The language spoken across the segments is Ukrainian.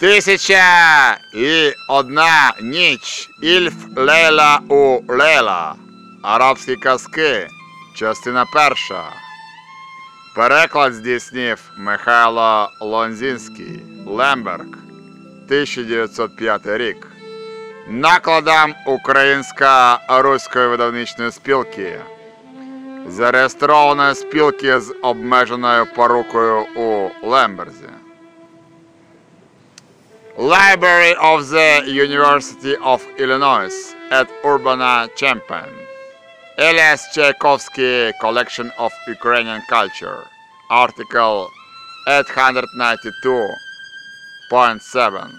Тисяча і одна ніч. Ільф Лейла у Лейла. Арабські казки. Частина перша. Переклад здійснив Михайло Лонзінський. Лемберг. 1905 рік. Накладом Українсько-Руської видавничної спілки. Зареєстрованої спілки з обмеженою порукою у Лемберзі. Library of the University of Illinois at Urbana-Champaign. Elias Tchaikovsky Collection of Ukrainian Culture. Article 892.7.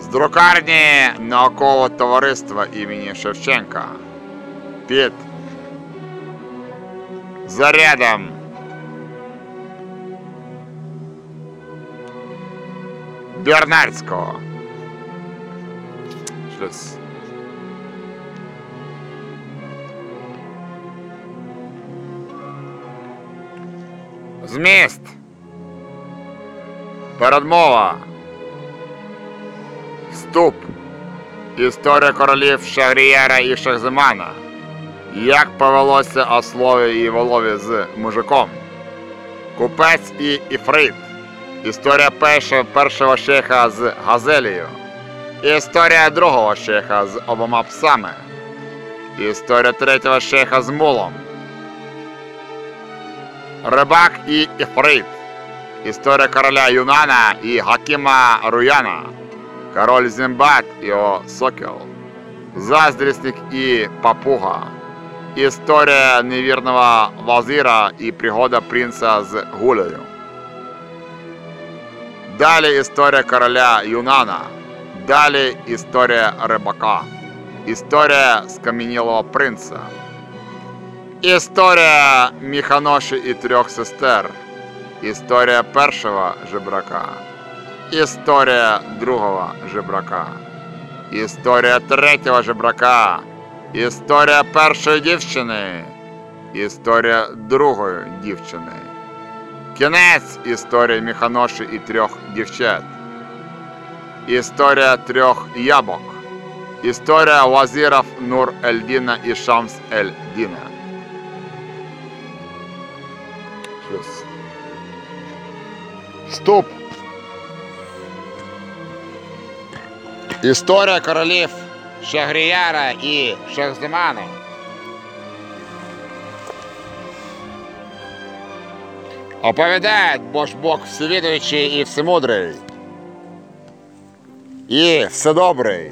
З друкарні наукового товариства імені Шевченка Під зарядом Бернардського. Щось. Зміст. Передмова. Вступ. Історія королів Шагрієра і Шахзимана. Як повелося ослові і волові з мужиком. Купець і Іфрит. Історія першого, шейха з Газелією. Історія другого шейха з обома псами. Історія третього шейха з мулом. Рибак і Іфрит. Історія короля Юнана і Гакіма Руяна. Король Зімбат і його сокіл. Заздрісник і папуга. Історія невірного вазира і пригода принца з гулею. Далі історія короля Юнана. Далі історія рибака. Історія скам'янілого принца. Історія Міханоші і трьох сестер. Історія першого жебрака. Історія другого жебрака. Історія третього жебрака. Історія першої дівчини. Історія другої дівчини. Кінець історії Міханоші і трьох дівчат. Історія трьох ябок. Історія вазирів Нур Ельдіна і Шамс Ель-Діна. Щось. Стоп. Історія королів Шагріяра і Шахзиману. Оповідає, бо ж Бог всевідуючий і всемудрий. І вседобрий,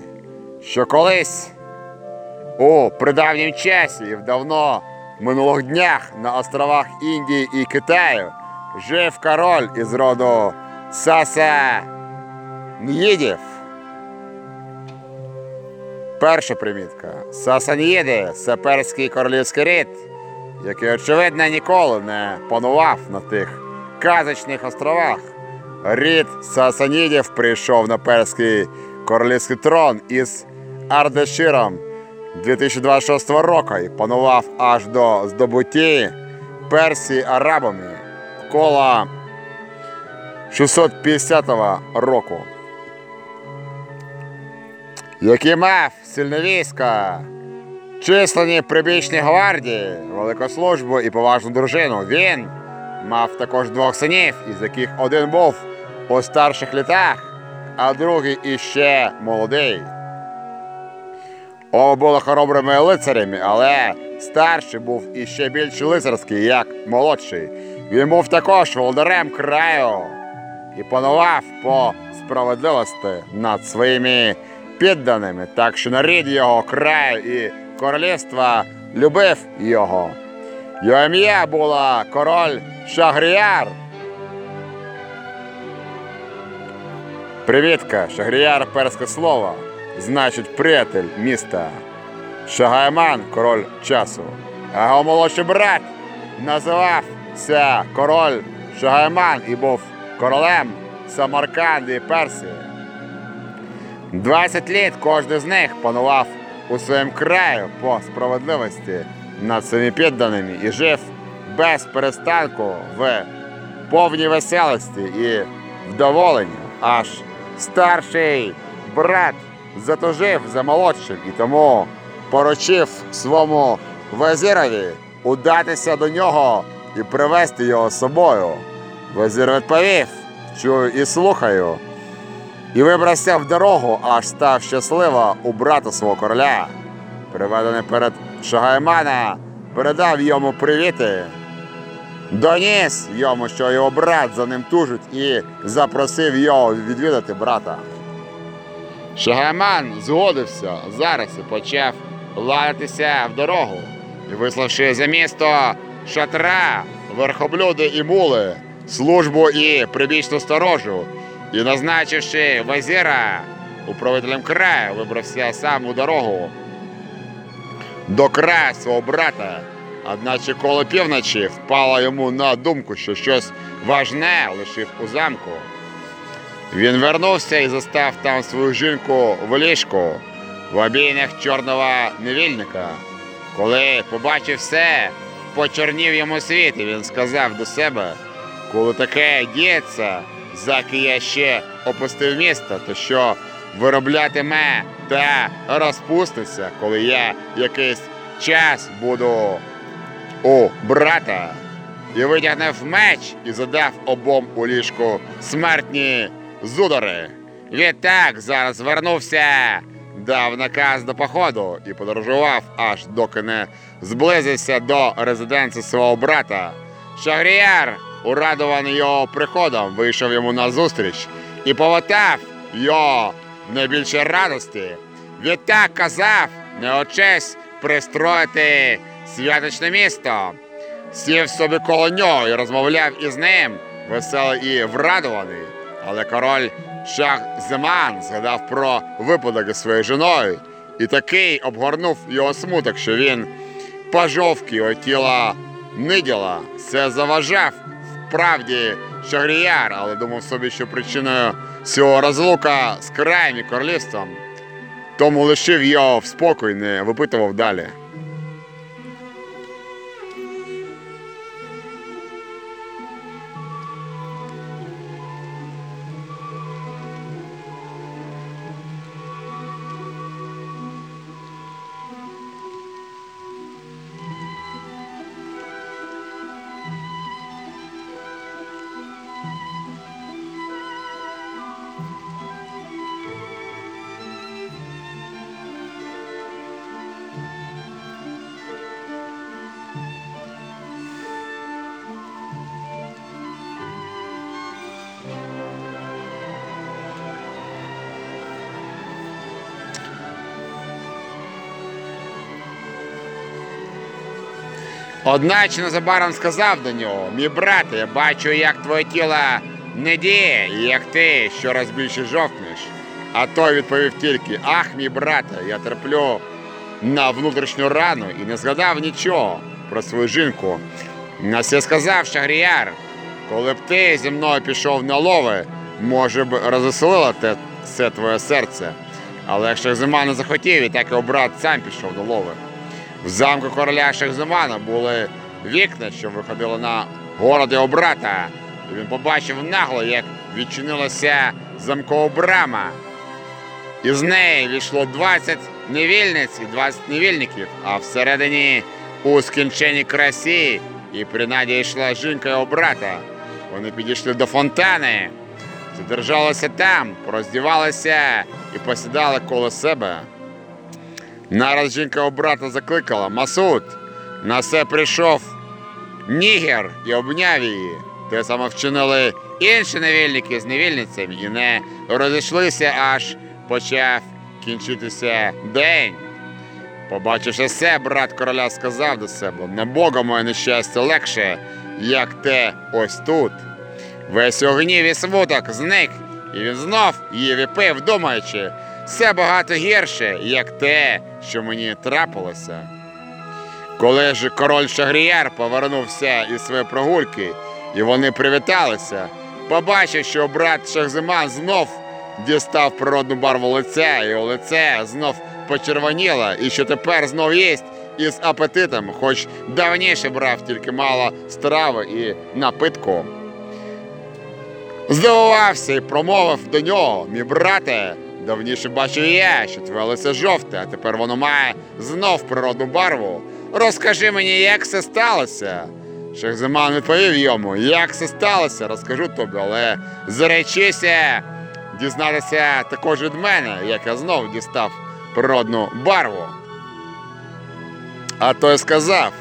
що колись у придавнім часі, в давно минулих днях на островах Індії і Китаю жив король із роду Саса Н'їдів. Перша примітка. Сасан'їди – це перський королівський рід, який, очевидно, ніколи не панував на тих казочних островах. Рід Сасанідів прийшов на перський королівський трон із Ардеширом 2026 року і панував аж до здобутті Персії арабами коло 650 року який мав сильне військо, численні прибічні гвардії, велику службу і поважну дружину. Він мав також двох синів, із яких один був у старших літах, а другий іще молодий. Оба були хоробрими лицарями, але старший був іще більш лицарський, як молодший. Він був також володарем краю і панував по справедливості над своїми підданими, так що нарід його краю і королівства любив його. Його ім'я було король Шагріяр. Привітка, Шагріяр перське слово, значить приятель міста. Шагайман король часу. Його молодший брат називався король Шагайман і був королем Самарканди і Персії. 20 літ кожен з них панував у своєму краю по справедливості над своїми підданими і жив без перестанку в повній веселості і вдоволенні, аж старший брат затужив за молодшим і тому поручив своєму везірові удатися до нього і привезти його з собою. Везір відповів, чую і слухаю, і вибрався в дорогу, аж став щаслива у брата свого короля. Приведений перед Шагаймана, передав йому привіти. Доніс йому, що його брат за ним тужить, і запросив його відвідати брата. Шагайман згодився зараз і почав ладитися в дорогу. І виславши за місто шатра, верхоблюди і мули, службу і прибічну сторожу, і назначивши вазіра управителем краю, вибрався сам у дорогу до краю свого брата. Одначе коло півночі впало йому на думку, що щось важне лишив у замку. Він вернувся і застав там свою жінку в ліжку в обійнях чорного невільника. Коли побачив все, почорнів йому світ, і він сказав до себе, коли таке діється, заки я ще опустив місто, то що вироблятиме та розпуститься, коли я якийсь час буду у брата. І витягнув меч і задав обом у ліжку смертні зудари. Відтак зараз вернувся, дав наказ до походу і подорожував, аж доки не зблизився до резиденції свого брата. Шагріяр, урадований його приходом, вийшов йому назустріч і повертав його в найбільшій радості. Відтак казав не очесть пристроїти святочне місто. Сів собі коло нього і розмовляв із ним, веселий і врадований. Але король Шах Земан згадав про випадок із своєю жіною і такий обгорнув його смуток, що він пожовк його тіла ниділа. Це заважав вправді Шагріяр, але думав собі, що причиною цього розлука з крайнім королівством. Тому лишив його в спокій, не випитував далі. Одначе незабаром сказав до нього: мій брате, я бачу, як твоє тіло не діє, і як ти щораз більше жовкнеш. А той відповів тільки: Ах, мій брате, я терплю на внутрішню рану і не згадав нічого про свою жінку. На це сказав Шагріяр, коли б ти зі мною пішов на лови, може б розвеселило те це твоє серце. Але якщо зима не захотів, і так його брат сам пішов до лови. В замку короля Шахзимана були вікна, що виходили на город його брата. І він побачив нагло, як відчинилася замкова брама. Із неї війшло 20 невільниць і 20 невільників, а всередині у скінченій красі і принаді йшла жінка його брата. Вони підійшли до фонтани, задержалися там, роздівалися і посідали коло себе. Нараз жінка у брата закликала Масуд. На це прийшов Нігер і обняв її. Те саме вчинили інші невільники з невільницями і не розійшлися, аж почав кінчитися день. Побачивши це, брат короля сказав до себе: на Бога моє нещастя легше, як те ось тут. Весь у гніві смуток зник, і він знов її випив, думаючи, все багато гірше, як те, що мені трапилося. Коли ж король Шагріяр повернувся із своєї прогульки, і вони привіталися, побачив, що брат Шахзиман знов дістав природну барву лиця, і лице знов почервоніла і що тепер знов єсть із апетитом, хоч давніше брав тільки мало страви і напитку. Здивувався і промовив до нього, мій брате, давніше бачив я, що твоє лице жовте, а тепер воно має знов природну барву. Розкажи мені, як це сталося. Шахзаман відповів йому, як це сталося, розкажу тобі, але заречися дізнатися також від мене, як я знов дістав природну барву. А той сказав,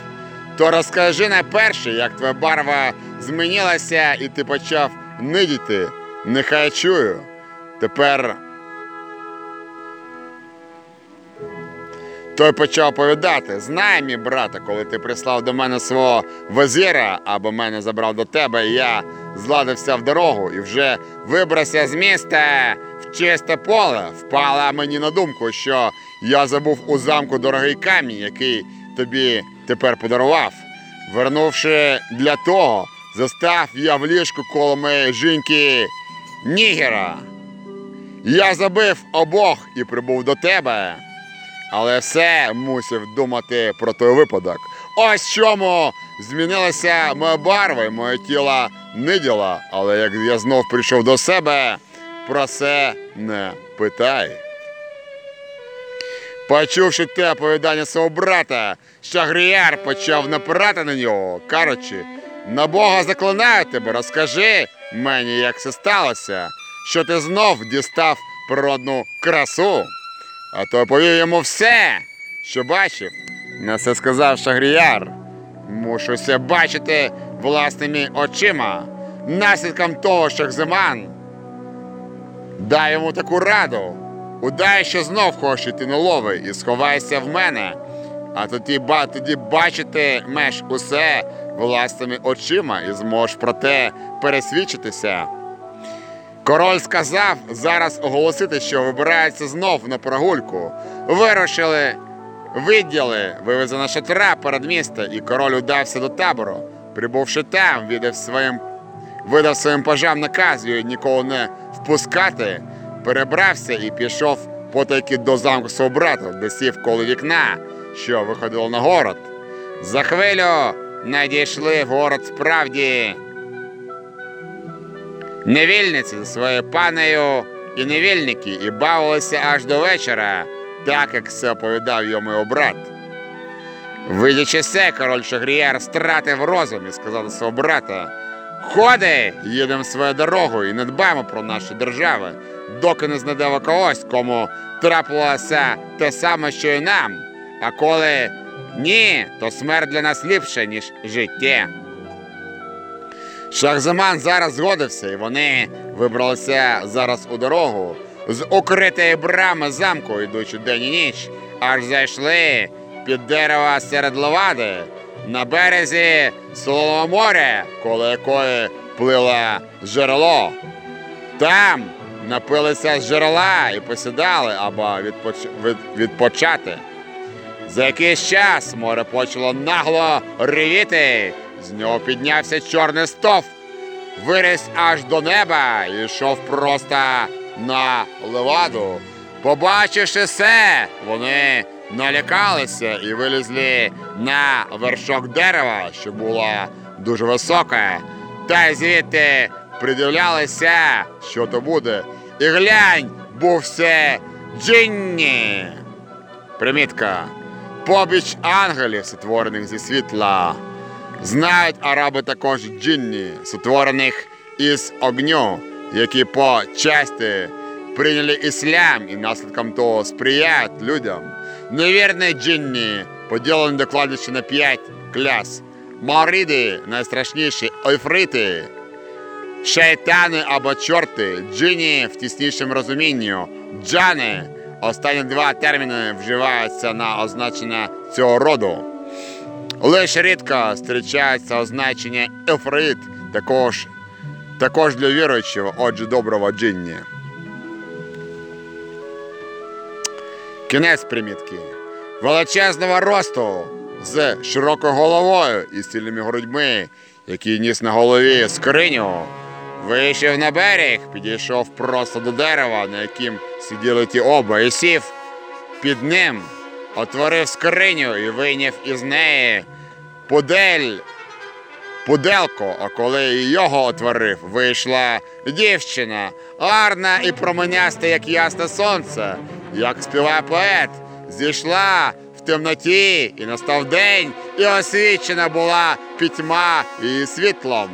то розкажи найперше, як твоя барва змінилася, і ти почав нидіти. Нехай чую. Тепер той почав повідати: Знай, мій брате, коли ти прислав до мене свого вазіра, або мене забрав до тебе, і я зладився в дорогу і вже вибрався з міста в чисте поле, впала мені на думку, що я забув у замку дорогий камінь, який тобі тепер подарував. Вернувши для того, застав я в ліжку коло моєї жінки Нігера. Я забив обох і прибув до тебе, але все мусив думати про той випадок. Ось чому змінилася моя барва, і моє тіло ниділо, але як я знов прийшов до себе, про це не питай. Почувши те оповідання свого брата, Шагріяр почав напирати на нього, кажучи, на Бога заклинаю тебе, розкажи мені, як це сталося, що ти знов дістав природну красу. А той повів йому все, що бачив. На це сказав Шагріяр. Мушу це бачити власними очима. Наслідком того Шахзиман дай йому таку раду. Удай, що знов хочеш йти на лови і сховайся в мене. А тоді, тоді бачити меш усе власними очима і зможеш про те пересвідчитися. Король сказав зараз оголосити, що вибирається знов на прогульку. Вирушили відділи, вивезли на шатра перед міста, і король удався до табору. Прибувши там, видав своїм, видав своїм пажам наказ нікого не впускати, перебрався і пішов потайки до замку свого брата, де сів коло вікна, що виходило на город. За хвилю надійшли в город справді невільниці зі своєю панею і невільники, і бавилися аж до вечора, так як це оповідав йому його брат. Видячи це, король Шагріяр стратив розум і сказав до свого брата: Ходи, їдемо своєю дорогою і не дбаємо про наші держави, доки не знайдемо когось, кому трапилося те саме, що і нам. А коли ні, то смерть для нас ліпше, ніж життя. Шахзаман зараз згодився, і вони вибралися зараз у дорогу з укритої брами замку, йдучи день і ніч, аж зайшли під дерева серед лавади на березі Солоного моря, коло якої плило джерело. Там напилися з джерела і посідали, аби відпоч... від... відпочати. За якийсь час море почало нагло ревіти, з нього піднявся чорний стовп, виріс аж до неба і йшов просто на леваду. Побачивши це, вони налякалися і вилізли на вершок дерева, що було дуже високе, та й звідти придивлялися, що то буде. І глянь, був все джинні. Примітка. Побіч ангелів, сотворених зі світла. Знають араби також джинні, сотворених із огню, які по часті прийняли іслам і наслідком того сприяють людям. Невірні джинні поділені докладніше на п'ять кляс. Маориди найстрашніші ойфрити, шайтани або чорти, джині в тіснішому розумінні, джани. Останні два терміни вживаються на означення цього роду. Лише рідко зустрічається означення ефрит, також, також для віруючого, отже, доброго джинні. Кінець примітки. Величезного росту з широкою головою і сильними грудьми, який ніс на голові скриню. Вийшов на берег, підійшов просто до дерева, на яким сиділи ті оба, і сів під ним, отворив скриню і вийняв із неї пудель, пуделку, а коли його отворив, вийшла дівчина, гарна і променяста, як ясне сонце, як співає поет, зійшла в темноті, і настав день, і освічена була пітьма її світлом.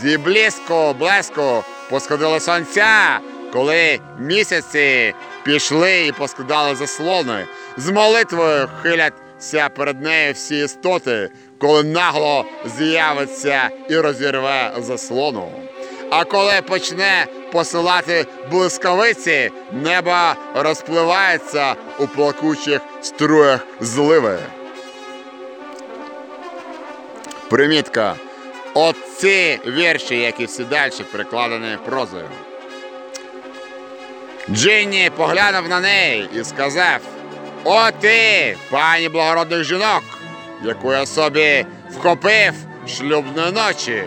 З її блиску, блеску посходило сонця, коли місяці пішли і поскидали заслони, з молитвою хиляться перед нею всі істоти, коли нагло з'явиться і розірве заслону. А коли почне посилати блискавиці, небо розпливається у плакучих струях зливи. Примітка. Оці вірші, як і всі далі, перекладені прозою. Джинні поглянув на неї і сказав: О ти, пані благородних жінок, яку я собі вхопив шлюбної ночі,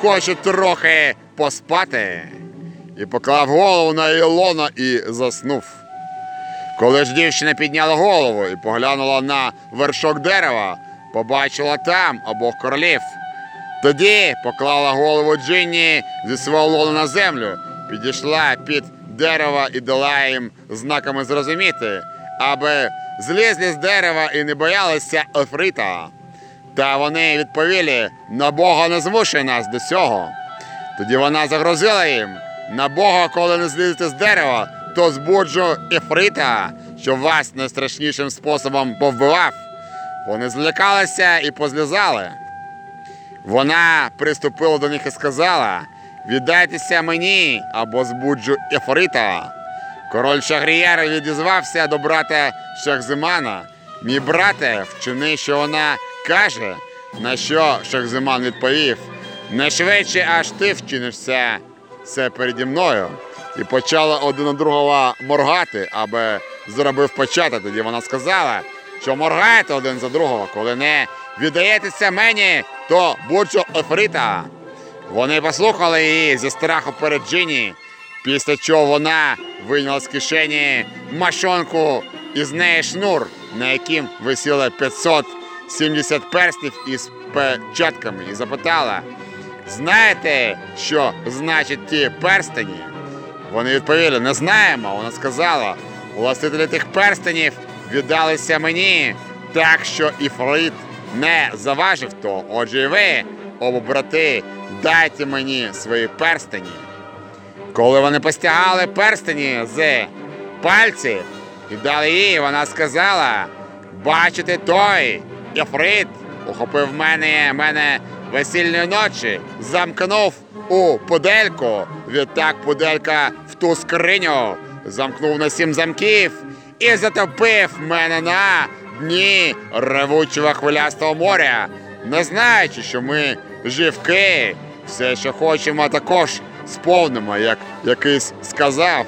хочу трохи поспати. І поклав голову на її лоно і заснув. Коли ж дівчина підняла голову і поглянула на вершок дерева, побачила там обох королів. Тоді поклала голову Джинні зі свого лону на землю, підійшла під дерево і дала їм знаками зрозуміти, аби злізли з дерева і не боялися Ефрита. Та вони відповіли: на Бога не змушує нас до цього. Тоді вона загрозила їм: на Бога, коли не злізете з дерева, то збуджу Ефрита, що вас найстрашнішим способом повбивав. Вони злякалися і позлізали. Вона приступила до них і сказала: Віддайтеся мені або збуджу Ефрита. Король Шагрієр відізвався до брата Шахзимана. Мій брате, вчини, що вона каже, на що Шахзиман відповів. Не швидше аж ти вчинишся це переді мною. І почала один на другого моргати, аби зробив початок. Тоді вона сказала, що моргаєте один за другого, коли не віддаєтеся мені, то буджу Ефрита. Вони послухали її зі страху перед Джині, після чого вона вийняла з кишені машонку і з неї шнур, на яким висіло 570 перстів із печатками, і запитала: знаєте, що значать ті перстені? Вони відповіли, не знаємо. Вона сказала, властителі тих перстенів віддалися мені, так що Іфрит не заважив то. Отже, і ви, оба брати, дайте мені свої перстені. Коли вони постягали перстені з пальців і дали їй, вона сказала: бачите той, Ефрит ухопив мене, мене весільної ночі, замкнув у пудельку. Відтак пуделька в ту скриню, замкнув на сім замків і затопив мене на дні ревучого хвилястого моря, не знаючи, що ми живки, все, що хочемо, також сповнимо, як якийсь сказав.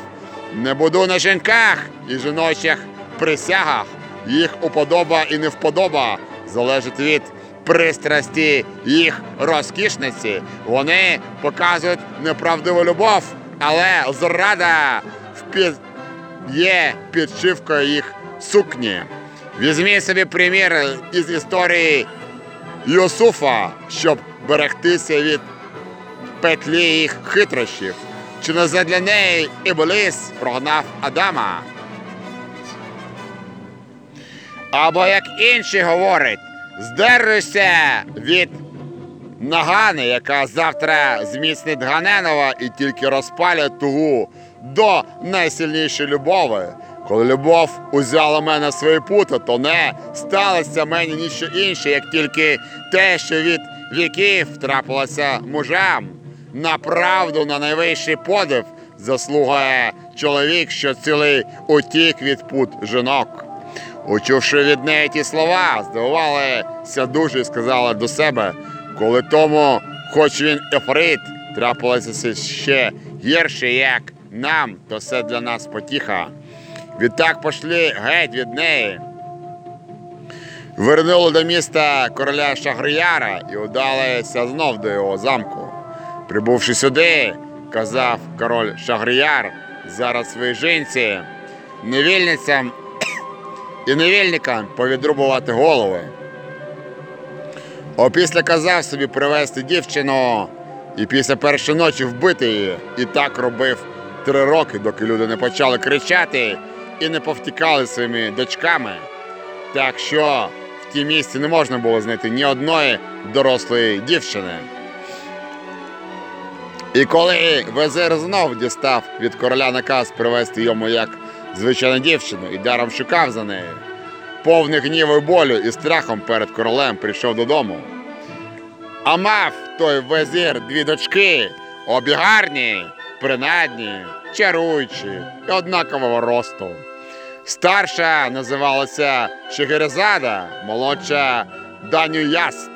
Не буду на жінках і жіночих присягах. Їх уподоба і не вподоба залежить від пристрасті їх розкішниці. Вони показують неправдиву любов, але зрада впід... є підшивкою їх сукні. Візьміть собі примір із історії Юсуфа, щоб берегтися від петлі їх хитрощів. Чи не задля неї Іблис прогнав Адама? Або як інші говорять, здержуйся від нагани, яка завтра зміцнить Ганенова і тільки розпалює тугу до найсильнішої любови. Коли любов узяла мене в свої пута, то не сталося мені ніщо інше, як тільки те, що від віків трапилося мужам. На правду, на найвищий подив заслугує чоловік, що цілий утік від пут жінок. Учувши від неї ті слова, здивувалися дуже і сказали до себе, коли тому, хоч він ефрит, трапилося ще гірше, як нам, то все для нас потіха. Відтак пішли геть від неї. Вернули до міста короля Шахрияра і удалися знов до його замку. Прибувши сюди, казав король Шахрияр зараз своїй жінці, невільницям і невільникам повідрубувати голови. Опісля казав собі привезти дівчину і після першої ночі вбити її. І так робив три роки, доки люди не почали кричати і не повтікали своїми дочками. Так що тій місці не можна було знайти ні одної дорослої дівчини. І коли везир знов дістав від короля наказ привезти йому як звичайну дівчину і даром шукав за нею, повний гніву болю і страхом перед королем прийшов додому. А мав той везір дві дочки, обі гарні, принадні, чаруючі і однакового росту. Старша називалася Шегерезада, молодша Данюяст.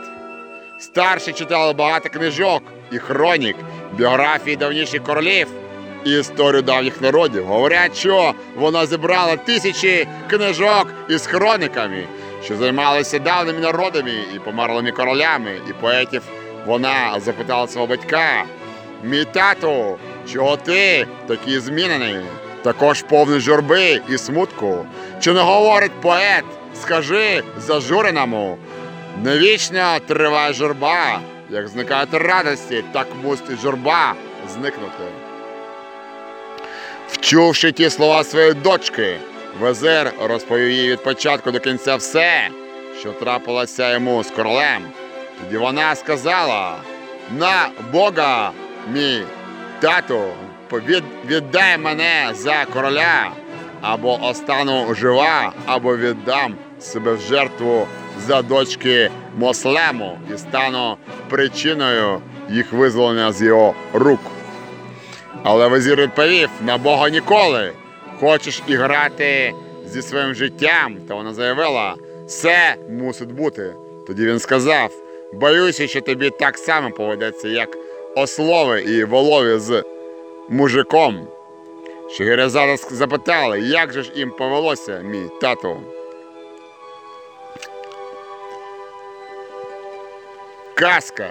Старші читали багато книжок і хронік, біографії давніших королів і історію давніх народів. Говорять, що вона зібрала тисячі книжок із хрониками, що займалися давніми народами і померлими королями, і поетів. Вона запитала свого батька: мій тату, чого ти такий змінений? Також повний журби і смутку. Чи не говорить поет? Скажи зажуреному, не вічно триває журба. Як зникають радості, так мусить і журба зникнути. Вчувши ті слова своєї дочки, везир розповів їй від початку до кінця все, що трапилося йому з королем. Тоді вона сказала: на Бога, мій тату, віддай мене за короля, або остану жива, або віддам себе в жертву за дочки Мослему і стану причиною їх визволення з його рук. Але визір відповів на Бога ніколи. Хочеш іграти зі своїм життям, то вона заявила, все мусить бути. Тоді він сказав: боюся, що тобі так само поведеться, як ослови і волові з мужиком. Шегерезада запитали, як же ж їм повелося, мій тату. Казка.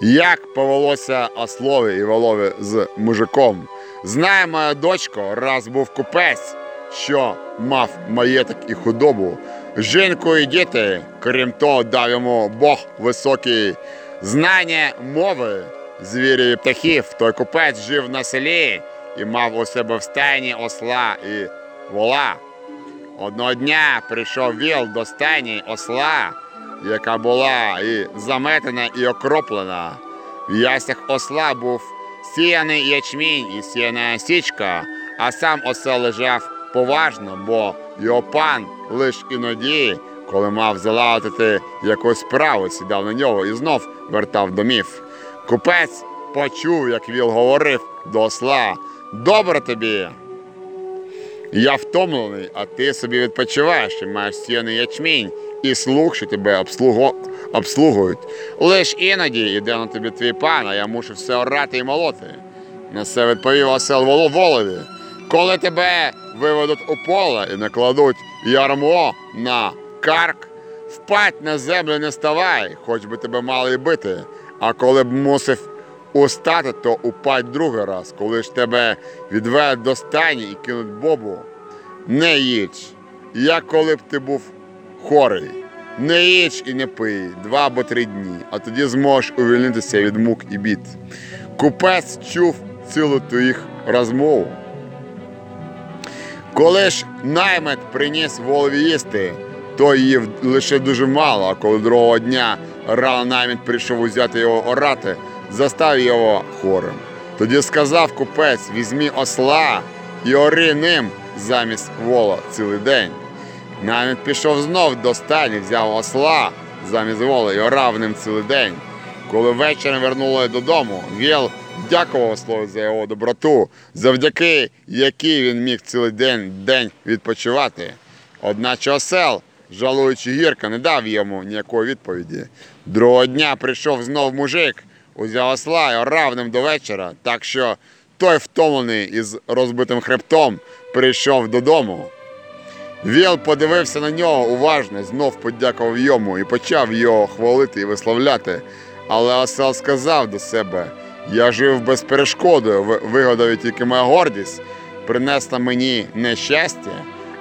Як повелося ослові і волові з мужиком. Знає моя дочко, раз був купець, що мав маєток і худобу, жінку і діти, крім того, дав йому Бог високий знання мови, звірів і птахів. Той купець жив на селі і мав у себе в стайні осла і вола. Одного дня прийшов віл до стайні осла, яка була і заметена, і окроплена. В ясях осла був сіяний ячмінь і сіяна січка, а сам осел лежав поважно, бо його пан лиш іноді, коли мав залагодити якусь справу, сідав на нього і знов вертав домів. Купець почув, як віл говорив до осла: Добре тобі! Я втомлений, а ти собі відпочиваєш і маєш сіяний ячмінь і слух, що тебе обслуго... обслугують. Лиш іноді йде на тобі твій пан, а я мушу все орати і молоти. На це відповів осел воло волові. Коли тебе виведуть у поле і накладуть ярмо на карк, впадь на землю не ставай, хоч би тебе мали й бити. А коли б мусив устати, то упадь другий раз, коли ж тебе відведуть до стані і кинуть бобу. Не їдь, як коли б ти був хорий. Не їдь і не пий два або три дні, а тоді зможеш увільнитися від мук і бід. Купець чув цілу ту їх розмову. Коли ж наймет приніс волові їсти, то їв лише дуже мало, а коли другого дня рано наймет прийшов узяти його орати, застав його хорим. Тоді сказав купець: візьмі осла і ори ним замість вола цілий день. Наймит пішов знов до стані, взяв осла замість вола і орав ним цілий день. Коли ввечері вернули додому, Віл дякував ослову за його доброту, завдяки якій він міг цілий день, день відпочивати. Одначе осел, жалуючи гірка, не дав йому ніякої відповіді. Другого дня прийшов знов мужик, узяв осла і орав ним до вечора, так що той, втомлений із розбитим хребтом, прийшов додому. Віл подивився на нього уважно, знов подякував йому і почав його хвалити і висловляти. Але осел сказав до себе: я жив без перешкоди, вигодою тільки моя гордість, принесла мені нещастя,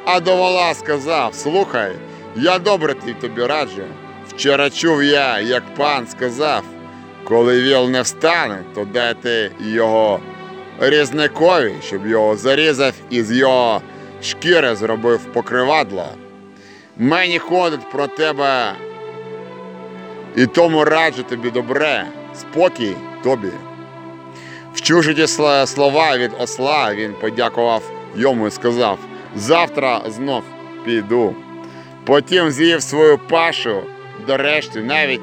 А до вола сказав: Слухай, я добре тобі раджу. Вчора чув я, як пан сказав, коли віл не встане, то дайте його різникові, щоб його зарізав і з його шкіри зробив покривадла. Мені ходить про тебе, і тому раджу тобі добре, спокій тобі. Вчувши ті слова від осла, він подякував йому і сказав: Завтра знов піду. Потім з'їв свою пашу, до решти навіть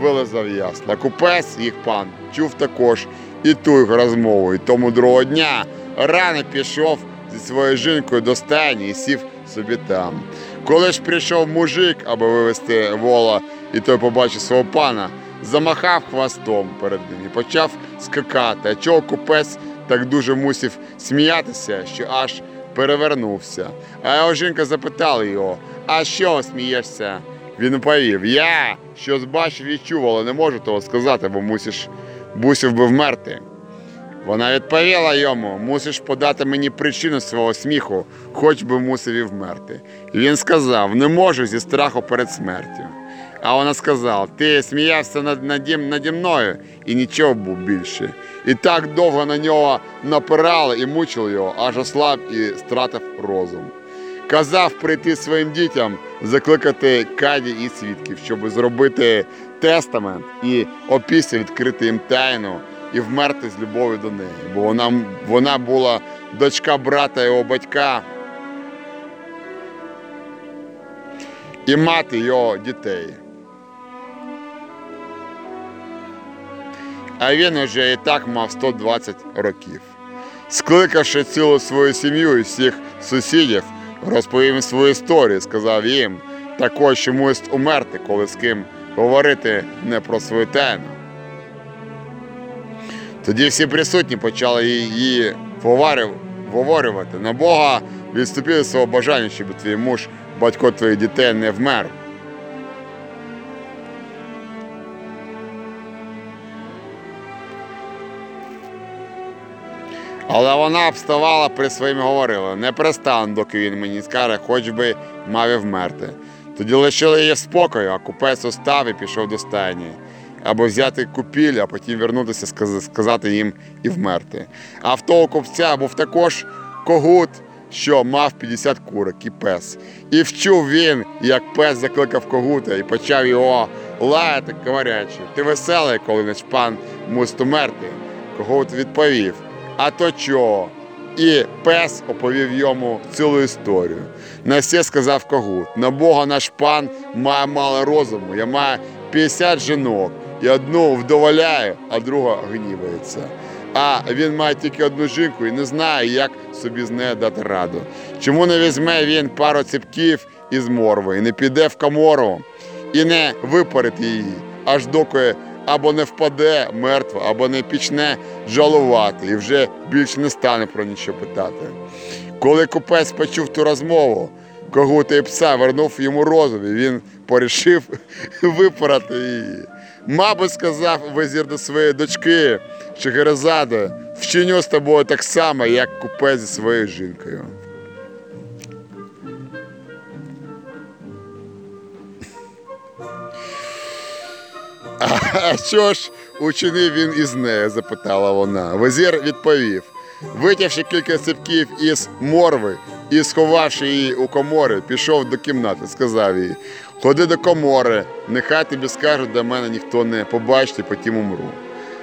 вилизав ясла. Купець їх пан чув також і ту їх розмову. І тому другого дня рано пішов зі своєю жінкою до стайні і сів собі там. Коли ж прийшов мужик, аби вивезти вола, і той побачив свого пана, замахав хвостом перед ним і почав скакати. А чого купець так дуже мусив сміятися, що аж перевернувся. А його жінка запитала його: А що смієшся? Він відповів: Я щось бачив і чув, але не можу того сказати, бо мусиш мусив би вмерти. Вона відповіла йому: мусиш подати мені причину свого сміху, хоч би мусив і вмерти. І він сказав: не можу зі страху перед смертю. А вона сказала: Ти сміявся над, наді, наді мною і нічого був більше. І так довго на нього напирали і мучили його, аж ослаб і стратив розум. Казав прийти своїм дітям, закликати каді і свідків, щоб зробити тестамент і опісля відкрити їм тайну і вмерти з любов'ю до неї. Бо вона, вона була дочка брата його батька і мати його дітей. А він уже і так мав 120 років. Скликавши цілу свою сім'ю і всіх сусідів, розповів свою історію, сказав їм також, що умерти, коли з ким говорити не про свою тайну. Тоді всі присутні почали її поварив- говорювати. На Бога відступили свого бажання, щоб твій муж, батько твоїх дітей не вмер. Але вона обставала при своїм говорила, не перестану, доки він мені скаже, хоч би мав і вмерти. Тоді лишили її спокою, а купець устав і пішов до стайні, або взяти купіль, а потім вернутися, сказати їм і вмерти. А в того купця був також когут, що мав 50 курок і пес. І вчув він, як пес закликав когута і почав його лаяти, говорячи, ти веселий, коли наш пан мусить умерти. Когут відповів, а то чого? І пес оповів йому цілу історію. На все сказав когут. На Бога наш пан має мало розуму. Я маю 50 жінок, і одну вдоволяю, а друга гнівається. А він має тільки одну жінку і не знає, як собі з нею дати раду. Чому не візьме він пару ціпків із морви і не піде в камору і не випарить її, аж доки або не впаде мертва, або не почне жалувати і вже більше не стане про нічого питати. Коли купець почув ту розмову, когута і пса вернув йому розум, і він порішив випорати її. Мабуть, сказав визір до своєї дочки, що Герезада вчиню з тобою так само, як купець зі своєю жінкою. А що ж учинив він із нею? запитала вона. Визір відповів. Витягши кілька ципків із морви і сховавши її у комори, пішов до кімнати, сказав їй: Ходи до комори, нехай тобі скажуть, до мене ніхто не побачить, потім умру.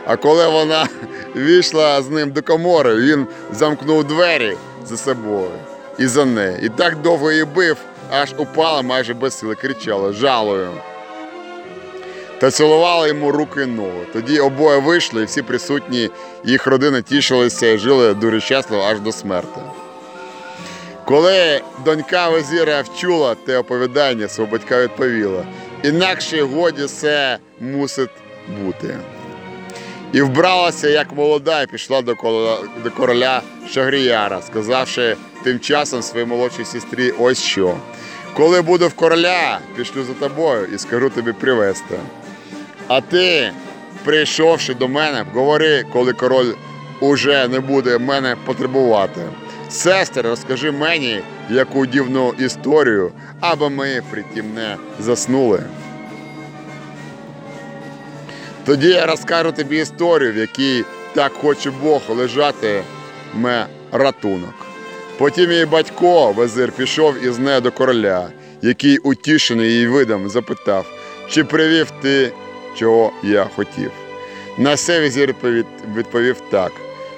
А коли вона війшла з ним до комори, він замкнув двері за собою і за нею. І так довго її бив, аж упала майже без сили, кричала, жалою та цілували йому руки і ноги. Тоді обоє вийшли, і всі присутні їх родини тішилися і жили дуже щасливо аж до смерти. Коли донька везіра вчула те оповідання, свого батька відповіла, інакше годі все мусить бути. І вбралася як молода, і пішла до короля, до короля Шагріяра, сказавши тим часом своїй молодшій сестрі ось що. Коли буду в короля, пішлю за тобою і скажу тобі привезти. А ти, прийшовши до мене, говори, коли король уже не буде мене потребувати. Сестри, розкажи мені яку дивну історію, аби ми притім не заснули. Тоді я розкажу тобі історію, в якій так хоче Бог лежати ме ратунок. Потім її батько, везир, пішов із нею до короля, який, утішений її видом, запитав, чи привів ти, чого я хотів. На це візир відповів, так.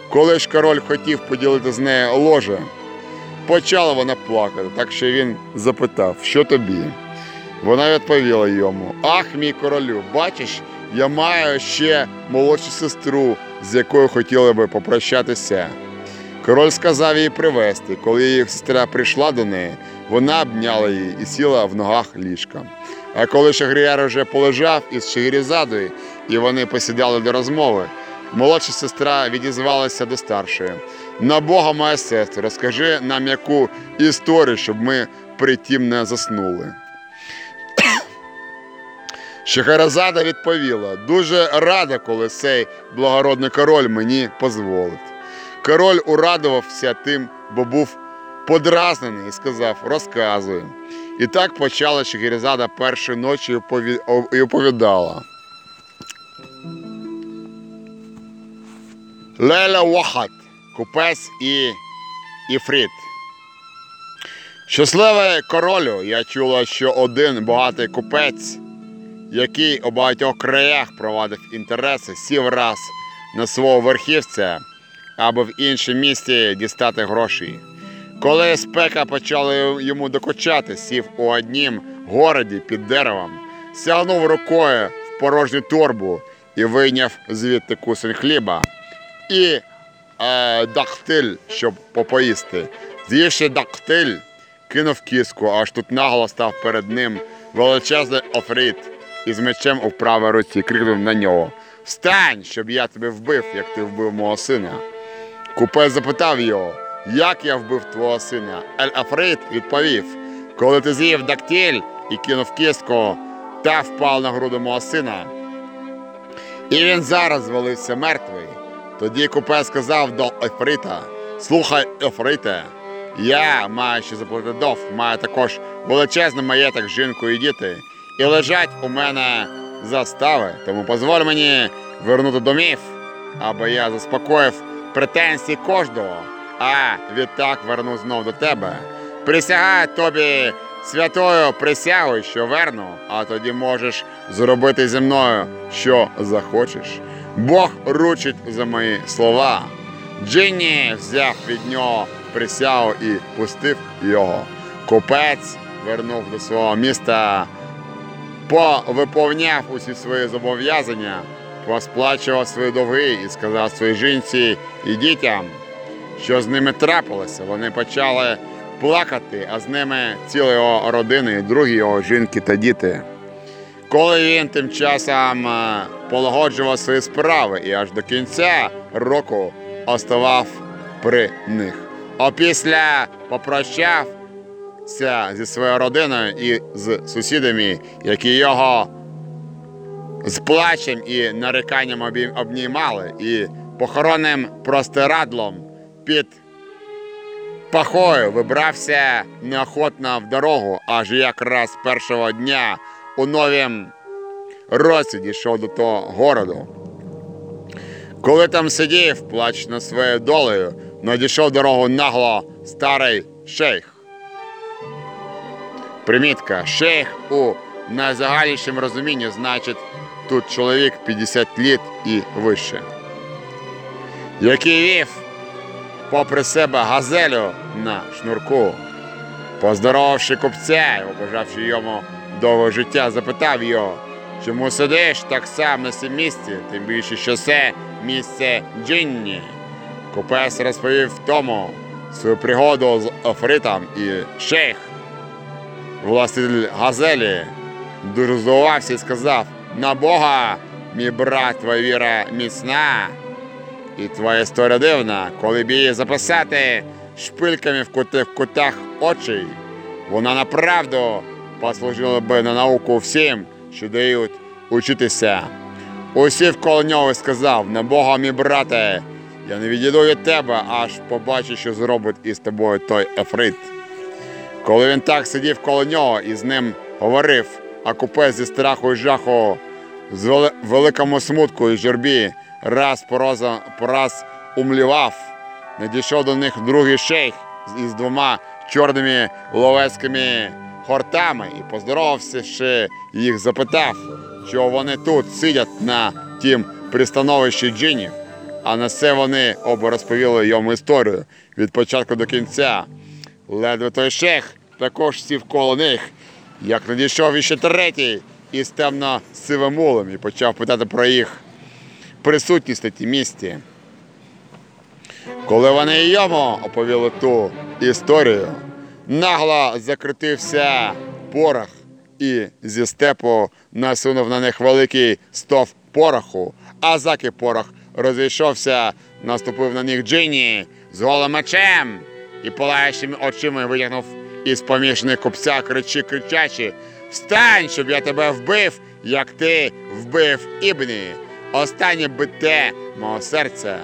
Коли ж король хотів поділити з нею ложе, почала вона плакати, так що він запитав, що тобі. Вона відповіла йому: Ах, мій королю, бачиш, я маю ще молодшу сестру, з якою хотіли би попрощатися. Король сказав їй привезти. Коли її сестра прийшла до неї, вона обняла її і сіла в ногах ліжка. А коли Шагріяр вже полежав із Шагрізадою, і вони посідали до розмови, молодша сестра відізвалася до старшої. На Бога, моя сестра, розкажи нам яку історію, щоб ми притім не заснули. Шахерезада відповіла: дуже рада, коли цей благородний король мені дозволить. Король урадувався тим, бо був подразнений і сказав: розказуй. І так почала Шахерезада першої ночі і оповідала. Леля Вахат, купець і Іфрит. Щасливий королю, я чула, що один багатий купець, який у багатьох краях провадив інтереси, сів раз на свого верхівця, аби в іншому місті дістати гроші. Коли спека почала йому докучати, сів у однім городі під деревом, сягнув рукою в порожню торбу і вийняв звідти кусень хліба і е, дактиль, щоб попоїсти. З'ївши дактиль, кинув кіску, аж тут нагло став перед ним величезний офрит із мечем у правій руці, крикнув на нього: Встань, щоб я тебе вбив, як ти вбив мого сина. Купець запитав його, як я вбив твого сина. Ель Африт відповів: коли ти з'їв дактиль і кинув кістку та впав на груди мого сина. І він зараз звалився мертвий. Тоді купець сказав до Ефрита: Слухай, Ефрите, я маю ще заплатити дов, маю також величезний маєток, жінку і діти, і лежать у мене застави, тому дозволь мені вернути домів, аби я заспокоїв претензії кожного, а відтак верну знов до тебе. Присягаю тобі святою присягою, що верну, а тоді можеш зробити зі мною, що захочеш. Бог ручить за мої слова. Джинні взяв від нього присягу і пустив його. Купець вернув до свого міста, повиповняв усі свої зобов'язання, посплачував свої довги і сказав своїй жінці і дітям, що з ними трапилося. Вони почали плакати, а з ними ціла його родина, і другі його жінки та діти. Коли він тим часом е, полагоджував свої справи і аж до кінця року оставав при них. А після попрощався зі своєю родиною і з сусідами, які його з плачем і наріканням обнімали, і похоронним простирадлом під пахою вибрався неохотно в дорогу, аж якраз першого дня у новім році дійшов до того городу. Коли там сидів, плач над своєю долею, надійшов дорогу нагло старий шейх. Примітка. Шейх у найзагальнішому розумінні значить тут чоловік 50 літ і вище, який вів попри себе газелю на шнурку. Поздоровавши купця і йому довго життя, запитав його, чому сидиш так само на цьому місці, тим більше, що це місце Джинні. Купець розповів тому свою пригоду з Офритом і шейх, властитель газелі, дуже здивувався і сказав: на Бога, мій брат, твоя віра міцна. І твоя історія дивна, коли б її записати шпильками в кутах, в кутах очей, вона направду послужила би на науку всім, що дають учитися. Усі вколо нього сказав, на Бога, мій брате, Я не відійду від тебе, аж побачу, що зробить із тобою той Ефрит. Коли він так сидів коло нього і з ним говорив, а купець зі страху і жаху, з великому смутку і журбі, раз по разу- по раз умлівав, надійшов до них другий шейх із двома чорними ловецькими хортами і поздоровався ще їх запитав, що вони тут сидять на тім пристановищі джинів. А на це вони оба розповіли йому історію від початку до кінця. Ледве той шех також сів коло них, як надійшов іще третій із темно сивим мулем і почав питати про їх присутність на тій місті. Коли вони йому оповіли ту історію, нагло закрутився порох і зі степу насунув на них великий стов пороху, а заки порох розійшовся, наступив на них Джині з голим мечем і палаючими очима витягнув із поміжних купця, кричи, кричачи: Встань, щоб я тебе вбив, як ти вбив Ібні, останнє бите мого серця.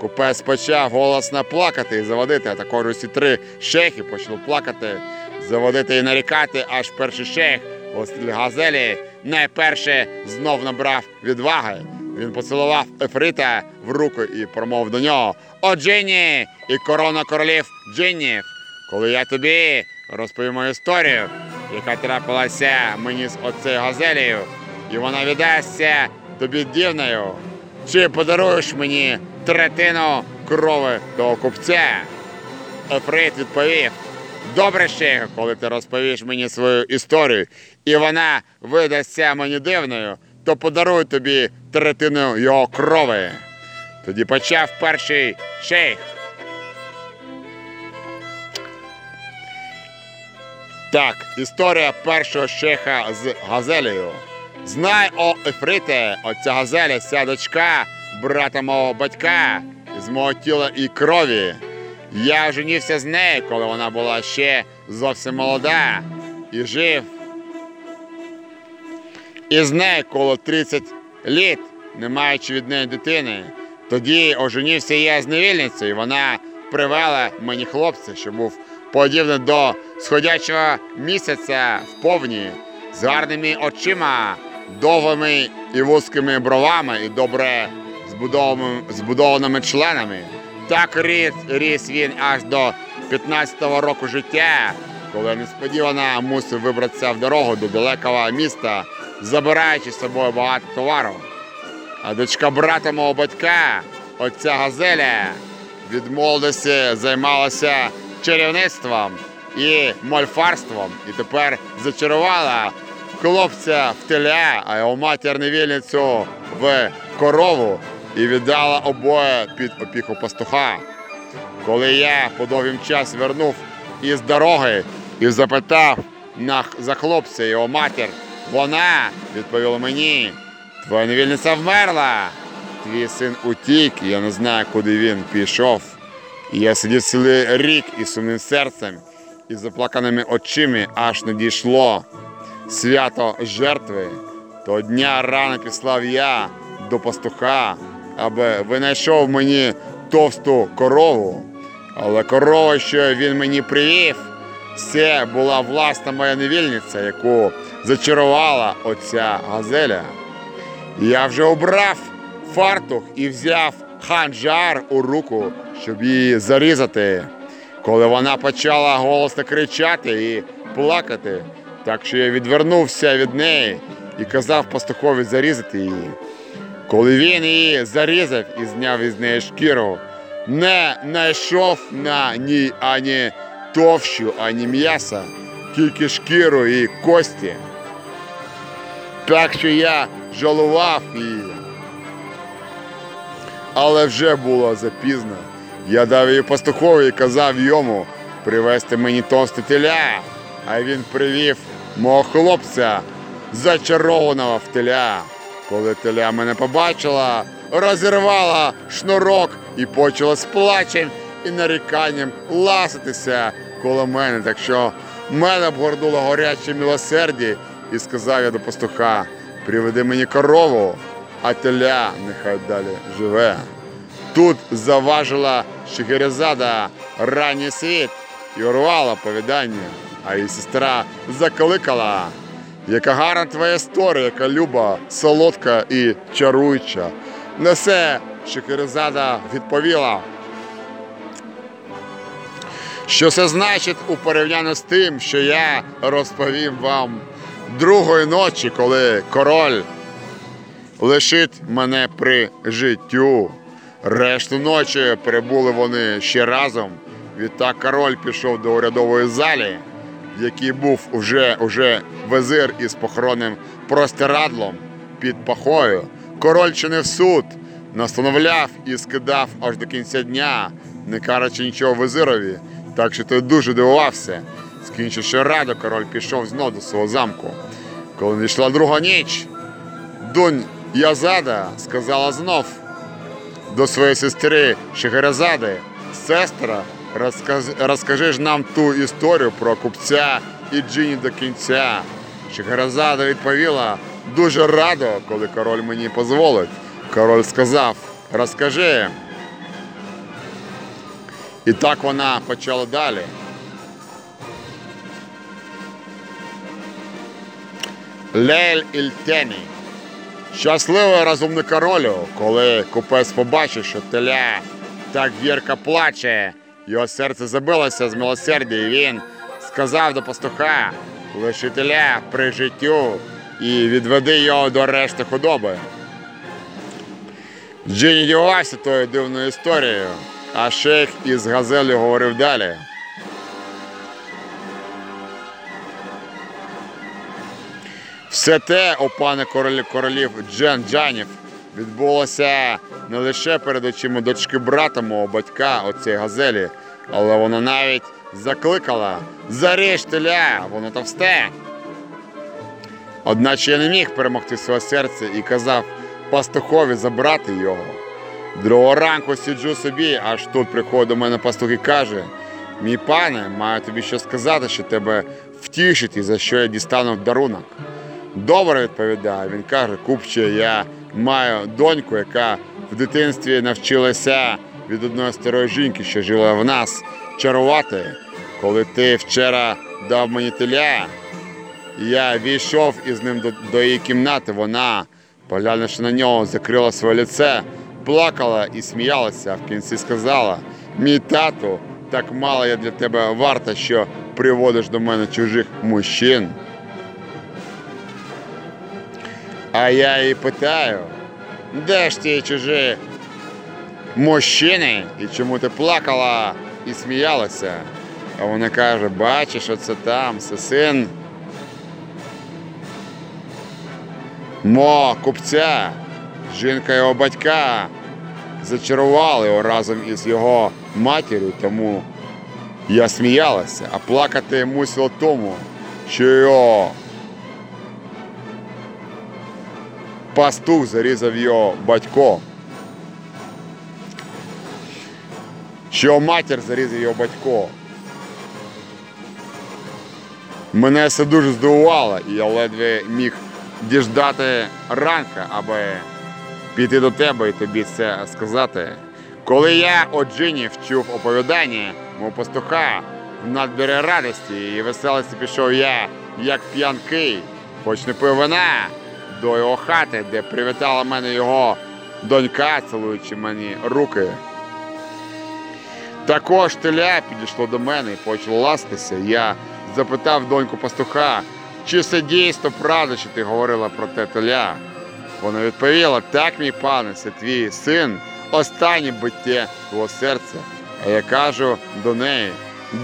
Купець почав голосно плакати і заводити, а також усі три шейхи почали плакати, заводити і нарікати, аж перший шейх у газелі найперше знов набрав відваги. Він поцілував Ефрита в руку і промовив до нього О, Джинні і корона королів Джиннів, коли я тобі розповім мою історію, яка трапилася мені з оцею газелею, і вона віддасться тобі дівною. Чи подаруєш мені третину крови того купця? Ефрит відповів: Добре ще, коли ти розповіш мені свою історію, і вона видасться мені дивною, то подарую тобі третину його крови. Тоді почав перший шейх. Так, історія першого шейха з газелею. Знай, о Ефрите, оця газеля, ця дочка, брата мого батька, з мого тіла і крові. Я женився з нею, коли вона була ще зовсім молода, і жив із нею коло 30 літ, не маючи від неї дитини. Тоді оженився я з невільницею, і вона привела мені хлопця, що був подібний до сходячого місяця в повні, з гарними очима, довгими і вузькими бровами і добре збудованими, членами. Так ріс, ріс він аж до 15-го року життя, коли несподівано мусив вибратися в дорогу до далекого міста, забираючи з собою багато товару. А дочка брата мого батька, отця Газеля, від молодості займалася чарівництвом і мольфарством, і тепер зачарувала хлопця в теля, а його матір невільницю в корову і віддала обоє під опіку пастуха. Коли я по довгим час вернув із дороги і запитав за хлопця його матір, вона відповіла мені, твоя невільниця вмерла. Твій син утік, і я не знаю, куди він пішов. І я сидів цілий рік із сумним серцем і заплаканими очима, аж не дійшло свято жертви. Того дня рано післав я до пастуха, аби винайшов мені товсту корову. Але корова, що він мені привів, це була власна моя невільниця, яку зачарувала оця газеля. Я вже обрав фартух і взяв ханджар у руку, щоб її зарізати. Коли вона почала голосно кричати і плакати, так що я відвернувся від неї і казав пастухові зарізати її. Коли він її зарізав і зняв із неї шкіру, не знайшов на ній ані товщу, ані м'яса, тільки шкіру і кості. Так що я жалував її. Але вже було запізно. Я дав її пастухові і казав йому привезти мені товсте теля, а він привів мого хлопця, зачарованого в теля. Коли теля мене побачила, розірвала шнурок і почала з плачем і наріканням ласитися коло мене. Так що мене обгорнуло горяче милосерді і сказав я до пастуха, приведи мені корову, а теля нехай далі живе. Тут заважила Шехерезада ранній світ і урвала повідання, а її сестра закликала. Яка гарна твоя історія, яка люба, солодка і чаруюча. На це Шехерезада відповіла. Що це значить у порівнянні з тим, що я розповім вам другої ночі, коли король лишить мене при життю. Решту ночі перебули вони ще разом. Відтак король пішов до урядової залі, в якій був уже, уже везир із похоронним простирадлом під пахою. Король чинив суд, настановляв і скидав аж до кінця дня, не кажучи нічого визирові, так що той дуже дивувався. Скінчивши раду, король пішов знов до свого замку. Коли надійшла друга ніч, донь Язада сказала знов до своєї сестри Шехерезади, сестра, розказ... розкажи ж нам ту історію про купця і Джині до кінця. Шехерезада відповіла, дуже радо, коли король мені дозволить. Король сказав, розкажи. І так вона почала далі. Лель Ільтені. Щасливий розумний королю, коли купець побачив, що теля так гірко плаче, його серце забилося з милосердя, і він сказав до пастуха, лиши теля при життю і відведи його до решти худоби. Джині дивувався тою дивною історією, а шейх із газелі говорив далі. Все те, о пане королів, королів Джен Джанів, відбулося не лише перед очима дочки брата мого батька оцієї газелі, але вона навіть закликала Заріж теля, воно товсте. Одначе я не міг перемогти своє серце і казав пастухові забрати його. Другого ранку сиджу собі, аж тут приходить до мене пастух і каже: мій пане, маю тобі що сказати, що тебе втішить і за що я дістану дарунок. Добре, відповідає. Він каже, купче, я маю доньку, яка в дитинстві навчилася від одної старої жінки, що жила в нас, чарувати. Коли ти вчора дав мені теля, я війшов із ним до, до її кімнати, вона, поглянувши на нього, закрила своє лице, плакала і сміялася, а в кінці сказала: мій тату, так мало я для тебе варта, що приводиш до мене чужих мужчин. А я її питаю, де ж ті чужі мужчини? І чому ти плакала і сміялася? А вона каже, бачиш, оце там, це син мо купця, жінка його батька зачарували його разом із його матір'ю, тому я сміялася, а плакати мусила тому, що його пастух зарізав його батько. Що матір зарізав його батько. Мене це дуже здивувало, і я ледве міг діждати ранка, аби піти до тебе і тобі це сказати. Коли я о Джині вчув оповідання мого пастуха в надбірі радості і веселості пішов я, як п'янкий, хоч не пив вина, до його хати, де привітала мене його донька, цілуючи мені руки. Також теля підійшло до мене і почало ластися. Я запитав доньку пастуха, чи це дійсно правда, що ти говорила про те теля. Вона відповіла, так, мій пане, це твій син, останнє биття твого серця. А я кажу до неї,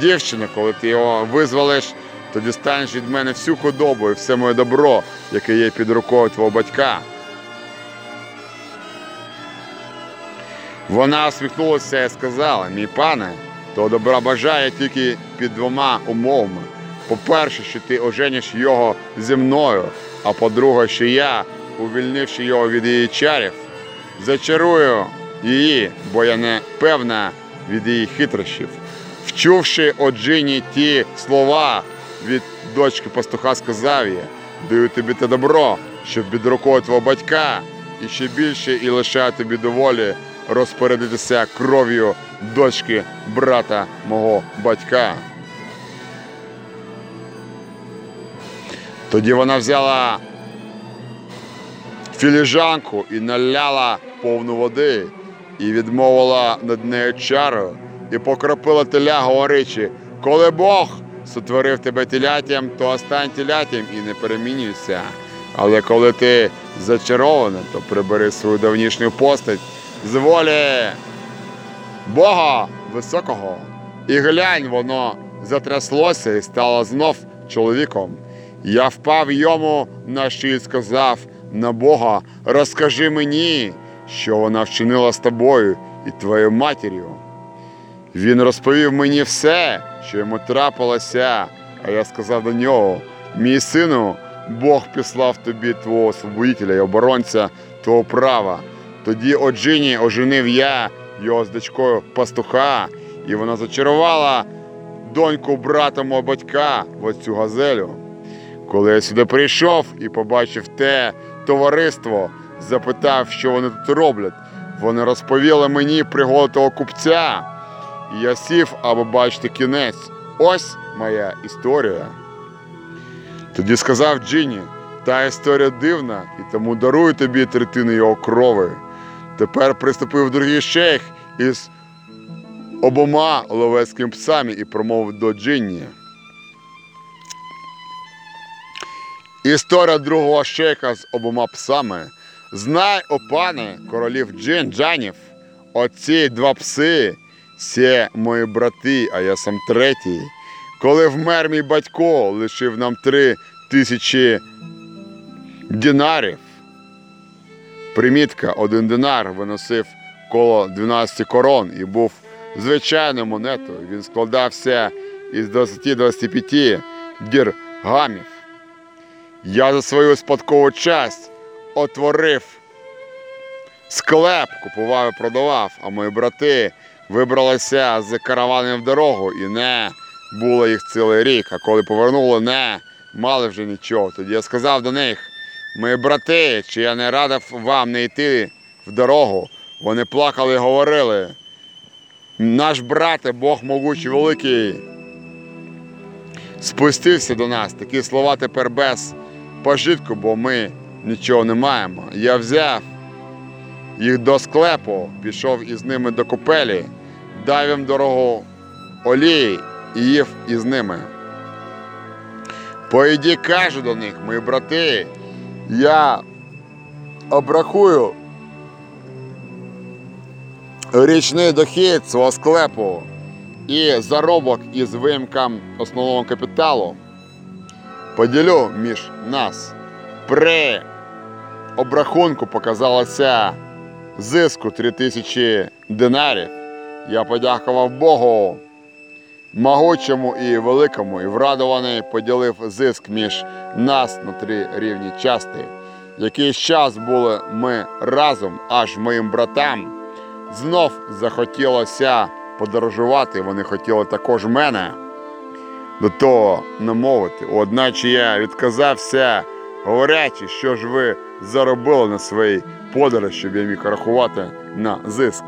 дівчина, коли ти його визволиш, то дістанеш від мене всю худобу і все моє добро, яке є під рукою твого батька. Вона усміхнулася і сказала, мій пане, то добра бажає тільки під двома умовами. По-перше, що ти оженіш його зі мною, а по-друге, що я, увільнивши його від її чарів, зачарую її, бо я не певна від її хитрощів. Вчувши оджині ті слова від дочки пастуха, сказав я, даю тобі те добро, щоб під рукою твого батька і ще більше і лишаю тобі доволі розпорядитися кров'ю дочки брата мого батька. Тоді вона взяла філіжанку і наляла повну води, і відмовила над нею чару, і покропила теля, говорячи, коли Бог сотворив тебе теляттям, то остань теляттям і не перемінюйся. Але коли ти зачарована, то прибери свою давнішню постать з волі Бога високого. І глянь, воно затряслося і стало знов чоловіком. Я впав йому на шию і сказав на Бога, розкажи мені, що вона вчинила з тобою і твоєю матір'ю. Він розповів мені все, що йому трапилося, а я сказав до нього: мій сину, Бог післав тобі твого освободителя і оборонця твого права. Тоді Оджині оженив я його з дочкою пастуха, і вона зачарувала доньку брата мого батька в оцю газелю. Коли я сюди прийшов і побачив те товариство, запитав, що вони тут роблять. Вони розповіли мені пригоду того купця. Я сів, аби бачити кінець. Ось моя історія. Тоді сказав Джині, та історія дивна, і тому дарую тобі третину його крови. Тепер приступив другий шейх із обома ловецькими псами і промовив до Джинні. Історія другого шейха з обома псами. Знай, о пане, королів Джин Джанів, оці два пси, це мої брати, а я сам третій. Коли вмер мій батько, лишив нам три тисячі динарів. Примітка, один динар виносив коло 12 корон і був звичайною монетою. Він складався із 20-25 діргамів. Я за свою спадкову часть отворив склеп, купував і продавав, а мої брати вибралися з караваном в дорогу і не було їх цілий рік. А коли повернули, не мали вже нічого. Тоді я сказав до них, мої брати, чи я не радив вам не йти в дорогу. Вони плакали і говорили. Наш брате, Бог могучий великий, спустився до нас. Такі слова тепер без пожитку, бо ми нічого не маємо. Я взяв їх до склепу, пішов із ними до купелі, їм дорогу олії і їв із ними. Поїді, кажу до них, мої брати, я обрахую річний дохід свого склепу і заробок із вимком основного капіталу поділю між нас. При обрахунку показалося зиску 3000 динарів. Я подякував Богу могучому і великому, і врадований поділив зиск між нас на три рівні части. Якийсь час були ми разом, аж моїм братам знов захотілося подорожувати. Вони хотіли також мене до того намовити. Одначе я відказався, говорячи, що ж ви заробили на своїй подорожі, щоб я міг рахувати на зиск.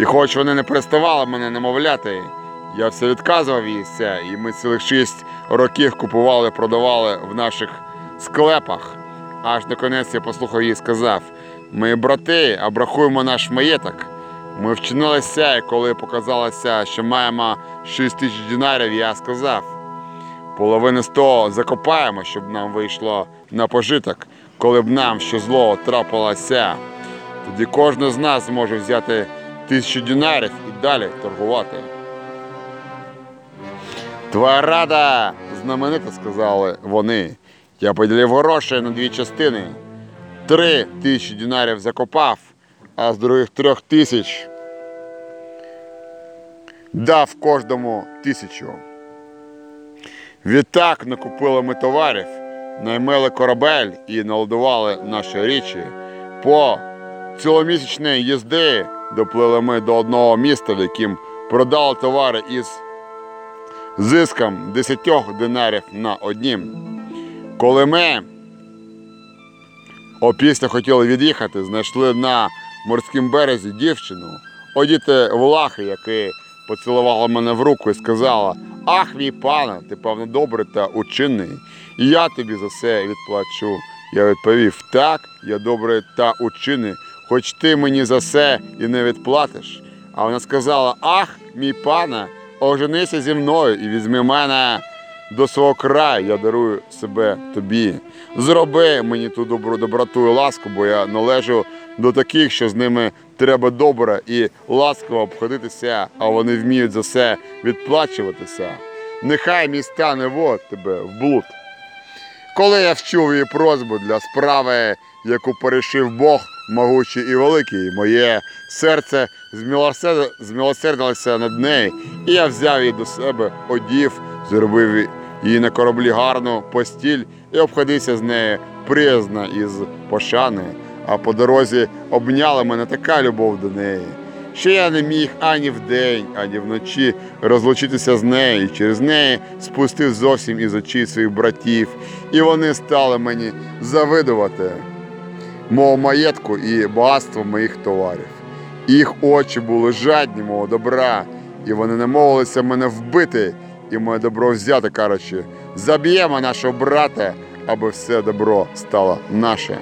І хоч вони не переставали мене намовляти, я все відказував їйся, і ми цілих шість років купували, продавали в наших склепах. Аж наконець я послухав її і сказав: ми брати, обрахуємо наш маєток. Ми вчинилися, і коли показалося, що маємо 6 тисяч динарів, я сказав. Половину з того закопаємо, щоб нам вийшло на пожиток, коли б нам що зло трапилося. Тоді кожен з нас зможе взяти тисячу динарів і далі торгувати. Твоя рада знаменита, сказали вони. Я поділив гроші на дві частини. Три тисячі динарів закопав, а з других трьох тисяч дав кожному тисячу. Відтак накупили ми товарів, наймели корабель і наладували наші річі. По ціломісячної їзди доплили ми до одного міста, в яким продали товари із зиском 10 динарів на однім. Коли ми опісля хотіли від'їхати, знайшли на морському березі дівчину, одіти в лахи, які поцілувала мене в руку і сказала: Ах, мій пане, ти певно добрий та учинний, і я тобі за це відплачу. Я відповів: так, я добрий та учинний, хоч ти мені за це і не відплатиш. А вона сказала: Ах, мій пане, оженися зі мною і візьми мене до свого краю, я дарую себе тобі. Зроби мені ту добру доброту і ласку, бо я належу до таких, що з ними треба добре і ласково обходитися, а вони вміють за це відплачуватися. Нехай мій стане вод тебе в блуд. Коли я вчув її просьбу для справи, яку порішив Бог, могучий і великий, моє серце змилосердилося над нею, і я взяв її до себе, одів, зробив її на кораблі гарну постіль і обходився з нею приязно із пошани. А по дорозі обняла мене така любов до неї, що я не міг ані вдень, ані вночі розлучитися з нею, через неї спустив зовсім із очей своїх братів, і вони стали мені завидувати мого маєтку і багатство моїх товарів. Їх очі були жадні мого добра, і вони не мовилися мене вбити, і моє добро взяти, кажучи, заб'ємо нашого брата, аби все добро стало наше.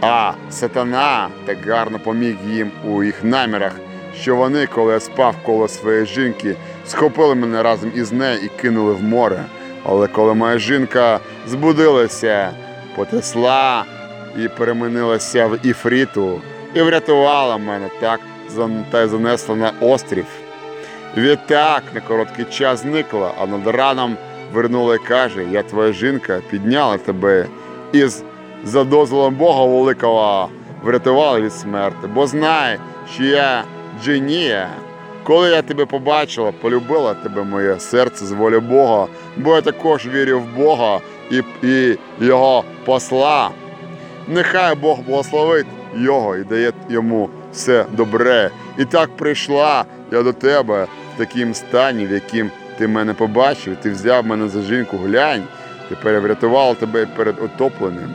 А сатана так гарно поміг їм у їх намірах, що вони, коли я спав коло своєї жінки, схопили мене разом із нею і кинули в море. Але коли моя жінка збудилася, потрясла і перемінилася в Іфріту, і врятувала мене так та й занесла на острів. Відтак на короткий час зникла, а над раном вернула і каже: Я твоя жінка підняла тебе із за дозволом Бога Великого врятувала від смерти, бо знай, що я Дженія. Коли я тебе побачила, полюбила тебе моє серце з волі Бога, бо я також вірю в Бога і, і Його посла. Нехай Бог благословить його і дає йому все добре. І так прийшла я до тебе в такому стані, в яким ти мене побачив, ти взяв мене за жінку, глянь, тепер я врятував тебе перед отопленням.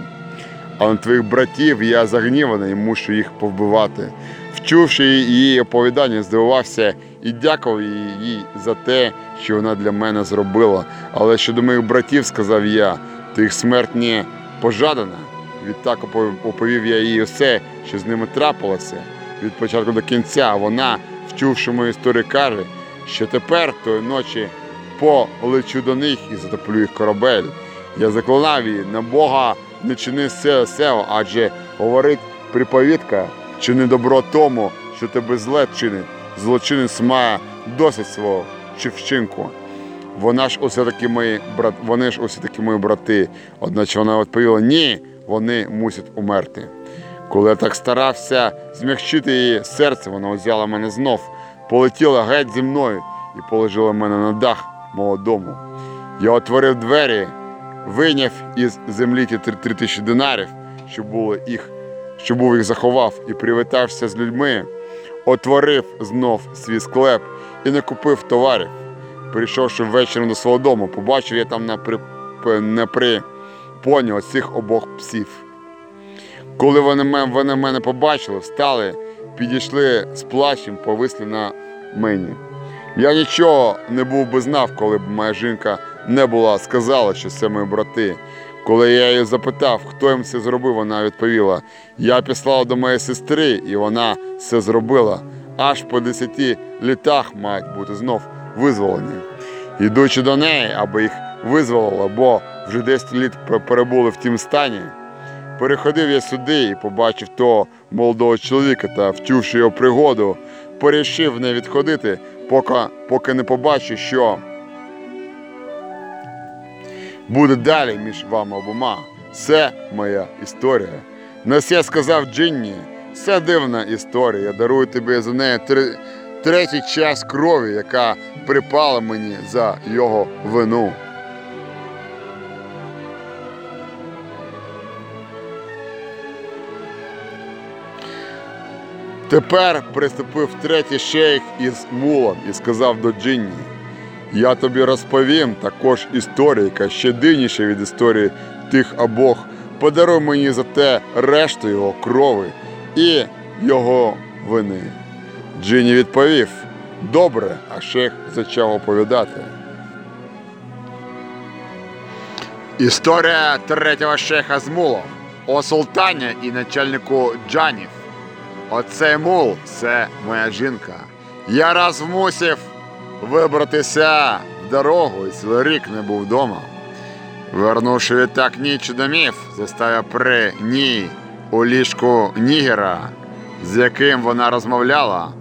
А на твоїх братів я загніваний мушу їх повбивати. Вчувши її оповідання, здивувався і дякував їй за те, що вона для мене зробила. Але щодо моїх братів, сказав я, то їх смерть не пожадана. Відтак оповів я їй усе, що з ними трапилося від початку до кінця. Вона, вчувши мою історію, каже, що тепер тої ночі полечу до них і затоплю їх корабель. Я заклинав її на Бога не чини все сео, адже говорить приповідка, чини добро тому, що тебе зле чинить. Злочинець має досить свого чи вчинку. Вона ж усе таки мої брат, вони ж усе таки мої брати. Одначе вона відповіла: ні, вони мусять умерти. Коли я так старався змягчити її серце, вона взяла мене знов, полетіла геть зі мною і положила мене на дах мого дому. Я отворив двері, вийняв із землі ті три тисячі динарів, що були їх, що був їх заховав, і привітався з людьми, отворив знов свій склеп і не купив товарів. Прийшовши ввечері до свого дому, побачив я там на при, на при поні оцих обох псів. Коли вони, вони мене побачили, встали, підійшли з плачем, повисли на мені. Я нічого не був би знав, коли б моя жінка не була сказала, що це мої брати. Коли я її запитав, хто їм це зробив, вона відповіла: Я післала до моєї сестри, і вона це зробила. Аж по десяти літах мають бути знов визволені. Йдучи до неї, аби їх визволило, бо вже 10 літ перебули в тім стані. Переходив я сюди і побачив того молодого чоловіка та, вчувши його пригоду, порішив не відходити, поки, поки не побачу, що буде далі між вами обома. Це моя історія. На це сказав Джинні. Це дивна історія. Я дарую тобі за неї третій час крові, яка припала мені за його вину. Тепер приступив третій шейх із мулом і сказав до Джинні. Я тобі розповім також історію, яка ще дивніша від історії тих обох. Подаруй мені за те решту його крови, і його вини. Джині відповів: Добре, а шейх зачав оповідати. Історія третього шейха з мулом о султані і начальнику Джанів. Оцей мул це моя жінка. Я раз мусив вибратися в дорогу і цілий рік не був вдома. Вернувши відтак ніч домів, застав при ній у ліжку нігера, з яким вона розмовляла,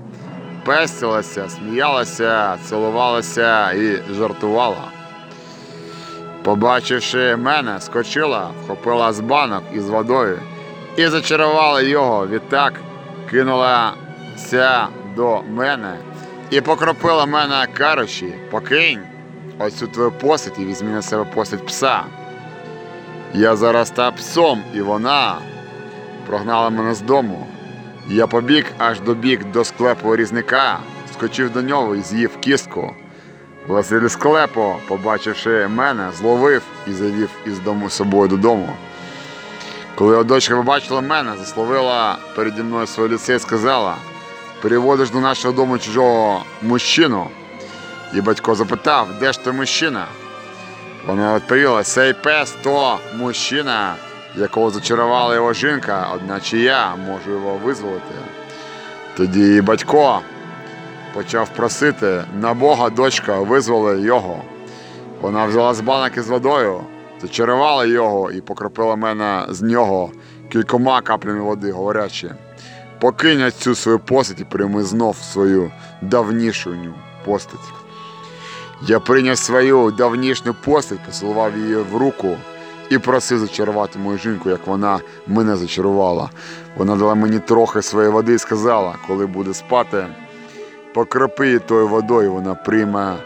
пестилася, сміялася, цілувалася і жартувала. Побачивши мене, скочила, вхопила з банок із водою і зачарувала його. Відтак кинулася до мене і покропила мене карощі, покинь оцю твою постать і візьми на себе постать пса. Я зараз став псом, і вона прогнала мене з дому. Я побіг аж до бік до склепу різника, скочив до нього і з'їв кістку. Власиль склепу, побачивши мене, зловив і завів із дому собою додому. Коли його дочка побачила мене, засловила переді мною своє лице і сказала: переводиш до нашого дому чужого мужчину. І батько запитав, де ж той мужчина? Вона відповіла, цей пес то мужчина, якого зачарувала його жінка, одначе я можу його визволити. Тоді і батько почав просити на Бога дочка визволи його. Вона взяла з банок із водою, зачарувала його і покропила мене з нього кількома каплями води, говорячи, покинь цю свою постать і прийми знов свою давнішу постать. Я прийняв свою давнішню постать, поцілував її в руку і просив зачарувати мою жінку, як вона мене зачарувала. Вона дала мені трохи своєї води і сказала, коли буде спати, покропи її тою водою, вона прийме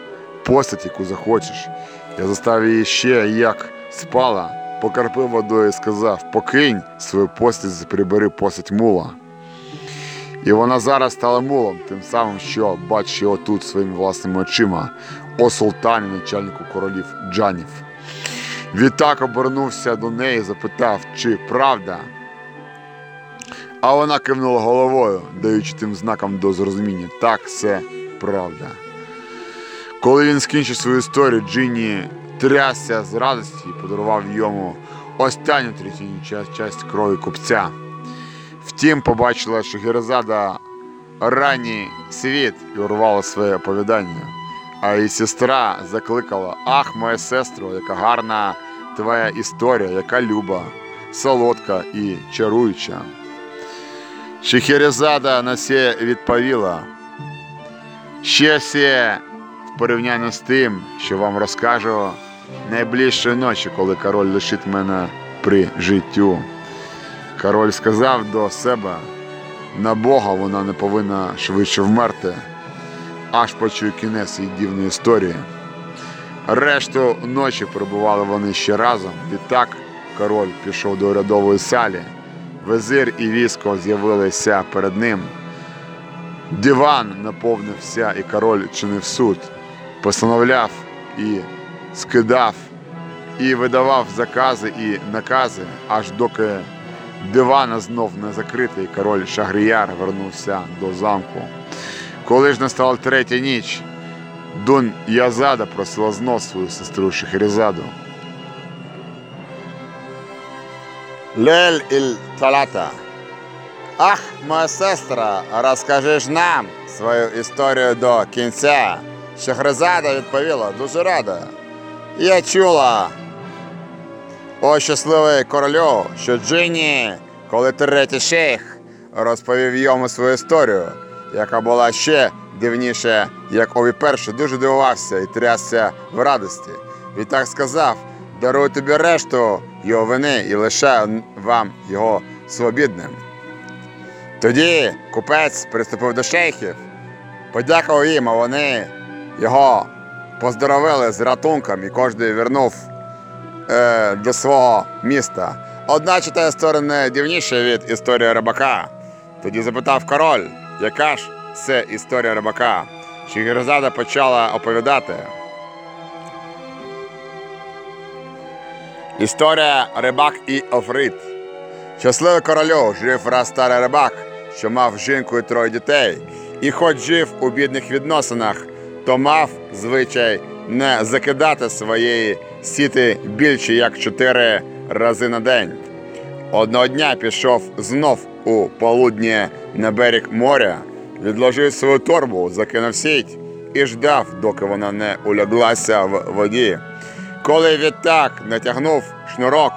постать, яку захочеш. Я заставив її ще, як спала, покропив водою і сказав, покинь свою постать, прибери постать мула. І вона зараз стала мулом, тим самим, що бачить його тут своїми власними очима, о султані, начальнику королів Джанів. Відтак обернувся до неї і запитав, чи правда. А вона кивнула головою, даючи тим знаком до зрозуміння. Так, це правда. Коли він скінчив свою історію, Джинні трясся з радості і подарував йому останню третину часть крові купця. Втім, побачила, що Герезада ранній світ і урвала своє оповідання. А її сестра закликала: Ах, моя сестро, яка гарна твоя історія, яка люба, солодка і чаруюча. Шехерезада на це відповіла. Ще все в порівнянні з тим, що вам розкажу найближчої ночі, коли король лишить мене при життю. Король сказав до себе, на Бога вона не повинна швидше вмерти, аж почує кінець її дивної історії. Решту ночі перебували вони ще разом. Відтак король пішов до урядової салі. Визир і військо з'явилися перед ним. Диван наповнився, і король чинив суд, постановляв і скидав, і видавав закази і накази, аж доки дивана знов не закритий, король Шагріяр вернувся до замку. Коли ж настала третя ніч, Дун Язада просила знов свою сестру Шахерезаду. Лель іль Талата. Ах, моя сестра, розкажи ж нам свою історію до кінця. Шахрезада відповіла дуже рада. Я чула, о щасливий королю, що Джині, коли третій шейх розповів йому свою історію, яка була ще дивніша, як ові перший, дуже дивувався і трясся в радості. Він так сказав: дарую тобі решту його вини і лишаю вам його свобідним. Тоді купець приступив до шейхів, подякував їм, а вони його поздоровили з ратунком і кожен вернув е, до свого міста. Одначе та історія не дивніша від історії рибака. Тоді запитав король, яка ж це історія рибака. Шігерзада почала оповідати. Історія рибак і Офрит. Щасливий корольов жив раз старий рибак, що мав жінку і троє дітей, і хоч жив у бідних відносинах, то мав звичай не закидати своєї сіти більше як чотири рази на день. Одного дня пішов знов у полудні на берег моря, відложив свою торбу, закинув сіть і ждав, доки вона не уляглася в воді. Коли відтак натягнув шнурок,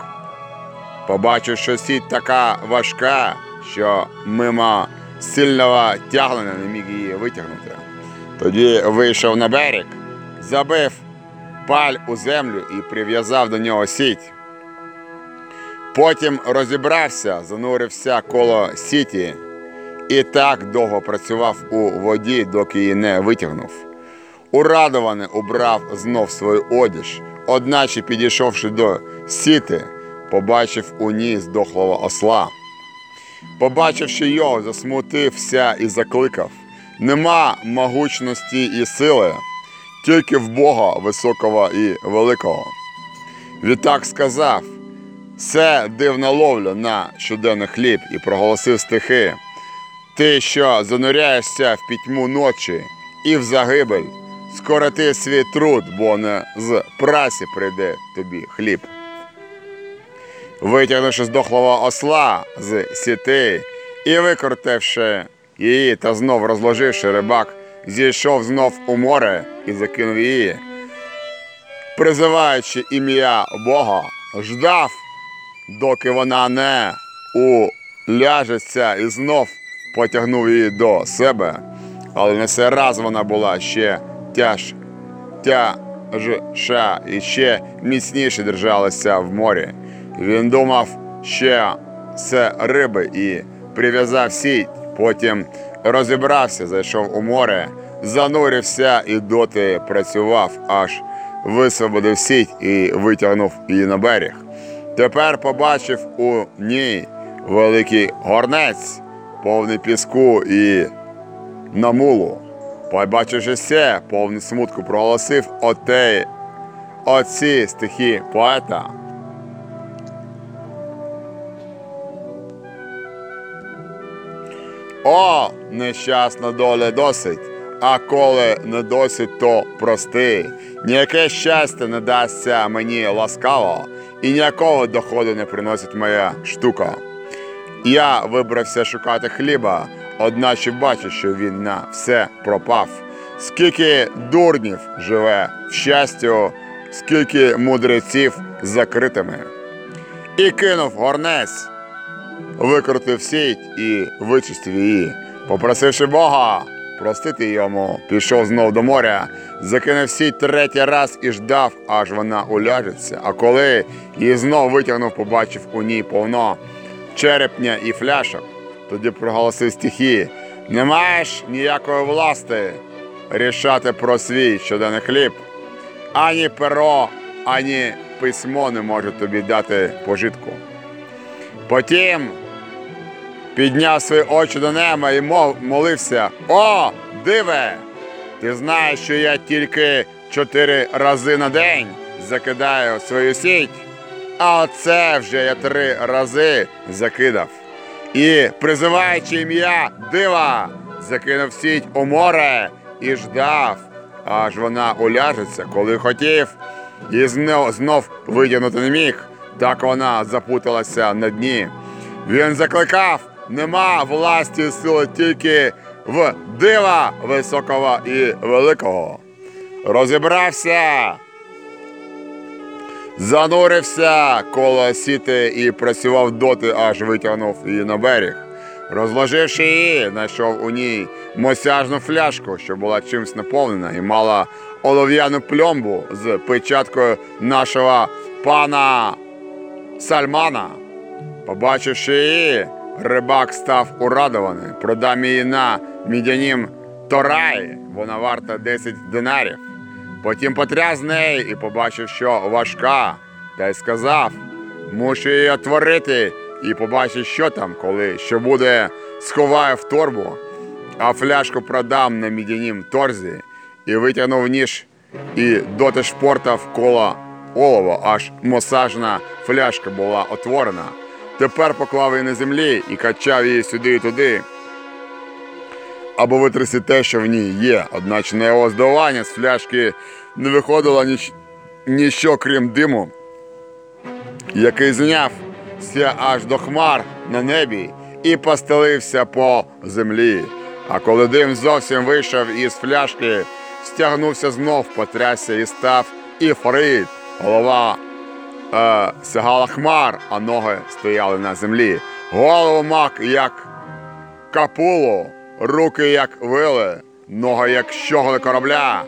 побачив, що сіть така важка, що мимо сильного тягнення не міг її витягнути. Тоді вийшов на берег, забив паль у землю і прив'язав до нього сіть. Потім розібрався, занурився коло сіті і так довго працював у воді, доки її не витягнув. Урадований убрав знов свою одіж, одначе підійшовши до сіти, побачив у ній здохлого осла. Побачивши його, засмутився і закликав: Нема могучності і сили, тільки в Бога високого і великого. Відтак сказав: це дивна ловля на щоденний хліб і проголосив стихи. Ти, що зануряєшся в пітьму ночі і в загибель, скороти свій труд, бо не з праці прийде тобі хліб. Витягнувши здохлого осла з сіти і викрутивши її та знов розложивши рибак, зійшов знов у море і закинув її. Призиваючи ім'я Бога, ждав, доки вона не уляжеться і знов потягнув її до себе, але не цей раз вона була ще тяж, тяжша і ще міцніше держалася в морі. Він думав, ще це риби і прив'язав сіть, потім розібрався, зайшов у море, занурився і доти працював, аж висвободив сіть і витягнув її на берег. Тепер побачив у ній великий горнець, повний піску і намулу. Побачивши це, повний смутку проголосив отей, оці стихи поета. О, нещасна доля досить, а коли не досить, то прости. Ніяке щастя не дасться мені ласкаво, і ніякого доходу не приносить моя штука. Я вибрався шукати хліба, одначе бачу, що він на все пропав. Скільки дурнів живе в щастю, скільки мудреців закритими. І кинув горнець, викрутив сіть і вичистив її. Попросивши Бога простити йому, пішов знов до моря, закинув сіть третій раз і ждав, аж вона уляжеться. А коли її знов витягнув, побачив у ній повно черепня і фляшок. Тоді проголосив стихії. Не маєш ніякої власти рішати про свій щоденний хліб. Ані перо, ані письмо не може тобі дати пожитку. Потім підняв свої очі до неба і мов, молився: О, диве! Ти знаєш, що я тільки чотири рази на день закидаю свою сіть, а оце вже я три рази закидав. І, призиваючи ім'я дива, закинув сіть у море і ждав, аж вона уляжеться, коли хотів, і знов, знов витягнути не міг, так вона запуталася на дні. Він закликав, нема власті сили тільки в дива високого і великого. Розібрався, занурився коло сіти і працював доти, аж витягнув її на берег. Розложивши її, знайшов у ній мосяжну фляжку, що була чимсь наповнена, і мала олов'яну пломбу з печаткою нашого пана Сальмана. Побачивши її, рибак став урадований, продам її на мідянім Тораї, вона варта 10 динарів. Потім потряс неї і побачив, що важка, та й сказав, мушу її отворити і побачив, що там, коли що буде, сховаю в торбу, а фляжку продам на мідянім торзі і витягнув ніж і доти шпортав коло олово, аж масажна фляжка була отворена. тепер поклав її на землі і качав її сюди і туди. Або витрясти те, що в ній є. Одначе на його здавання з фляшки не виходило ніч... ніщо крім диму, який знявся аж до хмар на небі і постелився по землі. А коли дим зовсім вийшов із фляшки, стягнувся знов, потрясся і став іфрит. Голова е, сягала хмар, а ноги стояли на землі. Голову мак, як капулу, руки, як вили, ноги, як щогли корабля,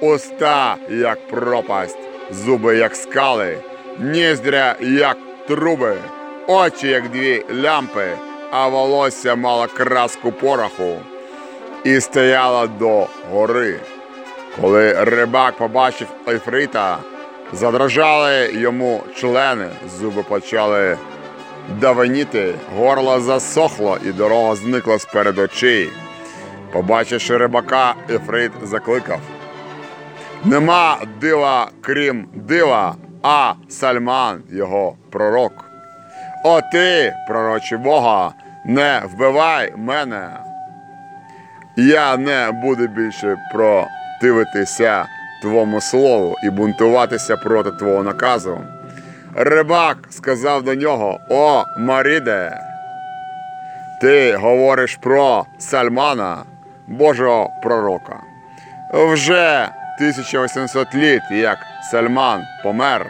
уста, як пропасть, зуби, як скали, ніздря, як труби, очі, як дві лямпи, а волосся мало краску пороху і стояла до гори. Коли рибак побачив Ефрита, задрожали йому члени, зуби почали давеніти, горло засохло і дорога зникла з-перед очей. Побачивши рибака, Ефрит закликав. Нема дива, крім дива, а Сальман його пророк. О ти, пророче Бога, не вбивай мене. Я не буду більше противитися твому слову і бунтуватися проти твого наказу. Рибак сказав до нього: О, Маріде, ти говориш про Сальмана, Божого пророка. Вже 1800 літ, як Сальман помер,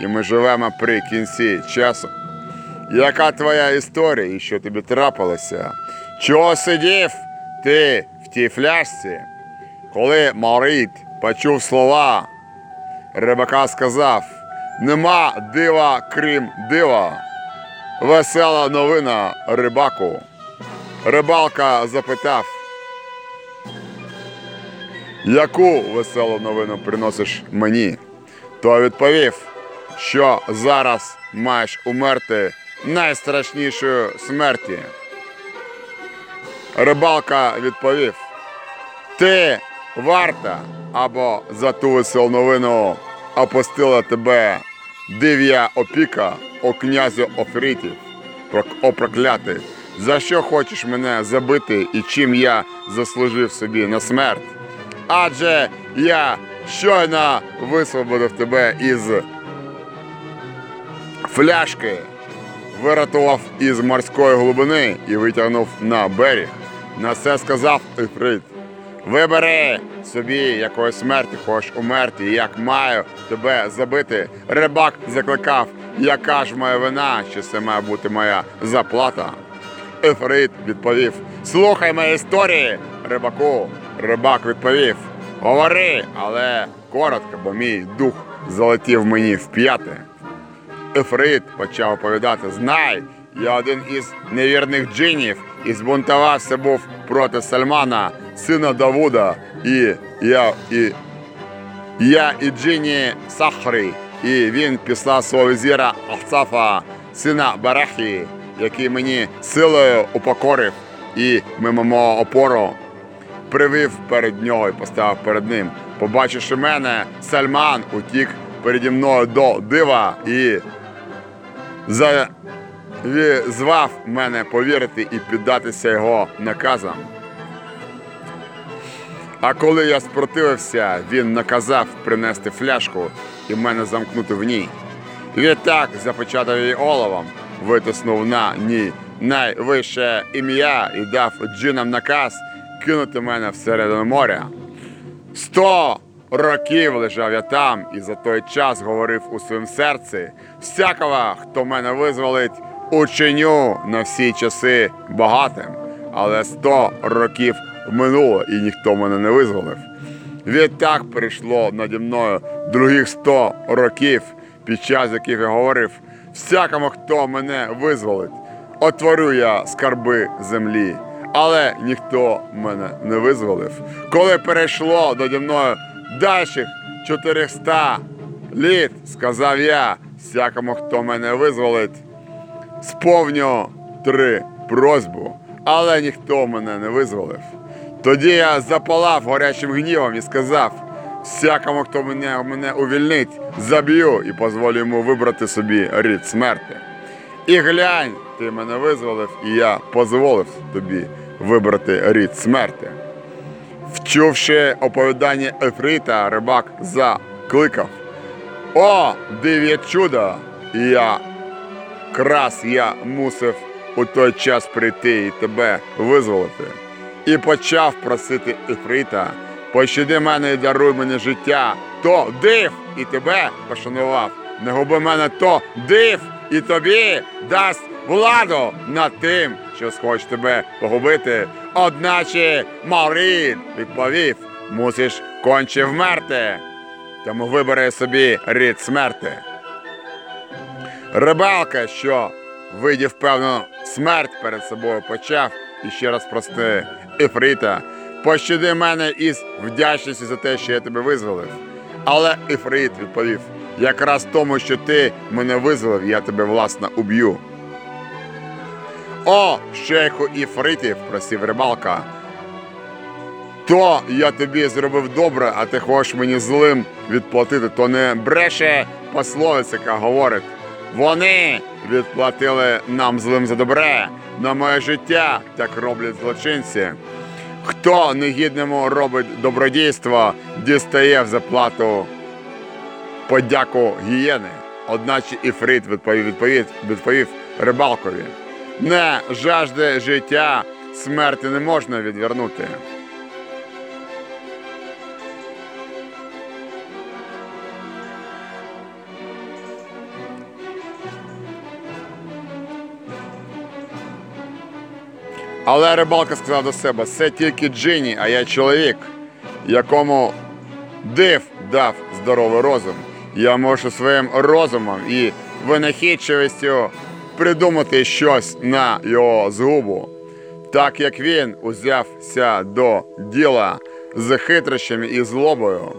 і ми живемо при кінці часу. Яка твоя історія і що тобі трапилося? Чого сидів ти в тій фляжці? Коли Марит почув слова, рибака сказав: Нема дива, крім дива. Весела новина рибаку. Рибалка запитав, яку веселу новину приносиш мені? То відповів, що зараз маєш умерти найстрашнішою смерті. Рибалка відповів: Ти варта або за ту веселу новину опустила тебе див'я опіка, о князю Офритів, Прок- о проклятий. За що хочеш мене забити і чим я заслужив собі на смерть? Адже я щойно висвободив тебе із фляшки, вирятував із морської глибини і витягнув на берег. На це сказав Ефрит. Вибери собі якої смерті хочеш умерти, як маю тебе забити. Рибак закликав, яка ж моя вина, що це має бути моя заплата. Ефрит відповів: Слухай мої історії, рибаку. Рибак відповів: Говори, але коротко, бо мій дух залетів мені в п'яте. Ефрит почав оповідати: Знай, я один із невірних джинів і збунтувався був проти Сальмана, сина Давуда, і я і я і Джині Сахри, і він післав свого візіра Ахцафа, сина Барахі, який мені силою упокорив і мимо мого опору привів перед нього і поставив перед ним. Побачивши мене, Сальман утік переді мною до дива і звав мене повірити і піддатися його наказам. А коли я спротивився, він наказав принести фляжку і мене замкнути в ній. Відтак запечатав її оловом, витиснув на ній найвище ім'я і дав джинам наказ кинути мене всередину моря. Сто років лежав я там і за той час говорив у своєму серці всякого, хто мене визволить, ученю на всі часи багатим. Але сто років минуло і ніхто мене не визволив. Відтак прийшло наді мною других сто років, під час яких я говорив всякому, хто мене визволить, отворю я скарби землі. Але ніхто мене не визволив. Коли перейшло наді мною дальших 400 літ, сказав я, всякому, хто мене визволить, сповню три просьбу, але ніхто мене не визволив. Тоді я запалав горячим гнівом і сказав: всякому, хто мене, мене увільнить, заб'ю і дозволю йому вибрати собі рід смерти. І глянь, ти мене визволив, і я дозволив тобі вибрати рід смерти. Вчувши оповідання Ефрита, рибак закликав. О, див'є чудо! Я крас я мусив у той час прийти і тебе визволити. І почав просити Ефрита, пощади мене і даруй мені життя, то див і тебе пошанував. Не губи мене, то див і тобі дасть владу над тим, що схоче тебе погубити. Одначе Маурін відповів, мусиш конче вмерти. Тому вибери собі рід смерти. Рибалка, що видів певну смерть перед собою, почав і ще раз прости Ефрита, пощади мене із вдячністю за те, що я тебе визволив. Але Ефрит відповів: якраз тому, що ти мене визволив, я тебе власне уб'ю. О, шейху Іфритів, просив рибалка. То я тобі зробив добре, а ти хочеш мені злим відплатити, то не бреше пословиця, яка говорить. Вони відплатили нам злим за добре, на моє життя так роблять злочинці. Хто негідному робить добродійство, дістає в заплату подяку гієни. Одначе Іфрит відповів, відповів, відповів рибалкові. Не жажди життя, смерті не можна відвернути. Але рибалка сказав до себе, це тільки Джині, а я чоловік, якому див дав здоровий розум. Я можу своїм розумом і винахідчивістю придумати щось на його згубу. Так як він узявся до діла з хитрощами і злобою.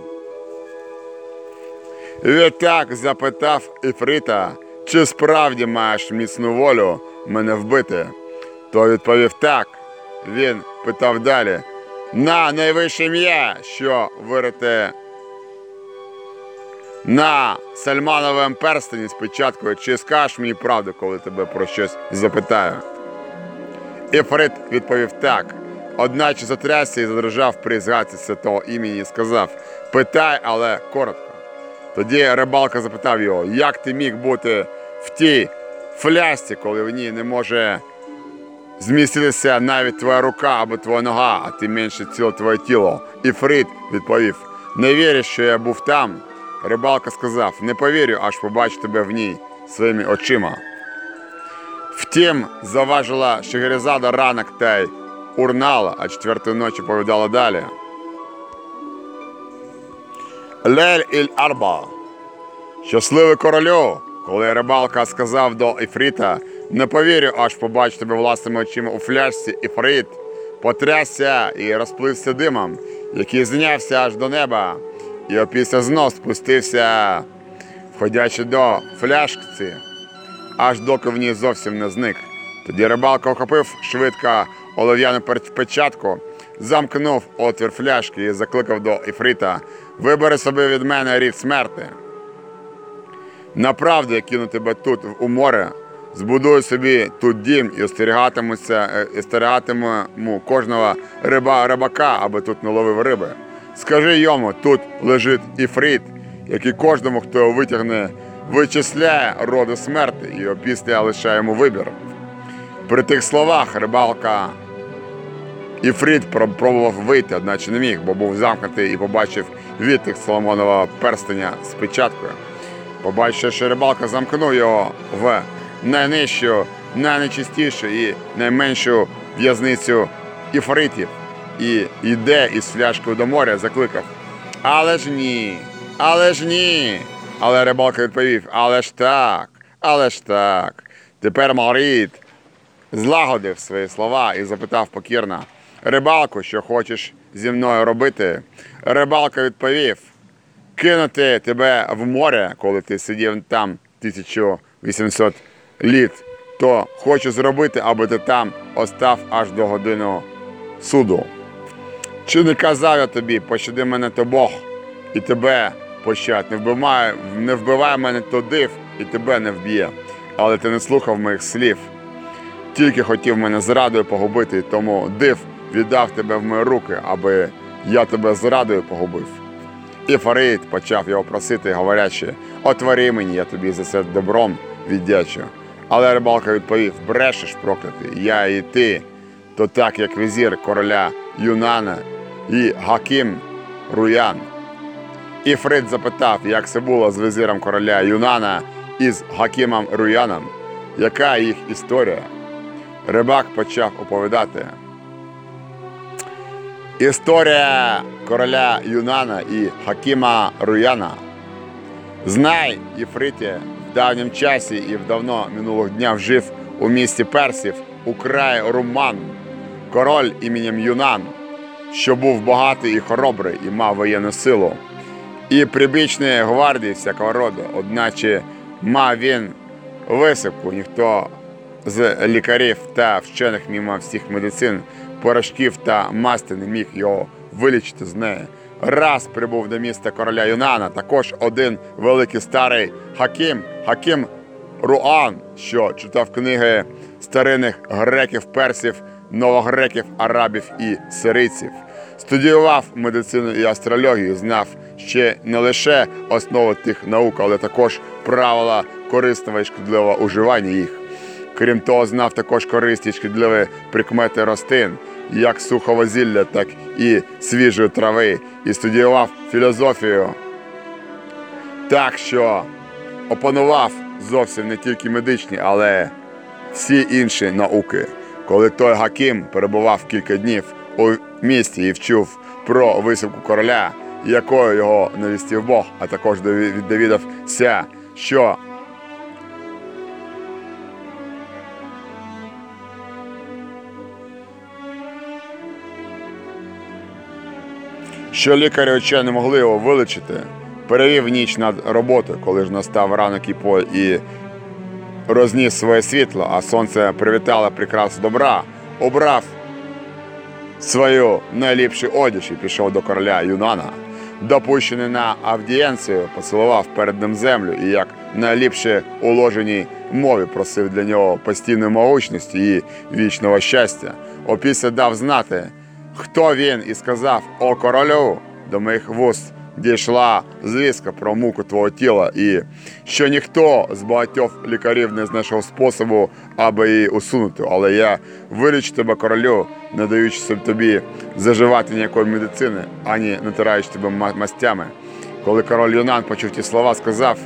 Відтак запитав Іфрита, чи справді маєш міцну волю мене вбити. То відповів так. Він питав далі. На найвище ім'я, що вирите на Сальмановому перстені спочатку, чи скажеш мені правду, коли тебе про щось запитаю. Ефрит відповів так. Одначе затрясся і задрожав при згадці святого імені і сказав: Питай, але коротко. Тоді рибалка запитав його, як ти міг бути в тій флясті, коли в ній не може зміститися навіть твоя рука або твоя нога, а тим менше ціле твоє тіло. І Фрид відповів: Не віриш, що я був там. Рибалка сказав: Не повірю, аж побачу тебе в ній своїми очима. Втім, заважила Шегерезада ранок та й урнала, а четвертої ночі повідала далі. Лель іль Арба. Щасливий королю, коли рибалка сказав до Іфріта, не повірю, аж побачу тебе власними очима у фляжці, Іфрит потрясся і розплився димом, який знявся аж до неба, і опісля знов спустився, входячи до фляжці, аж доки в ній зовсім не зник. Тоді рибалка охопив швидко олов'яну печатку, замкнув отвір фляжки і закликав до Іфрита Вибери собі від мене рід смерти. Направду я кину тебе тут, у море, збудую собі тут дім і остерігатимуся, е, остерігатиму кожного риба, рибака, аби тут не ловив риби. Скажи йому, тут лежить іфрит, який кожному, хто його витягне, вичисляє роди смерти і опісля лишає йому вибір. При тих словах рибалка Іфрит пробував вийти, одначе не міг, бо був замкнутий і побачив відтик Соломонового перстеня з печаткою. Побачивши, що рибалка замкнув його в найнижчу, найнечистішу і найменшу в'язницю іфритів і йде із фляжкою до моря, закликав. Але ж ні, але ж ні. Але рибалка відповів: Але ж так, але ж так. Тепер Марит злагодив свої слова і запитав покірно. Рибалку, що хочеш зі мною робити? Рибалка відповів: кинути тебе в море, коли ти сидів там 1800 літ, то хочу зробити, аби ти там остав аж до години суду. Чи не казав я тобі, пощади мене то Бог, і тебе пощад, не вбивай, не вбивай мене то див, і тебе не вб'є. але ти не слухав моїх слів. Тільки хотів мене зрадою погубити, тому див віддав тебе в мої руки, аби я тебе зрадою погубив. І Фарид почав його просити, говорячи, отвори мені, я тобі за це добром віддячу. Але рибалка відповів: брешеш проклятий, я і ти, то так, як візір короля Юнана і Гаким Руян. І Фрид запитав, як це було з візиром короля Юнана і з Гакимом Руяном, яка їх історія. Рибак почав оповідати. Історія короля Юнана і Хакіма Руяна. Знай, Єфриті, давнім часі і в давно минулого дня жив у місті Персів у краї Руман, король іменем Юнан, що був багатий і хоробрий і мав воєнну силу. І прибічної гвардії всякого роду, одначе мав він висипку, ніхто з лікарів та вчених мімо всіх медицин, порошків та масти не міг його вилічити з неї. Раз прибув до міста короля Юнана, також один великий старий Хакім, Хакім Руан, що читав книги старинних греків, персів, новогреків, арабів і сирийців. Студіював медицину і астрологію, знав ще не лише основи тих наук, але також правила корисного і шкідливого уживання їх. Крім того, знав також користі й шкідливі прикмети рослин, як сухого зілля, так і свіжої трави, і студіював філософію. Так що опанував зовсім не тільки медичні, але всі інші науки. Коли той Гаким перебував кілька днів у місті і вчув про висівку короля, якою його навістив Бог, а також дові- довідався, що що лікарі очей не могли його вилечити, перевів ніч над роботою, коли ж настав ранок і по і розніс своє світло, а сонце привітало прикрас добра, обрав свою найліпшу одіж і пішов до короля Юнана. Допущений на авдієнцію, поцілував перед ним землю і як найліпше уложеній мові просив для нього постійної могучності і вічного щастя. Опісля дав знати, хто він, і сказав: О королю, до моїх вуст дійшла звістка про муку твого тіла, і що ніхто з багатьох лікарів не знайшов способу, аби її усунути. Але я вилічу тебе королю, не даючи тобі заживати ніякої медицини, ані натираючи тебе ма- мастями. Коли король Юнан почув ті слова, сказав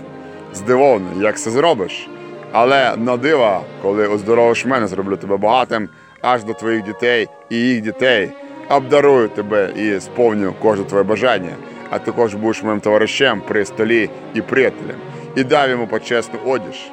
здивований, як це зробиш. Але на дива, коли оздоровиш мене, зроблю тебе багатим аж до твоїх дітей і їх дітей. Обдарую тебе і сповню кожне твоє бажання, а також будеш моїм товаришем при столі і приятелем, і дав йому почесну одіж.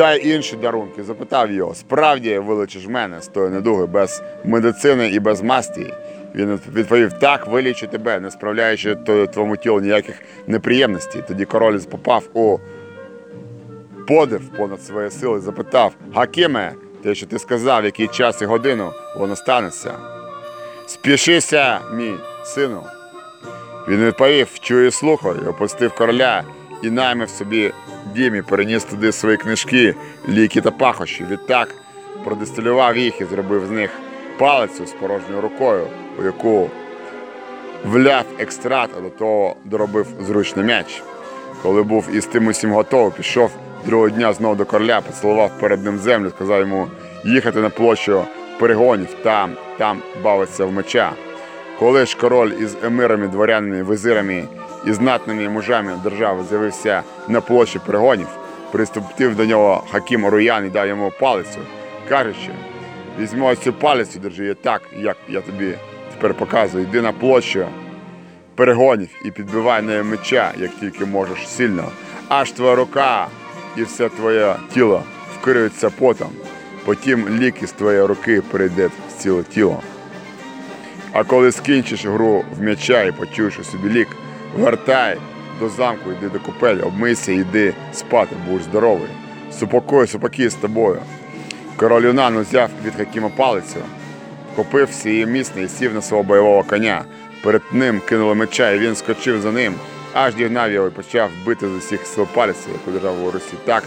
Та й інші дарунки. Запитав його, справді вилечиш мене з тої недуги без медицини і без масті. Він відповів: так, вилічу тебе, не справляючи твоєму тілу ніяких неприємностей. Тоді король попав у подив понад свої сили, запитав: Гакиме, те, що ти сказав, який час і годину воно станеться. Спішися, мій сину. Він відповів, чую і слухаю, опустив короля і наймив собі дім і переніс туди свої книжки, ліки та пахощі. Відтак продистилював їх і зробив з них палицю з порожньою рукою, у яку вляв екстракт, а до того доробив зручний м'яч. Коли був із тим усім готовий, пішов другого дня знову до короля, поцілував перед ним землю, сказав йому їхати на площу перегонів, там, там бавиться в меча. Коли ж король із емирами, дворянами, визирами і знатними мужами держави з'явився на площі перегонів, приступив до нього Хакім Руян і дав йому палицю, кажучи, візьми цю палицю, держи її так, як я тобі тепер показую. Йди на площу перегонів і підбивай нею меча, як тільки можеш сильно, аж твоя рука і все твоє тіло вкриються потом. Потім лік із твоєї руки перейде в ціле тіло. А коли скінчиш гру в м'яча і почуєш у собі лік, вертай до замку, йди до купелі, обмийся, йди спати, будь здоровий. Супокой, супаки з тобою. Король Юнан узяв від Хакіма палицю, вхопив її міцно і сів на свого бойового коня. Перед ним кинули меча, і він скочив за ним, аж дігнав його і почав бити з усіх сил палицю, яку держав у русі. Так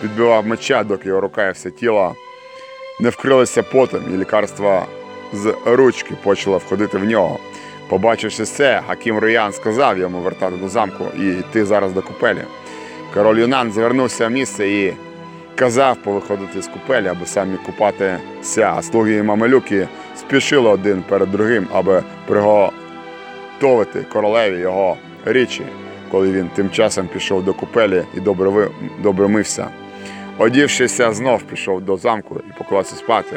підбивав меча, доки його рука і все тіло не вкрилося потом, і лікарство з ручки почало входити в нього. Побачивши це, Хакім Руян сказав йому вертати до замку і йти зараз до купелі. Король Юнан звернувся в місце і казав повиходити з купелі, аби самі купатися, а слуги і мамелюки спішили один перед другим, аби приготовити королеві його річі, коли він тим часом пішов до купелі і добре, добре мився. Одівшися, знов пішов до замку і поклався спати.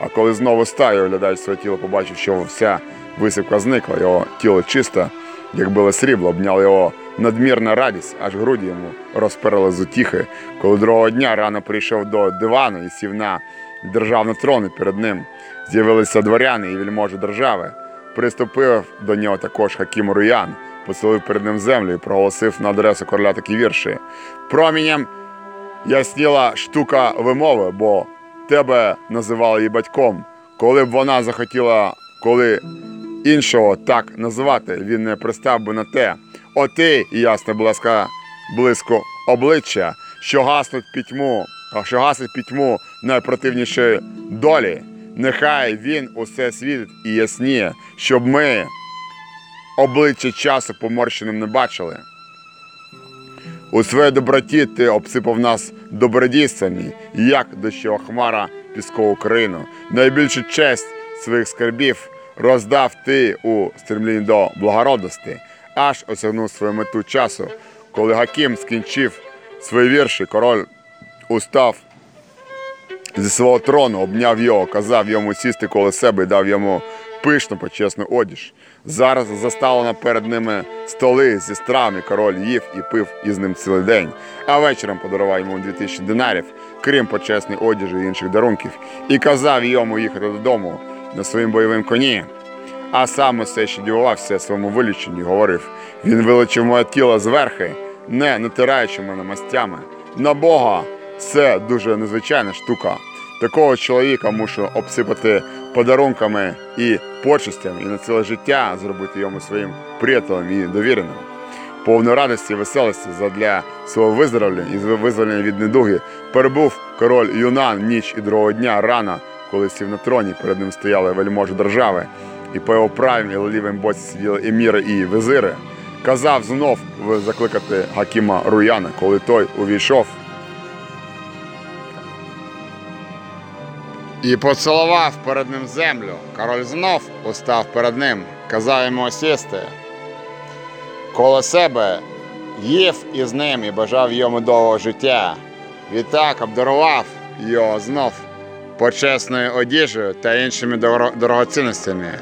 А коли знову стає, оглядаючи своє тіло, побачив, що вся висипка зникла, його тіло чисте, як биле срібло, обняла його надмірна радість, аж груді йому розперли з утіхи. Коли другого дня рано прийшов до дивану і сів на державний трон, і перед ним з'явилися дворяни і вельможі держави. Приступив до нього також Хакім Руян, поселив перед ним землю і проголосив на адресу короля такі вірші. Промінням ясніла штука вимови, бо тебе називали її батьком. Коли б вона захотіла, коли іншого так називати, він не пристав би на те. О ти, і ясне близько, близько обличчя, що гаснуть пітьму, а що гасить пітьму найпротивнішої долі. Нехай він усе світить і ясніє, щоб ми обличчя часу поморщеним не бачили. У своїй доброті ти обсипав нас добродійствами, як дощова хмара піскову країну. Найбільшу честь своїх скарбів роздав ти у стремлінні до благородності, аж осягнув свою мету часу. Коли Гаким скінчив свої вірші, король устав зі свого трону, обняв його, казав йому сісти коло себе і дав йому пишну почесну одіж. Зараз заставлено перед ними столи зі стравами, король їв і пив із ним цілий день, а вечором подарував йому 2000 динарів, крім почесної одежі і інших дарунків, і казав йому їхати додому на своїм бойовим коні. А сам усе ще дивувався своєму виліченню говорив: він вилучив моє тіло зверхи, не натираючи мене мастями. На Бога, це дуже незвичайна штука. Такого чоловіка мушу обсипати подарунками і почестями, і на ціле життя зробити йому своїм приятелем і довіреним. Повно радості і веселості задля свого виздоровлення і визволення від недуги перебув король Юнан ніч і другого дня рано, коли сів на троні, перед ним стояли вельможі держави, і по його правім і лівим боці сиділи еміри і визири. Казав знов закликати Гакіма Руяна, коли той увійшов. І поцілував перед ним землю. Король знов устав перед ним, казав йому сісти. Коло себе їв із ним і бажав йому довгого життя. Відтак обдарував його знов почесною одіжею та іншими дорогоцінностями.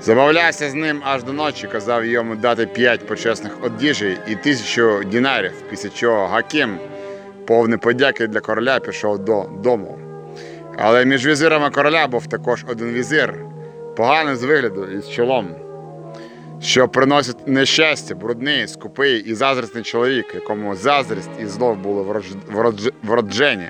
Забавлявся з ним аж до ночі, казав йому дати п'ять почесних одіжей і тисячу дінарів, після чого Гаким, повний подяки для короля, пішов додому. Але між візирами короля був також один візир, поганий з вигляду і з чолом, що приносить нещастя, брудний, скупий і заздрісний чоловік, якому заздрість і зло були вродж- вродж- вроджені.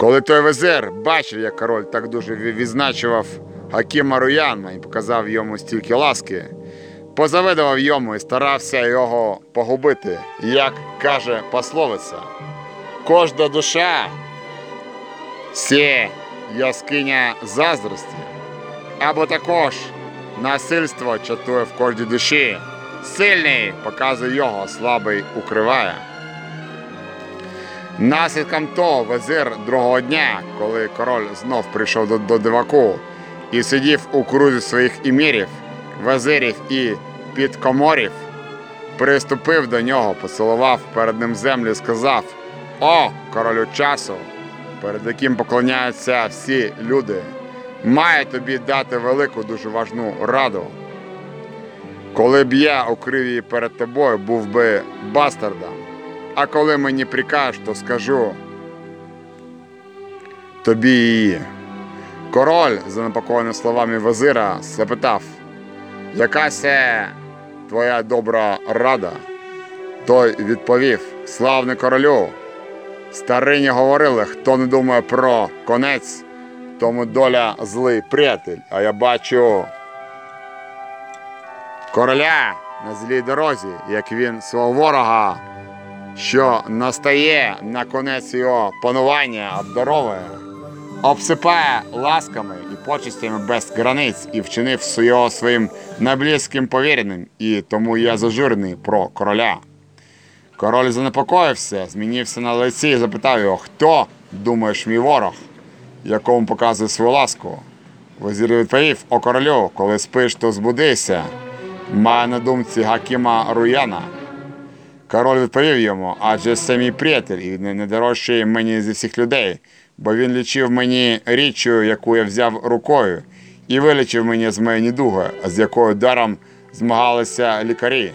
Коли той визир бачив, як король так дуже відзначував Хакіма Руяна і показав йому стільки ласки, позавидував йому і старався його погубити, як каже пословиця. Кожна душа це яскиня заздрості, або також насильство чатує в кожній душі. Сильний показує його, слабий укриває. Наслідком того визир другого дня, коли король знов прийшов до, до диваку і сидів у крузі своїх імірів, визирів і підкоморів, приступив до нього, поцілував перед ним землю і сказав: О, королю часу, перед яким поклоняються всі люди, маю тобі дати велику, дуже важну раду. Коли б я у криві перед тобою був би бастардом, а коли мені прикажеш, то скажу тобі її. Король, занепокоєний словами вазира, запитав, яка це твоя добра рада? Той відповів: Славне королю. Старині говорили, хто не думає про конець, тому доля злий приятель. А я бачу короля на злій дорозі, як він свого ворога, що настає на конець його панування, обдаровує, обсипає ласками і почестями без границь і вчинив його своїм найблизьким повіреним, і тому я зажурений про короля. Король занепокоївся, змінився на лиці і запитав його, хто, думаєш, мій ворог, якому показує свою ласку. Визір відповів, о королю, коли спиш, то збудися. Має на думці Гакіма Руяна. Король відповів йому, адже це мій приятель і не- найдорожчий мені зі всіх людей, бо він лічив мені річчю, яку я взяв рукою, і вилічив мені з моєї недуги, з якою даром змагалися лікарі.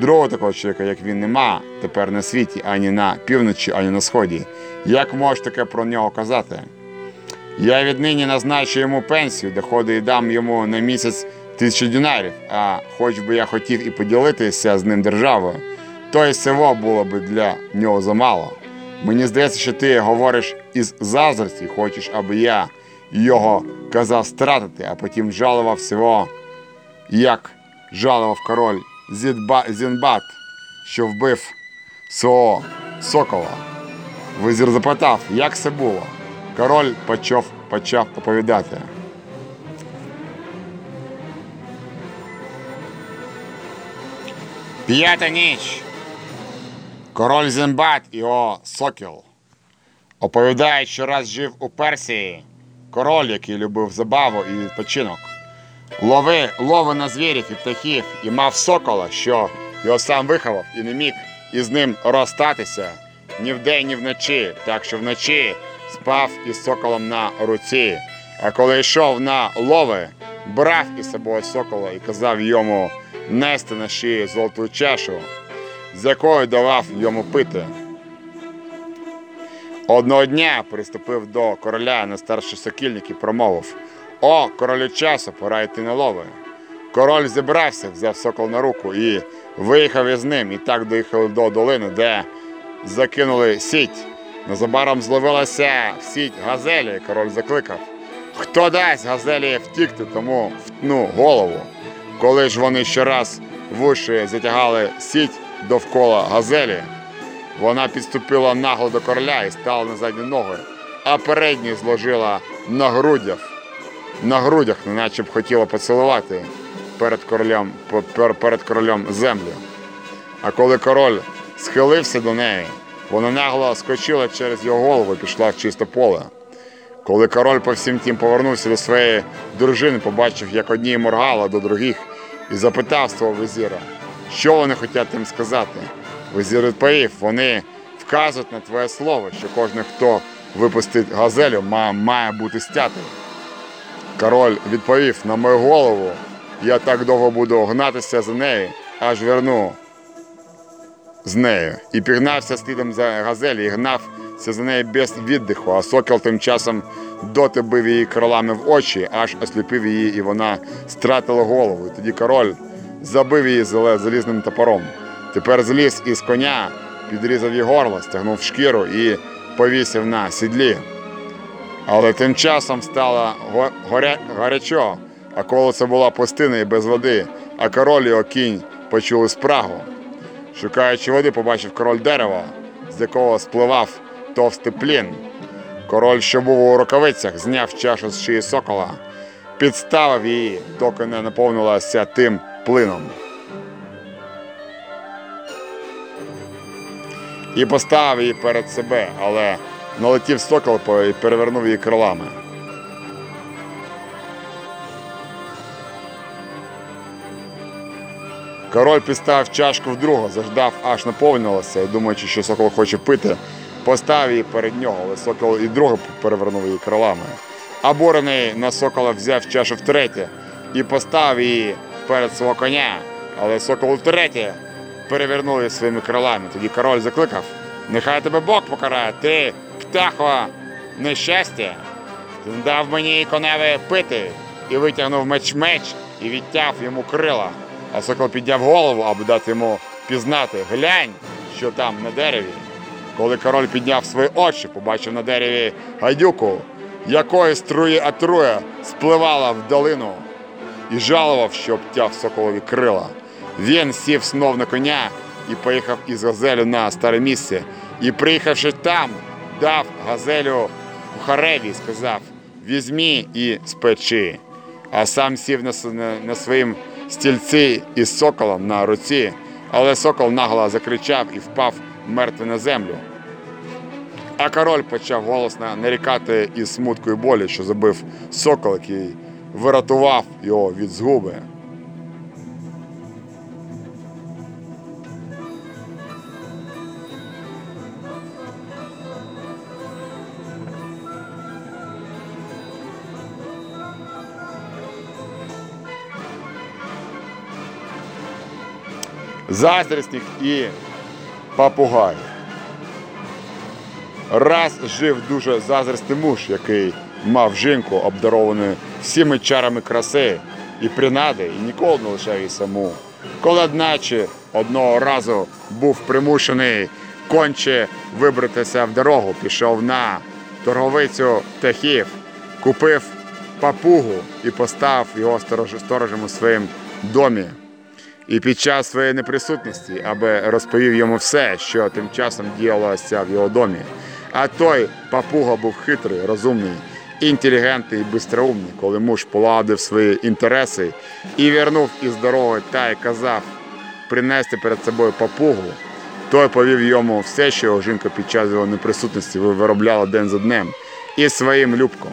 Другого такого чоловіка, як він, нема тепер на світі, ані на півночі, ані на сході. Як можеш таке про нього казати? Я віднині назначу йому пенсію, доходи і дам йому на місяць тисячу динарів, а хоч би я хотів і поділитися з ним державою, то й всього було б для нього замало. Мені здається, що ти говориш із заздрості, хочеш, аби я його казав стратити, а потім жалував всього, як жалував король Зінбат, що вбив свого сокола. Визір запитав, як це було. Король почав, почав оповідати. П'ята ніч. Король Зімбат його сокіл. Оповідає, що раз жив у Персії король, який любив забаву і відпочинок. Лови, лови на звірів і птахів і мав сокола, що його сам виховав і не міг із ним розстатися ні вдень, ні вночі, так що вночі спав із соколом на руці. А коли йшов на лови, брав із собою сокола і казав йому нести на шиї золоту чашу, з якою давав йому пити. Одного дня приступив до короля найстарший сокільник і промовив О, королю часу, пора йти на лови. Король зібрався, взяв сокол на руку і виїхав із ним. І так доїхали до долини, де закинули сіть. Незабаром зловилася в сіть газелі, король закликав. Хто дасть газелі втікти, тому втну голову. Коли ж вони щораз вуші затягали сіть довкола газелі, вона підступила нагло до короля і стала на задні ноги, а передні зложила на грудях, на грудях, неначе б хотіла поцілувати перед королем, перед королем землю. А коли король схилився до неї, вона нагло скочила через його голову і пішла в чисте поле. Коли король по всім тім повернувся до своєї дружини, побачив, як одні моргали до других, і запитав свого визіра, що вони хочуть їм сказати. Відповів, вони вказують на твоє слово, що кожен, хто випустить газелю, має, бути стятий. Король відповів на мою голову, я так довго буду гнатися за нею, аж верну з нею. І пігнався слідом за газелі і гнався за нею без віддиху, а сокіл тим часом доти бив її крилами в очі, аж осліпив її, і вона стратила голову. І тоді король забив її залізним топором. Тепер зліз із коня, підрізав їй горло, стягнув шкіру і повісив на сідлі. Але тим часом стало горя... гарячо, а коло була пустина і без води, а король і його кінь почули спрагу. Шукаючи води, побачив король дерева, з якого спливав товстий плін. Король, що був у рукавицях, зняв чашу з шиї сокола, підставив її, доки не наповнилася тим плином. І поставив її перед себе, але налетів сокол і перевернув її крилами. Король підставив чашку вдруге, заждав, аж наповнилося, і думаючи, що сокол хоче пити, поставив її перед нього, але сокол і друге перевернув її крилами. Обурений на сокола взяв чашу втретє і поставив її перед свого коня, але сокол втретє перевернув її своїми крилами. Тоді король закликав: нехай тебе Бог покарає, ти, птахо, нещастя. Ти не дав мені коневе пити, і витягнув меч-меч і відтяв йому крила. А сокол підняв голову, аби дати йому пізнати. Глянь, що там на дереві. Коли король підняв свої очі, побачив на дереві гайдюку, якої струї атруя спливала в долину і жалував, що обтяв соколові крила. Він сів знов на коня і поїхав із газелю на старе місце. І приїхавши там, дав газелю кухареві і сказав: візьмі і спечи. А сам сів на, на, на своїм стільці із соколом на руці, але сокол нагло закричав і впав мертвий на землю. А король почав голосно нарікати із смутку і болі, що забив сокол, який вирятував його від згуби. Заздрісник і папугай. Раз жив дуже заздрістий муж, який мав жінку, обдаровану всіми чарами краси і принади, і ніколи не лишав її саму. Коли, одначе, одного разу був примушений конче вибратися в дорогу, пішов на торговицю птахів, купив папугу і постав його сторожем у своїм домі. І під час своєї неприсутності, аби розповів йому все, що тим часом діялося в його домі. А той папуга був хитрий, розумний, інтелігентний і бистроумний, коли муж поладив свої інтереси і вернув із дороги та й казав принести перед собою папугу. Той повів йому все, що його жінка під час його неприсутності виробляла день за днем, і своїм любком.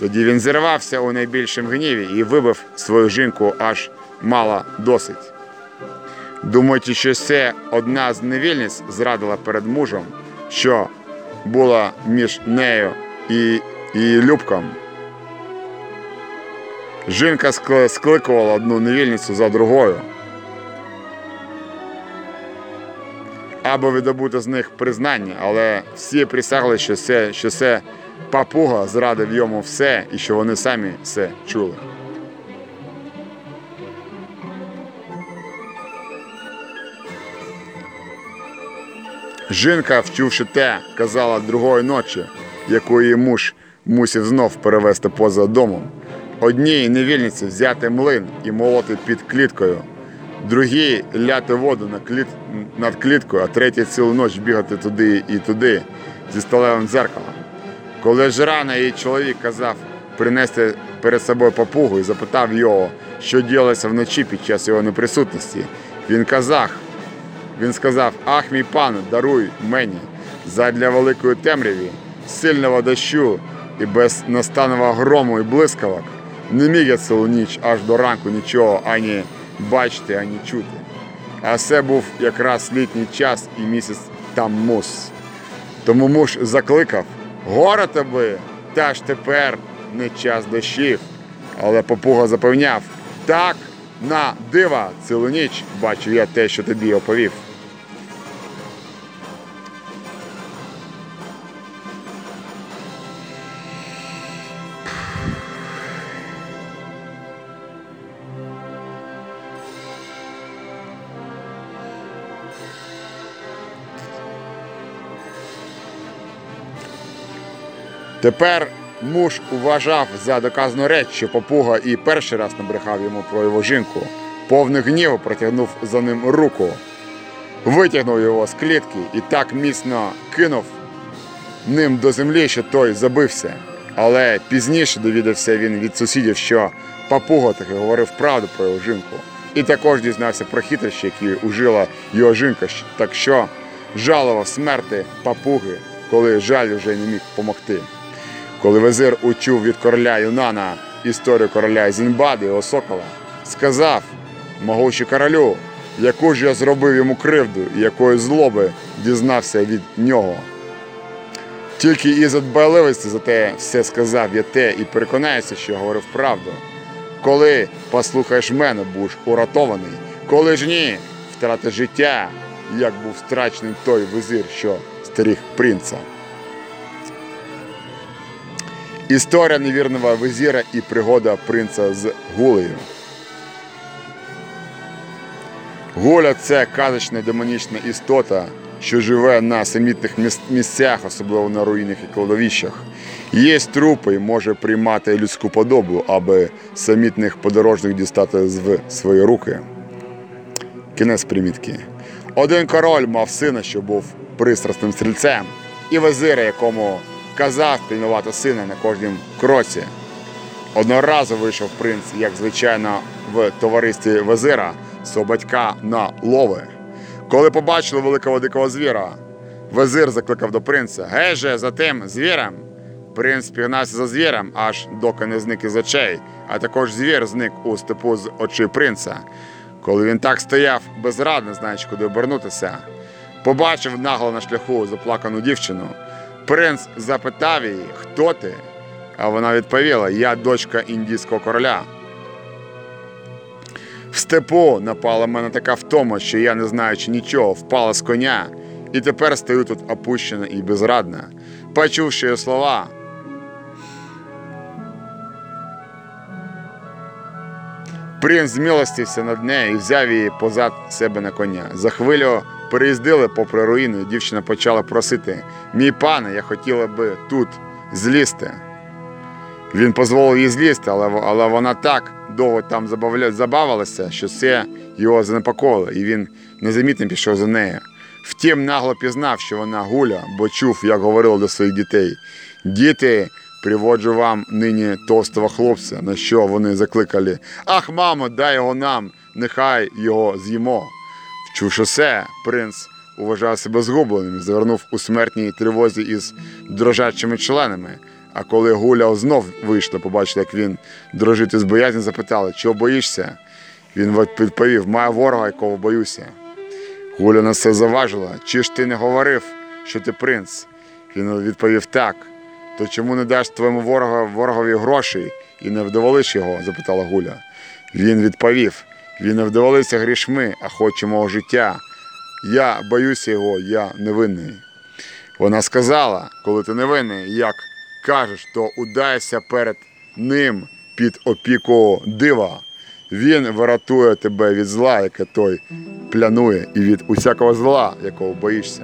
Тоді він зірвався у найбільшому гніві і вибив свою жінку аж мало досить. Думаючи, що це одна з невільниць зрадила перед мужем, що була між нею і, і Любком. Жінка скли- скликувала одну невільницю за другою, аби видобути з них признання, але всі присягли, що це, що це папуга зрадив йому все і що вони самі це чули. Жінка, вчувши те, казала другої ночі, яку її муж мусив знов перевести поза домом. Одній невільниці взяти млин і молоти під кліткою, другій ляти воду над кліткою, а третій цілу ніч бігати туди і туди зі сталевим дзеркалом. Коли ж рано її чоловік казав принести перед собою папугу і запитав його, що діялося вночі під час його неприсутності, він казав, він сказав: Ах, мій пане, даруй мені задля великої темряві, сильного дощу і без настаного грому і блискавок. Не міг я цілу ніч аж до ранку нічого ані бачити, ані чути. А це був якраз літній час і місяць там мус. Тому муж закликав горе тебе, та ж тепер не час дощів. Але попуга запевняв так, на дива, цілу ніч бачив я те, що тобі оповів. Тепер муж вважав за доказану реч, що попуга і перший раз набрехав йому про його жінку. Повний гніву протягнув за ним руку, витягнув його з клітки і так міцно кинув ним до землі, що той забився. Але пізніше довідався він від сусідів, що папуга таки говорив правду про його жінку. І також дізнався про хитрощі, які ужила його жінка, так що жалував смерти папуги, коли жаль вже не міг помогти. Коли везир учув від короля Юнана історію короля Зінбади його сокола, сказав могучий королю, яку ж я зробив йому кривду і якої злоби дізнався від нього. Тільки із дбайливості за те все сказав я те і переконаюся, що я говорив правду. Коли послухаєш мене, будеш уратований, коли ж ні, втратиш життя, як був страчений той визир, що стеріг принца. Історія невірного визіра і пригода принца з Гулею. Гуля це казочна демонічна істота, що живе на самітних місцях, особливо на руїнах і кладовищах. Є трупи і може приймати людську подобу, аби самітних подорожних дістати в свої руки. Кінець примітки. Один король мав сина, що був пристрасним стрільцем, і везира, якому казав пильнувати сина на кожнім кроці. Одного разу вийшов принц, як звичайно, в товаристві везира свого батька на лови. Коли побачили великого дикого звіра, везир закликав до принца: Гей же за тим звірем. Принц пігнався за звірем, аж доки не зник із очей, а також звір зник у степу з очей принца. Коли він так стояв, безрадно знаючи, куди обернутися, побачив нагло на шляху заплакану дівчину. Принц запитав її, хто ти? А вона відповіла: Я дочка індійського короля. В степу напала мене така втома, що я, не знаючи нічого, впала з коня, і тепер стою тут опущена і безрадна. Почувши її слова, принц змілостився над нею і взяв її позад себе на коня. За хвилю переїздили попри руїни, дівчина почала просити: Мій пане, я хотіла би тут злізти. Він дозволив їй злізти, але, але вона так довго там забавилася, що це його занепокоїло, і він незамітно пішов за нею. Втім, нагло пізнав, що вона гуля, бо чув, як говорила до своїх дітей. Діти, приводжу вам нині товстого хлопця, на що вони закликали. Ах, мамо, дай його нам, нехай його з'їмо. Вчувши це, принц уважав себе згубленим, і завернув у смертній тривозі із дрожачими членами. А коли Гуля знов вийшла, побачила, як він дрожить із боязні, запитали, чого боїшся? Він відповів, маю ворога, якого боюся. Гуля на це заважила. Чи ж ти не говорив, що ти принц? Він відповів так. То чому не даш твоєму ворогу, ворогові грошей і не вдоволиш його? запитала Гуля. Він відповів: він не вдоволився грішми, а хоче мого життя. Я боюся його, я невинний. Вона сказала, коли ти невинний, як кажеш, то удайся перед ним під опіку дива. Він виратує тебе від зла, яке той плянує, і від усякого зла, якого боїшся.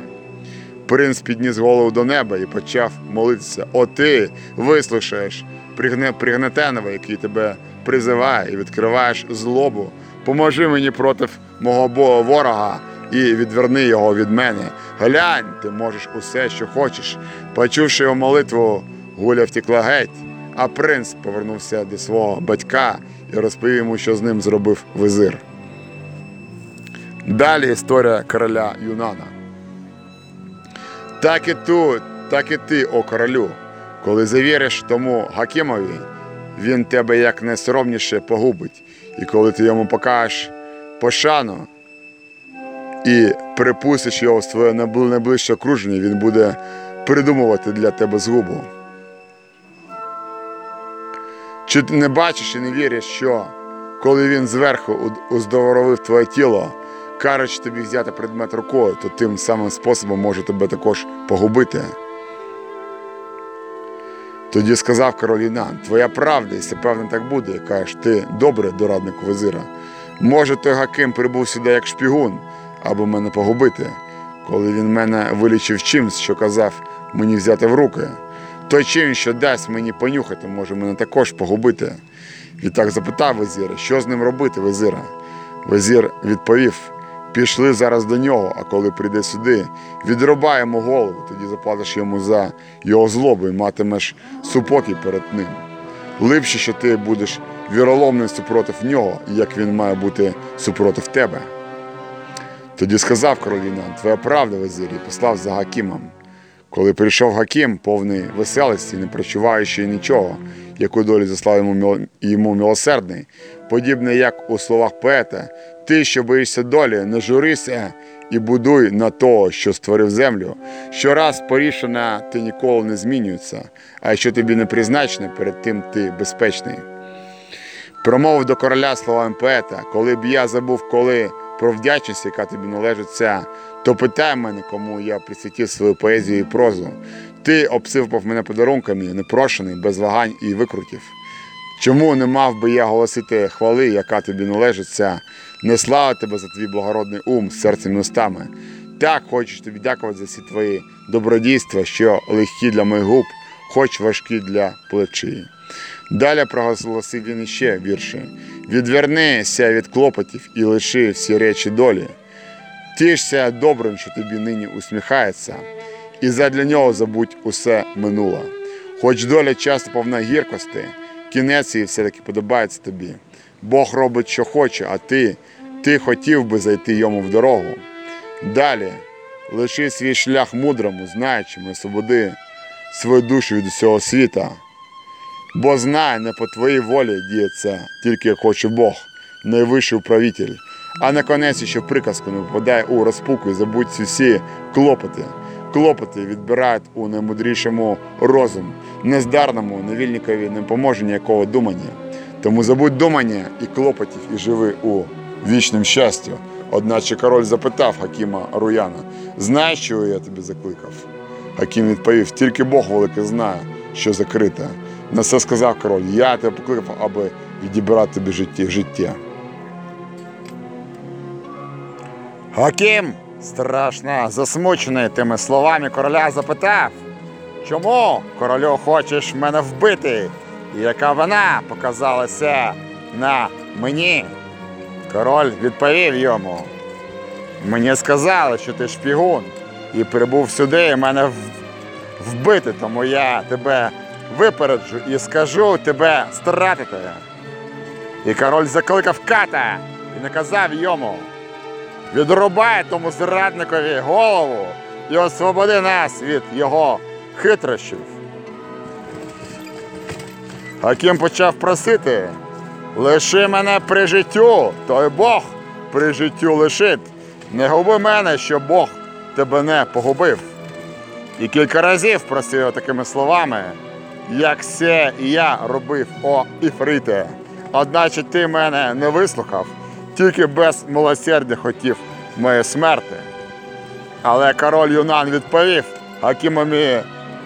Принц підніс голову до неба і почав молитися. О, ти вислушаєш пригне, пригнетеного, який тебе призиває, і відкриваєш злобу. Поможи мені проти мого ворога і відверни його від мене. Глянь, ти можеш усе, що хочеш. Почувши його молитву, Гуля втекла геть, а принц повернувся до свого батька і розповів йому, що з ним зробив визир. Далі історія короля Юнана. Так і тут, так і ти, о королю, коли завіриш тому Гакимові, він тебе як найсоромніше погубить, і коли ти йому покажеш пошану і припустиш його в своє найближче окруження, він буде придумувати для тебе згубу. Чи ти не бачиш і не віриш, що коли він зверху уздоровив твоє тіло, кажучи тобі взяти предмет рукою, то тим самим способом може тебе також погубити. Тоді сказав король Інан, твоя правда, і певно так буде, і кажеш, ти добре, дораднику визира. Може, той Гаким прибув сюди як шпігун, аби мене погубити, коли він мене вилічив чимсь, що казав мені взяти в руки. Той чим, що дасть мені понюхати, може мене також погубити. Відтак запитав визира, що з ним робити, визира. Визір відповів: пішли зараз до нього, а коли прийде сюди, відрубаємо голову, тоді заплатиш йому за його злобу і матимеш супокій перед ним. Липше, що ти будеш віроломним супротив нього, як він має бути супротив тебе. Тоді сказав королінан, твоя правда, визир, і послав за Гакімом. Коли прийшов Гакім, повний веселості, не прочуваючи нічого, яку долю заслав йому, йому милосердний, подібне як у словах поета, ти, що боїшся долі, не журися і будуй на того, що створив землю. Щораз порішена ти ніколи не змінюється, а якщо тобі не призначене, перед тим ти безпечний. Промовив до короля словами поета, коли б я забув, коли про вдячність, яка тобі належить, ця, то питай мене, кому я присвятив свою поезію і прозу. Ти обсипав мене подарунками, непрошений, без вагань і викрутів. Чому не мав би я голосити хвали, яка тобі належиться, не слава тебе за твій благородний ум з серцем і устами. Так хочу тобі дякувати за всі твої добродійства, що легкі для моїх губ, хоч важкі для плечі. Далі проголосив він іще вірші. Відвернися від клопотів і лиши всі речі долі. Тішся добрим, що тобі нині усміхається, і задля нього забудь усе минуле. Хоч доля часто повна гіркости, кінець її все-таки подобається тобі. Бог робить, що хоче, а ти, ти хотів би зайти йому в дорогу. Далі лиши свій шлях мудрому, знаючому, і свободи свою душу від усього світа. Бо знай, не по твоїй волі діє це, тільки хоче Бог, найвищий управитель. А на конець ще приказку не впадай у розпуку і забудь усі клопоти. Клопоти відбирають у наймудрішому розум, нездарному невільникові не поможе ніякого думання. Тому забудь думання і клопотів, і живи у вічному щастю. Одначе король запитав Хакіма Руяна: знаєш, чого я тобі закликав? Хакім відповів: тільки Бог великий знає, що закрите. На це сказав король: я тебе покликав, аби відібрати тобі життя. Життя. Страшно засмучений тими словами короля, запитав, чому королю хочеш мене вбити? І яка вона показалася на мені? Король відповів йому. Мені сказали, що ти шпігун і прибув сюди мене вбити, тому я тебе випереджу і скажу тебе стратити. І король закликав ката і наказав йому. Відрубай тому зрадникові голову і освободи нас від його хитрощів. Хакім почав просити, лиши мене при життю, то й Бог при життю лишить. Не губи мене, щоб Бог тебе не погубив. І кілька разів просив його такими словами, як все я робив, о Іфрите. Одначе ти мене не вислухав, тільки без милосердя хотів моєї смерти. Але король Юнан відповів Хакімові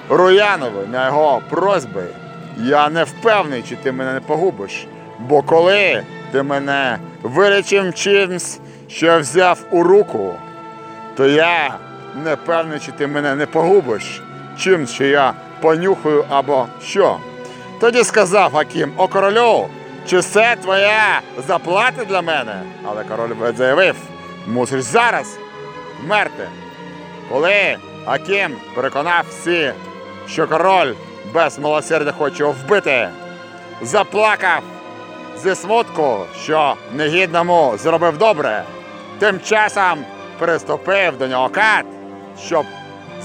Руянові на його просьби. Я не впевнений, чи ти мене не погубиш. Бо коли ти мене вилічив чимсь, що взяв у руку, то я не певний, чи ти мене не погубиш, чим що я понюхаю або що. Тоді сказав Хакім, о королю, чи це твоя заплата для мене? Але король заявив, мусиш зараз вмерти. Коли Хакім переконав всі, що король без милосердя хоче вбити, заплакав зі смутку, що негідному зробив добре, тим часом приступив до нього кат, щоб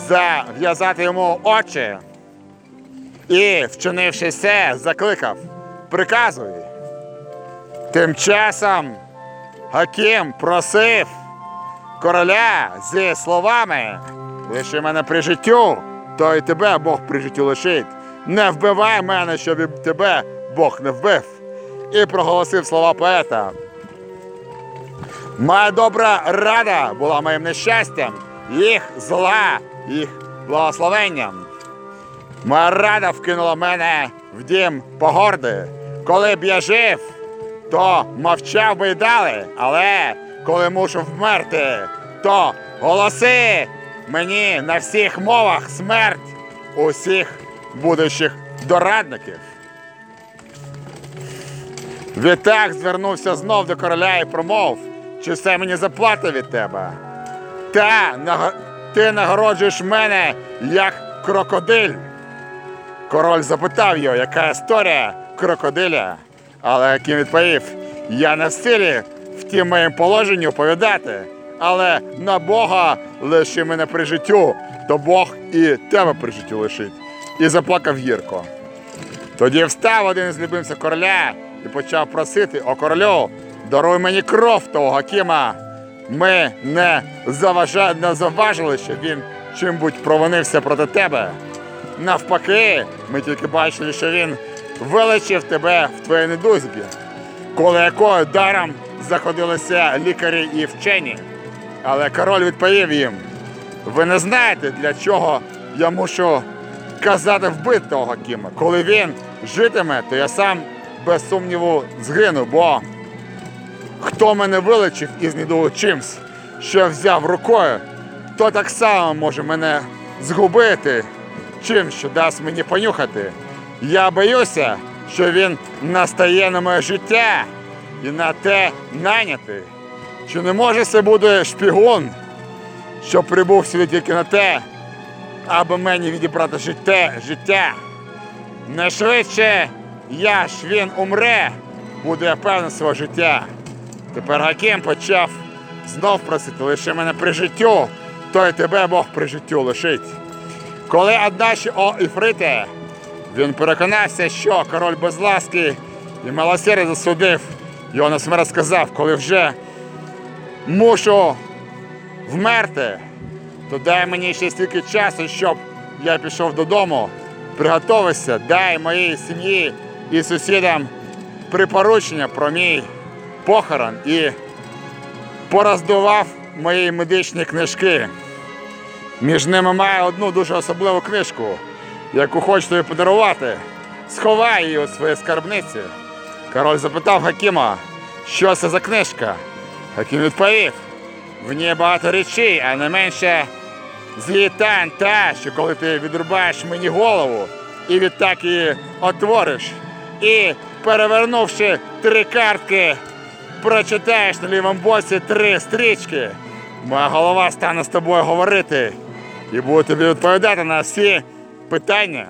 зав'язати йому очі. І, вчинивши це, закликав приказуй. Тим часом Хакім просив короля зі словами лиши мене при життю, то й тебе Бог при життю лишить. Не вбивай мене, щоб і тебе Бог не вбив. І проголосив слова поета. Моя добра рада була моїм нещастям, їх зла, їх благословенням. Моя рада вкинула мене в дім погорди. Коли б я жив, то мовчав би й далі, але коли мушу вмерти, то голоси мені на всіх мовах смерть усіх будущих дорадників. Відтак звернувся знов до короля і промов, чи все мені заплата від тебе. Та ти нагороджуєш мене як крокодиль. Король запитав його, яка історія крокодиля, але Хакім відповів: я не в силі в тім моїм положенні оповідати, але на Бога лиши мене при життю, то Бог і тебе при життю лишить. І заплакав гірко. Тоді встав один із любимців короля і почав просити, о королю, даруй мені кров того Гакіма. Ми не, заважа... не заважили, що він чим-будь провинився проти тебе. Навпаки, ми тільки бачили, що він вилечив тебе в твоїй недузбі, коло якої даром заходилися лікарі і вчені. Але король відповів їм: ви не знаєте, для чого я мушу казати вбити того Гакіма. Коли він житиме, то я сам без сумніву згину, бо хто мене вилечив із недугу чимсь, що взяв рукою, то так само може мене згубити чим, що дасть мені понюхати. Я боюся, що він настає на моє життя і на те найнятий. Чи не може це бути шпігун, що прибув сюди тільки на те, аби мені відібрати життя, життя. Не швидше я ж він умре, буду я певен свого життя. Тепер Гаким почав знов просити, лише мене при життю, то й тебе Бог при життю лишить. Коли одначе о Іфрите, він переконався, що король без ласки і милосердя засудив, його на смерть сказав, коли вже мушу вмерти, то дай мені ще стільки часу, щоб я пішов додому, приготовився, дай моїй сім'ї і сусідам припоручення про мій похорон і пороздував мої медичні книжки. Між ними має одну дуже особливу книжку, яку хочу тобі подарувати. Сховай її у своїй скарбниці. Король запитав Хакіма, що це за книжка. Хакім відповів: в ній багато речей, а не менше злітань та, що коли ти відрубаєш мені голову і відтак її отвориш, і перевернувши три картки, прочитаєш на лівому боці три стрічки, моя голова стане з тобою говорити і буде тобі відповідати на всі питання.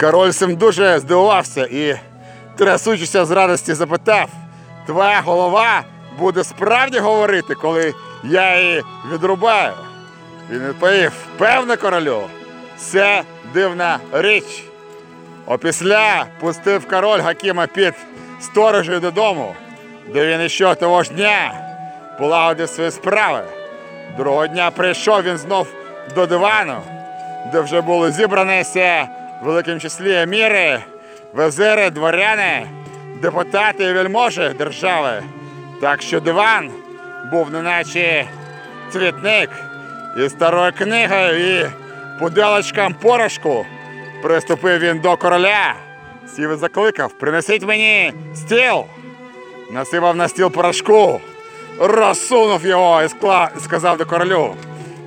Король цим дуже здивувався і, трясучися з радості, запитав: Твоя голова буде справді говорити, коли я її відрубаю? Він відповів: певно, королю, це дивна річ. Опісля пустив король Гакіма під сторожею додому, де він іще того ж дня полагодив свої справи. Другого дня прийшов він знов до дивану, де вже були зібранися в великому числі еміри, везири, дворяни, депутати і вельможі держави. Так що диван був неначе цвітник із старою книгою і пуделочком порошку. Приступив він до короля, сів і закликав, принесіть мені стіл. Насипав на стіл порошку, розсунув його і сказав до королю: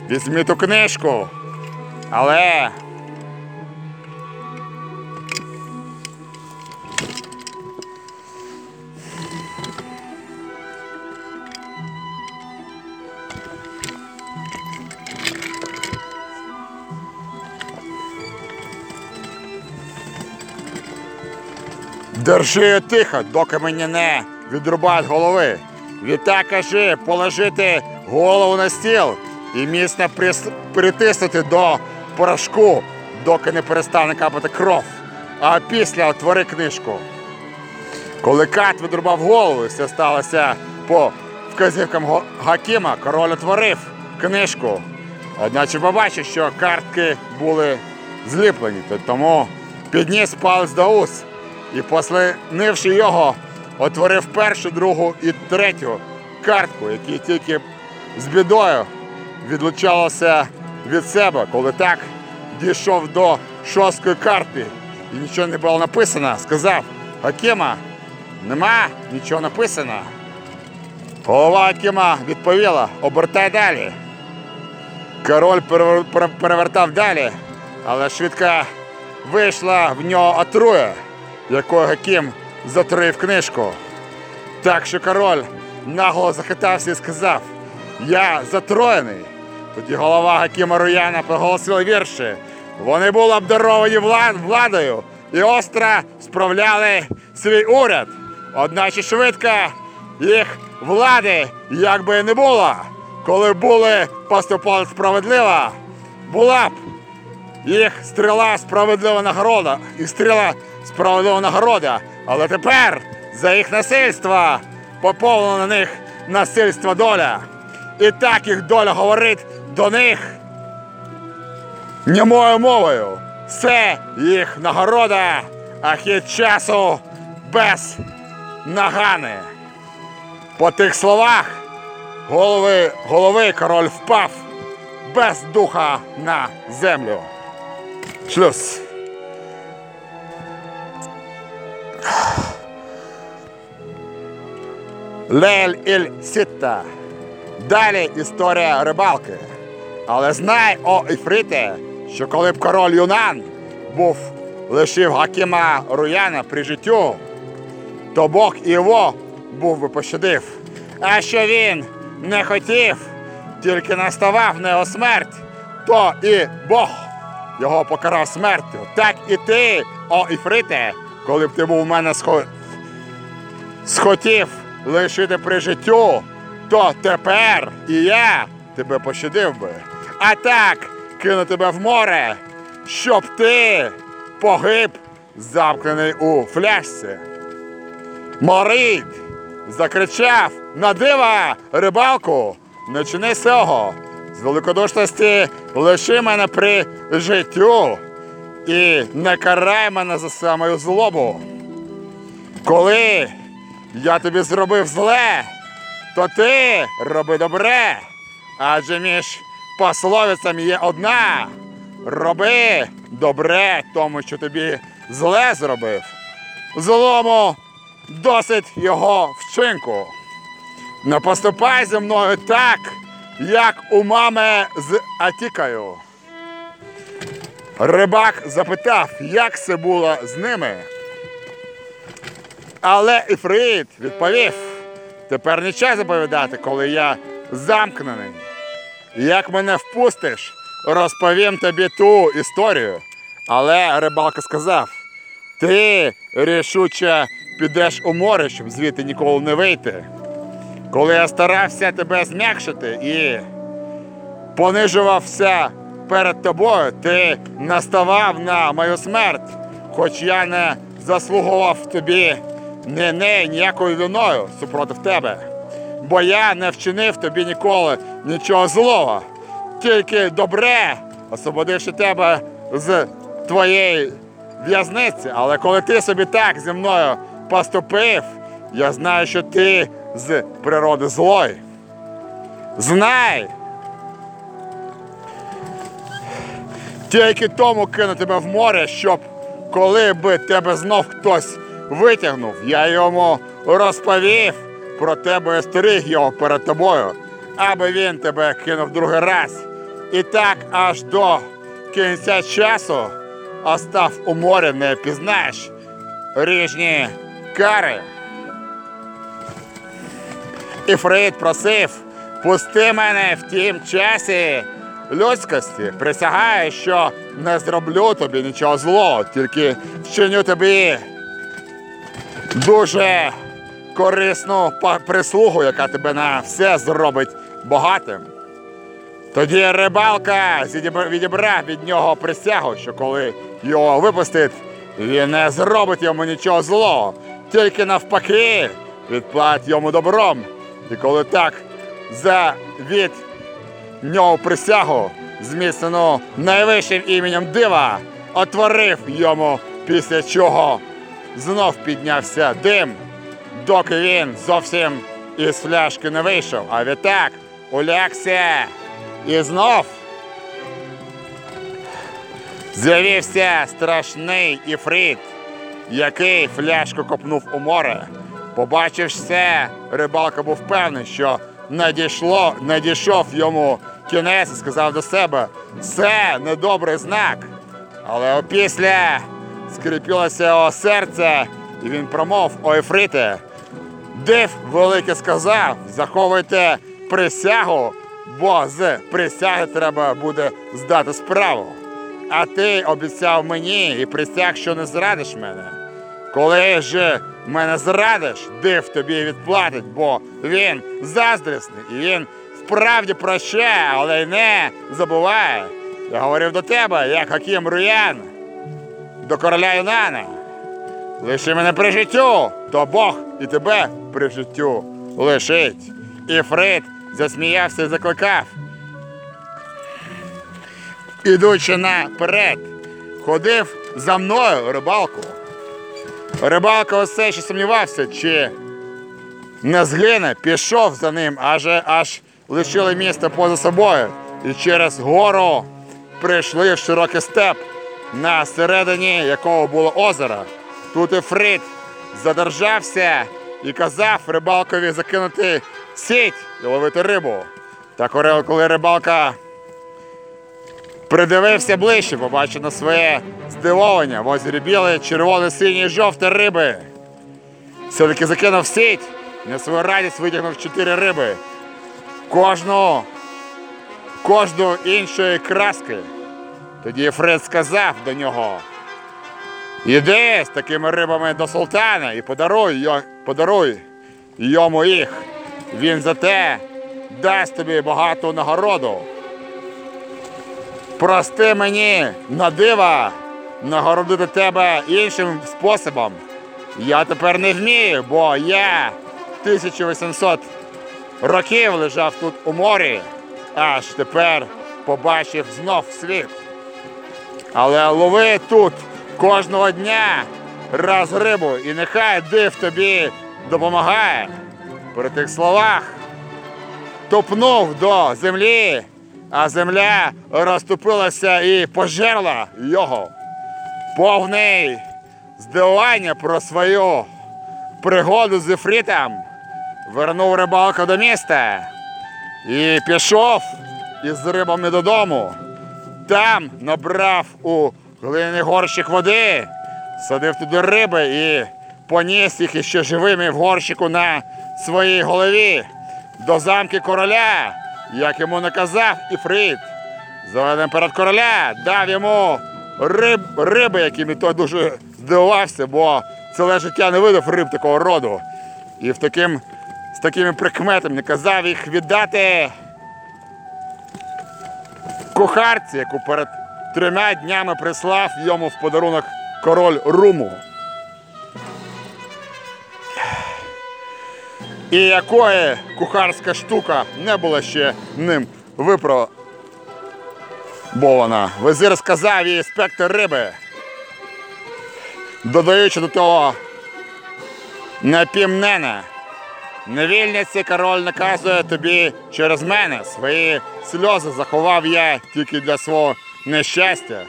візьми ту книжку. Але Держи тихо, доки мені не відрубають голови. Відтак кажи положити голову на стіл і міцно притиснути до порошку, доки не перестане капати кров. А після отвори книжку. Коли кат відрубав голову, все сталося по вказівкам Гакіма, король отворив книжку. Одначе побачив, що картки були зліплені, тому підніс палець до уст і, послинивши його, отворив першу, другу і третю картку, які тільки з бідою відлучалося від себе, коли так дійшов до шостої карти і нічого не було написано, сказав Акіма, нема нічого написано. Голова Акіма відповіла, обертай далі. Король перевертав далі, але швидко вийшла в нього отруя, якою Гаким затруїв книжку. Так що король нагло захитався і сказав: Я затроєний. Тоді голова Гакіма Руяна проголосила вірші. Вони були обдаровані влад- владою і остро справляли свій уряд. Одначе швидко їх влади, як би і не було, коли були поступали справедливо, була б їх стріла справедлива нагорода, їх стріла справедлива нагорода. Але тепер за їх насильство поповнено на них насильство доля. І так їх доля говорить до них німою мовою. Це їх нагорода, а хід часу без нагани. По тих словах голови, голови король впав без духа на землю. Шлюз. Лель Іль Сітта. Далі історія рибалки. Але знай, о Іфрите, що коли б король Юнан був лишив Гакіма Руяна при життю, то Бог його був би пощадив. А що він не хотів, тільки наставав на його смерть, то і Бог його покарав смертю. Так і ти, о Іфрите, коли б ти був у мене схо... схотів лишити при життю, то тепер і я тебе пощадив би. А так кину тебе в море, щоб ти погиб, замкнений у фляжці. Морид закричав на дива рибалку, не чини сього. З великодушності лиши мене при життю і не карай мене за самою злобу. Коли я тобі зробив зле, то ти роби добре. Адже між пословицями є одна. Роби добре тому, що тобі зле зробив. Злому досить його вчинку. Не поступай зі мною так, як у мами з Атікою. Рибак запитав, як це було з ними. Але Іфрит відповів: тепер не час заповідати, коли я замкнений. Як мене впустиш, розповім тобі ту історію. Але рибалка сказав: ти рішуче підеш у море, щоб звідти ніколи не вийти. Коли я старався тебе зм'якшити і понижувався перед тобою, ти наставав на мою смерть, хоч я не заслугував тобі не, не ніякою виною супротив тебе. Бо я не вчинив тобі ніколи нічого злого, тільки добре, освободивши тебе з твоєї в'язниці. Але коли ти собі так зі мною поступив, я знаю, що ти з природи злой. Знай! Тільки тому кину тебе в море, щоб коли би тебе знов хтось витягнув, я йому розповів про тебе і стеріг його перед тобою, аби він тебе кинув другий раз. І так аж до кінця часу остав у морі не пізнаєш ріжні кари. Іфрит просив, пусти мене в тім часі людськості. Присягаю, що не зроблю тобі нічого злого, тільки вчиню тобі дуже корисну прислугу, яка тебе на все зробить багатим. Тоді рибалка відібрав від нього присягу, що коли його випустить, він не зробить йому нічого злого, тільки навпаки відплатить йому добром. І коли так за від нього присягу, зміцнену найвищим іменем дива, отворив йому, після чого знов піднявся дим, доки він зовсім із фляшки не вийшов. А відтак улягся і знов з'явився страшний іфрит, який фляжку копнув у море. Побачивши рибалка був певний, що надійшло, надійшов йому кінець і сказав до себе: це недобрий знак. Але опісля скріпилося його серце, і він промов Ефрите. Див великий сказав, заховуйте присягу, бо з присяги треба буде здати справу. А ти обіцяв мені і присяг, що не зрадиш мене. Коли ж мене зрадиш, див тобі відплатить, бо він заздрісний, і він справді прощає, але й не забуває. Я говорив до тебе, як Хакім Руян, до короля Юнана. Лиши мене при життю, то Бог і тебе при життю лишить. І Фрид засміявся і закликав. Ідучи наперед, ходив за мною рибалку. Рибалка усе ще сумнівався, чи не згине, пішов за ним, аж, аж лишили місто поза собою. І через гору прийшли в широкий степ. на середині якого було озеро. Тут Ефрит задержався і казав рибалкові закинути сіть і ловити рибу. Та коли- коли рибалка придивився ближче, побачив на своє здивовання в озері біле, червоне, сині і жовте риби. Все-таки закинув сіть, і на свою радість витягнув чотири риби. Кожну, кожну іншої краски. Тоді Фред сказав до нього: Іди з такими рибами до султана і подаруй, подаруй йому їх. Він за те дасть тобі багату нагороду. Прости мені на дива нагородити тебе іншим способом. Я тепер не вмію, бо я 1800 років лежав тут у морі, аж тепер побачив знов світ. Але лови тут кожного дня раз рибу, і нехай див тобі допомагає. При тих словах топнув до землі, а земля розступилася і пожерла його. Повний здивування про свою пригоду з Ефрітом вернув рибалка до міста і пішов із рибами додому. Там набрав у глиняний горщик води, садив туди риби і поніс їх іще живими в горщику на своїй голові до замки короля, як йому наказав Іфрит. Заведем перед короля дав йому риб, риби, якими той дуже здивувався, бо ціле життя не видав риб такого роду. І в таким, з такими прикметами наказав їх віддати кухарці, яку перед трьома днями прислав йому в подарунок король Руму. І якої кухарська штука не була ще ним випробована. Визир сказав їй спектр риби, додаючи до того напімнена. Невільниці король наказує тобі через мене. Свої сльози заховав я тільки для свого нещастя.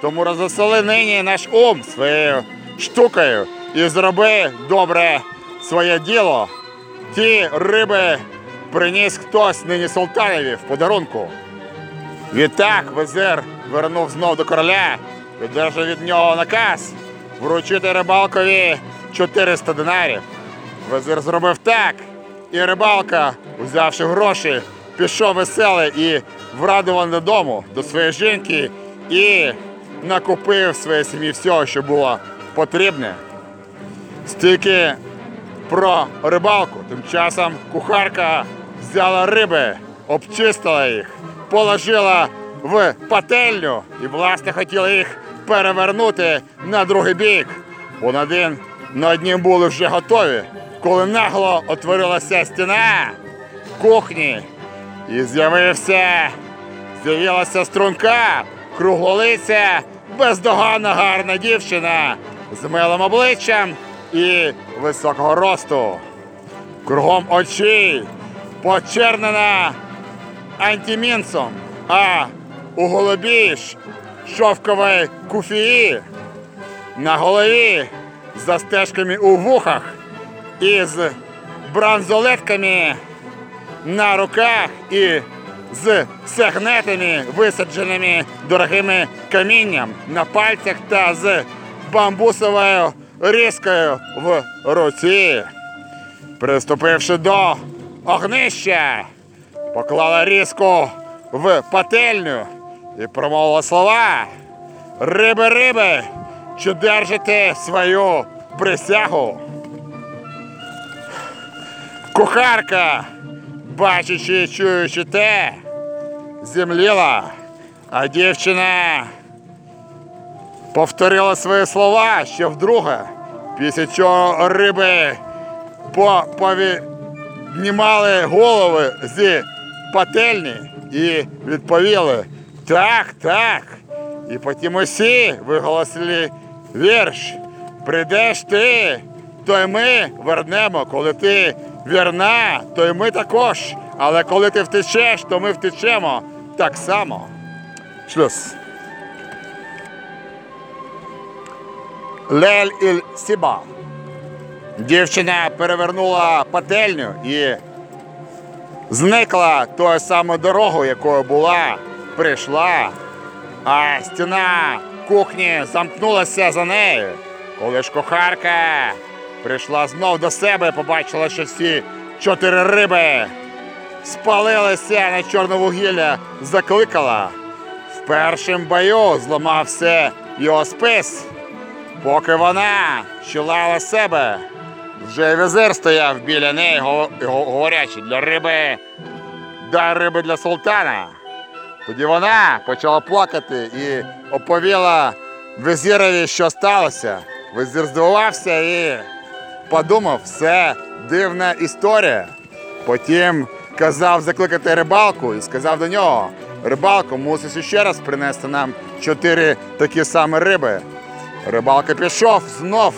Тому розвесели нині наш ум своєю штукою і зроби добре своє діло. Ті риби приніс хтось нині султанові в подарунку. Відтак визир вернув знов до короля, віддержав від нього наказ вручити рибалкові 400 динарів. Визир зробив так, і рибалка, взявши гроші, пішов веселий і врадований додому до своєї жінки і накупив своїй сім'ї всього, що було потрібне. Стільки про рибалку. Тим часом кухарка взяла риби, обчистила їх, положила в пательню і, власне, хотіла їх перевернути на другий бік. Бо на один на однім були вже готові, коли нагло отворилася стіна кухні і з'явився, з'явилася струнка, круглолиця, бездоганна гарна дівчина з милим обличчям і високого росту. Кругом очей почернена антимінцом, а у голубі шовкової куфії на голові з застежками у вухах і з бранзолетками на руках і з сегнетами, висадженими дорогими камінням на пальцях та з бамбусовою різкою в руці. Приступивши до огнища, поклала різку в пательню і промовила слова. Риби, риби, чи держите свою присягу? Кухарка, бачачи чуючи те, земліла, а дівчина повторила свої слова ще вдруге, після чого риби по, повіднімали голови зі пательні і відповіли так, так. І потім усі виголосили вірш. Прийдеш ти, то й ми вернемо. Коли ти вірна, то й ми також. Але коли ти втечеш, то ми втечемо так само. Шлюз. Лель Іль Сіба. Дівчина перевернула пательню і зникла тою самою дорогою, якою була, прийшла, а стіна кухні замкнулася за нею. Коли ж кухарка прийшла знов до себе, побачила, що всі чотири риби спалилися на чорне вугілля, закликала. В першому бою зламався його спис, поки вона щулала себе. Вже візир стояв біля неї, го- го- говорячи, для риби, дай риби для султана. Тоді вона почала плакати і оповіла визірові, що сталося. Визір здивувався і подумав, все дивна історія. Потім казав закликати рибалку і сказав до нього: рибалку, мусиш ще раз принести нам чотири такі самі риби. Рибалка пішов знов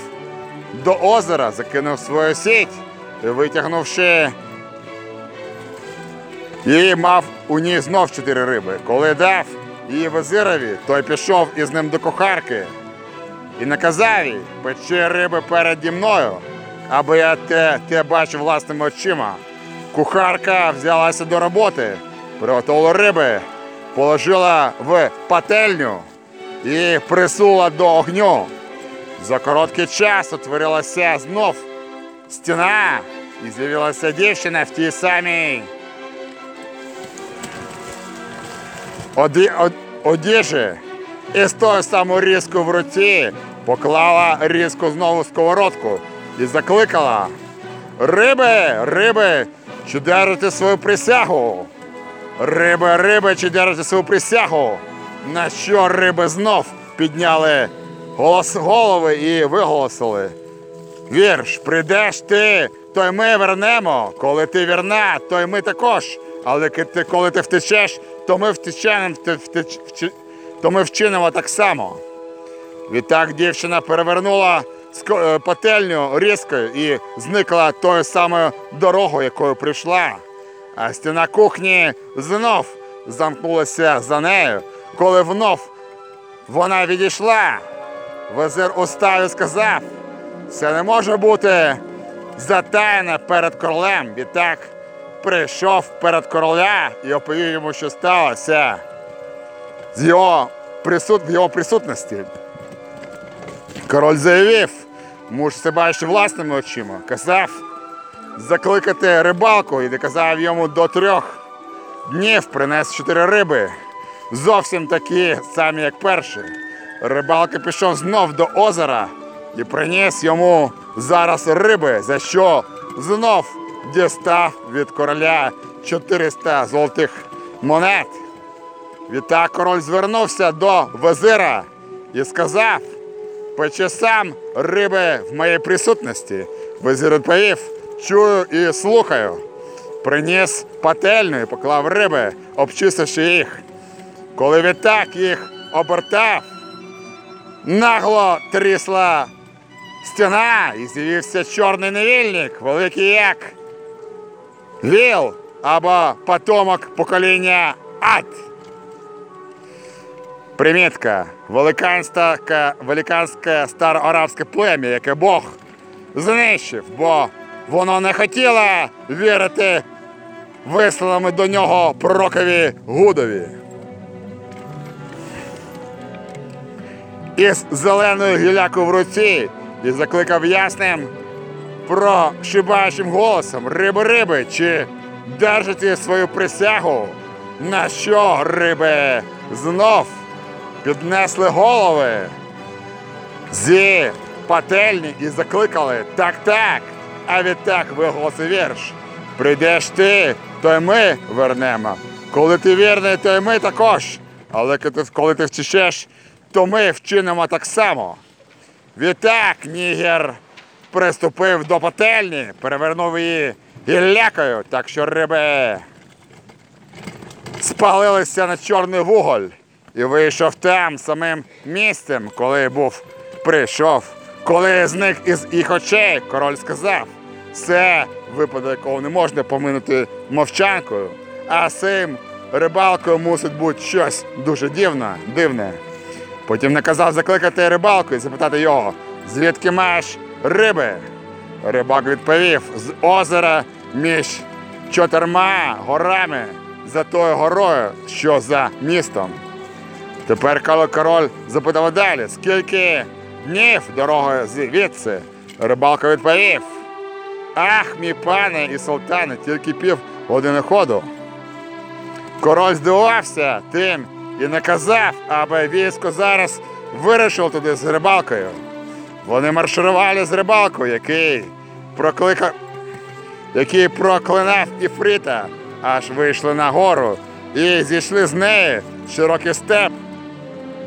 до озера, закинув свою сіть і витягнувши і мав у ній знов чотири риби. Коли дав її визирові, той пішов із ним до кухарки і наказав їй, печи риби переді мною, аби я те, те бачив власними очима. Кухарка взялася до роботи, приготувала риби, положила в пательню і присула до огню. За короткий час утворилася знов стіна і з'явилася дівчина в тій самій оді, од, одежі. І з тою самою різкою в руці поклала різку знову сковородку і закликала. Риби, риби, чи держите свою присягу? Риби, риби, чи держите свою присягу? На що риби знов підняли голос, голови і виголосили. Вірш, прийдеш ти, то й ми вернемо. Коли ти вірна, то й ми також. Але коли ти втечеш, то ми втечемо, втеч- то ми вчинимо так само. Відтак дівчина перевернула пательню різкою і зникла тою самою дорогою, якою прийшла. А стіна кухні знов замкнулася за нею, коли внов вона відійшла. Визир устав і сказав, це не може бути затаяне перед королем. Відтак прийшов перед короля і оповів йому, що сталося з його, в його присутності. Король заявив, муж це бачив власними очима, казав закликати рибалку і наказав йому до трьох днів принес чотири риби, зовсім такі самі, як перші. Рибалка пішов знов до озера і приніс йому зараз риби, за що знов дістав від короля 400 золотих монет. Відтак король звернувся до визира і сказав: печи сам риби в моїй присутності. Відповів, чую і слухаю. Приніс пательню і поклав риби, обчистивши їх. Коли відтак їх обертав, нагло трісла стіна і з'явився чорний невільник, великий як віл або потомок покоління ад. Примітка. Великанське, староарабське плем'я, яке Бог знищив, бо воно не хотіло вірити висланими до нього пророкові Гудові. Із зеленою гілякою в руці і закликав ясним прошибаючим голосом риби риби, чи держите свою присягу? На що риби знов піднесли голови зі пательні і закликали так, так, а відтак виголосив вірш. Прийдеш ти, то й ми вернемо. Коли ти вірний, то й ми також. Але коли ти- втічеш, то ми вчинимо так само. Відтак Нігер приступив до пательні, перевернув її гіллякою, так що риби спалилися на чорний вуголь і вийшов там самим місцем, коли був прийшов. Коли зник із їх очей, король сказав: це випадок, якого не можна поминути мовчанкою, а цим рибалкою мусить бути щось дуже дивне, дивне. Потім наказав закликати рибалку і запитати його, звідки маєш риби? Рибак відповів з озера між чотирма горами за тою горою, що за містом. Тепер коли король запитав далі, скільки днів дорогою звідси? Рибалка відповів. Ах, мій пане і султане, тільки пів години ходу. Король здивувався тим і наказав, аби військо зараз вирушило туди з рибалкою. Вони марширували з рибалкою, який прокликав, який проклинав Іфрита, аж вийшли на гору і зійшли з неї в широкий степ,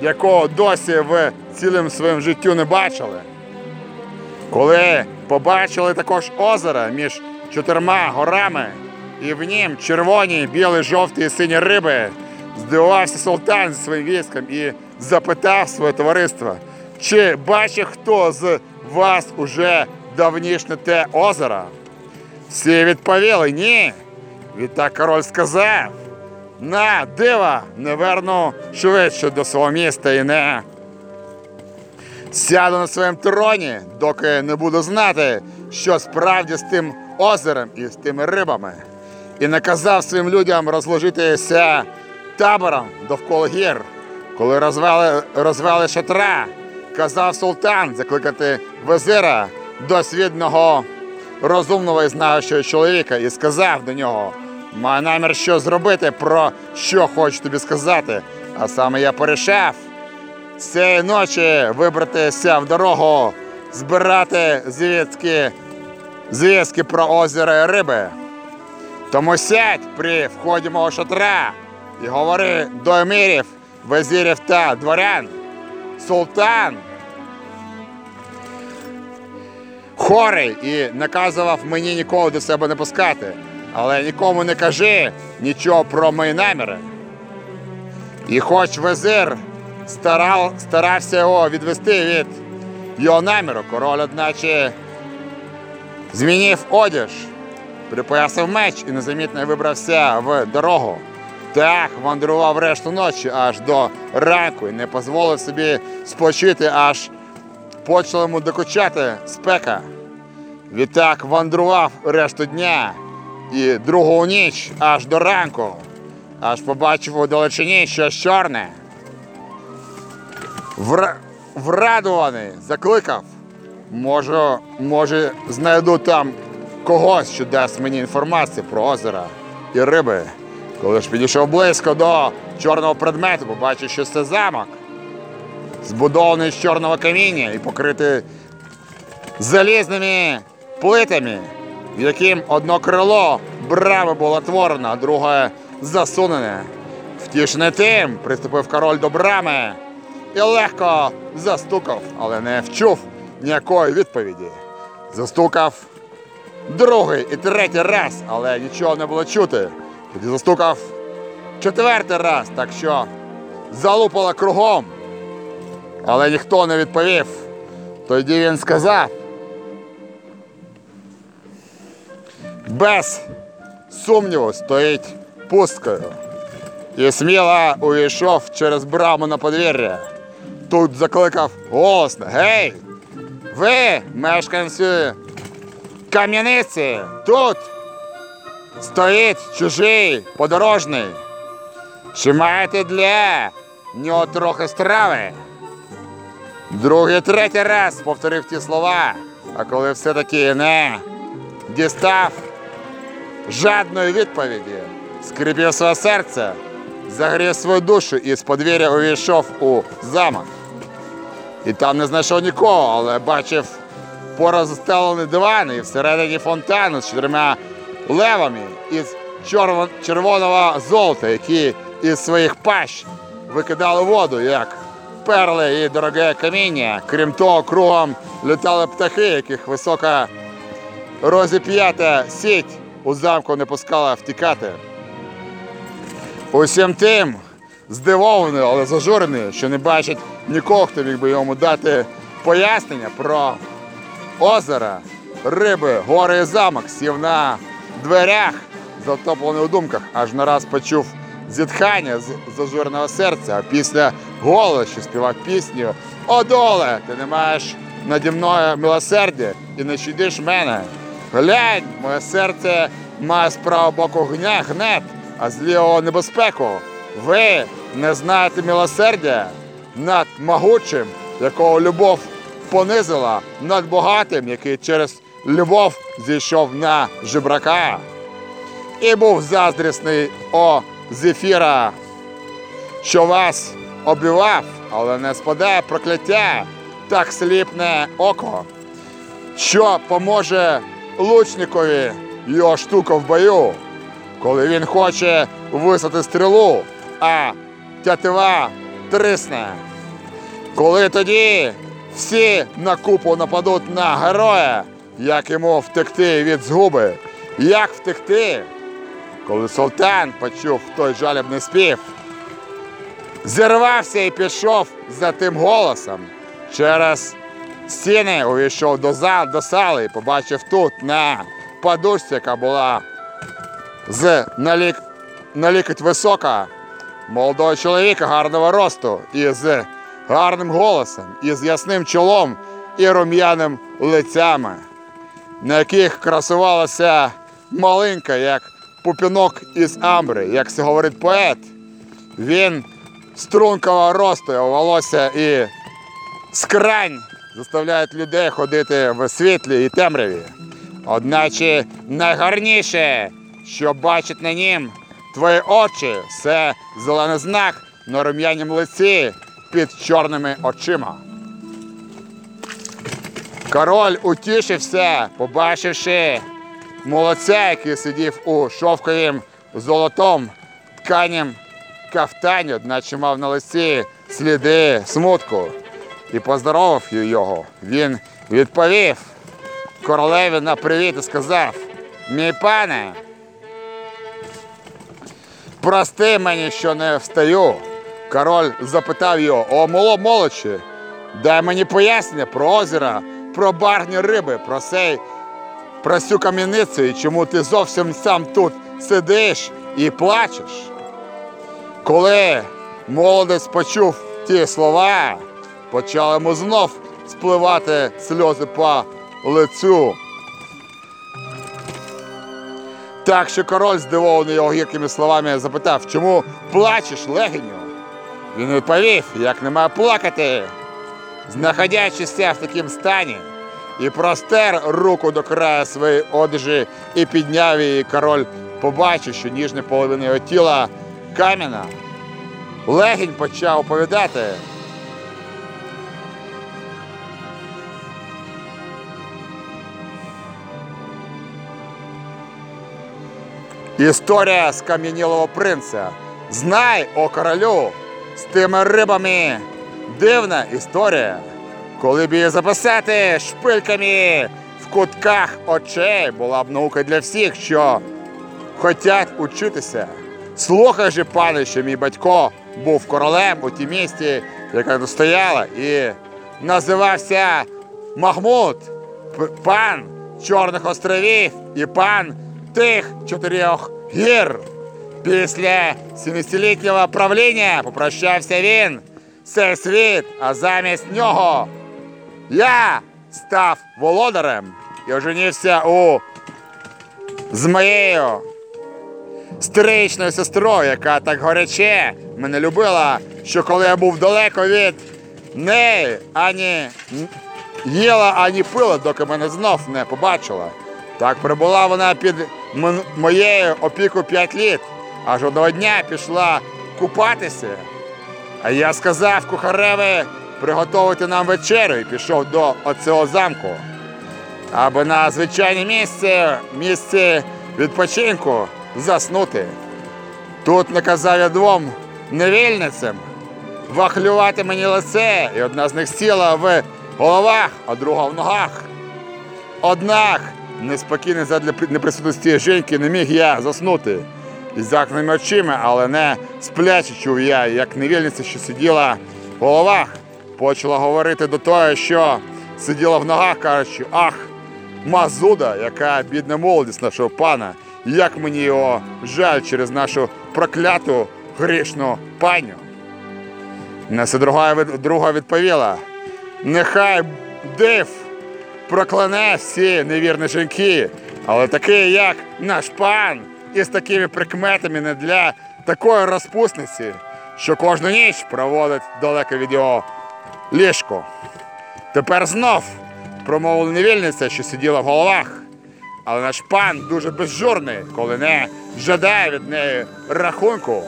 якого досі в цілим своїм життю не бачили. Коли побачили також озеро між чотирма горами, і в нім червоні, білі, жовті і сині риби, здивувався султан зі своїм військом і запитав своє товариство, чи бачив хто з вас уже давнішне те озеро? Всі відповіли ні. Відтак король сказав: на дива, не верну швидше до свого міста і не сяду на своєму троні, доки не буду знати, що справді з тим озером і з тими рибами. І наказав своїм людям розложитися табором довкола гір. Коли розвели, розвели шатра, казав султан закликати везира досвідного, розумного і знаючого чоловіка, і сказав до нього: маю намір що зробити, про що хочу тобі сказати. А саме я порішав цієї ночі вибратися в дорогу, збирати звістки, звістки про озеро і риби. Тому сядь при вході мого шатра і говори до емірів, везірів та дворян. Султан хорий і наказував мені нікого до себе не пускати, але нікому не кажи нічого про мої наміри. І хоч везир старав, старався його відвести від його наміру, король, одначе, змінив одяж, припоясав меч і незамітно вибрався в дорогу. Так мандрував решту ночі аж до ранку і не дозволив собі спочити, аж почала йому докучати спека. Відтак вандрував решту дня і другу ніч аж до ранку, аж побачив у далечині щось чорне. Вра... Врадуваний закликав. Може, може, знайду там когось, що дасть мені інформацію про озера і риби. Коли ж підійшов близько до чорного предмету, побачив, що це замок, збудований з чорного каміння і покритий залізними плитами, яким одно крило браво було творено, друге засунене. Втішений тим, приступив король до брами і легко застукав, але не вчув ніякої відповіді. Застукав другий і третій раз, але нічого не було чути. Тоді застукав четвертий раз, так що залупало кругом, але ніхто не відповів. Тоді він сказав. Без сумніву стоїть пусткою. І сміло увійшов через браму на подвір'я. Тут закликав голосно. Гей! Ви, мешканці кам'яниці, тут стоїть чужий подорожний. Чи маєте для нього трохи страви? Другий, третій раз повторив ті слова, а коли все-таки не дістав жадної відповіді, скрипів своє серце, загрів свою душу і з подвір'я увійшов у замок. І там не знайшов нікого, але бачив порозстелений диван і всередині фонтану з чотирма левами із червоного золота, які із своїх пащ викидали воду, як перли і дороге каміння. Крім того, кругом літали птахи, яких висока розіп'ята сіть у замку не пускала втікати. Усім тим здивований, але зажурений, що не бачить нікого, хто міг би йому дати пояснення про озера, риби, гори і замок, сів на дверях, затоплений у думках, аж нараз почув зітхання з зажуреного серця, а після голос, що співав пісню О, доле, ти не маєш наді мною милосердя і не щадиш мене. Глянь, моє серце має з правого боку гня, гнет, а з лівого небезпеку. Ви не знаєте милосердя над могучим, якого любов понизила, над богатим, який через любов зійшов на жебрака. І був заздрісний о Зефіра, що вас обівав, але не спадає прокляття, так сліпне око, що поможе лучникові його штука в бою, коли він хоче висати стрілу, а тятива трисне. Коли тоді всі на купу нападуть на героя, як йому втекти від згуби, як втекти, коли султан почув той жалібний спів, зірвався і пішов за тим голосом. Через стіни увійшов до зал, до сали побачив тут на подушці, яка була з налік, налікоть висока, молодого чоловіка гарного росту і з гарним голосом, і з ясним чолом і рум'яним лицями, на яких красувалася маленька, як пупінок із амбри, як це говорить поет. Він стрункового росту, волосся і скрань заставляють людей ходити в світлі і темряві. Одначе найгарніше, що бачить на нім твої очі, це зелений знак на рум'янім лиці під чорними очима. Король утішився, побачивши молодця, який сидів у шовковім золотом тканім кафтані, одначе мав на лиці сліди смутку, і поздоровав його. Він відповів королеві на привіт і сказав: Мій пане, прости мені, що не встаю. Король запитав його, о моло молодче, дай мені пояснення про озеро, про барні риби, про сей, про цю кам'яницю і чому ти зовсім сам тут сидиш і плачеш. Коли молодець почув ті слова, почали йому знов спливати сльози по лицю. Так що король, здивований його гіркими словами, запитав, чому плачеш, легеню? Він відповів, як нема плакати, знаходячися в такому стані, і простер руку до краю своєї одежі і підняв її. Король побачив, що ніжна половина його тіла кам'яна. Легінь почав оповідати. Історія скам'янілого принца. Знай, о королю, з тими рибами дивна історія. Коли б її записати шпильками в кутках очей, була б наука для всіх, що хотять учитися. Слухай же, пане, що мій батько був королем у тій місті, яка тут стояла, і називався Махмуд, пан Чорних островів і пан тих чотирьох гір. Після 70-літнього правління попрощався він цей світ, а замість нього я став володарем і оженився у з моєю стричною сестрою, яка так горяче мене любила, що коли я був далеко від неї, ані їла, ані пила, доки мене знов не побачила. Так прибула вона під моєю опіку п'ять літ, аж одного дня пішла купатися. А я сказав кухареві приготувати нам вечерю і пішов до оцього замку. Аби на звичайне місце, місце відпочинку заснути. Тут наказав я двом невільницям вахлювати мені лице, і одна з них сіла в головах, а друга в ногах. Однак, неспокійний задля при- неприсутності жінки, не міг я заснути. Із закними очима, але не спляче чув я, як невільниця, що сиділа в головах, почала говорити до того, що сиділа в ногах, кажучи, ах, мазуда, яка бідна молодість нашого пана, як мені його жаль через нашу прокляту грішну паню. Це друга, друга відповіла: нехай див прокляне всі невірні жінки, але такий, як наш пан, із такими прикметами не для такої розпусниці, що кожну ніч проводить далеко від його ліжко. Тепер знов промовила невільниця, що сиділа в головах. Але наш пан дуже безжурний, коли не жадає від неї рахунку.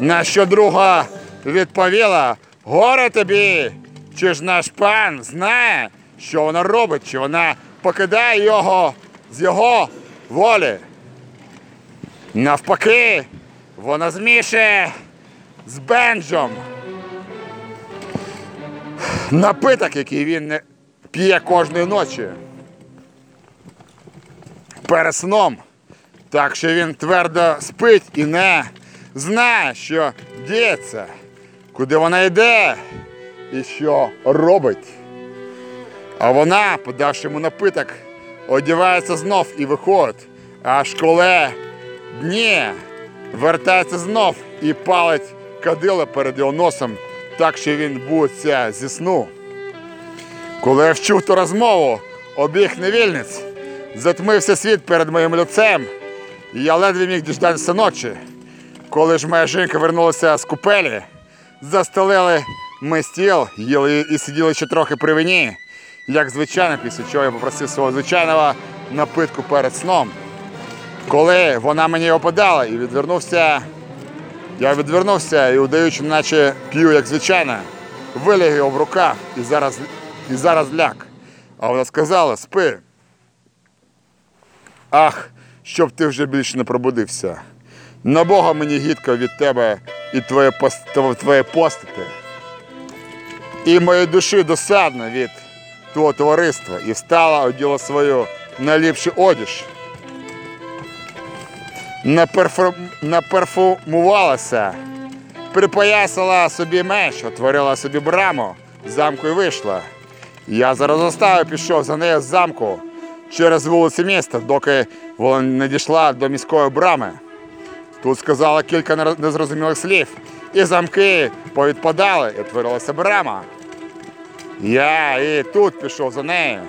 На що друга відповіла: горе тобі! Чи ж наш пан знає, що вона робить, чи вона покидає його з його волі? Навпаки, вона змішує з бенджом напиток, який він п'є кожної ночі. Перед сном. Так що він твердо спить і не знає, що діється, куди вона йде і що робить. А вона, подавши йому напиток, одягається знов і виходить. Аж коли дні вертається знов і палить кадило перед його носом, так що він будеться зі сну. Коли я вчув ту розмову обіх невільниць, затмився світ перед моїм лицем, і я ледве міг діждатися ночі. Коли ж моя жінка вернулася з купелі, застелили ми стіл, їли і сиділи ще трохи при вині, як звичайно, після чого я попросив свого звичайного напитку перед сном. Коли вона мені його подала і відвернувся, я відвернувся і, удаючи, наче п'ю, як звичайно, виліг його в руках і зараз, і зараз ляг. А вона сказала: спи. Ах, щоб ти вже більше не пробудився. На Бога мені гідко від тебе і твоє, твоє постати. І моїй душі досадно від твого товариства, і встала, оділа свою найліпшу одіж. Наперфу... Наперфумувалася, припоясала собі меч, отворила собі браму, замку і вийшла. Я зараз заставив пішов за нею з замку через вулиці міста, доки вона не дійшла до міської брами. Тут сказала кілька незрозумілих слів, і замки повідпадали, і отворилася брама. Я і тут пішов за нею,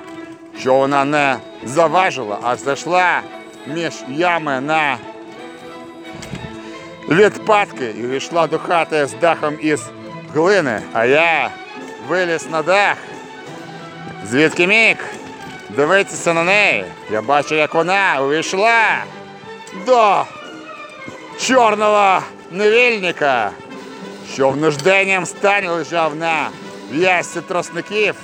що вона не заважила, аж зайшла між ями на відпадки і війшла до хати з дахом із глини, а я виліз на дах. Звідки міг дивитися на неї? Я бачу, як вона увійшла до чорного невільника, що в нужденням стані лежав на в'язці тросників,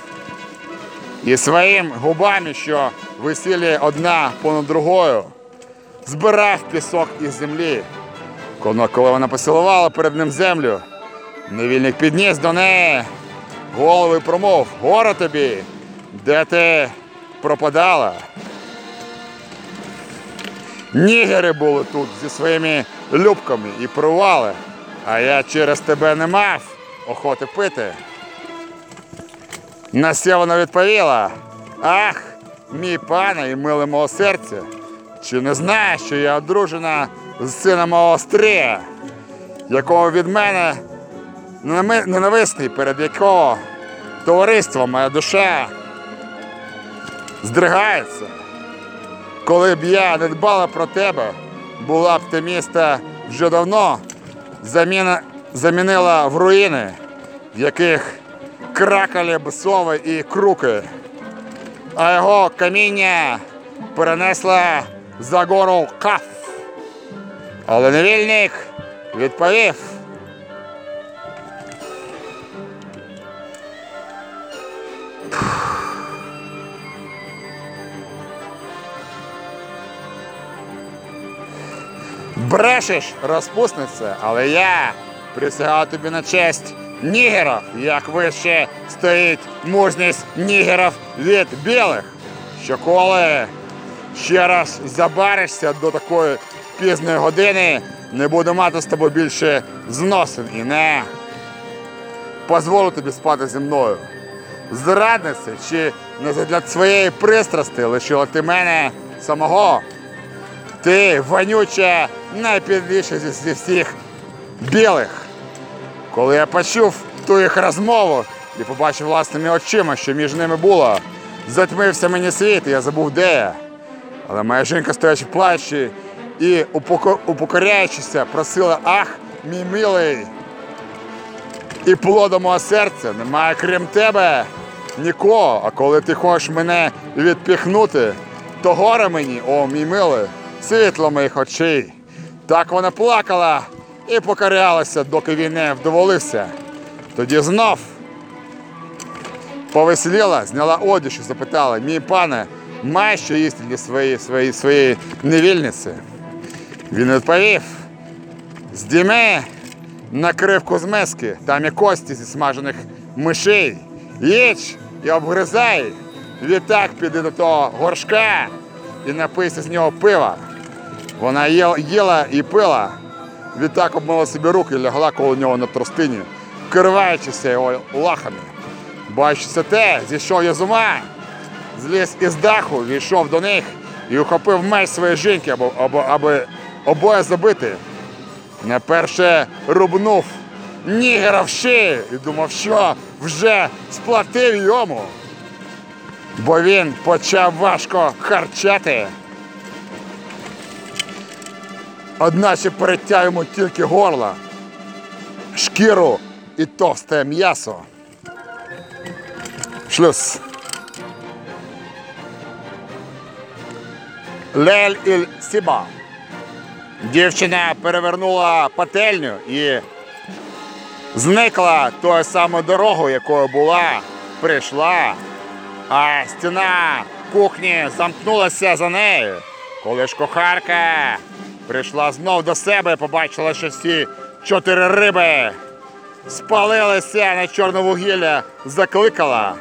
і своїм губами, що висіли одна понад другою, збирав пісок із землі. Коли вона поцілувала перед ним землю, невільник підніс до неї голову і промов, горе тобі, де ти пропадала? Нігери були тут зі своїми любками і провали, а я через тебе не мав охоти пити. На це вона відповіла: Ах, мій пане і миле мого серця, чи не знаєш, що я одружена з сином мого Острія, якого від мене ненависний, перед якого товариство, моя душа здригається. Коли б я не дбала про тебе, була б те місто вже давно замінила в руїни, в яких кракали б сови і круки, а його каміння перенесла за гору каф. Але невільник відповів. Брешеш, розпусниця, але я присягаю тобі на честь нігерів, як вище стоїть мужність нігерів від білих, що коли ще раз забаришся до такої пізної години, не буду мати з тобою більше зносин і не дозволю тобі спати зі мною. Зрадниця, чи не задля своєї пристрасти лишила ти мене самого? Ти вонюча найпідліша зі всіх білих. Коли я почув ту їх розмову, і побачив власними очима, що між ними було. Затьмився мені світ, і я забув, де я. Але моя жінка, стоячи плачучи і упокоряючися, просила, ах, мій милий, і плодом мого серця немає крім тебе нікого. А коли ти хочеш мене відпіхнути, то горе мені, о мій милий, світло моїх очей. Так вона плакала і покорялася, доки він не вдоволився. Тоді знов повеселіла, зняла одяг і запитала, мій пане, маєш що їсти для своєї, своєї, своєї невільниці? Він відповів, здійми накривку з миски, там є кості зі смажених мишей. Їдь і обгризай. Відтак піди до того горшка і напийся з нього пива. Вона їла і пила. Відтак обмила собі руки і лягла коло нього на тростині, вкриваючися його лахами. Бачиться те, зійшов я з ума, зліз із даху, війшов до них і ухопив меч своєї жінки, аби, аби, аби обоє забити. Не перше рубнув нігера в шию і думав, що вже сплатив йому. Бо він почав важко харчати. Одначе переттяг йому тільки горло, шкіру і товсте м'ясо. Шлюз. Лель Іль Сіба. Дівчина перевернула пательню і зникла тою самою дорогою, якою була, прийшла, а стіна кухні замкнулася за нею. Коли ж кухарка прийшла знов до себе, побачила, що всі чотири риби спалилися на чорне вугілля, закликала.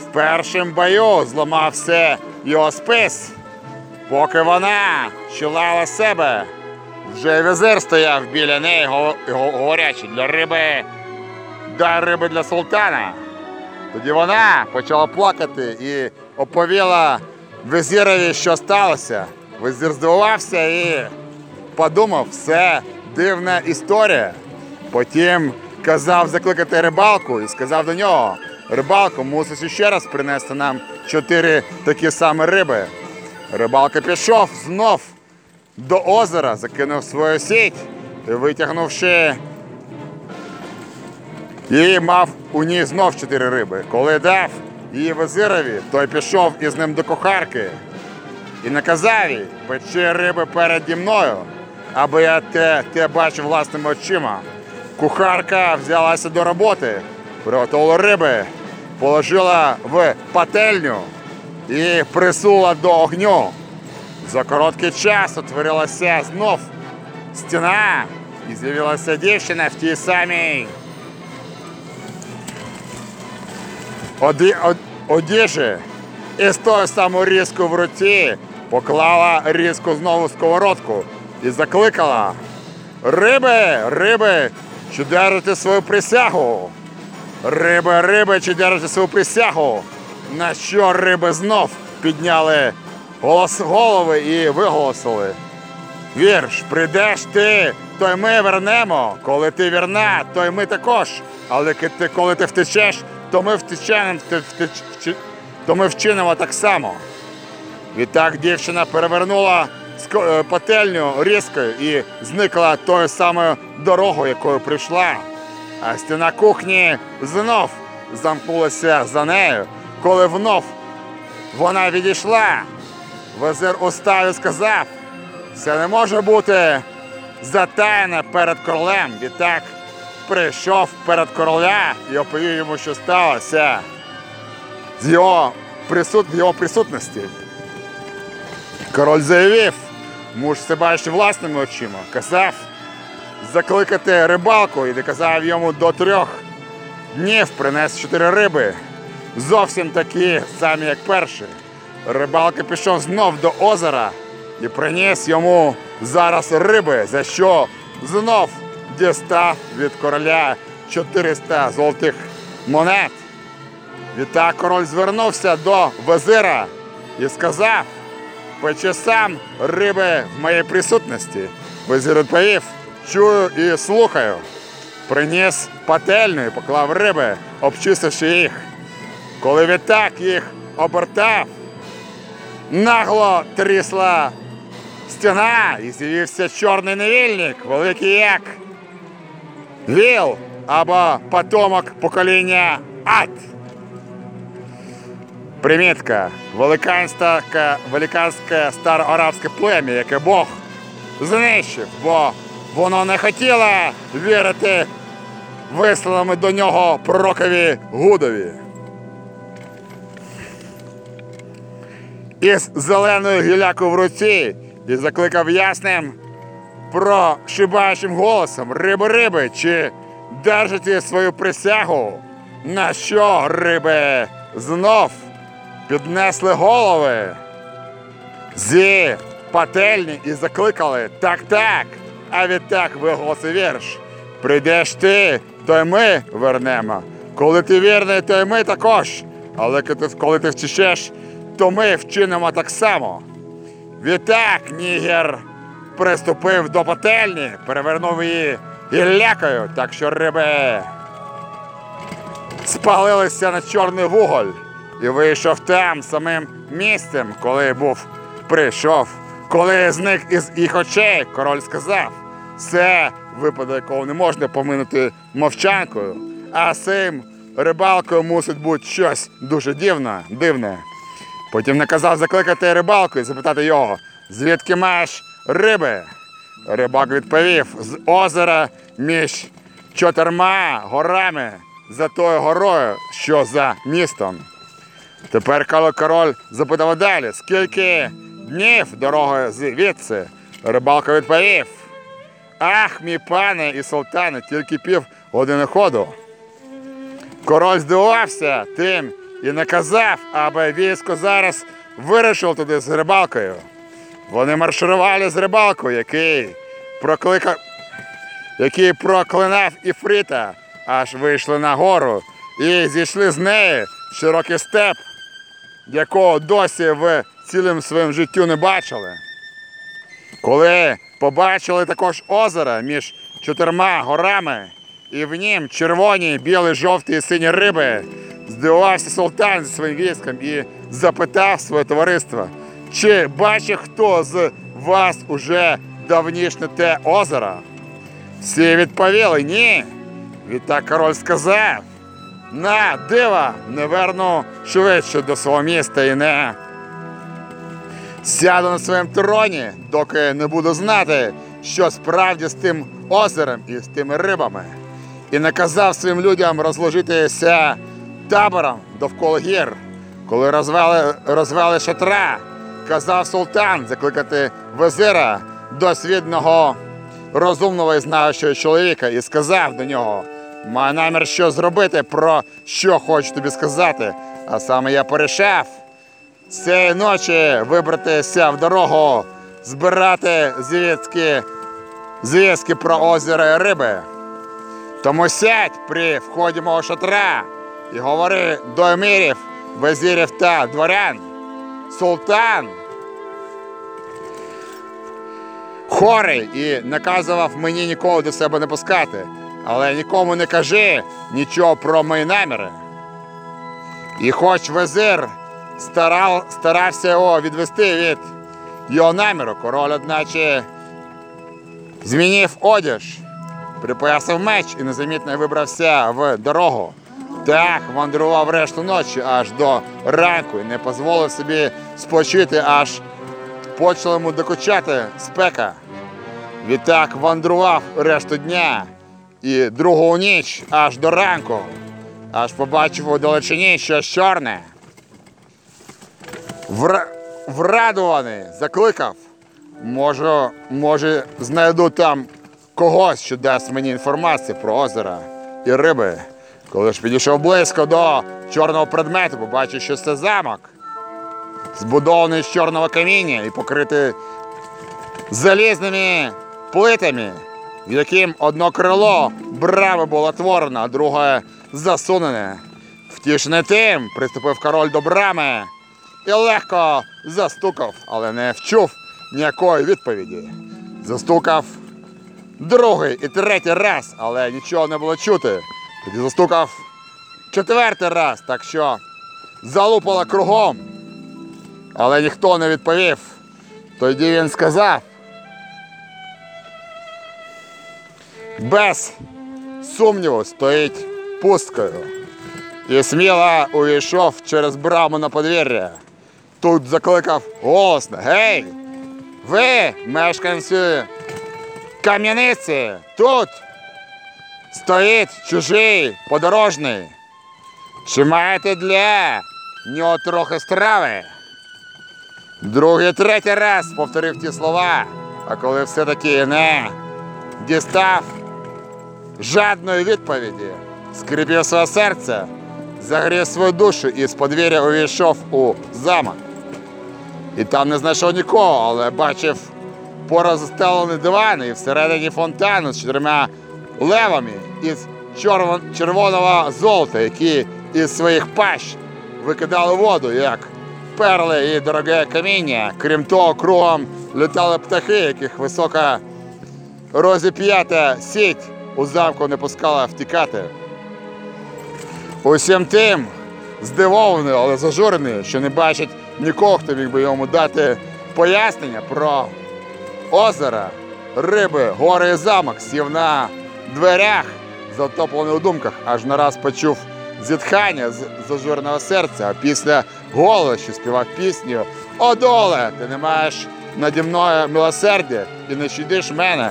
В першому бою зламався його спис, поки вона щулала себе. Вже візир стояв біля неї, го- го- говорячи для риби, дай риби для султана. Тоді вона почала плакати і оповіла визірові, що сталося. Визір здивувався і подумав, все дивна історія. Потім казав закликати рибалку і сказав до нього: рибалку, мусиш ще раз принести нам чотири такі самі риби. Рибалка пішов знов до озера, закинув свою сіть і витягнувши її, мав у ній знов чотири риби. Коли дав її визирові, той пішов із ним до кухарки і наказав їй, печи риби переді мною, аби я те, те бачив власними очима. Кухарка взялася до роботи, приготувала риби, положила в пательню і присула до огню. За короткий час утворилася знов стіна і з'явилася дівчина в тій самій оді, од, одежі. І з тою самою різкою в руці поклала різку знову сковородку і закликала. Риби, риби, чи держите свою присягу? Риби, риби, чи держите свою присягу? На що риби знов підняли голос, голови і виголосили. Вірш, прийдеш ти, то й ми вернемо. Коли ти вірна, то й ми також. Але коли ти втечеш, то ми втечемо, втеч- то ми вчинимо так само. Відтак дівчина перевернула пательню різкою і зникла тою самою дорогою, якою прийшла. А стіна кухні знов замкнулася за нею, коли внов вона відійшла. Визир устав і сказав, це не може бути затаяне перед королем. Відтак прийшов перед короля і оповів йому, що сталося з його, присут... в його присутності. Король заявив, муж це бачив власними очима, казав закликати рибалку і доказав йому до трьох днів принес чотири риби. Зовсім такі самі, як перші. Рибалка пішов знов до озера і приніс йому зараз риби, за що знов дістав від короля 400 золотих монет. Відтак король звернувся до визира і сказав, печи сам риби в моїй присутності. Відповів, чую і слухаю. приніс пательню і поклав риби, обчистивши їх. Коли відтак їх обертав, нагло трісла стіна і з'явився чорний невільник, великий як віл або потомок покоління ад. Примітка. Великанське, староарабське плем'я, яке Бог знищив, бо воно не хотіло вірити висланими до нього пророкові Гудові. Із зеленою гілякою в руці і закликав ясним прошибаючим голосом риби риби, чи держите свою присягу? На що риби знов піднесли голови зі пательні і закликали так, так, а відтак виголосив вірш. Прийдеш ти, то й ми вернемо. Коли ти вірний, то й ми також. Але коли ти втічеш, то ми вчинимо так само. Відтак Нігер приступив до пательні, перевернув її гіллякою, так що риби спалилися на чорний вуголь і вийшов там самим місцем, коли був прийшов. Коли зник із їх очей, король сказав: це випадок, якого не можна поминути мовчанкою, а цим рибалкою мусить бути щось дуже дивне. дивне. Потім наказав закликати рибалку і запитати його, звідки маєш риби? Рибак відповів з озера між чотирма горами за тою горою, що за містом. Тепер коли король запитав далі, скільки днів дороги звідси? Рибалка відповів. Ах, мій пане і султане, тільки пів години ходу. Король здивувався тим і наказав, аби військо зараз вирішив туди з рибалкою. Вони марширували з рибалкою, який прокликав, який проклинав Іфрита, аж вийшли на гору і зійшли з неї в широкий степ, якого досі в цілим своїм життю не бачили. Коли побачили також озеро між чотирма горами, і в нім червоні, білі, жовті і сині риби, здивувався султан зі своїм військом і запитав своє товариство, чи бачить хто з вас уже давнішне те озеро? Всі відповіли ні. Відтак король сказав: на дива, не верну швидше до свого міста і не сяду на своєму троні, доки не буду знати, що справді з тим озером і з тими рибами. І наказав своїм людям розложитися табором довкола гір. Коли розвели, розвели шатра, казав султан закликати везира досвідного, розумного і знаючого чоловіка, і сказав до нього: маю намір що зробити, про що хочу тобі сказати. А саме я порішав цієї ночі вибратися в дорогу, збирати звістки, звістки про озеро і риби. Тому сядь при вході мого шатра і говори до емірів, везірів та дворян. Султан хорий і наказував мені нікого до себе не пускати, але нікому не кажи нічого про мої наміри. І хоч везир старав, старався його відвести від його наміру, король, одначе, змінив одяж, припоясав меч і незамітно вибрався в дорогу. Так мандрував решту ночі аж до ранку і не дозволив собі спочити, аж почала йому докучати спека. Відтак вандрував решту дня і другу ніч аж до ранку, аж побачив у далечині щось чорне. Вра... Врадуваний закликав. Може, може, знайду там когось, що дасть мені інформацію про озеро і риби. Коли ж підійшов близько до чорного предмету, побачив, що це замок, збудований з чорного каміння і покритий залізними плитами, яким одно крило брави було творено, а друге засунене. Втішений тим, приступив король до брами і легко застукав, але не вчув ніякої відповіді. Застукав другий і третій раз, але нічого не було чути. Тоді застукав четвертий раз, так що залупала кругом. Але ніхто не відповів. Тоді він сказав. Без сумніву стоїть пусткою. І сміло увійшов через браму на подвір'я. Тут закликав голосно. Гей! Ви, мешканці кам'яниці, тут стоїть чужий подорожний. Чи маєте для нього трохи страви? Другий, третій раз повторив ті слова, а коли все-таки не дістав жадної відповіді, скрипів своє серце, загрів свою душу і з подвір'я увійшов у замок. І там не знайшов нікого, але бачив порозстелений диван і всередині фонтану з чотирма левами із червоного золота, які із своїх пащ викидали воду, як перли і дороге каміння. Крім того, кругом літали птахи, яких висока розіп'ята сіть у замку не пускала втікати. Усім тим здивований, але зажурений, що не бачить нікого, хто міг би йому дати пояснення про озера, риби, гори і замок, сів на дверях, затоплений у думках, аж нараз почув зітхання з зажуреного серця, а після голос, що співав пісню О, доле, ти не маєш наді мною милосердя і не щадиш мене.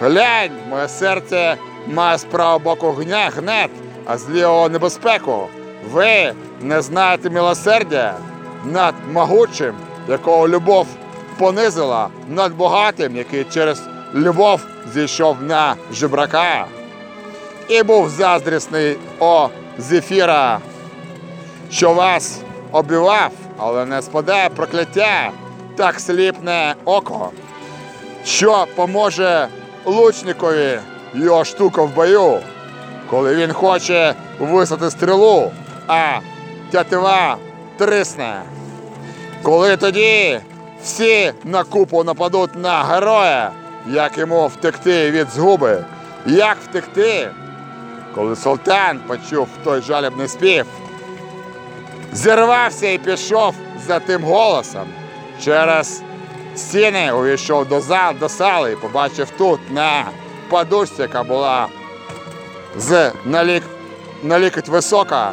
Глянь, моє серце має з правого боку гня, гнет, а з лівого небезпеку. Ви не знаєте милосердя над могучим, якого любов понизила, над богатим, який через любов зійшов на жебрака. І був заздрісний о Зефіра, що вас обівав, але не спадає прокляття, так сліпне око, що поможе лучникові його штука в бою, коли він хоче висати стрілу, а тятива трисне. Коли тоді всі на купу нападуть на героя, як йому втекти від згуби, як втекти, коли султан почув той жалібний спів, зірвався і пішов за тим голосом. Через стіни увійшов до зал, до сали і побачив тут на подушці, яка була з налік, налікоть висока,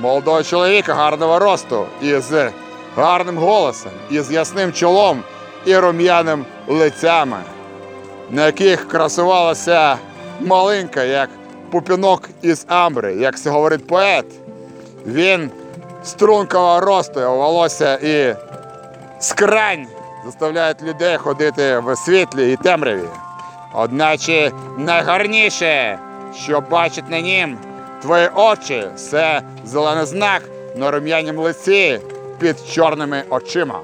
молодого чоловіка гарного росту і з гарним голосом, і з ясним чолом і рум'яним лицями, на яких красувалася маленька, як пупінок із амбри, як це говорить поет. Він стрункового росту, волосся і скрань заставляють людей ходити в світлі і темряві. Одначе найгарніше, що бачить на нім твої очі, це зелений знак на рум'янім лиці під чорними очима.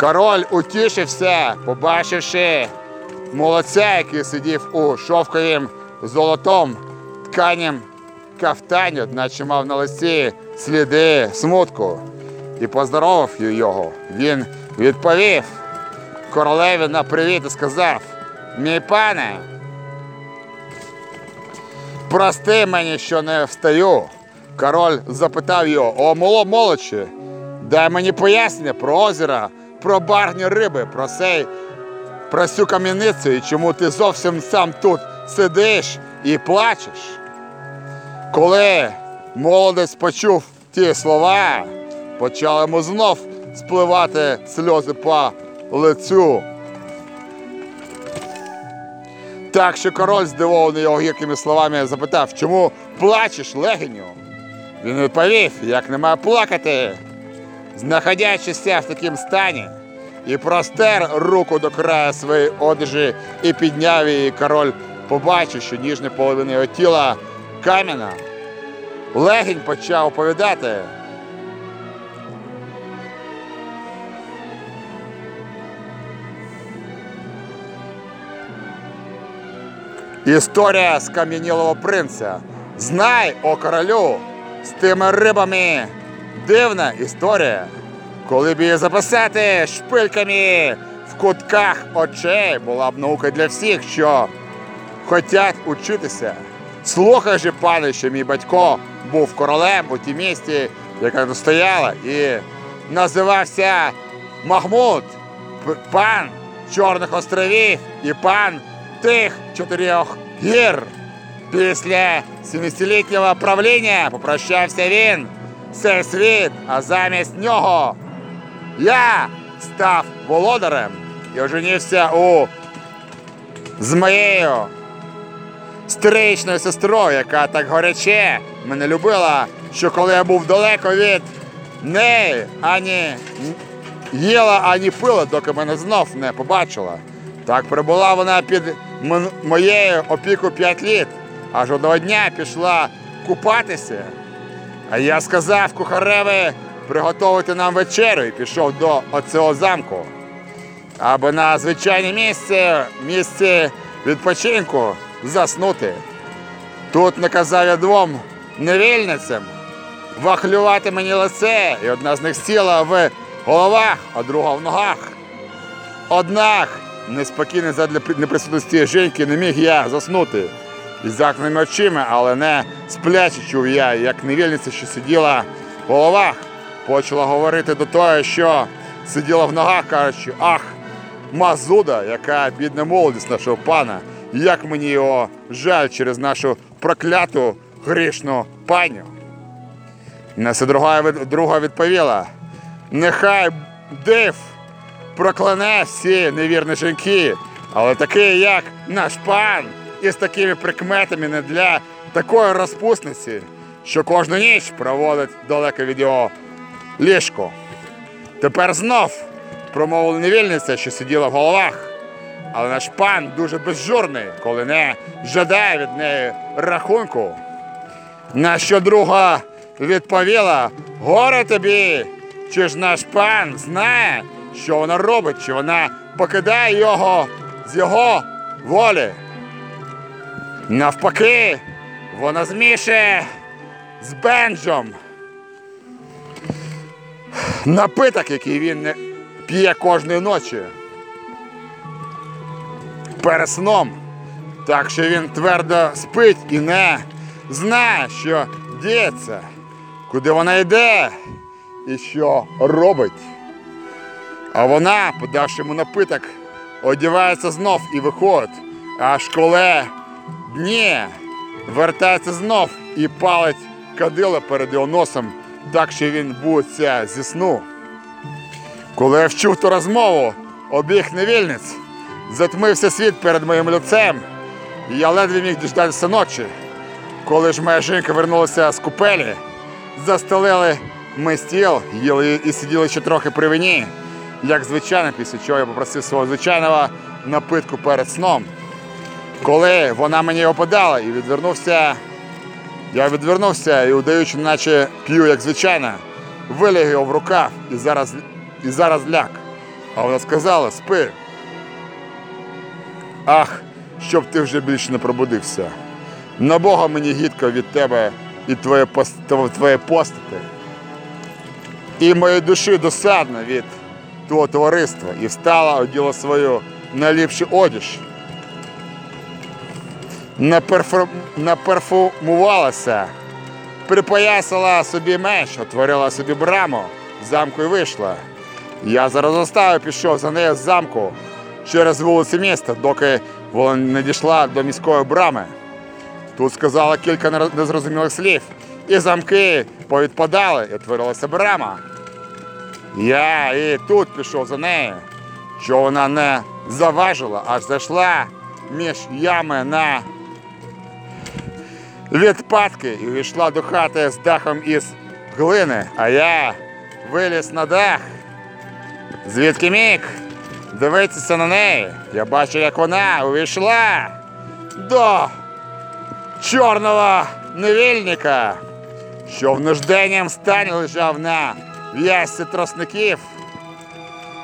Король утішився, побачивши молодця, який сидів у шовковім золотом тканім кафтані, наче мав на лиці сліди смутку, і поздоровав його. Він відповів королеві на привіт і сказав: Мій пане, прости мені, що не встаю. Король запитав його, о моло молодче, дай мені пояснення про озера, про барні риби, про сей, про цю кам'яницю і чому ти зовсім сам тут сидиш і плачеш. Коли молодець почув ті слова, почали йому знов спливати сльози по лицю. Так що король, здивований його гіркими словами, запитав, чому плачеш легеню? Він відповів, як немає плакати, знаходячися в такому стані, і простер руку до краю своєї одежі і підняв її. Король побачив, що ніжня половина його тіла кам'яна. Легінь почав оповідати. Історія скам'янілого принца. Знай, о королю, з тими рибами дивна історія. Коли б її записати шпильками в кутках очей була б наука для всіх, що хотять учитися. Слухай же, пане, що мій батько був королем у тій місті, яка стояла, і називався Махмуд, пан Чорних островів і пан тих чотирьох гір. Після 70-літнього правління попрощався він цей світ, а замість нього я став володарем і оженився у з моєю стрічною сестрою, яка так горяче мене любила, що коли я був далеко від неї, ані їла, ані пила, доки мене знов не побачила. Так прибула вона під моєю опіку п'ять літ, аж одного дня пішла купатися. А я сказав кухареві приготувати нам вечерю і пішов до оцього замку. Аби на звичайне місце, місце відпочинку заснути. Тут наказав я двом невільницям вахлювати мені лице, і одна з них сіла в головах, а друга в ногах. Однак, неспокійний задля при- неприсутності жінки, не міг я заснути. Із закними очима, але не спляче чув я, як невільниця, що сиділа в головах, почала говорити до того, що сиділа в ногах, кажучи, ах, мазуда, яка бідна молодість нашого пана, як мені його жаль через нашу прокляту грішну паню. На це друга, друга відповіла: нехай див прокляне всі невірні жінки, але такий, як наш пан, із такими прикметами не для такої розпусниці, що кожну ніч проводить далеко від його ліжко. Тепер знов промовила невільниця, що сиділа в головах. Але наш пан дуже безжурний, коли не жадає від неї рахунку. На що друга відповіла: горе тобі, чи ж наш пан знає, що вона робить, чи вона покидає його з його волі. Навпаки, вона змішує з бенджом напиток, який він п'є кожної ночі. Перед сном. Так що він твердо спить і не знає, що діється, куди вона йде і що робить. А вона, подавши йому напиток, одягається знов і виходить, аж коли дні вертається знов і палить кадило перед його носом, так що він будеться зі сну. Коли я вчув ту розмову обіх невільниць, затмився світ перед моїм лицем, і я ледве міг діждатися ночі. Коли ж моя жінка вернулася з купелі, застелили ми стіл, їли і сиділи ще трохи при вині, як звичайно, після чого я попросив свого звичайного напитку перед сном. Коли вона мені його подала і відвернувся, я відвернувся і, удаючи, наче п'ю, як звичайно, виліг його в рукав і зараз, і зараз ляг. А вона сказала, спи. Ах, щоб ти вже більше не пробудився. На Бога мені гідко від тебе і твоє, твоє постати. І моєї душі досадно від твого товариства. І встала, оділа свою найліпшу одіж. Наперфу... Наперфумувалася, припоясала собі меч, отворила собі браму, замку і вийшла. Я зараз заставив пішов за нею з замку через вулиці міста, доки вона не дійшла до міської брами. Тут сказала кілька незрозумілих слів, і замки повідпадали, і отворилася брама. Я і тут пішов за нею, що вона не заважила, аж зайшла між ями на відпадки і війшла до хати з дахом із глини, а я виліз на дах. Звідки міг дивитися на неї? Я бачу, як вона увійшла до чорного невільника, що в нужденнім стані лежав на в'язці тросників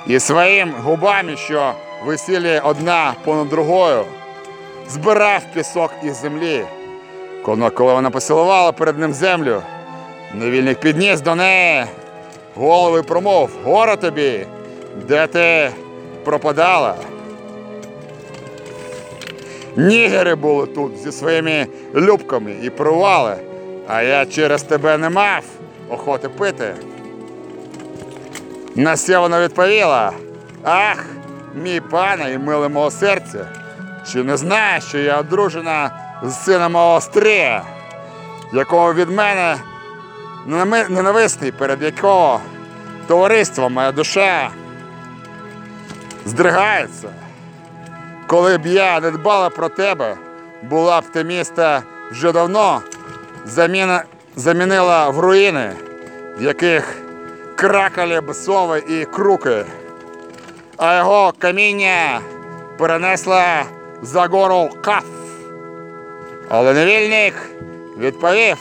і своїм губами, що висіли одна понад другою, збирав пісок із землі. Коли вона поцілувала перед ним землю, невільник підніс до неї голови промов, горе тобі, де ти пропадала. Нігери були тут зі своїми любками і провали, а я через тебе не мав охоти пити. На це вона відповіла: Ах, мій пане і миле мого серця, чи не знаєш, що я одружена з сином мого Острія, якого від мене ненависний, перед якого товариство, моя душа здригається. Коли б я не дбала про тебе, була б те місто вже давно заміна, замінила в руїни, в яких кракали б сови і круки, а його каміння перенесла за гору каф. Але невільник відповів.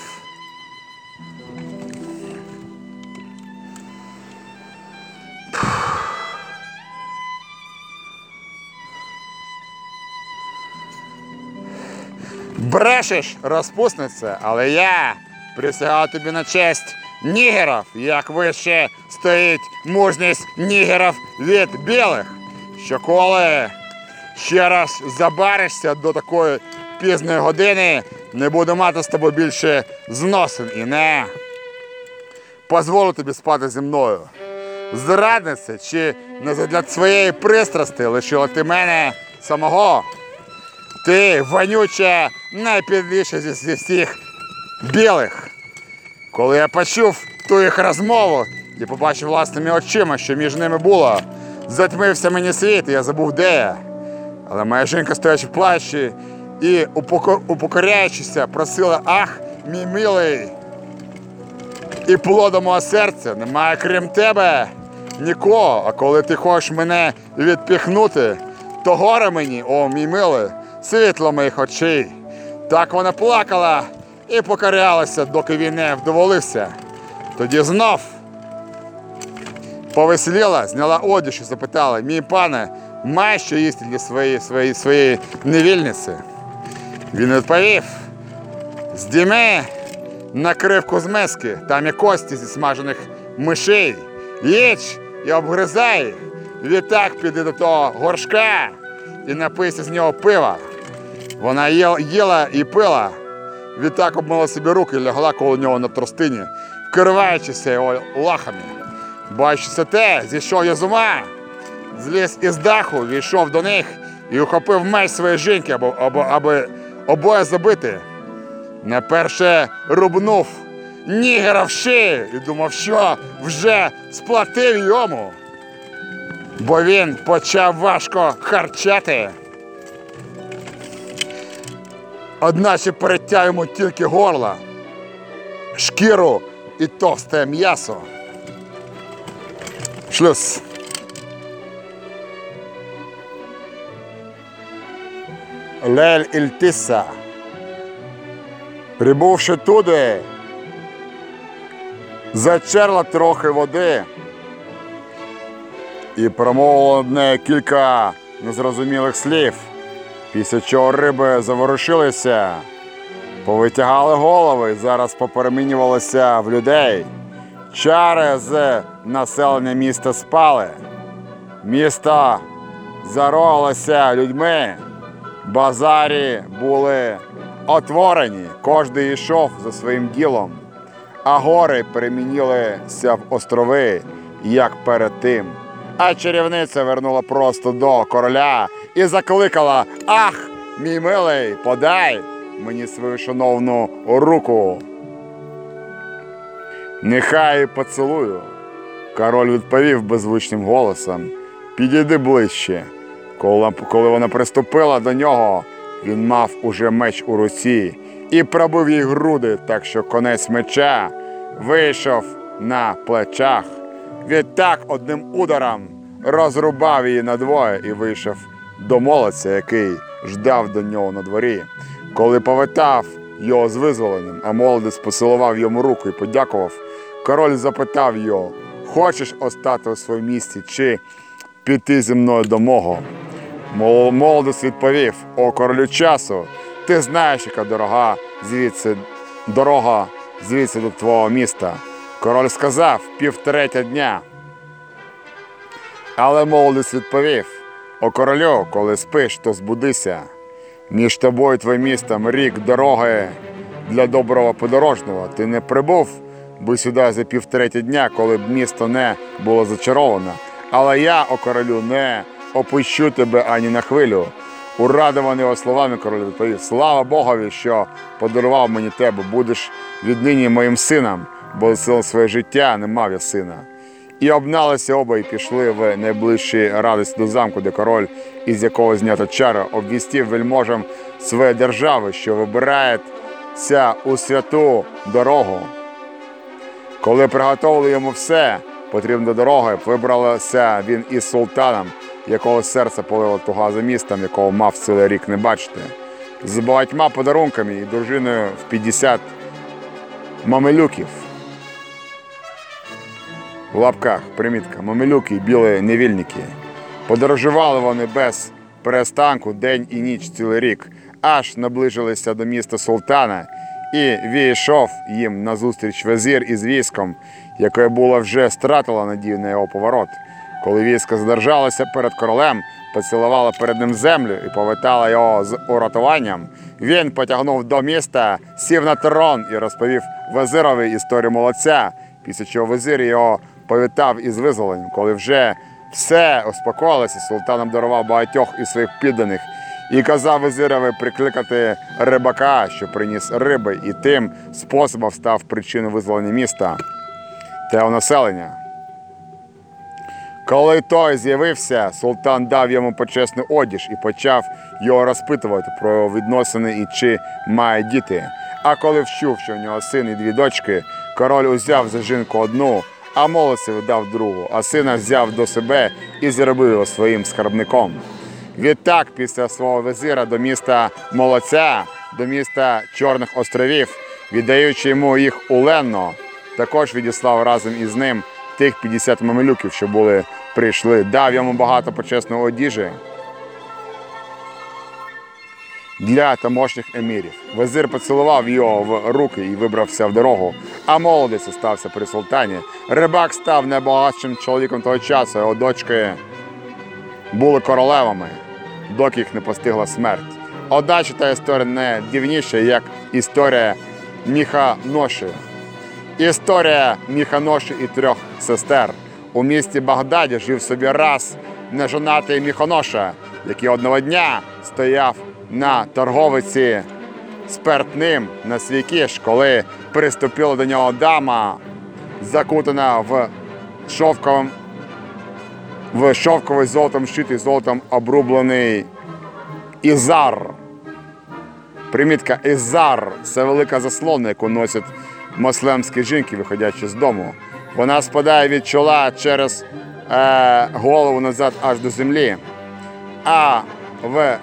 Брешеш, розпусниця, але я присягаю тобі на честь нігерів, як вище стоїть мужність нігерів від білих, що коли ще раз забаришся до такої пізної години, не буду мати з тобою більше зносин і не позволю тобі спати зі мною. Зрадниця, чи не задля своєї пристрасти лишила ти мене самого? Ти вонюча найпідліша зі, всіх білих. Коли я почув ту їх розмову і побачив власними очима, що між ними було, затьмився мені світ, і я забув, де я. Але моя жінка, стоячи в плащі і упоко- упокоряючися, просила, ах, мій милий, і плодом мого серця немає крім тебе нікого. А коли ти хочеш мене відпіхнути, то горе мені, о мій милий, світло моїх очей. Так вона плакала і покорялася, доки він не вдоволився. Тоді знов повеселіла, зняла одяг і запитала, мій пане, маєш що їсти для своєї, своєї, своєї невільниці? Він відповів, здійми накривку з миски, там є кості зі смажених мишей. Їдь і обгризай. Відтак піди до того горшка і напийся з нього пива. Вона їла і пила. Відтак обмила собі руки і лягла коло нього на тростині, вкриваючися його лахами. Бачиться те, зійшов я з ума, зліз із даху, війшов до них і ухопив меч своєї жінки, аби, аби, обоє забити. Не перше рубнув нігера в шию і думав, що вже сплатив йому. Бо він почав важко харчати. Одначе переттяг йому тільки горло, шкіру і товсте м'ясо. Шлюз. Лель Ільтиса. Прибувши туди, зачерла трохи води і промовила одне кілька незрозумілих слів, після чого риби заворушилися, повитягали голови зараз поперемінювалися в людей. Чари з населення міста спали. Місто заролося людьми, базарі були отворені, кожен йшов за своїм ділом, а гори перемінилися в острови, як перед тим. А чарівниця вернула просто до короля і закликала: Ах, мій милий, подай мені свою шановну руку. Нехай поцілую. Король відповів беззвучним голосом. Підійди ближче. Коли, вона приступила до нього, він мав уже меч у руці і пробив їй груди, так що конець меча вийшов на плечах. Відтак одним ударом розрубав її надвоє і вийшов до молодця, який ждав до нього на дворі. Коли повитав його з визволенням, а молодець поцілував йому руку і подякував, король запитав його, хочеш остати у своєму місті чи піти зі мною до мого? Молодець відповів, о королю часу, ти знаєш, яка дорога звідси, дорога звідси до твого міста. Король сказав півтретя дня. Але молодець відповів: О королю, коли спиш, то збудися. Між тобою і твоїм містом рік дороги для доброго подорожного. Ти не прибув би сюди за півтретє дня, коли б місто не було зачароване. Але я, о королю, не опущу тебе ані на хвилю. Урадований його словами король відповів: Слава Богові, що подарував мені тебе, будеш віднині моїм сином, бо за своє життя не мав я сина. І обналися оба і пішли в найближчі радості до замку, де король, із якого знято чара, обвістів вельможам своєї держави, що вибирається у святу дорогу. Коли приготовили йому все, потрібно до дороги, вибралося він із султаном, якого серце полило туга за містом, якого мав цілий рік не бачити, з багатьма подарунками і дружиною в 50 мамелюків. В лапках примітка мамелюки, білі невільники. Подорожували вони без перестанку день і ніч цілий рік, аж наближилися до міста султана, і війшов їм назустріч везір із військом, яке було вже стратило надію на його поворот. Коли військо задержалося перед королем, поцілувало перед ним землю і повитало його з уратуванням, він потягнув до міста, сів на трон і розповів везирові історію молодця, після чого везир його повітав із визволенням, коли вже все успокоїлося, султаном дарував багатьох із своїх підданих і казав визирові прикликати рибака, що приніс риби, і тим способом став причиною визволення міста та населення. Коли той з'явився, султан дав йому почесний одіж і почав його розпитувати про відносини і чи має діти. А коли вчув, що в нього син і дві дочки, король узяв за жінку одну, а молодцеві дав другу, а сина взяв до себе і зробив його своїм скарбником. Відтак, після свого визира до міста Молодця, до міста Чорних островів, віддаючи йому їх уленно, також відіслав разом із ним тих 50 мамелюків, що були прийшли, дав йому багато почесного одіжі для тамошніх емірів. Визир поцілував його в руки і вибрався в дорогу, а молодець остався при султані. Рибак став найбагатшим чоловіком того часу, його дочки були королевами, доки їх не постигла смерть. Одначе та історія не дивніша, як історія Міханоші. Історія Міханоші і трьох сестер. У місті Багдаді жив собі раз нежонатий Міханоша, який одного дня стояв на торговиці спиртним на свій кіш, коли приступила до нього дама, закутана в шовковим в шовковий золотом щитий, золотом обрублений ізар. Примітка ізар це велика заслона, яку носять мослемські жінки, виходячи з дому. Вона спадає від чола через е, голову назад аж до землі. А впереду,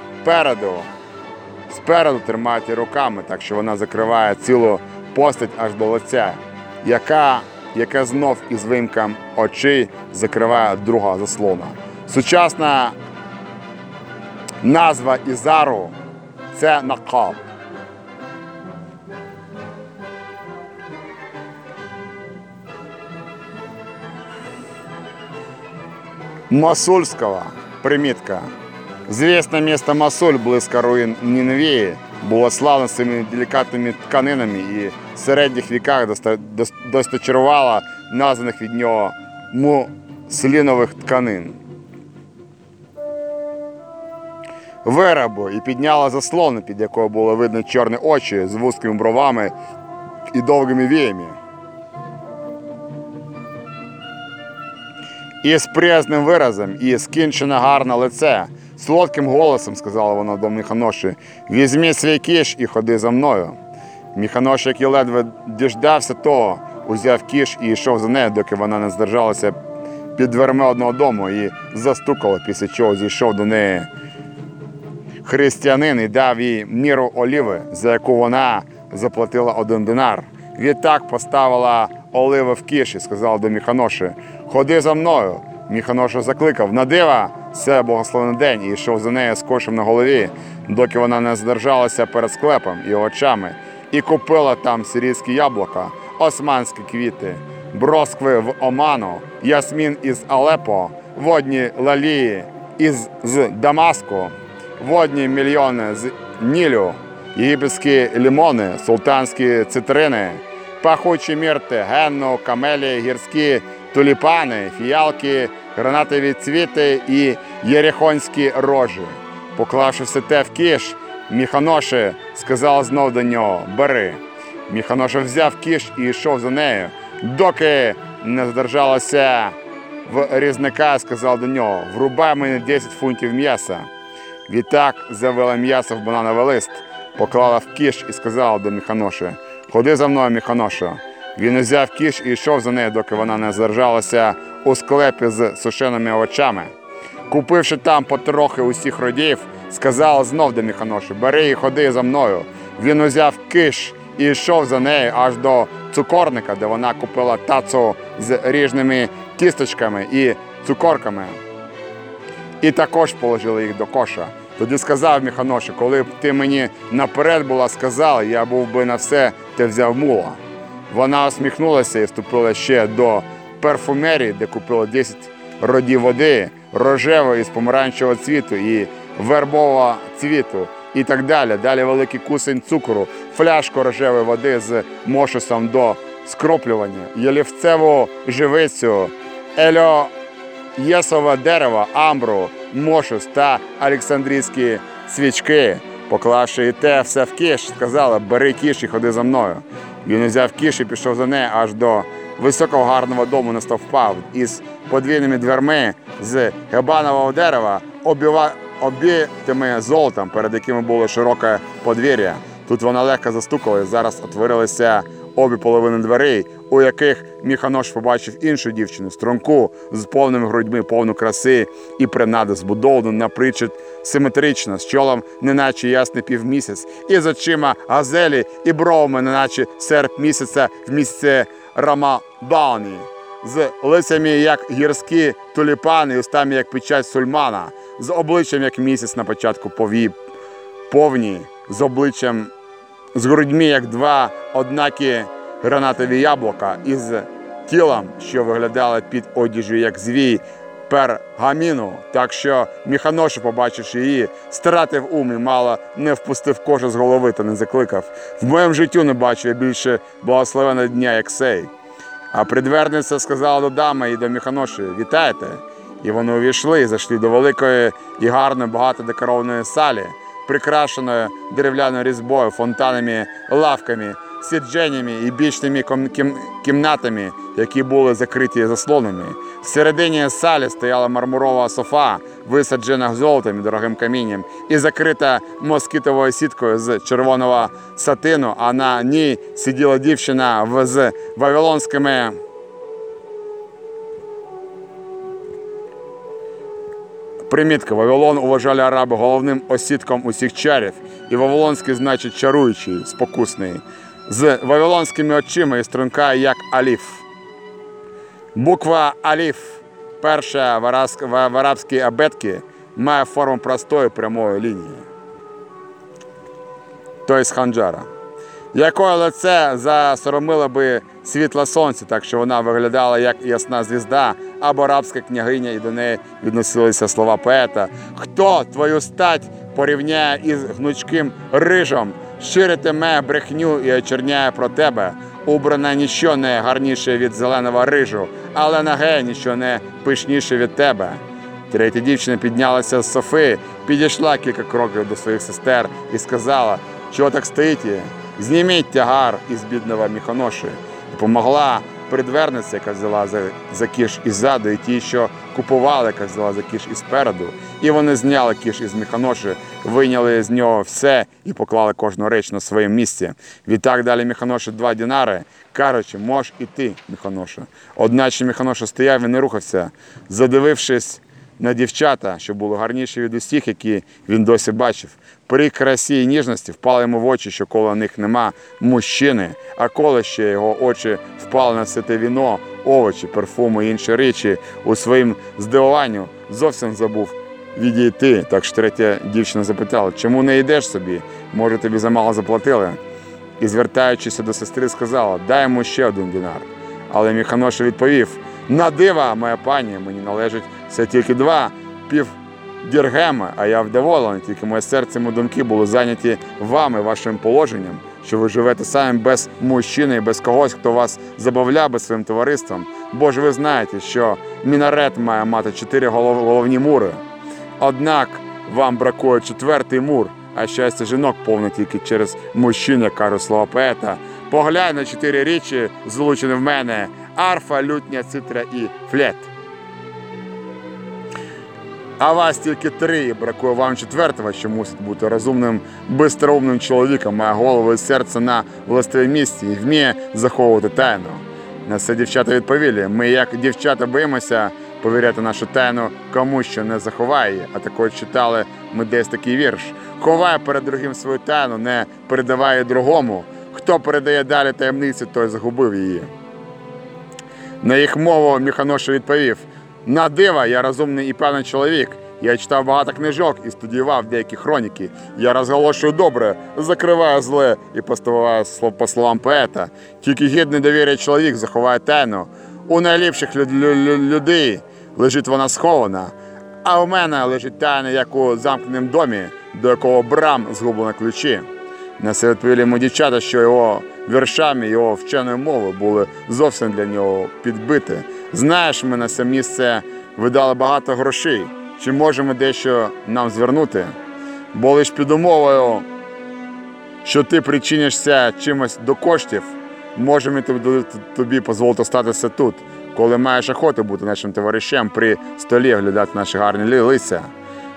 спереду тримають її руками, так що вона закриває цілу постать аж до лиця, яка, яка знов із вимком очей закриває друга заслона. Сучасна назва Ізару це накаб. Масульського примітка. Звісне місто Масуль близько руїн Ніневії було славно своїми делікатними тканинами і в середніх віках досточарувало названих від нього муслінових тканин. Виробу і підняла заслону, під якою було видно чорні очі з вузькими бровами і довгими віями. І з приязним виразом, і скінчене гарне лице. Солодким голосом сказала вона до Міханоші, візьми свій кіш і ходи за мною. Міханош, який ледве діждався того, узяв кіш і йшов за нею, доки вона не здержалася під дверми одного дому і застукала, після чого зійшов до неї християнин і дав їй міру оліви, за яку вона заплатила один динар. Відтак поставила оливи в кіш і сказала до Міханоші, ходи за мною. Міханоша закликав на дива, це благословений день, і йшов за нею з кошем на голові, доки вона не здержалася перед склепом і очами, і купила там сирійські яблука, османські квіти, броскви в Оману, ясмін із Алепо, водні лалії із з Дамаску, водні мільйони з Нілю, єгипетські лімони, султанські цитрини, пахучі мірти, генну, камелі, гірські туліпани, фіалки, гранатові цвіти і єрихонські рожі. Поклавши все те в кіш, Міханоше сказав знов до нього Бери. Міханоше взяв кіш і йшов за нею, доки не задержалося в різника, сказав до нього Врубай мені 10 фунтів м'яса. Відтак завела м'ясо в банановий лист, поклала в кіш і сказала до Міханоше Ходи за мною, Міханоше. Він узяв кіш і йшов за нею, доки вона не задержалася у склепі з сушеними овочами. Купивши там потрохи усіх родів, сказала знов до Міханоші, бери і ходи за мною. Він узяв киш і йшов за нею аж до цукорника, де вона купила тацу з ріжними кісточками і цукорками. І також положили їх до коша. Тоді сказав Міханоші, коли б ти мені наперед була сказала, я був би на все те взяв мула. Вона усміхнулася і вступила ще до парфумерії, де купила 10 родів води, рожевої з помаранчевого цвіту і вербового цвіту, і так далі. Далі великий кусень цукру, фляжку рожевої води з мошусом до скроплювання, ялівцеву живицю, ельо єсове дерево, амбру, мошус та олександрійські свічки. Поклавши і те все в кіш, сказала, бери кіш і ходи за мною. Він узяв кіш і пішов за нею аж до високого гарного дому на стовпав із подвійними дверми з гебанового дерева, обіва, обітими золотом, перед якими було широке подвір'я. Тут вона легко застукала, і зараз отворилися обі половини дверей, у яких Міханош побачив іншу дівчину, струнку з повними грудьми, повну краси і принади, збудовану напричет симетрично, з чолом, неначе ясний півмісяць, і з очима газелі, і бровами, неначе серп місяця в місяці Рамабауні, з лицями, як гірські туліпани, устами, як печать сульмана, з обличчям, як місяць на початку пові, повні, з обличчям з грудьми, як два однакі гранатові яблука, і з тілом, що виглядало під одіжю, як звій пергаміну. Так що Міханоша, побачивши її, стратив ум і мало не впустив кожу з голови та не закликав. В моєму життю не бачу я більше благословеного дня, як сей. А предверниця сказала до дами і до Міханоші Вітайте! І вони увійшли і зайшли до великої і гарної багато декорованої салі, прикрашеної дерев'яною різьбою, фонтанами, лавками, сідженнями і бічними кімнатами, які були закриті заслонами. Всередині салі стояла мармурова софа, висаджена золотом і дорогим камінням, і закрита москітовою сіткою з червоного сатину, а на ній сиділа дівчина з вавилонськими. Примітка. Вавилон вважали араби головним осідком усіх чарів, і Вавилонський значить чаруючий, спокусний, з вавилонськими очима і струнка, як аліф. Буква аліф, перша в арабськ- в в арабській абетці, має форму простої прямої лінії. Тобто ханджара. Якої лице засоромило би світло сонця, так що вона виглядала як ясна звізда або арабська княгиня, і до неї відносилися слова поета. Хто твою стать порівняє із гнучким рижом, щиритиме брехню і очерняє про тебе. Убрана ніщо не гарніше від зеленого рижу, але наге ніщо не пишніше від тебе. Третя дівчина піднялася з софи, підійшла кілька кроків до своїх сестер і сказала, що так стоїте, зніміть тягар із бідного міхоноші. І помогла придверниця, яка взяла за, за кіш іззаду, і ті, що купували, яка взяла за кіш із переду. І вони зняли кіш із міханоші, вийняли з нього все і поклали кожну реч на своє місце. Відтак далі міханоші два дінари, кажучи, мож іти, міханоша. Одначе міханоша стояв і не рухався, задивившись на дівчата, що були гарніші від усіх, які він досі бачив. При красі і ніжності впали йому в очі, що коло них нема мужчини, а коли ще його очі впали на все віно, овочі, парфуми і інші речі у своїм здивуванню зовсім забув відійти. Так що третя дівчина запитала, чому не йдеш собі? Може, тобі замало заплатили? І звертаючись до сестри, сказала, дай йому ще один динар. Але Міханоша відповів, На дива, моя пані, мені належить все тільки два пів діргеми, а я вдоволений, тільки моє серце і мої думки були зайняті вами, вашим положенням, що ви живете самі без мужчини і без когось, хто вас забавляв би своїм товариством. Бо ж ви знаєте, що мінарет має мати чотири голов- головні мури. Однак вам бракує четвертий мур, а щастя жінок повне тільки через мужчин, як каже слова поета. Поглянь на чотири річі, злучені в мене: арфа, лютня, цитра і флет. А вас тільки три, бракує вам четвертого, що мусить бути розумним, бистроумним чоловіком, має голову і серце на властивій місці і вміє заховувати тайну. На це дівчата відповіли: ми, як дівчата, боїмося повіряти нашу тайну комусь, що не заховає. А також читали ми десь такий вірш: ховає перед другим свою тайну, не передаває другому. Хто передає далі таємниці, той загубив її. На їх мову Міханоша відповів: На дива, я розумний і певний чоловік. Я читав багато книжок і студіював деякі хроніки. Я розголошую добре, закриваю зле і поставаю по словам поета. Тільки гідний довір'я чоловік заховає тайну. У найліпших лю- лю- лю- людей лежить вона схована, а у мене лежить тайна, як у замкненому домі, до якого брам згублено ключі. На це відповіли йому дівчата, що його віршами, його вченою мовою були зовсім для нього підбиті. Знаєш, ми на це місце видали багато грошей. Чи можемо дещо нам звернути? Бо лиш під умовою, що ти причинишся чимось до коштів, можемо тобі дозволити статися тут, коли маєш охоту бути нашим товаришем при столі оглядати наші гарні ли- лиця.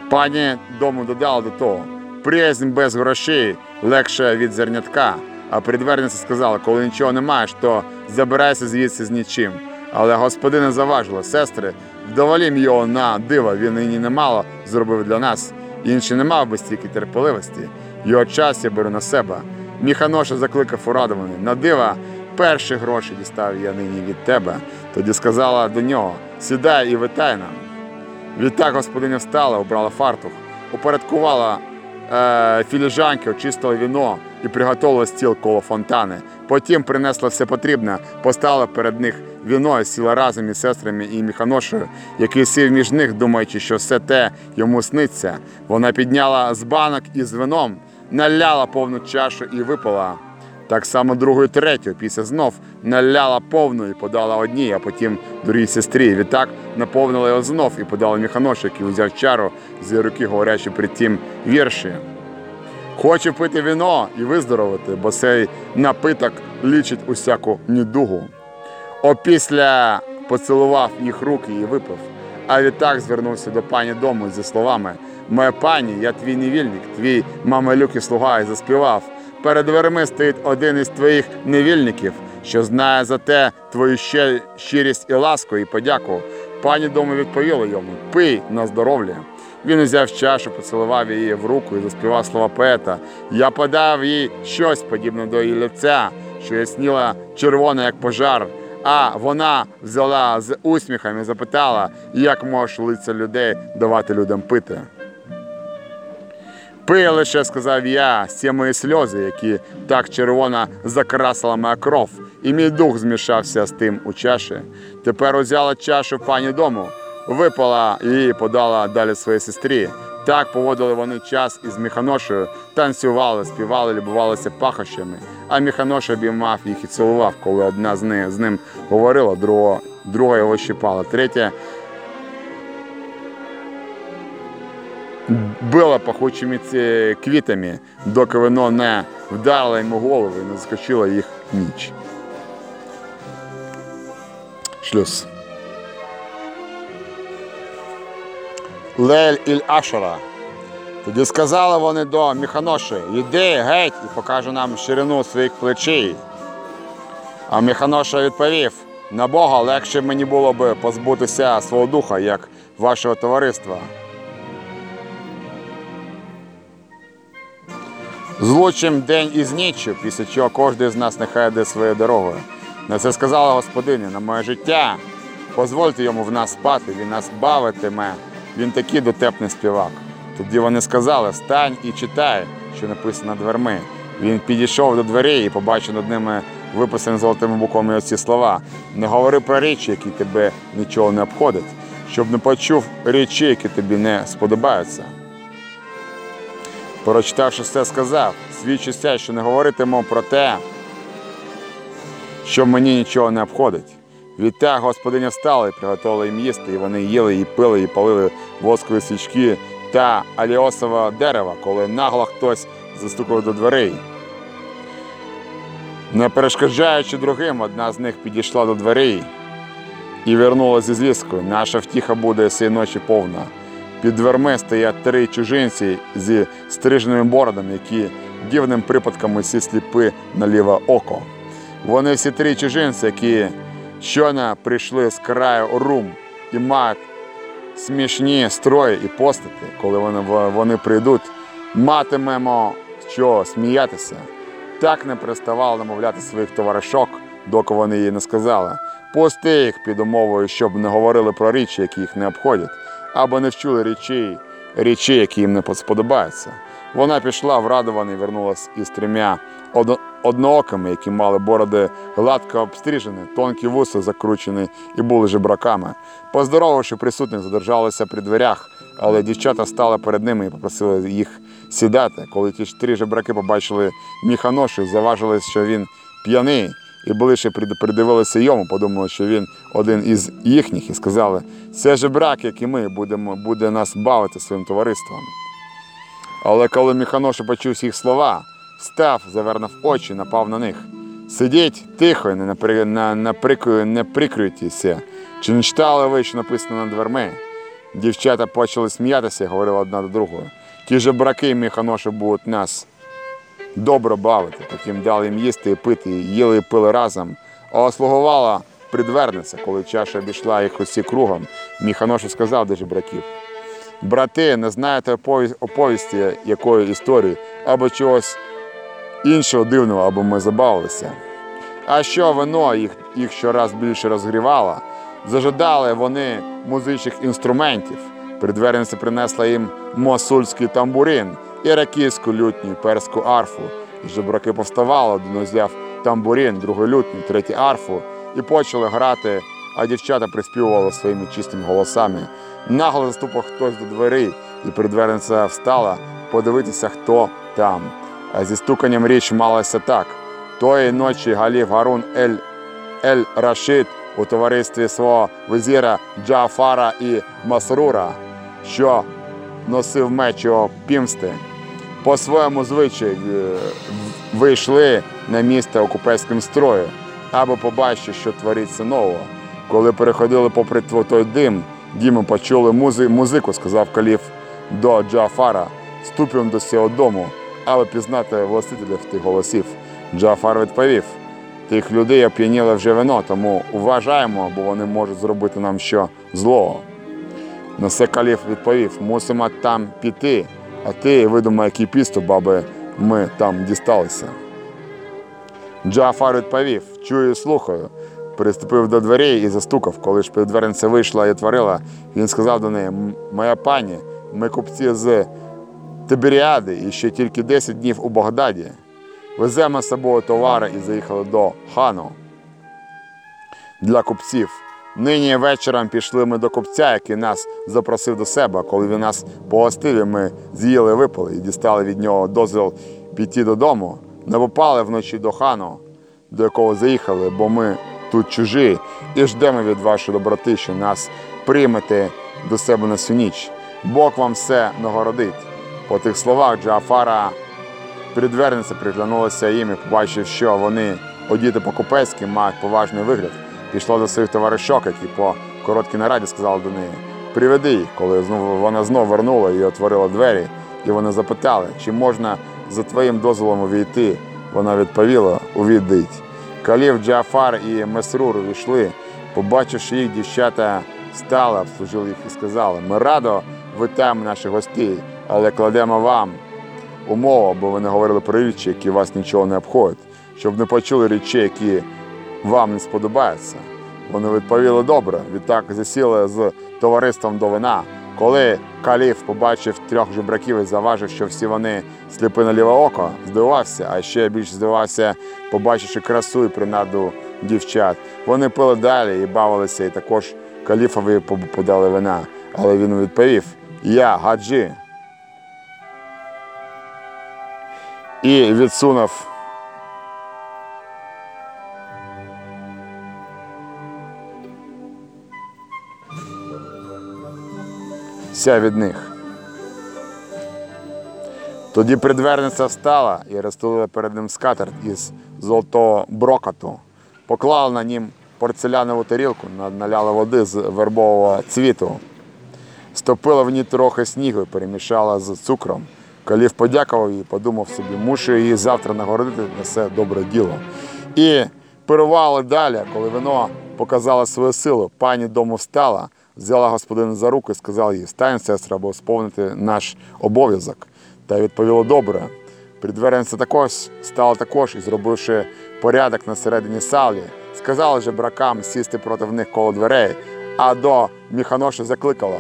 Пані дому додала до того, приязнь без грошей легше від зернятка. А придверниця сказала, коли нічого не маєш, то забирайся звідси з нічим. Але господине заважила, сестри, вдоволім його на диво, він нині немало зробив для нас. Інший не мав би стільки терпеливості. Його час я беру на себе. Міханоша закликав урадований. На дива перші гроші дістав я нині від тебе. Тоді сказала до нього: сідай і витай нам. Відтак господиня встала, обрала фартух, упорядкувала е, філіжанки, очистила віно і приготувала стіл коло фонтани. Потім принесла все потрібне, поставила перед них віно і сіла разом із сестрами і міханошею, який сів між них, думаючи, що все те йому сниться. Вона підняла з банок із вином, наляла повну чашу і випила. Так само другу і третю, після знов наляла повну і подала одній, а потім другій сестрі. Відтак наповнила його знов і подала міханошик, і узяв чару з руки, говорячи при тім вірші. Хочу пити віно і виздоровити, бо цей напиток лічить усяку недугу. Опісля поцілував їх руки і випив, а відтак звернувся до пані дому зі словами: Моя пані, я твій невільник, твій мамалюк і слуга, і заспівав. Перед дверми стоїть один із твоїх невільників, що знає за те твою щирість і ласку, і подяку. Пані дому відповіла йому: пий на здоров'я. Він узяв чашу, поцілував її в руку і заспівав слова поета. Я подав їй щось подібне до її лиця, що ясніла червона, як пожар. А вона взяла з усміхом і запитала, як можеш лиця людей давати людям пити. Пий лише, сказав я, всі мої сльози, які так червона закрасила моя кров, і мій дух змішався з тим у чаші. Тепер узяла чашу пані дому, випала і подала далі своїй сестрі. Так поводили вони час із Міханошею, танцювали, співали, любувалися пахощами. А Міханоша обіймав їх і цілував, коли одна з, них, з ним говорила, друга, друга його щипала, третя била пахучими квітами, доки воно не вдарило йому голову і не заскочила їх ніч. Шлюз. Лель іль Ашера. Тоді сказали вони до Міханоші, йди геть і покажи нам ширину своїх плечей. А Міханоша відповів: на Бога легше мені було би позбутися свого духа, як вашого товариства. Злучим день із ніччю, після чого кожен з нас нехай йде своєю дорогою. На це сказала господиня, на моє життя. Позвольте йому в нас спати, він нас бавитиме. Він такий дотепний співак. Тоді вони сказали: встань і читай, що написано над дверми. Він підійшов до дверей і побачив над ними виписані золотими буквами оці слова. Не говори про речі, які тебе нічого не обходять, щоб не почув речі, які тобі не сподобаються. Прочитавши все, сказав, свідчуся, що не говоритиму про те, що мені нічого не обходить. Відтак господиня встала і приготувала їм їсти, і вони їли, і пили, і палили воскові свічки та аліосове дерева, коли нагло хтось застукав до дверей. Не перешкоджаючи другим, одна з них підійшла до дверей і вернулася зі звісткою. Наша втіха буде цієї ночі повна. Під дверми стоять три чужинці зі стриженими бородами, які дивним припадком усі сліпи на ліве око. Вони всі три чужинці, які щойно прийшли з краю рум і мають смішні строї і постати, коли вони, вони прийдуть, матимемо що сміятися. Так не переставала намовляти своїх товаришок, доки вони їй не сказали. Пусти їх під умовою, щоб не говорили про речі, які їх не обходять, або не вчули речей, речей, які їм не сподобаються. Вона пішла врадована і вернулась із трьома од- одноокими, які мали бороди гладко обстрижені, тонкі вуси закручені і були жебраками. Поздоровавши присутних, задержалися при дверях, але дівчата стали перед ними і попросили їх сідати. Коли ті ж три жебраки побачили міханошу, заважились, що він п'яний, і ближче прид- придивилися йому, подумали, що він один із їхніх, і сказали: це жебрак, як і ми, будемо, буде нас бавити своїм товариством. Але коли Міханоша почув їх слова, встав, завернув очі, напав на них. Сидіть тихо, не, напри... на... наприкую... не прикрийтеся. Чи не читали ви, що написано над дверми? Дівчата почали сміятися і говорили одна до другої. Ті же браки Міханоші будуть нас добре бавити. Потім дали їм їсти і пити, їли і пили разом. А слугувала придверниця, коли чаша обійшла їх усі кругом. Міханоша сказав до жебраків. Брати, не знаєте оповісті якої історії або чогось іншого дивного, або ми забавилися. А що вино їх, їх щораз більше розгрівало, зажадали вони музичних інструментів. Придверниця принесла їм мосульський тамбурин, іракійську лютню, перську арфу. Жебраки повставали, один узяв тамбурин, другий лютню, третій арфу і почали грати, а дівчата приспівували своїми чистими голосами. Нагло заступав хтось до дверей, і придверниця встала подивитися, хто там. А зі стуканням річ малася так. Тої ночі Галів Гарун Ель Ель Рашид у товаристві свого визіра Джафара і Масрура, що носив меч його пімсти, по своєму звичаю е, вийшли на місто у купецькому строю, аби побачити, що твориться нового. Коли переходили попри той дим, діми почули музи, музику, сказав каліф до Джафара, ступимо до цього дому, аби пізнати властителів тих голосів. Джафар відповів. Тих людей оп'яніло вже вино, тому уважаємо, бо вони можуть зробити нам що злого. На це каліф відповів: мусимо там піти, а ти видумай, який підступ, аби ми там дісталися. Джафар відповів: чую, слухаю. Приступив до дверей і застукав. Коли ж піддверниця вийшла і отворила, він сказав до неї: Моя пані, ми купці з Тиберіади і ще тільки 10 днів у Багдаді. Веземо з собою товари і заїхали до хану для купців. Нині вечором пішли ми до купця, який нас запросив до себе. Коли він нас погостив, ми з'їли, випили і дістали від нього дозвіл піти додому. Не попали вночі до хану, до якого заїхали, бо ми тут чужі, і ждемо від вашої доброти, що нас приймете до себе на всю ніч. Бог вам все нагородить. По тих словах Джафара Підверниця приглянулася їм і побачив, що вони одіти по-купецьки, мають поважний вигляд. Пішла до своїх товаришок, які по короткій нараді сказали до неї Приведи коли знову вона знову вернула і отворила двері, і вони запитали, чи можна за твоїм дозволом увійти. Вона відповіла увійдіть. Калів Джафар і Месрур увійшли, побачивши їх, дівчата стали, обслужили їх і сказали: Ми радо вітаємо наших гостей, але кладемо вам умова, бо ви не говорили про речі, які вас нічого не обходять, щоб не почули речі, які вам не сподобаються. Вони відповіли добре. Відтак засіли з товариством до вина, Коли каліф побачив трьох жебраків і заважив, що всі вони сліпи на ліве око, здивувався, а ще більше здивувався, побачивши красу і принаду дівчат. Вони пили далі і бавилися, і також каліфові подали вина. Але він відповів: Я гаджі. І відсунув. Ся від них. Тоді предверниця встала і розтулила перед ним скатерть із золотого брокату, поклала на нім порцелянову тарілку, на- наляла води з вербового цвіту, стопила в ній трохи снігу і перемішала з цукром. Калів подякував їй, подумав собі, мушу її завтра нагородити на все добре діло. І пирували далі, коли вино показало свою силу. Пані дому встала, взяла господина за руку і сказала їй, встань, сестра, або сповнити наш обов'язок. Та відповіла добре. Предверниця також стала також і зробивши порядок на середині салі, сказала же бракам сісти проти них коло дверей, а до Міханоша закликала: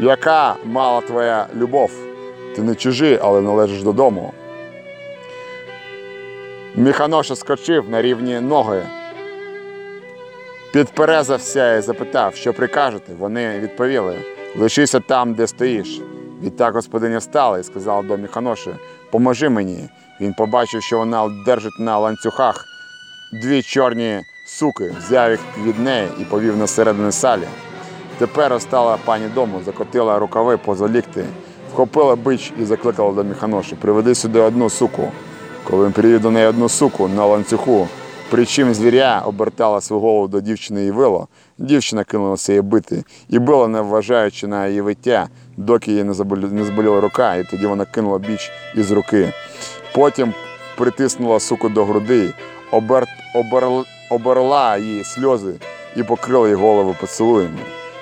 Яка мала твоя любов? Ти не чужий, але належиш додому. Міханоша скочив на рівні ноги, підперезався і запитав, що прикажете. Вони відповіли: лишися там, де стоїш. Відтак господиня встала і сказала до Міханоші, поможи мені. Він побачив, що вона держить на ланцюгах дві чорні суки, взяв їх від неї і повів на середину салі. Тепер остала пані дому, закотила рукави поза лікти, вхопила бич і закликала до Міханоші, приведи сюди одну суку. Коли він привів до неї одну суку на ланцюгу, причим звіря обертала свою голову до дівчини і вило, дівчина кинулася її бити і била, не вважаючи на її виття, доки їй не зболіла рука, і тоді вона кинула біч із руки. Потім притиснула суку до груди, обер... оберл- оберла її сльози і покрила її голову поцілуями.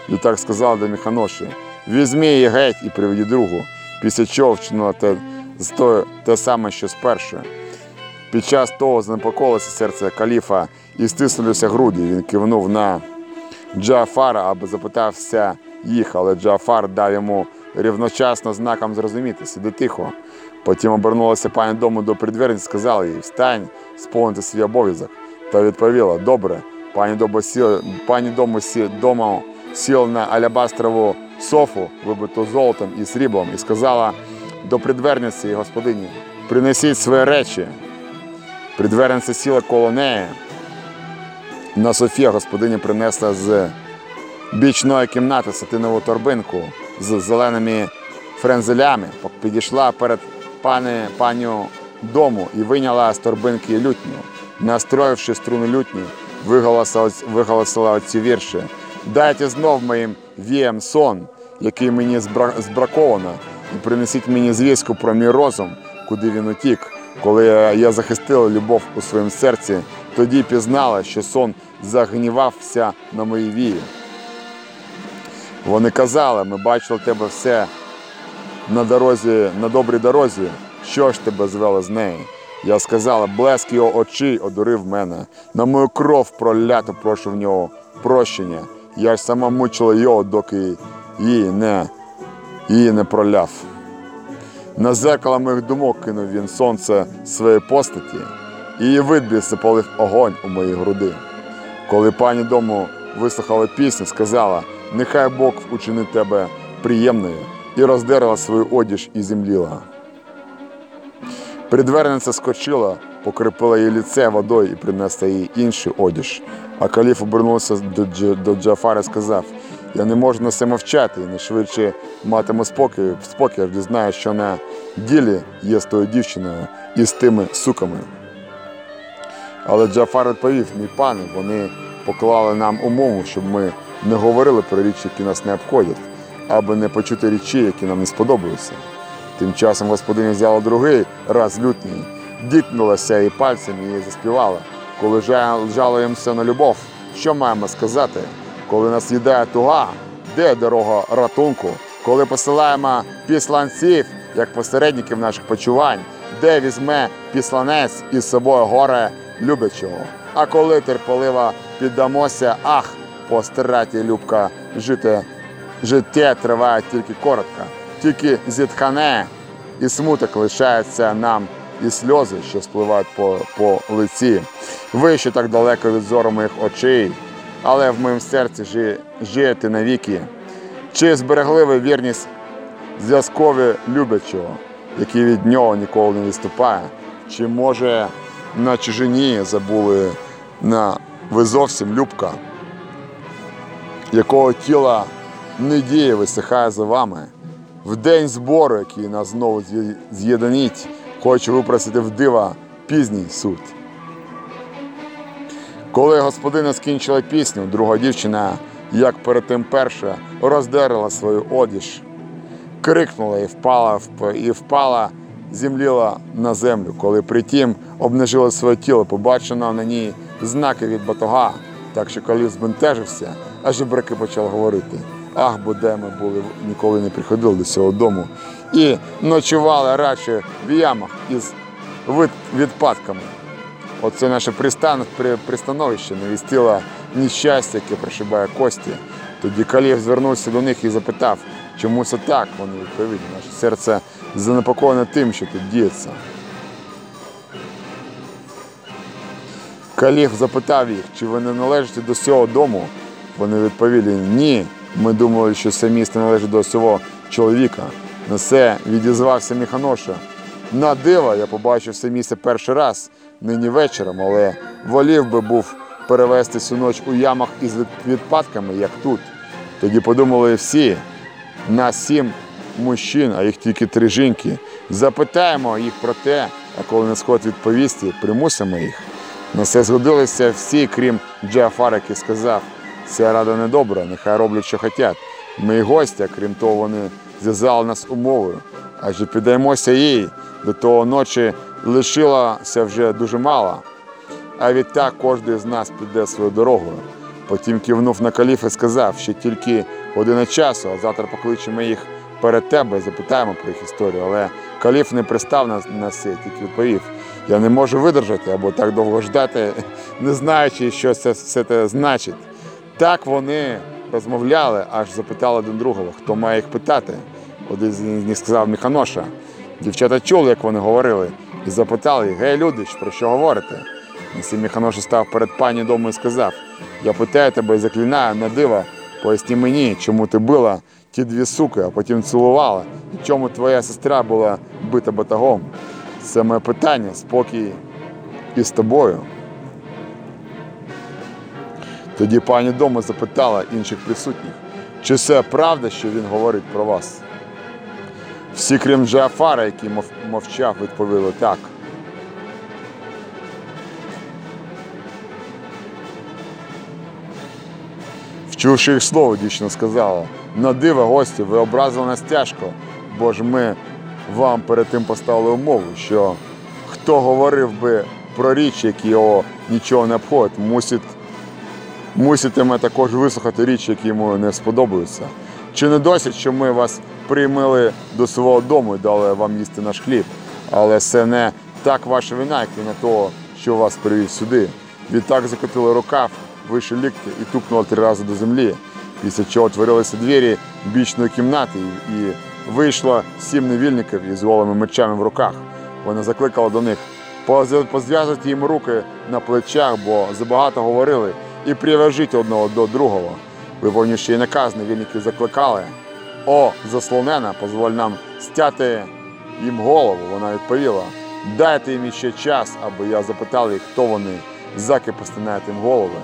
І так сказала до Міханоші, візьми її геть і приведі другу, після чого вчинила те, те саме, що спершу. Під час того занепокоїлося серце каліфа і стиснулися груді. Він кивнув на Джафара, аби запитався їх, але Джафар дав йому рівночасно знаком зрозуміти, сиди тихо. Потім обернулася пані дому до предверниць, сказала їй, встань, сповнити свій обов'язок. Та відповіла, добре, пані дому сіла, дому сі, сіла на алябастрову софу, вибиту золотом і сріблом, і сказала до предверниці і господині, принесіть свої речі. Предверниця сіла коло неї. На Софія господиня принесла з бічної кімнати сатинову торбинку з зеленими френзелями. Підійшла перед пані, паню дому і вийняла з торбинки лютню. Настроївши струну лютні, виголосила, виголосила оці вірші. Дайте знов моїм віям сон, який мені збраковано, і принесіть мені звістку про мій розум, куди він утік. Коли я- захистила любов у своєму серці, тоді пізнала, що сон загнівався на мої вії. Вони казали, ми бачили тебе все на дорозі, на добрій дорозі. Що ж тебе звело з неї? Я сказала, блеск його очей одурив мене. На мою кров пролято прошу в нього прощення. Я ж сама мучила його, доки її не, її не проляв. На зеркало моїх думок кинув він сонце своєї постаті, і її запалив огонь у моїй груди. Коли пані дому вислухала пісню, сказала, нехай Бог учинить тебе приємною, і роздерла свою одіж і земліла. Предверниця скочила, покріпила її лице водою і принесла їй інший одіж. А каліф обернувся до Джафара і сказав: Я не можу на це мовчати, і не швидше матиму спокій, спокій, аж дізнаю, що на ділі є з тою дівчиною і з тими суками. Але Джафар відповів, мій пане, вони поклали нам умову, щоб ми не говорили про річі, які нас не обходять, аби не почути річі, які нам не сподобаються. Тим часом господиня взяла другий раз лютній, дікнулася її пальцем і заспівала. Коли жа- жалуємося на любов, що маємо сказати? Коли нас їдає туга, де дорога ратунку? Коли посилаємо післанців, як посередників наших почувань, де візьме післанець із собою горе любячого? А коли терпеливо піддамося, ах, по страті любка жити життя триває тільки коротко, тільки зітхане і смуток лишається нам, і сльози, що спливають по, по лиці. Ви ще так далеко від зору моїх очей, але в моєму серці жи, жиєте навіки. Чи зберегли ви вірність зв'язкові люблячого, який від нього ніколи не відступає? Чи може на чужині забули на ви зовсім любка, якого тіла не діє, висихає за вами? В день збору, який нас знову з'є- з'єднаніть, хочу випросити в дива пізній суд. Коли господиня скінчила пісню, друга дівчина, як перед тим перша, роздерла свою одіж, крикнула і впала, вп- і впала, зімліла на землю. Коли притім обнажила своє тіло, побачено на ній знаки від батога, так що коли збентежився, аж жебраки почали говорити. Ах, бо де ми були, ніколи не приходили до цього дому. І ночували радше в ямах із відпадками. Оце наше пристан, пристановище не вістило нещастя, яке прошибає кості. Тоді Калів звернувся до них і запитав, чому це так. Вони відповіли, наше серце занепокоєне тим, що тут діється. Каліф запитав їх, чи ви не належите до цього дому. Вони відповіли ні. Ми думали, що це місто належить до цього чоловіка. На це відізвався Міханоша. На диво я побачив це місце перший раз, нині вечором, але волів би був перевести цю ніч у ямах із відпадками, як тут. Тоді подумали всі, нас сім мужчин, а їх тільки три жінки. Запитаємо їх про те, а коли не сход відповісти, примусимо їх. На це згодилися всі, крім Джафара, який сказав, ця рада недобра, нехай роблять, що хотять. Ми гостя, крім того, вони зв'язали нас умовою. Адже піддаємося їй, до того ночі лишилося вже дуже мало. А відтак кожен з нас піде свою дорогою. Потім кивнув на каліфа і сказав, що тільки година часу, а завтра покличемо їх перед тебе і запитаємо про їх історію. Але каліф не пристав на, на це, тільки відповів: я не можу видержати або так довго ждати, не знаючи, що це все це значить. Так вони розмовляли, аж запитали один другого, хто має їх питати. Один з них сказав Міханоша. Дівчата чули, як вони говорили, і запитали гей, люди, про що говорите? Несі Міханоша став перед пані дому і сказав: Я питаю тебе і заклинаю на диво, поясні мені, чому ти била ті дві суки, а потім цілувала, і чому твоя сестра була бита батагом. Це моє питання, спокій із тобою. Тоді пані дому запитала інших присутніх, чи це правда, що він говорить про вас? Всі, крім Джафара, який мов- мовчав, відповіли так. Вчувши їх слово, дівчина сказала: на диво, гості, ви образили нас тяжко, бо ж ми вам перед тим поставили умову, що хто говорив би про річ, які його нічого не обходить, мусить, муситиме також вислухати річ, які йому не сподобаються. Чи не досить, що ми вас приймали до свого дому і дали вам їсти наш хліб, але це не так ваша вина, як і на того, що вас привів сюди. Відтак закотили рукав, вийшли лікти і тупнули три рази до землі, після чого творилися двері бічної кімнати, і вийшло сім невільників із голими мечами в руках. Вона закликала до них «Позв- позв'язуйте їм руки на плечах, бо забагато говорили, і прив'яжіть одного до другого. Виповнивши її наказ, невільники закликали. О, заслонена, позволь нам стяти їм голову. Вона відповіла: дайте їм іще час, аби я запитав їх, хто вони, заки постинають їм голови.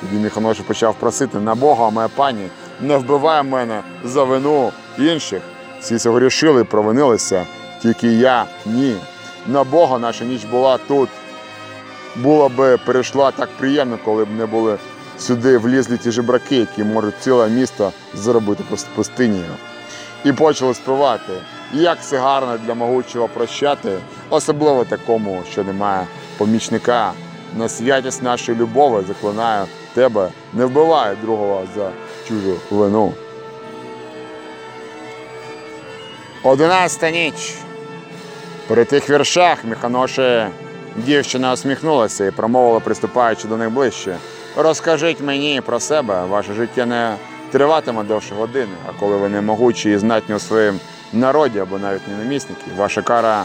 Тоді Міханоша почав просити на Бога, моя пані, не вбивай мене за вину інших. Всі согрішили, провинилися, тільки я ні. На Бога наша ніч була тут. Було би перейшла так приємно, коли б не були сюди влізли ті жебраки, які можуть ціле місто зробити пус- пустинею. І почали співати. Як це гарно для могучого прощати, особливо такому, що немає помічника. На святість нашої любові заклинаю тебе, не вбивай другого за чужу вину. Одинадцята ніч. При тих віршах Міханоші дівчина усміхнулася і промовила, приступаючи до них ближче. Розкажіть мені про себе, ваше життя не триватиме довше години, а коли ви не могучі і знатні у своєму народі або навіть не намісники, ваша кара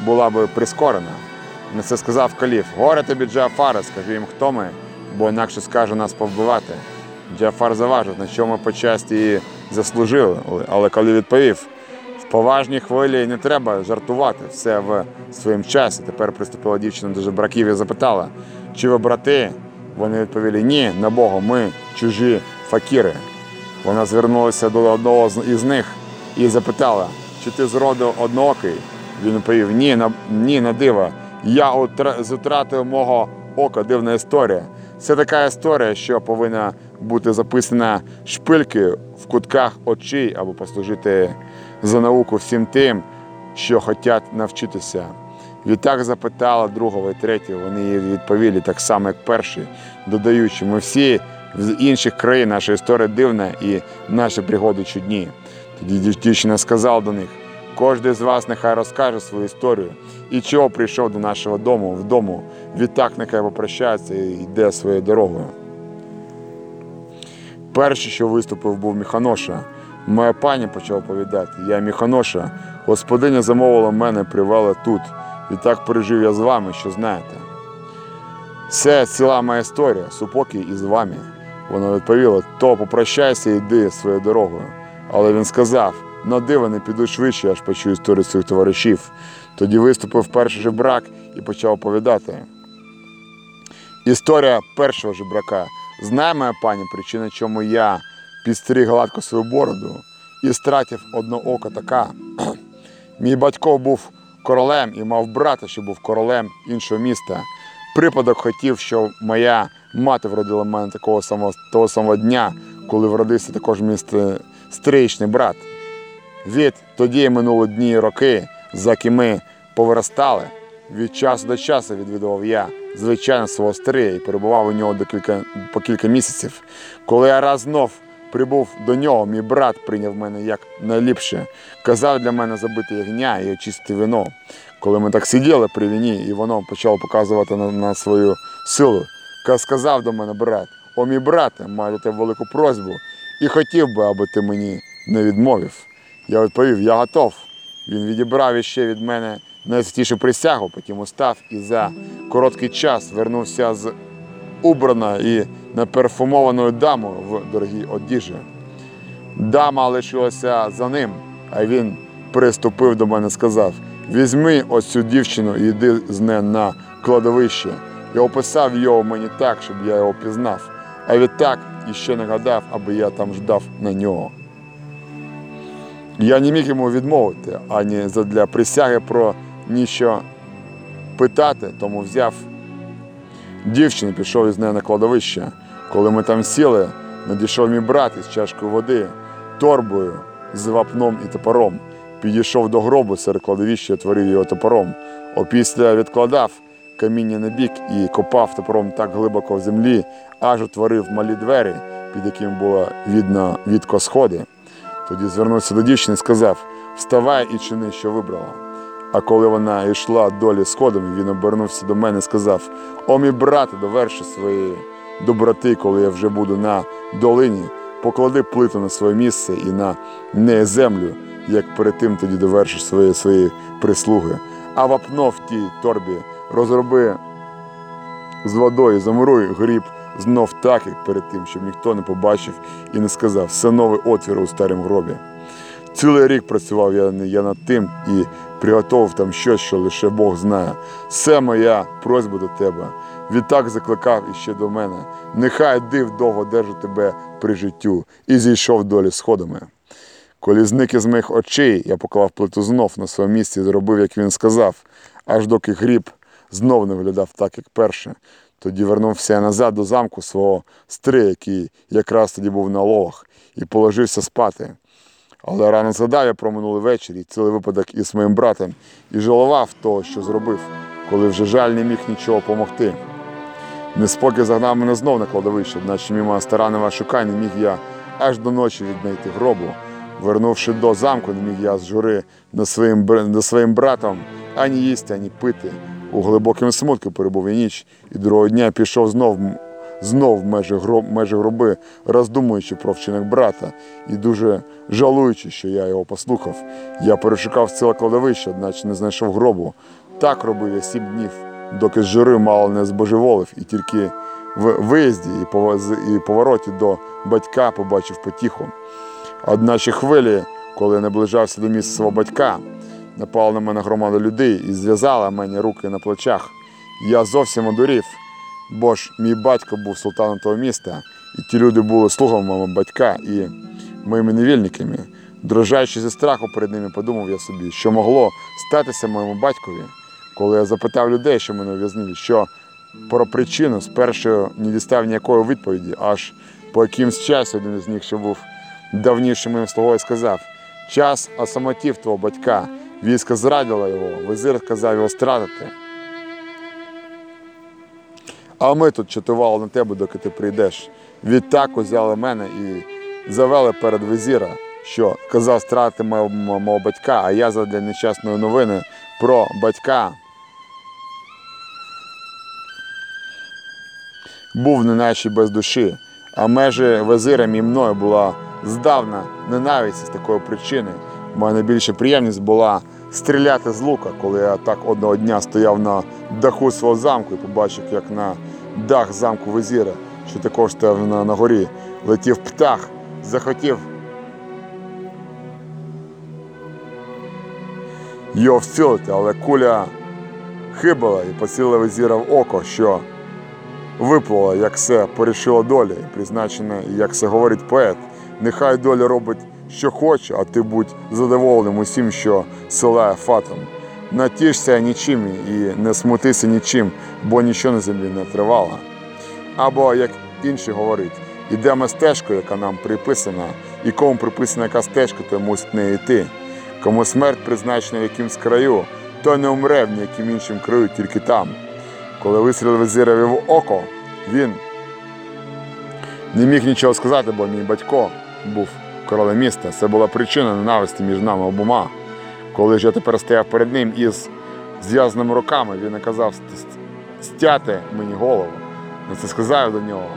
була би прискорена. На це сказав каліф. Горе тобі, Джафаре, скажи їм, хто ми, бо інакше скаже нас повбивати. Джафар заважив, на чому по часті і заслужили, але коли відповів, в поважній хвилі не треба жартувати все в своїм часі. Тепер приступила дівчина до жебраків і запитала, чи ви брати? Вони відповіли, ні, на Богу, ми чужі факіри. Вона звернулася до одного із них і запитала, чи ти з роду одноокий? Він відповів, ні, на, ні, на диво. Я з утратою мого ока дивна історія. Це така історія, що повинна бути записана шпилькою в кутках очей або послужити за науку всім тим, що хочуть навчитися. Відтак запитала другого і третього. Вони їй відповіли так само, як перший, додаючи, ми всі з інших країн, наша історія дивна і наші пригоди чудні. Тоді дівчина сказала до них: кожен з вас нехай розкаже свою історію і чого прийшов до нашого дому вдому. Відтак нехай попрощається і йде своєю дорогою. Перший, що виступив, був Міханоша. Моя пані почав оповідати. Я Міханоша, господиня замовила мене, привела тут. Відтак пережив я з вами, що знаєте. Це ціла моя історія, супокій із вами. Вона відповіла, то попрощайся і йди своєю дорогою. Але він сказав: на диво не піду швидше, аж почую історію своїх товаришів. Тоді виступив перший жебрак і почав оповідати. Історія першого жебрака. Знає моя пані причина, чому я підстриг гладко свою бороду і стратив одно око така. Мій батько був королем і мав брата, що був королем іншого міста. Припадок хотів, що моя мати вродила мене такого самого, того самого дня, коли вродився також мій ст- стрічний брат. Від тоді минуло дні і роки, за ми повиростали. Від часу до часу відвідував я, звичайно, свого стария і перебував у нього до кілька, по кілька місяців. Коли я раз знов прибув до нього, мій брат прийняв мене як найліпше, казав для мене забити ягня і очистити вино. Коли ми так сиділи при віні, і воно почало показувати на, на свою силу, сказав до мене брат: О, мій брате, маю тебе велику просьбу, і хотів би, аби ти мені не відмовив. Я відповів, я готов. Він відібрав іще від мене найсвятішу присягу, потім устав і за короткий час вернувся з убраною і наперфумованою дамою в дорогій одіжі. Дама лишилася за ним, а він приступив до мене і сказав: Візьми ось цю дівчину і йди з нею на кладовище. Я описав його мені так, щоб я його пізнав, а відтак іще нагадав, аби я там ждав на нього. Я не міг йому відмовити, ані задля присяги про ніщо питати, тому взяв дівчину, пішов із нею на кладовище. Коли ми там сіли, надійшов мій брат із чашкою води, торбою з вапном і топором. Підійшов до гробу серед кладовища, отворив його топором. Опісля відкладав каміння на бік і копав топором так глибоко в землі, аж утворив малі двері, під якими було видно відко сходи. Тоді звернувся до дівчини і сказав: Вставай і чини, що вибрала. А коли вона йшла долі сходами, він обернувся до мене і сказав: О, мій брате, доверши своєї доброти, коли я вже буду на долині, поклади плиту на своє місце і на неї землю, як перед тим тоді довершиш своєї своєї прислуги. А вапно в тій торбі розроби з водою, замуруй гріб знов так, як перед тим, щоб ніхто не побачив і не сказав, це новий отвір у старому гробі. Цілий рік працював я, я над тим і приготував там щось, що лише Бог знає. Це моя просьба до тебе. Відтак закликав іще до мене. Нехай див довго держить тебе при життю, і зійшов долі сходами. Коли зник із моїх очей, я поклав плиту знов на своє місце і зробив, як він сказав, аж доки гріб знов не виглядав так, як перше. Тоді вернувся я назад до замку свого стри, який якраз тоді був на ловах, і положився спати. Але рано згадав я про минулий вечір і цілий випадок із моїм братом і жалував того, що зробив, коли вже жаль не міг нічого помогти. Неспокій загнав мене знов на кладовище, наче мимо старанного шукання міг я аж до ночі віднайти гробу. Вернувши до замку, не міг я з жури на своїм, бр- на своїм братом ані їсти, ані пити. У глибокому смутку перебув я ніч, і другого дня пішов знов знов межі, гроб, межі гроби, роздумуючи про вчинок брата і дуже жалуючи, що я його послухав. Я перешукав ціле кладовище, одначе не знайшов гробу. Так робив я сім днів, доки з жури мало не збожеволив, і тільки в виїзді і повороті до батька побачив потіху. Одначе хвилі, коли я наближався до місця свого батька, напала на мене громада людей і зв'язала мені руки на плечах. Я зовсім одурів, бо ж мій батько був султаном того міста, і ті люди були слугами мого батька і моїми невільниками. Дрожаючи зі страху перед ними, подумав я собі, що могло статися моєму батькові, коли я запитав людей, що мене ув'язнили, що про причину спершу не дістав ніякої відповіді, аж по якимсь часу один із них, що був давнішим моїм слугою, сказав: час осамотів твого батька, військо зрадило його, визир сказав його стратити. А ми тут чатували на тебе, доки ти прийдеш. Відтак узяли мене і завели перед визіра, що казав стратити мого, мого батька, а я задля нещасної новини про батька був неначе без душі, а межі визиром і мною була здавна ненависть з такої причини. Моя найбільша приємність була стріляти з лука, коли я так одного дня стояв на даху свого замку і побачив, як на дах замку визіра, що також стояв на, на горі, летів птах, захотів його вцілити, але куля хибила і поцілила визіра в око, що виплило, як все порішила доля, і призначене, як все говорить поет. Нехай доля робить, що хоче, а ти будь задоволеним усім, що силає фатом. Натішся нічим і не смутися нічим, бо нічого на землі не тривало. Або, як інші говорять, ідемо стежкою, яка нам приписана, і кому приписана яка стежка, той мусить не йти. Кому смерть призначена в якимсь краю, той не умре в ніяким іншим краю, тільки там. Коли вистрілив визирові в око, він не міг нічого сказати, бо мій батько був королем міста. Це була причина ненависті між нами обома. Коли ж я тепер стояв перед ним із зв'язаними руками, він наказав ст- ст- стяти мені голову. На це сказав до нього.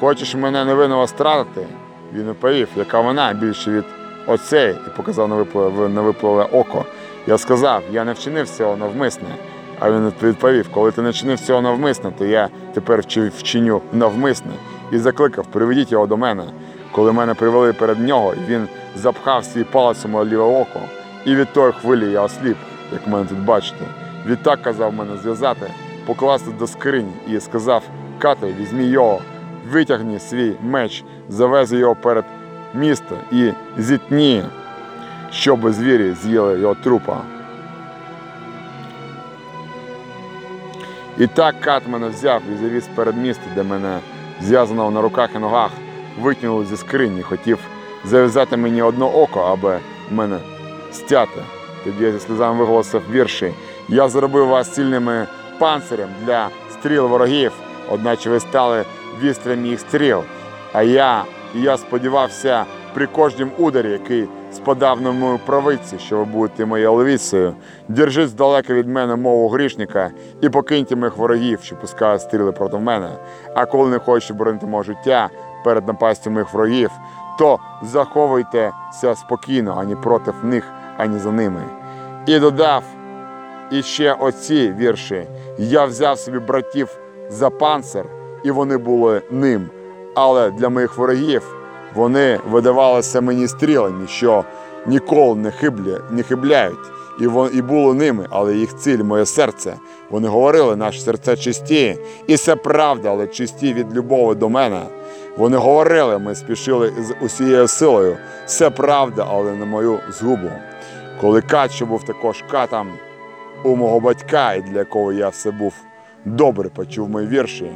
Хочеш мене невинного стратити? Він відповів, яка вона більше від оцей, і показав на випливе око. Я сказав, я не вчинив цього навмисне. А він відповів, коли ти не чинив цього навмисно, то я тепер вчиню навмисне. І закликав, приведіть його до мене. Коли мене привели перед нього, він запхав свій палець у моє ліве око. І від тої хвилі я осліп, як мене тут бачите. Відтак казав мене зв'язати, покласти до скрині і сказав: Кати, візьмі його, витягні свій меч, завези його перед місто і зітні, щоб звірі з'їли його трупа. І так кат мене взяв і завіз перед місто, де мене зв'язаного на руках і ногах витягнули зі скрині, хотів зав'язати мені одне око, аби мене стяти. Тоді я зі сльозами виголосив вірші. Я зробив вас сильними панцирем для стріл ворогів, одначе ви стали вістрям їх стріл. А я, я сподівався при кожнім ударі, який спадав на мою правиці, що ви будете моєю левіцею. Держіть здалека від мене мову грішника і покиньте моїх ворогів, що пускають стріли проти мене. А коли не хочете боронити моє життя перед напастю моїх ворогів, то заховуйтеся спокійно ані проти них, ані за ними. І додав і ще оці вірші. Я взяв собі братів за панцир, і вони були ним. Але для моїх ворогів вони видавалися мені стрілами, що ніколи не, хибля, не хибляють. І, вон, і було ними, але їх ціль, моє серце. Вони говорили, наші серця чисті, і це правда, але чисті від любові до мене. Вони говорили, ми спішили з усією силою. Це правда, але на мою згубу. Коли кат, що був також катом у мого батька, і для якого я все був добре, почув мої вірші,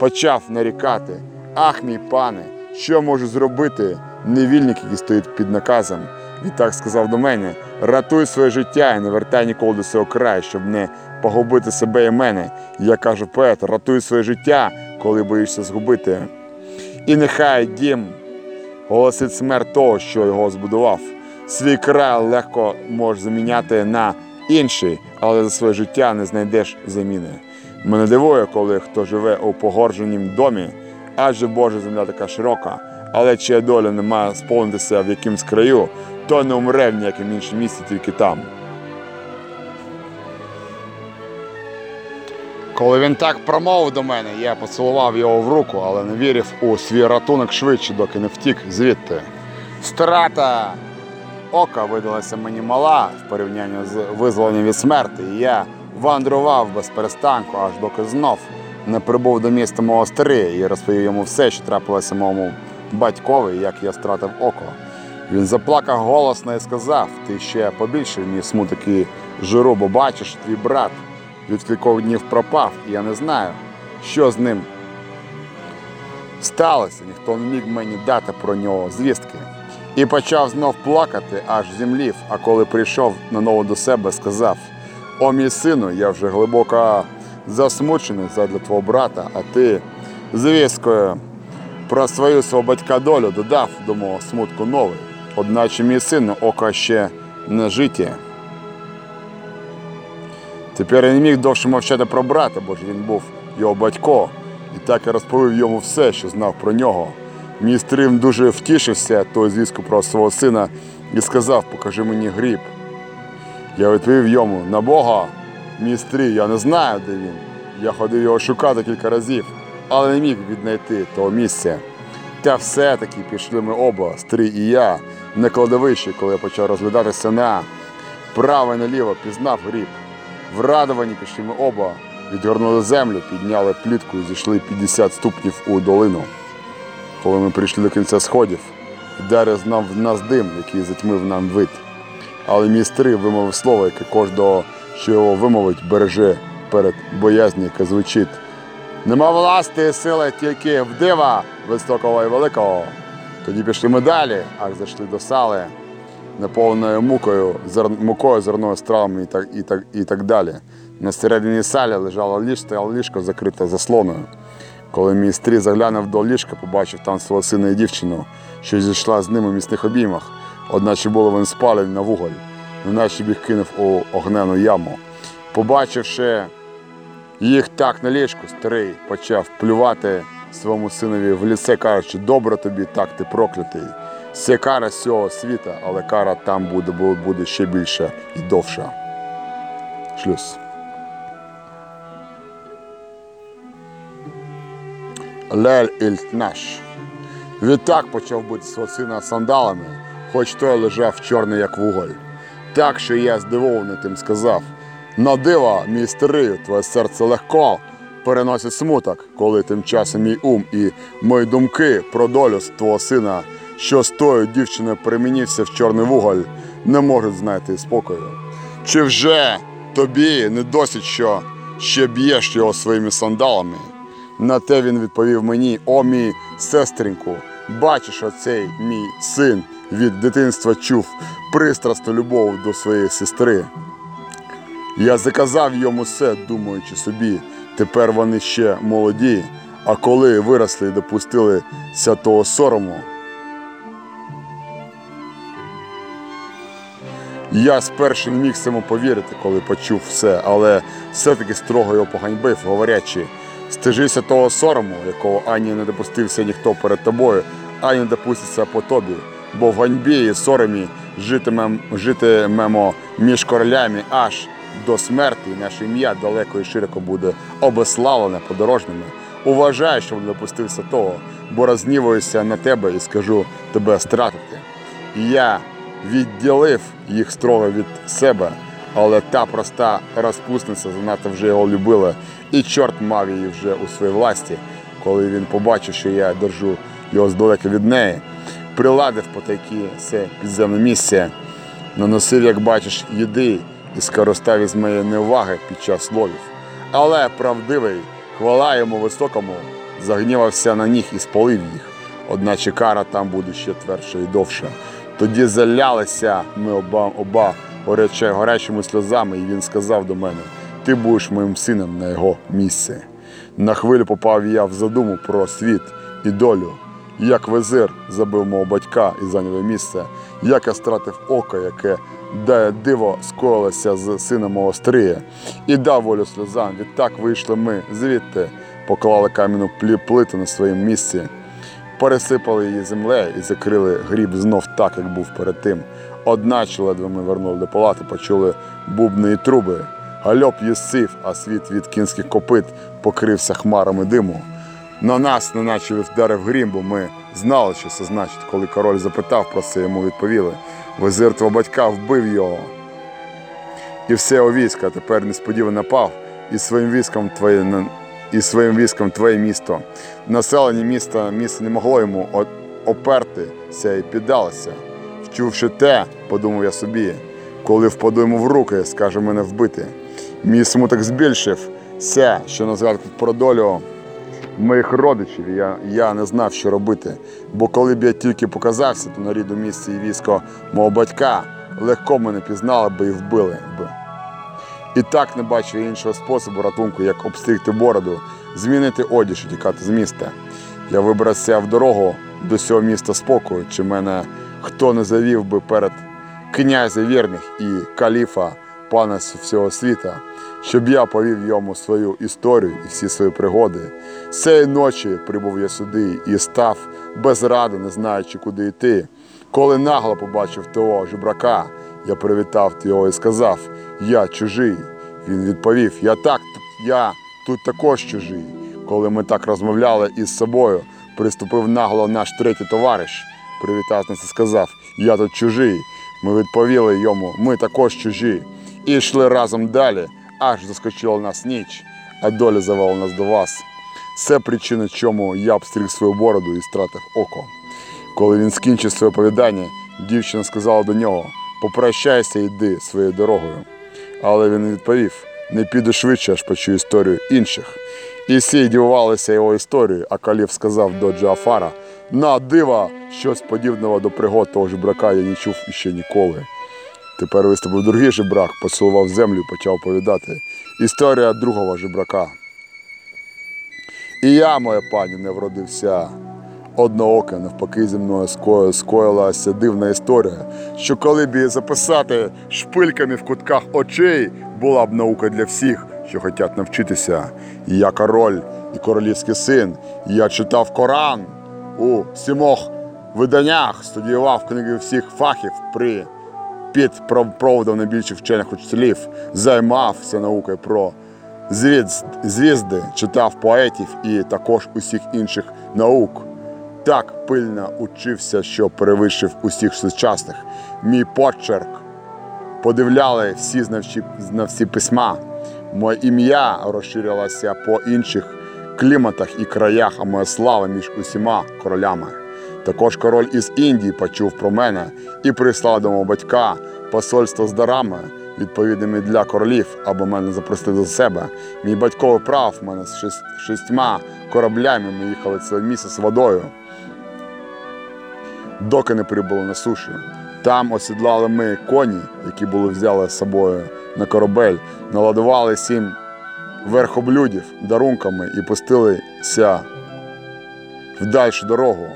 почав нарікати. Ах, мій пане, що можу зробити невільник, який стоїть під наказом? Відтак сказав до мене: ратуй своє життя і не вертай ніколи до свого краю, щоб не погубити себе і мене. Я кажу, поет, ратуй своє життя, коли боїшся згубити. І нехай дім голосить смерть того, що його збудував. Свій край легко можеш заміняти на інший, але за своє життя не знайдеш заміни. Мене дивує, коли хто живе у погорженім домі, Адже Божа земля така широка, але чия доля не має сповнитися в якимсь краю, то не умре в ніякому іншому місці, тільки там. Коли він так промовив до мене, я поцілував його в руку, але не вірив у свій ратунок швидше, доки не втік звідти. Страта ока видалася мені мала в порівнянні з визволенням від смерті, і я вандрував без перестанку, аж доки знов не прибув до міста мого старі і розповів йому все, що трапилося моєму батькові, як я стратив око. Він заплакав голосно і сказав: ти ще побільшив мій смуток і жиру, бо бачиш, твій брат від кількох днів пропав, і я не знаю, що з ним сталося. Ніхто не міг мені дати про нього звістки. І почав знов плакати, аж зімлів, а коли прийшов наново до себе, сказав: О, мій сину, я вже глибоко засмучений задля твого брата, а ти звісткою про свою свого батька долю додав до мого смутку новий. Одначе мій син око ще не життя. Тепер я не міг довше мовчати про брата, бо ж він був його батько, і так я розповів йому все, що знав про нього. Мій стрим дуже втішився той звістку про свого сина і сказав: Покажи мені гріб. Я відповів йому: на Бога, мій стрій, я не знаю, де він. Я ходив його шукати кілька разів, але не міг віднайти того місця. Та все-таки пішли ми оба, стрій і я, на кладовище, коли я почав розглядатися на право і наліво, пізнав гріб. Врадовані пішли ми оба, відгорнули землю, підняли плітку і зійшли 50 ступнів у долину. Коли ми прийшли до кінця сходів, вдарив знав нас дим, який затьмив нам вид. Але мій старий вимовив слово, яке кожного, що його вимовить, береже перед боязнью, яка звучить. Нема власти сили тільки в дива високого і великого. Тоді пішли ми далі, аж зайшли до сали, наповненою мукою, зер... мукою, зерною стравами і так, і, так, і так далі. На середині салі лежало ліжко, ліжко закрите заслоною. Коли мій стрій заглянув до ліжка, побачив там свого сина і дівчину, що зійшла з ним у міцних обіймах, одначе були вони спалені на вуголь, неначе б їх кинув у огнену яму. Побачивши їх так на ліжку, старий почав плювати своєму синові в ліце, кажучи, добре тобі, так ти проклятий. Це кара з цього світа, але кара там буде, буде ще більша і довша. Шлюз. Лель Ільтнаш. Відтак почав бити свого сина сандалами, хоч той лежав чорний, як вуголь. Так що я здивований тим сказав: на диво, мій старий, твоє серце легко переносить смуток, коли тим часом мій ум і мої думки про долю твого сина, що з тою дівчиною перемінився в чорний вуголь, не можуть знайти спокою. Чи вже тобі не досить, що ще б'єш його своїми сандалами? На те він відповів мені: О, мій сестринку, бачиш, оцей мій син від дитинства чув пристрасту любов до своєї сестри. Я заказав йому все, думаючи собі, тепер вони ще молоді, а коли виросли і допустилися того сорому. Я спершу не міг цьому повірити, коли почув все, але все-таки строго його поганьбив, говорячи, стежися того сорому, якого ані не допустився ніхто перед тобою, ані не допуститься по тобі, бо в ганьбі і соромі житимем, житимемо між королями аж до смерті, і наше ім'я далеко і широко буде обеславлене подорожніми. Уважай, щоб не допустився того, бо рознівуюся на тебе і скажу тебе стратити. Я відділив їх строго від себе, але та проста розпусниця занадто вже його любила, і чорт мав її вже у своїй власті, коли він побачив, що я держу його здалека від неї, приладив потайки це підземне місце, наносив, як бачиш, їди і скористав із моєї неуваги під час ловів. Але правдивий, хвала йому високому, загнівався на них і спалив їх. Одначе кара там буде ще тверша і довша. Тоді залялися ми оба, оба горячими сльозами, і він сказав до мене: Ти будеш моїм сином на його місці. На хвилю попав я в задуму про світ і долю. Як визир забив мого батька і зайняв місце, як я стратив око, яке де диво скоїлося з сином мого Стрия, і дав волю сльозам. Відтак вийшли ми звідти, поклали кам'яну плиту на своєму місці, пересипали її землею і закрили гріб знов так, як був перед тим. Одначе ледве ми вернули до палати, почули бубни і труби. Гальоп їсив, а світ від кінських копит покрився хмарами диму. На нас, неначе вдарив грім, бо ми знали, що це значить. Коли король запитав про це, йому відповіли. Визир твого батька вбив його. І все його військо тепер несподівано напав, і своїм військом твоє і своїм військом твоє місто. Населення міста місто не могло йому о- опертися і піддалося. Вчувши те, подумав я собі, коли впаду йому в руки, скаже мене вбити. Мій смуток збільшився, що на згадку про долю моїх родичів я, я не знав, що робити. Бо коли б я тільки показався, то на рідному місці і військо мого батька легко мене пізнали би і вбили б. І так не бачив іншого способу ратунку, як обстригти бороду, змінити одяг і тікати з міста. Я вибрався в дорогу до цього міста спокою, чи мене хто не завів би перед князя вірних і каліфа, пана всього світа, щоб я повів йому свою історію і всі свої пригоди. Цієї ночі прибув я сюди і став без ради, не знаючи, куди йти. Коли нагло побачив того жебрака, я привітав його і сказав: Я чужий. Він відповів: Я так, я тут також чужий. Коли ми так розмовляли із собою, приступив нагло наш третій товариш. Привітав нас і сказав: Я тут чужий. Ми відповіли йому, ми також чужі. І йшли разом далі, аж заскочила нас ніч, а доля завела нас до вас. Це причина, чому я обстріг свою бороду і стратив око. Коли він скінчив своє оповідання, дівчина сказала до нього: Попрощайся, йди своєю дорогою. Але він відповів: не піду швидше, аж почую історію інших. І всі дивувалися його історією, а Калів сказав до Джафара: На дива, щось подібного до пригод того жебрака я не чув іще ніколи. Тепер виступив другий жебрак, поцілував землю і почав оповідати. Історія другого жебрака. І я, моя пані, не вродився. Однооке, навпаки, зі мною скоє- скоїлася дивна історія, що коли б її записати шпильками в кутках очей, була б наука для всіх, що хочуть навчитися. Я король і королівський син. Я читав Коран у сімох виданнях, студіював книги всіх фахів при під проводом найбільших вчених учителів, займався наукою про звізди, читав поетів і також усіх інших наук. Так пильно учився, що перевищив усіх сучасних. Мій почерк подивляли всі знавчі, знавці письма. Моє ім'я розширилося по інших кліматах і краях, а моя слава між усіма королями. Також король із Індії почув про мене і прислав до мого батька посольство з дарами, відповідними для королів, аби мене запросити до себе. Мій батько вправ мене з шест- шістьма кораблями. Ми їхали цілий місяць водою доки не прибули на сушу. Там осідлали ми коні, які були взяли з собою на корабель, наладували сім верхоблюдів дарунками і пустилися в дальшу дорогу.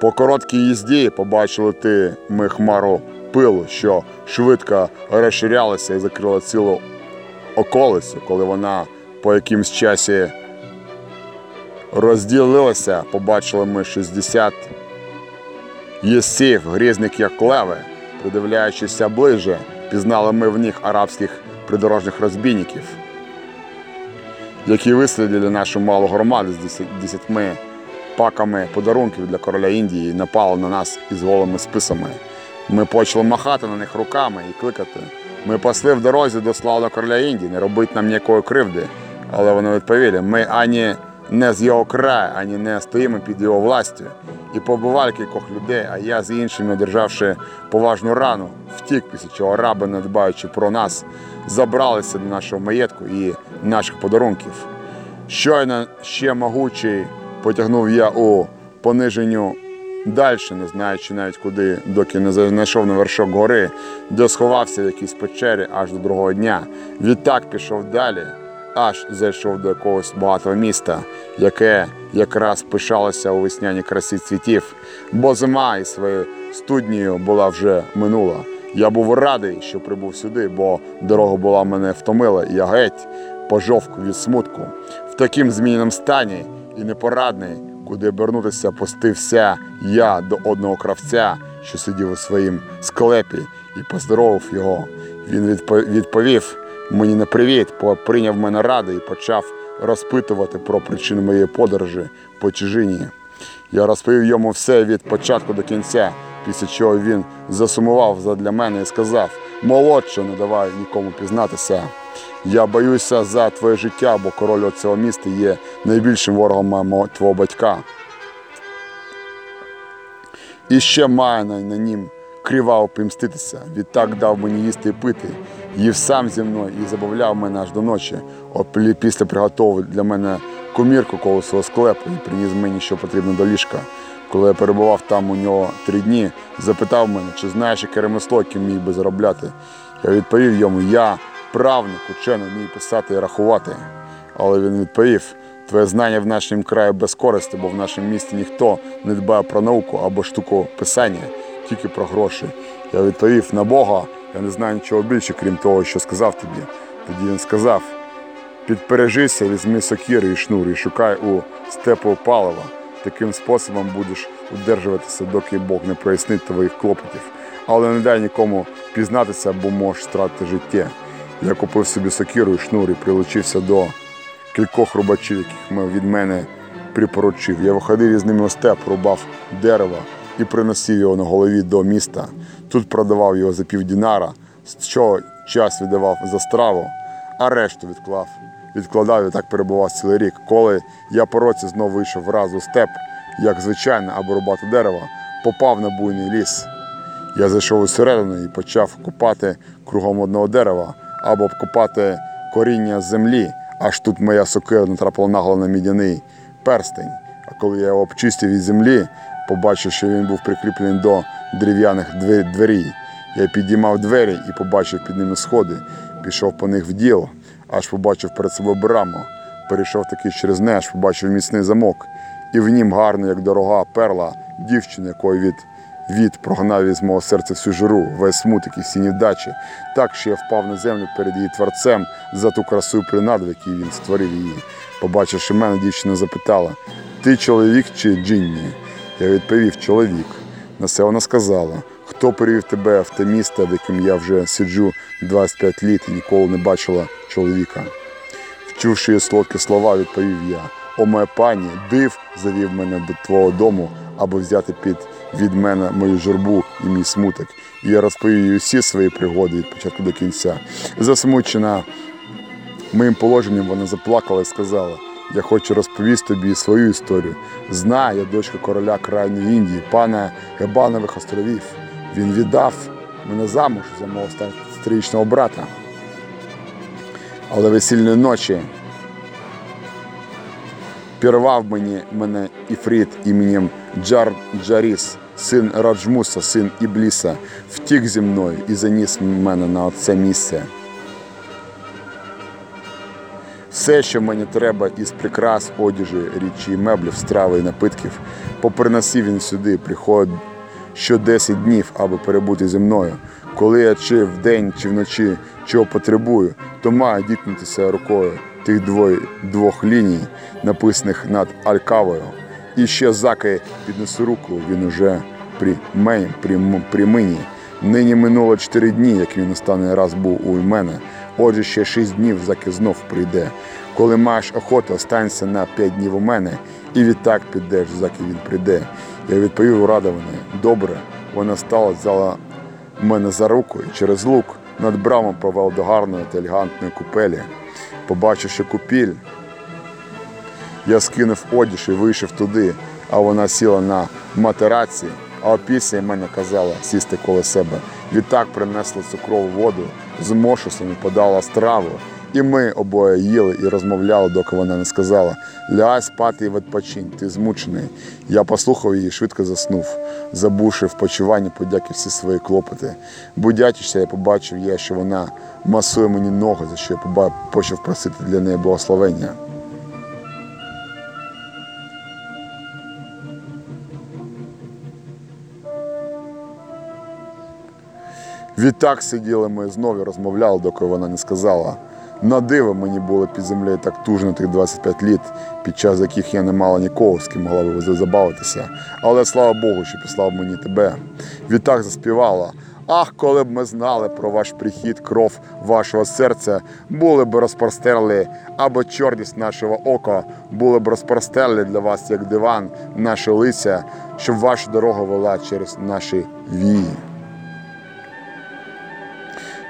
По короткій їзді побачили ти ми хмару пилу, що швидко розширялася і закрила цілу околицю, коли вона по якимсь часі розділилася, побачили ми 60 єсів, грізних як леви. Придивляючися ближче, пізнали ми в них арабських придорожніх розбійників, які вислідили нашу малу громаду з десять- десятьми паками подарунків для короля Індії напали на нас із голими списами. Ми почали махати на них руками і кликати. Ми пасли в дорозі до славного короля Індії, не робить нам ніякої кривди. Але вони відповіли, ми ані не з його краю, ані не стоїмо під його властю. І побивали кількох людей, а я з іншими, одержавши поважну рану, втік, після чого араби, не дбаючи про нас, забралися до нашого маєтку і наших подарунків. Щойно ще могучий потягнув я у пониженню далі, не знаючи навіть куди, доки не знайшов на вершок гори, де сховався в якійсь печері аж до другого дня. Відтак пішов далі, аж зайшов до якогось багатого міста, яке якраз пишалося у весняній красі цвітів, бо зима із своєю студнею була вже минула. Я був радий, що прибув сюди, бо дорога була мене втомила, і я геть пожовк від смутку. В таким зміненому стані і непорадний, куди обернутися, постився я до одного кравця, що сидів у своїм склепі, і поздоровив його. Він відпо- відповів мені на привіт, прийняв мене ради і почав розпитувати про причину моєї подорожі по чужині. Я розповів йому все від початку до кінця, після чого він засумував задля мене і сказав: молодше, не давай нікому пізнатися. Я боюся за твоє життя, бо король цього міста є найбільшим ворогом мого твого батька. І ще має на, на нім криваво помститися. Відтак дав мені їсти і пити, їв сам зі мною і забавляв мене аж до ночі. От пі- після приготував для мене комірку коло свого склепу і приніс мені, що потрібно до ліжка. Коли я перебував там у нього три дні, запитав мене, чи знаєш, яке ремесло, яким міг би заробляти. Я відповів йому, я правник, учений, вмію писати і рахувати. Але він відповів: твоє знання в нашому краї безкористі, бо в нашому місті ніхто не дбає про науку або штуку писання, тільки про гроші. Я відповів на Бога, я не знаю нічого більше, крім того, що сказав тобі. Тоді він сказав: підпережися, візьми сокири і шнур, і шукай у степу палива. Таким способом будеш удержуватися, доки Бог не прояснить твоїх клопотів. Але не дай нікому пізнатися, бо можеш втратити життя. Я купив собі сокиру і шнур і прилучився до кількох рубачів, яких від мене припоручив. Я виходив із ними у степ, рубав дерево і приносив його на голові до міста. Тут продавав його за півдінара, що час віддавав за страву, а решту відклав. Відкладав і так перебував цілий рік. Коли я по році знову вийшов раз у степ, як звичайно, аби рубати дерево, попав на буйний ліс. Я зайшов усередину і почав купати кругом одного дерева або обкопати коріння землі, аж тут моя сокира натрапила нагло на мідяний перстень. А коли я його обчистив від землі, побачив, що він був прикріплений до дерев'яних две- дверей. Я підіймав двері і побачив під ними сходи, пішов по них в діл, аж побачив перед собою браму. Перейшов таки через неї, аж побачив міцний замок, і в нім гарно, як дорога перла, дівчина, якої від від прогнав із мого серця всю жиру, весь смуток і всі невдачі, так що я впав на землю перед її творцем за ту красу і принаду, в якій він створив її. Побачивши мене, дівчина запитала: Ти чоловік чи джинні? Я відповів чоловік. На це вона сказала: хто привів тебе в те місто, в якому я вже сиджу 25 літ і ніколи не бачила чоловіка. Вчувши її солодкі слова, відповів я: О, моя пані, див завів мене до твого дому, аби взяти під від мене мою журбу і мій смуток. І я розповів їй усі свої пригоди від початку до кінця. Засмучена моїм положенням, вона заплакала і сказала: Я хочу розповісти тобі свою історію. Знаю, я дочка короля крайньої Індії, пана Гебанових островів. Він віддав мене замуж за мого стрічного брата. Але весільної ночі пірвав мені мене Іфрит іменем Джар Джаріс, син Раджмуса, син Ібліса, втік зі мною і заніс мене на це місце. Все, що мені треба із прикрас, одяжі, річі, меблів, страви і напитків, поприносив він сюди, приходить що 10 днів, аби перебути зі мною. Коли я чи вдень, чи вночі чого потребую, то маю діткнутися рукою тих двоє, двох ліній, написаних над алькавою. І ще заки піднесу руку, він уже при, мені, при, при мені. Нині минуло чотири дні, як він останній раз був у мене. Отже, ще шість днів заки знов прийде. Коли маєш охоту, останься на п'ять днів у мене, і відтак підеш, заки він прийде. Я відповів урадований. Добре, вона стала, взяла мене за руку і через лук над брамом повел до гарної та елегантної купелі. Побачивши купіль, я скинув одіж і вийшов туди, а вона сіла на матераці, а опісля мене казала сісти коло себе. Відтак принесла цукрову воду з мошусом подала страву. І ми обоє їли і розмовляли, доки вона не сказала лягай спати і відпочинь, ти змучений. Я послухав її, швидко заснув, забувши в почуванні подяки всі свої клопоти. Будячися, я побачив я, що вона масує мені ноги, за що я почав просити для неї благословення. Відтак сиділи ми знову розмовляли, доки вона не сказала. На диво мені було під землею так тужно тих 25 літ, під час яких я не мала нікого, з ким могла би забавитися. Але слава Богу, що післав мені тебе. Відтак заспівала. Ах, коли б ми знали про ваш прихід, кров вашого серця, були б розпростерли, або чорність нашого ока, були б розпростерли для вас, як диван, наше лиця, щоб ваша дорога вела через наші вії.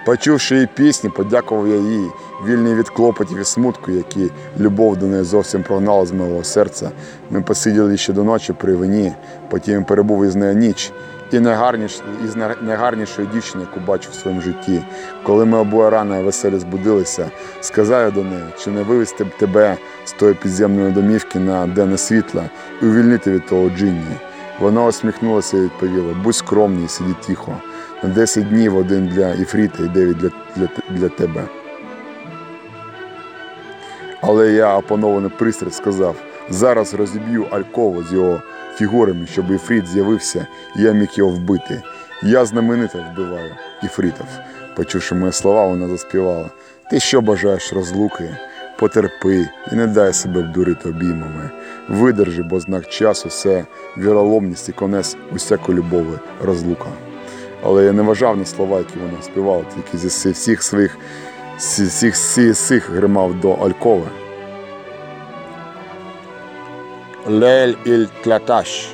Почувши її пісні, подякував я їй, вільний від клопотів і смутку, які любов до неї зовсім прогнала з мого серця. Ми посиділи ще до ночі при вині, потім перебув із нею ніч. І найгарніш, із най- найгарнішої дівчини, яку бачив в своєму житті. Коли ми обоє рано веселі збудилися, сказав я до неї, чи не вивезти б тебе з тої підземної домівки на денне світла і увільнити від того джинні. Вона усміхнулася і відповіла: будь скромний, сиді тихо. На 10 днів один для Іфріта і 9 для, для, для тебе. Але я, опанований пристрасть, сказав: зараз розіб'ю Алькову з його фігурами, щоб Іфріт з'явився, і я міг його вбити. Я знаменито вбиваю Іфрітов. Почувши мої слова, вона заспівала: Ти що бажаєш розлуки? Потерпи і не дай себе обдурити обіймами. Видержи, бо знак часу це віроломність і конець усякої любові розлука. Але я не вважав на слова, які вона співала, тільки зі всіх своїх всіх всі- всіх гримав до Алькови. Лель іль тляташ.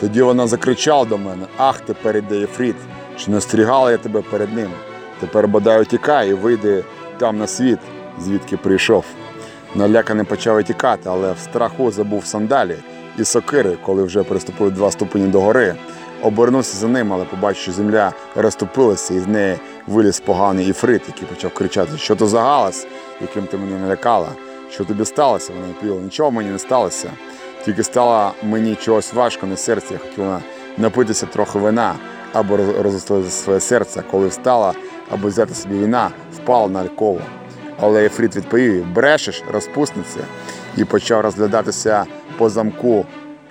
Тоді вона закричала до мене: Ах ти перед Єфріт, чи не стрігала я тебе перед ним? Тепер бодай утікай і вийди там на світ, звідки прийшов. Наляканий почав утікати, але в страху забув сандалі і сокири, коли вже приступив два ступені до гори. Обернувся за ним, але побачив, що земля розтопилася, і з неї виліз поганий іфрит, який почав кричати: Що то за галас, яким ти мене налякала? Що тобі сталося? Вона відповіла, нічого мені не сталося. Тільки стало мені чогось важко на серці. Я хотіла напитися трохи вина або роз- своє серце. Коли встала, аби взяти собі вина, впала на алькову. Але Ефріт відповів: брешеш, розпусниця, і почав розглядатися по замку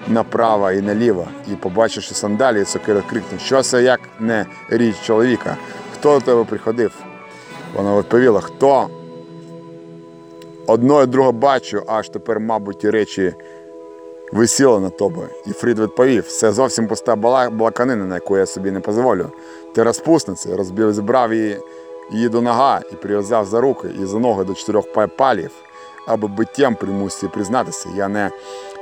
направо і наліво. І побачивши сандалі, сокира крикнув, що це як не річ чоловіка? Хто до тебе приходив? Вона відповіла, хто? Одно і друге бачу, аж тепер, мабуть, речі висіли на тобі. І Фрід відповів, це зовсім пуста бала- балаканина, на яку я собі не дозволю. Ти розпусниця, розбив, зібрав її, її до нога і прив'язав за руки і за ноги до чотирьох палів, аби биттям примусити признатися. Я не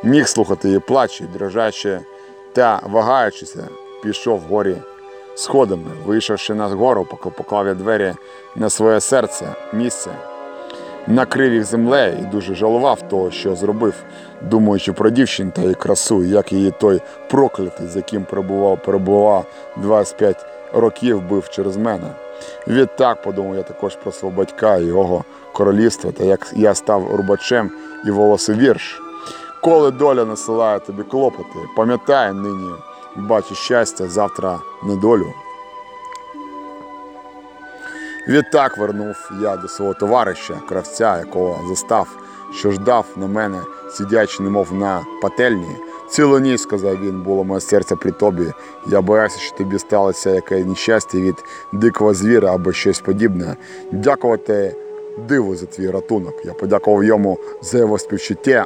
міг слухати її плач, і дрожачи та вагаючися, пішов вгорі сходами. Вийшовши на гору, поклав я двері на своє серце, місце накрив їх землею і дуже жалував того, що зробив, думаючи про дівчину та її красу, як її той проклятий, з яким перебував, перебував 25 років, бив через мене. Відтак подумав я також про свого батька його королівство, та як я став рубачем і волосовірш. Коли доля насилає тобі клопоти, пам'ятай нині, бачу щастя, завтра недолю. Відтак вернув я до свого товариша, кравця, якого застав, що ждав на мене, сидячи, немов на пательні. Цілу ніч, сказав він, було моє серце при тобі. Я боявся, що тобі сталося яке нещастя від дикого звіра або щось подібне. Дякувати диву за твій ратунок. Я подякував йому за його співчуття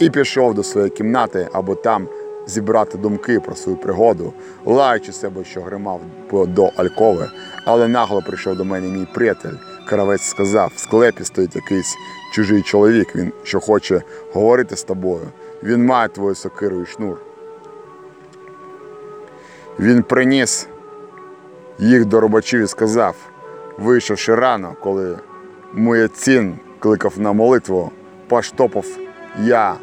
і пішов до своєї кімнати, або там зібрати думки про свою пригоду, лаючи себе, що гримав до Алькови. Але нагло прийшов до мене мій приятель. Кравець сказав: в склепі стоїть якийсь чужий чоловік, він що хоче говорити з тобою. Він має твою сокиру і шнур. Він приніс їх до робочів і сказав, вийшовши рано, коли Муєцін кликав на молитву, поштопав я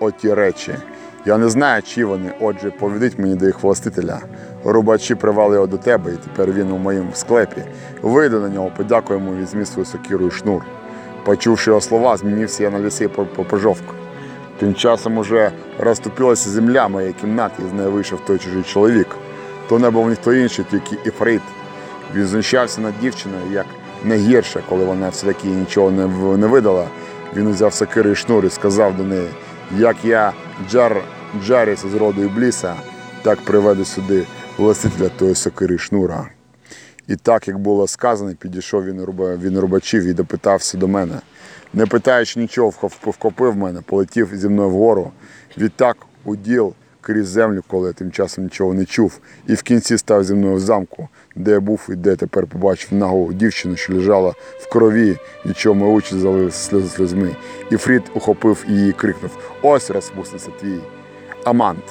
оті речі. Я не знаю, чи вони, отже, поведуть мені до їх властителя. Рубачі привели його до тебе, і тепер він у моєму склепі. Вийду на нього, подякую йому, візьмі свою сокиру і шнур. Почувши його слова, змінився я на лісі по, по. Тим часом уже розтопилася земля моєї кімнати, і з неї вийшов той чужий чоловік. То не був ніхто інший, тільки Іфрит. Він знущався над дівчиною як не гірше, коли вона все-таки нічого не видала. Він узяв сокири і шнур і сказав до неї, як я Джар Джаріс з роду Ібліса, так приведу сюди властителя тої сокири шнура. І так, як було сказано, підійшов він, він рубачів і допитався до мене. Не питаючи нічого, вхопив мене, полетів зі мною вгору. Відтак уділ крізь землю, коли я тим часом нічого не чув, і в кінці став зі мною в замку, де я був і де тепер побачив нагу дівчину, що лежала в крові, і мої очі залилися сльози сльозьми. І Фрід ухопив її і крикнув: Ось розпуститься твій амант.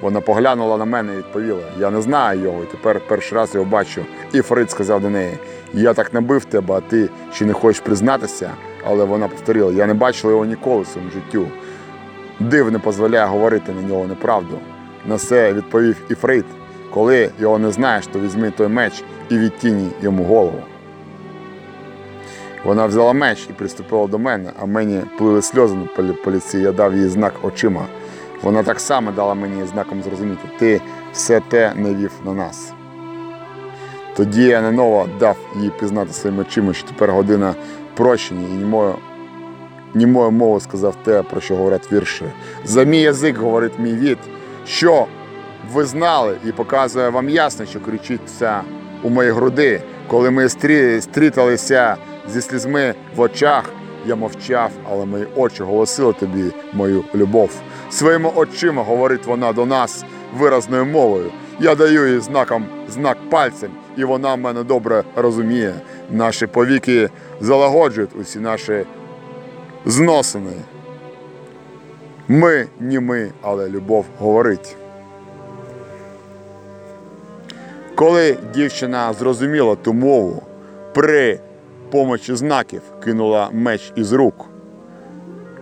Вона поглянула на мене і відповіла: Я не знаю його, і тепер перший раз його бачу. І Фрид сказав до неї: Я так не бив тебе, а ти ще не хочеш признатися. Але вона повторила: Я не бачила його ніколи в своєму життю. Див не дозволяє говорити на нього неправду. На це відповів і Фрид. Коли його не знаєш, то візьми той меч і відтіні йому голову. Вона взяла меч і приступила до мене, а мені плили сльози на полі- по я дав їй знак очима. Вона так само дала мені знаком зрозуміти, ти все те не вів на нас. Тоді я наново дав їй пізнати своїми очима, що тепер година прощення і німою, німою мовою сказав те, про що говорять вірші. За мій язик говорить мій від, що ви знали і показує вам ясно, що кричиться у мої груди. Коли ми стрі- стріталися зі слізьми в очах, я мовчав, але мої очі голосили тобі мою любов. Своїми очима говорить вона до нас виразною мовою. Я даю їй знаком знак пальцем, і вона мене добре розуміє. Наші повіки залагоджують усі наші зносини. Ми ні ми, але любов говорить. Коли дівчина зрозуміла ту мову, при помочі знаків кинула меч із рук.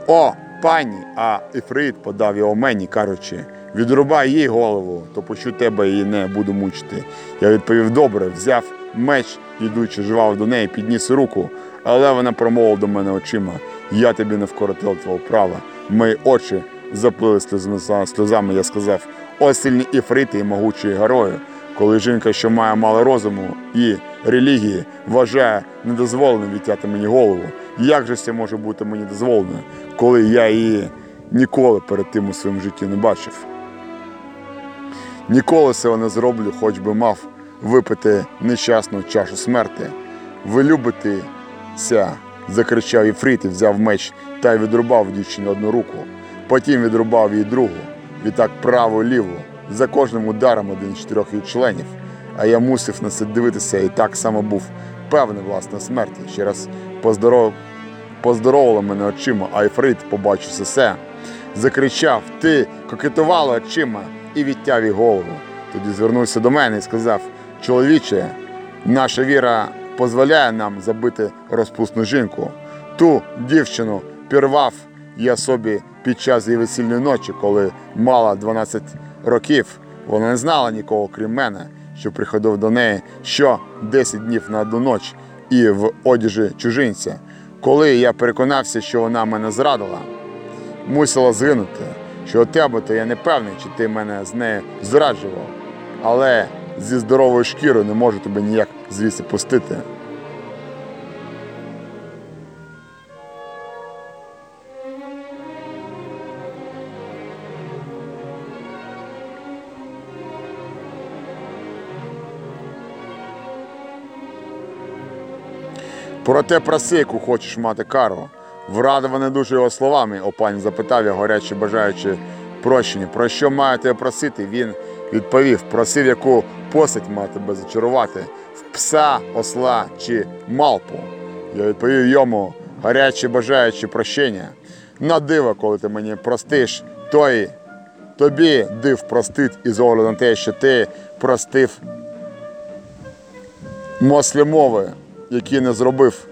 О, пані, а Ефрит подав його мені, кажучи, відрубай їй голову, то пущу тебе і не буду мучити. Я відповів добре, взяв меч, ідучи, жвав до неї, підніс руку, але вона промовила до мене очима. Я тобі не вкоротив твого права. Мої очі заплили сльозами. Я сказав, о сильні іфрити і могучі герої. Коли жінка, що має мало розуму і релігії, вважає недозволеним відтяти мені голову, як же це може бути мені дозволено, коли я її ніколи перед тим у своєму житті не бачив? Ніколи цього не зроблю, хоч би мав випити нещасну чашу смерти. Ви любитеся, закричав Єфрит і взяв меч та й відрубав дівчині одну руку. Потім відрубав їй другу, відтак праву ліву, за кожним ударом один з чотирьох її членів. А я мусив на це дивитися і так само був певний власне смерті. Ще раз поздоров... поздоровила мене очима, а Ефрит, побачивши все, закричав: Ти кокетувала очима і відтяв їй голову. Тоді звернувся до мене і сказав: Чоловіче, наша віра дозволяє нам забити розпусну жінку. Ту дівчину пірвав я собі під час її весільної ночі, коли мала 12 років. Вона не знала нікого, крім мене, що приходив до неї що 10 днів на одну ніч і в одяжі чужинця. Коли я переконався, що вона мене зрадила, мусила згинути, що у тебе то я не певний, чи ти мене з нею зраджував, але зі здоровою шкірою не можу тебе ніяк звідси пустити. Проте проси, яку хочеш мати кару. Врадований дуже його словами, о пані запитав я, горяче бажаючи прощення. Про що маю тебе просити? Він відповів, просив, яку постать має тебе зачарувати в пса, осла чи малпу. Я відповів йому, гаряче бажаючи прощення. На диво, коли ти мені простиш, то й тобі див простить із огляду на те, що ти простив мови, який не зробив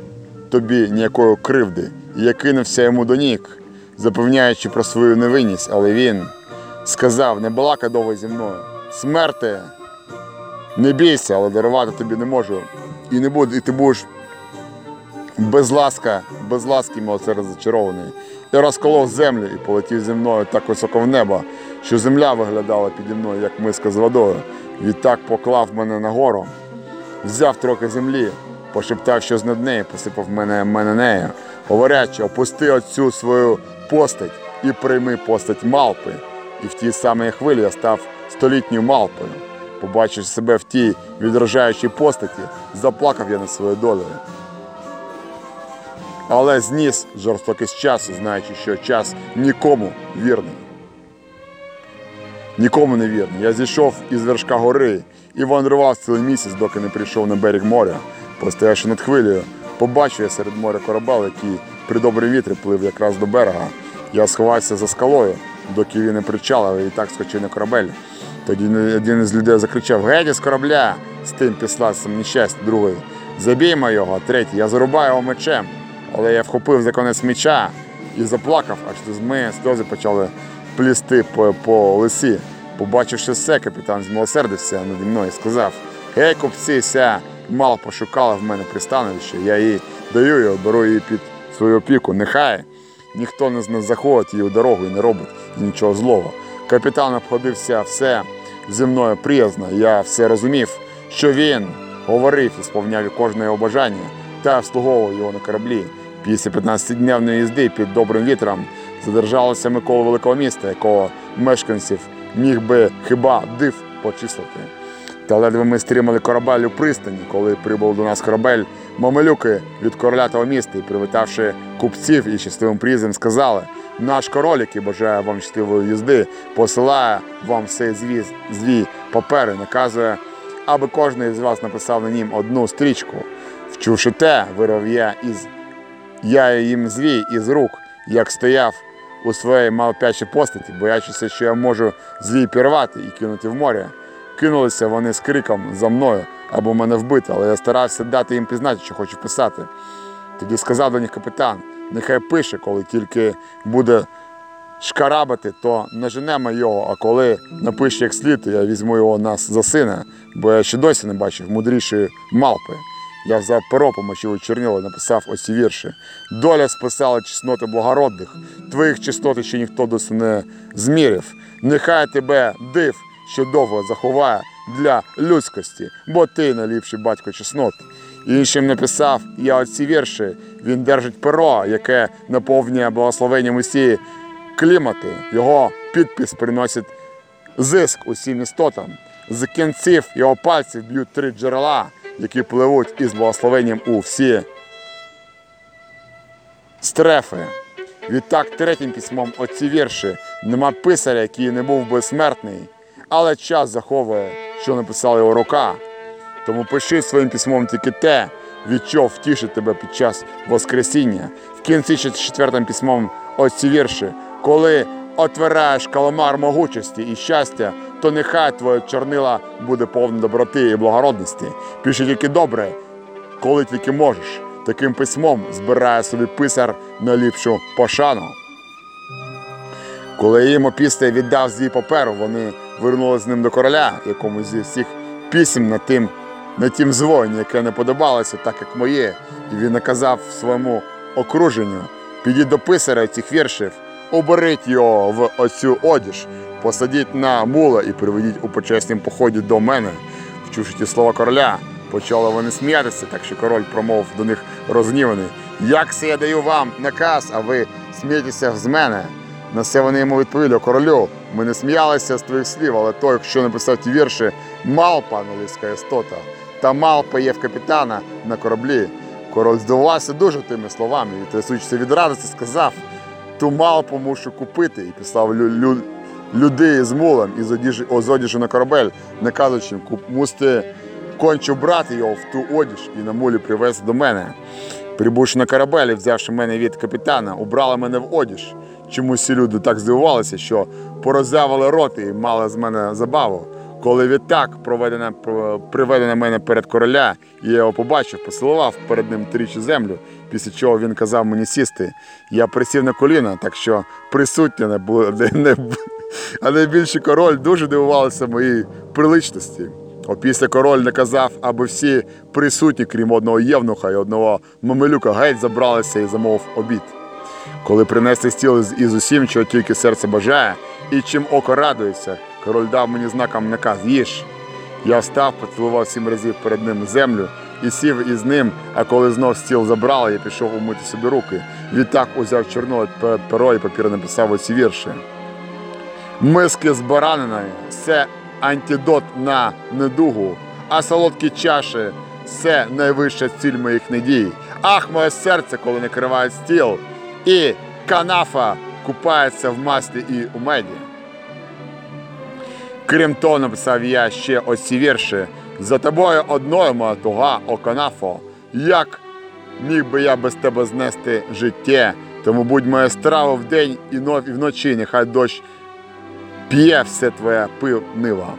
тобі ніякої кривди, і я кинувся йому до ніг, запевняючи про свою невинність, але він сказав: не балакай довго зі мною. Смерти, не бійся, але дарувати тобі не можу. І не буду, і ти будеш без ласка, без ласки милосердя зачарований. І розколов землю і полетів зі мною так високо в небо, що земля виглядала піді мною, як миска з водою. Відтак поклав мене нагору взяв трохи землі, пошептав щось над нею, посипав мене, мене нею, говорячи, опусти оцю свою постать і прийми постать малпи. І в тій самій хвилі я став столітньою малпою. Побачивши себе в тій відражаючій постаті, заплакав я над своєю долею. Але зніс жорстокість часу, знаючи, що час нікому вірний. Нікому не вірний. Я зійшов із вершка гори і вандрував цілий місяць, доки не прийшов на берег моря. Постоявши над хвилею, побачив я серед моря корабель, який при добрій вітрі плив якраз до берега. Я сховався за скалою, доки він не причалив і так скочив на корабель. Тоді один із людей закричав: Геть із корабля! з тим післадцем нещастя, другий. Забіймо його, третій, я зарубаю його мечем. Але я вхопив за конець меча і заплакав, аж з мене сльози почали плісти по, по лисі. Побачивши все, капітан змилосердився наді мною і сказав: Гей, купці, ся мало пошукала в мене пристановище, я їй даю його, беру її під свою опіку. Нехай ніхто не заходить її у дорогу і не робить нічого злого. Капітан обходився все зі мною приязно, я все розумів, що він говорив і сповняв кожне його бажання та обслуговував його на кораблі. Після 15-дневної їзди під добрим вітром задержалося ми коло великого міста, якого мешканців міг би хіба див почислити. Та ледве ми стримали корабель у пристані, коли прибув до нас корабель, мамелюки від короля того міста і привітавши купців і щасливим приїздом, сказали: наш король, який бажає вам щасливої їзди, посилає вам все звіз, звій папери, наказує, аби кожен із вас написав на нім одну стрічку. Вчувши те, вирвав я із я їм звій із рук, як стояв у своїй малопячій постаті, боячися, що я можу звій пірвати і кинути в море. Кинулися вони з криком за мною або мене вбити, але я старався дати їм пізнати, що хочу писати. Тоді сказав до них капітан, нехай пише, коли тільки буде шкарабати, то не женемо його, а коли напише як слід, то я візьму його нас за сина, бо я ще досі не бачив мудрішої малпи. Я взяв перо, помочив у чорнило, написав оці вірші. Доля списала чесноти благородних, твоїх чеснот ще ніхто досі не змірив. Нехай тебе див, що довго заховає для людськості, бо ти найліпший батько чеснот. Іншим написав я оці вірші. Він держить перо, яке наповнює благословенням усі клімати. Його підпис приносить зиск усім істотам. З кінців його пальців б'ють три джерела, які пливуть із благословенням у всі стрефи. Відтак третім письмом оці вірші нема писаря, який не був би смертний, але час заховує, що написала його рука. Тому пиши своїм письмом тільки те, від чого втішить тебе під час Воскресіння. В кінці четвертим письмом оці вірші. Коли отвираєш каламар могучості і щастя, то нехай твоє чорнила буде повне доброти і благородності. Пиши тільки добре, коли тільки можеш. Таким письмом збирає собі писар найліпшу пошану. Коли їм опісля віддав звій паперу, вони вернули з ним до короля, якому зі всіх пісім на тим, на тім звоні, яке не подобалося, так як моє, і він наказав своєму окруженню, підіть до писаря цих віршів, оберіть його в оцю одіж, посадіть на мула і приведіть у почеснім поході до мене. Вчувши ті слова короля, почали вони сміятися, так що король промовив до них розгніваний. Як це я даю вам наказ, а ви смієтеся з мене? На це вони йому відповіли, королю, ми не сміялися з твоїх слів, але той, хто написав ті вірші, малпа англійська істота. Та малпа є в капітана на кораблі. Король здивувався дуже тими словами і трясучися від радості, сказав: ту малпу мушу купити, і писав лю, лю, людей з мулем і одіжі, одіжі на корабель, наказуючи, їм, «Куп- мусите конче брати його в ту одіж і на мулі привезти до мене. Прибувши на корабель взявши мене від капітана, убрали мене в одіж. Чомусь всі люди так здивувалися, що порозявили роти і мали з мене забаву. Коли відтак проведена, приведена мене перед короля, і я його побачив, поцілував перед ним тричі землю, після чого він казав мені сісти. Я присів на коліна, так що присутні не було. Не, а найбільший король дуже дивувався моїй приличності. Опісля король наказав, аби всі присутні, крім одного євнуха і одного мамелюка, геть забралися і замовив обід. Коли принесли стіл із, усім, чого тільки серце бажає, і чим око радується, король дав мені знаком наказ їж. Я встав, поцілував сім разів перед ним землю і сів із ним, а коли знов стіл забрали, я пішов умити собі руки. Відтак узяв чорно перо і папір написав оці вірші. Миски з бараниною, все антидот на недугу, а солодкі чаші це найвища ціль моїх надій. Ах, моє серце, коли накриває стіл, і канафа купається в маслі і у меді. Крім того, написав я ще оці вірші. За тобою одною моя туга, о канафо, як міг би я без тебе знести життя, тому будь моя страва вдень і но- і вночі, нехай дощ п'є все твоє пивнива.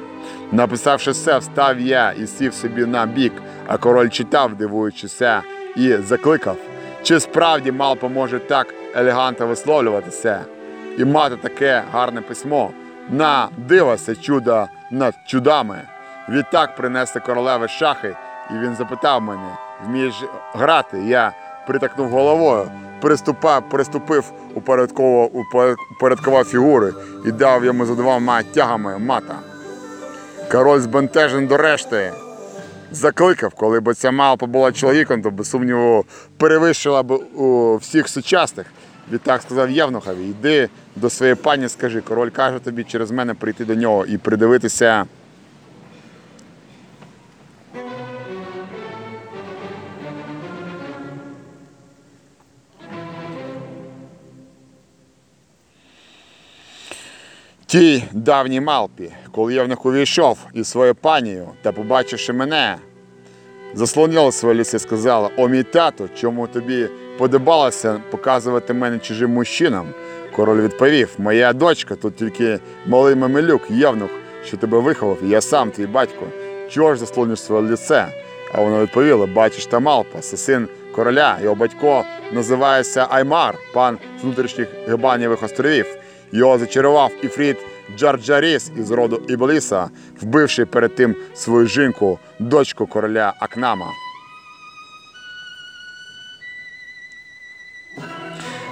Написавши все, встав я і сів собі на бік, а король читав, дивуючися, і закликав, чи справді Малпа може так елегантно висловлюватися і мати таке гарне письмо. На диво це чудо над чудами. Відтак принесли королеви шахи, і він запитав мене, вмієш грати? Я притакнув головою, приступав, приступив у порядкова фігури і дав йому за двома тягами мата. Король збентежен до решти. Закликав, коли б ця малпа була чоловіком, то без сумніву перевищила б у всіх сучасних. Відтак сказав Євнухові, йди до своєї пані, скажи, король каже тобі через мене прийти до нього і придивитися. Тій давній малпі, коли Євнух увійшов із своєю панією та побачивши мене, заслонила своє лице і сказала: О, мій тато, чому тобі подобалося показувати мене чужим мужчинам? Король відповів: Моя дочка, тут тільки малий мамелюк, Євнух, що тебе виховав, я сам твій батько. Чого ж заслонюєш своє лице? А вона відповіла: Бачиш та малпа, це син короля, його батько називається Аймар, пан внутрішніх Гебанєвих островів. Його зачарував Іфріт Джарджаріс із роду Ібліса, вбивши перед тим свою жінку, дочку короля Акнама.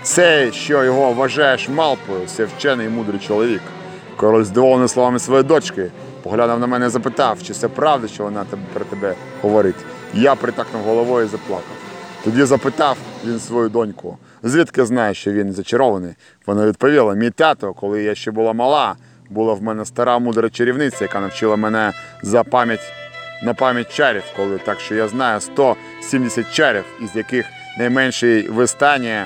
Цей, що його вважаєш малпою, це вчений і мудрий чоловік. Король здивований словами своєї дочки, поглянув на мене і запитав, чи це правда, що вона про тебе говорить. Я притакнув головою і заплакав. Тоді запитав він свою доньку, звідки знає, що він зачарований. Вона відповіла: мій тато, коли я ще була мала, була в мене стара мудра чарівниця, яка навчила мене за пам'ять на пам'ять чарів, коли так що я знаю 170 чарів, із яких найменший вистання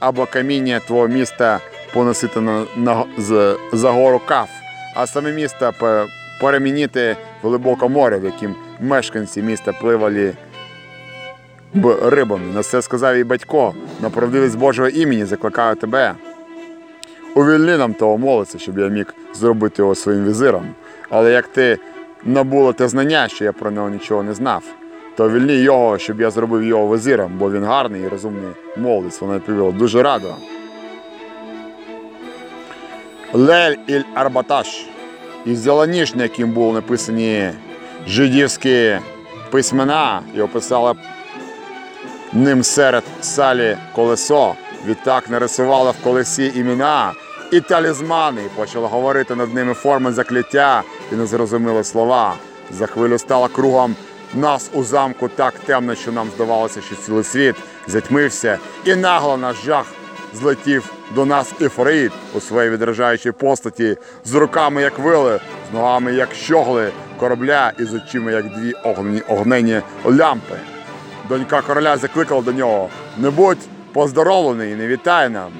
або каміння твого міста поносити на, на з, за гору каф, а саме місто пе- перемінити в глибоке море, в яким мешканці міста пливали б. На це сказав і батько, на правдивість Божого імені закликаю тебе. Увільни нам того молодця, щоб я міг зробити його своїм візиром. Але як ти набула те знання, що я про нього нічого не знав, то вільні його, щоб я зробив його визиром, бо він гарний і розумний молодець. Вона відповіла дуже радо. Лель іль Арбаташ. І взяла ніж, на яким були написані жидівські письмена, і описала ним серед салі колесо. Відтак нарисувала в колесі імена і талізмани, і почала говорити над ними форми закляття і незрозумілі слова. За хвилю стала кругом нас у замку так темно, що нам здавалося, що цілий світ затьмився, і нагло наш жах злетів до нас Ефраїд у своїй відражаючій постаті, з руками, як вили, з ногами, як щогли корабля, і з очима, як дві огнені лямпи. Донька короля закликала до нього: не будь поздоровлений не вітай нам.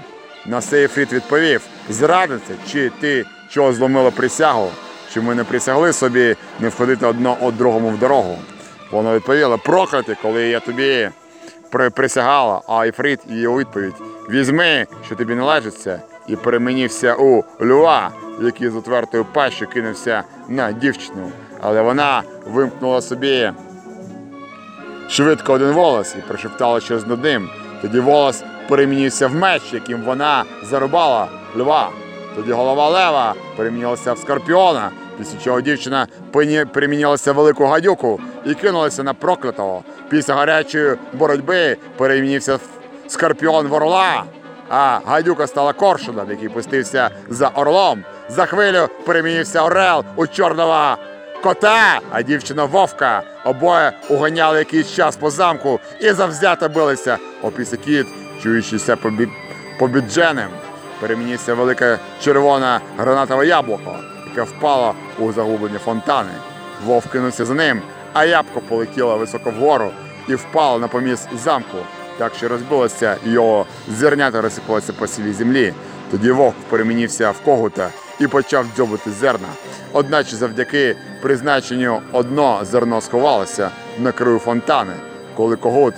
На це Ефріт відповів: зрадниця, чи ти чого зломила присягу, чи ми не присягли собі не входити одно од другому в дорогу. Вона відповіла: прокляти, коли я тобі при- присягала, а Ефріт її у відповідь: візьми, що тобі належиться, і перемінився у льва, який з отвертою пащу кинувся на дівчину. Але вона вимкнула собі швидко один волос і прошептала щось над ним. Тоді волос перемінився в меч, яким вона зарубала льва. Тоді голова лева перемінилася в скорпіона, після чого дівчина перемінилася в велику гадюку і кинулася на проклятого. Після гарячої боротьби перемінився скорпіон в орла, а гадюка стала коршуном, який пустився за орлом. За хвилю перемінився орел у чорного кота, а дівчина вовка. Обоє уганяли якийсь час по замку і завзято билися. Опісля кіт, чуючися побі... побідженим, перемінився велике червоне гранатове яблуко, яке впало у заглублені фонтани. Вовк кинувся за ним, а ябко полетіло високо вгору і впало на поміст замку, так що розбилося, його зернята розсипалося по сілій землі. Тоді вовк перемінився в когута і почав дзьобити зерна. Одначе завдяки призначенню одно зерно сховалося на краю фонтани. Коли когут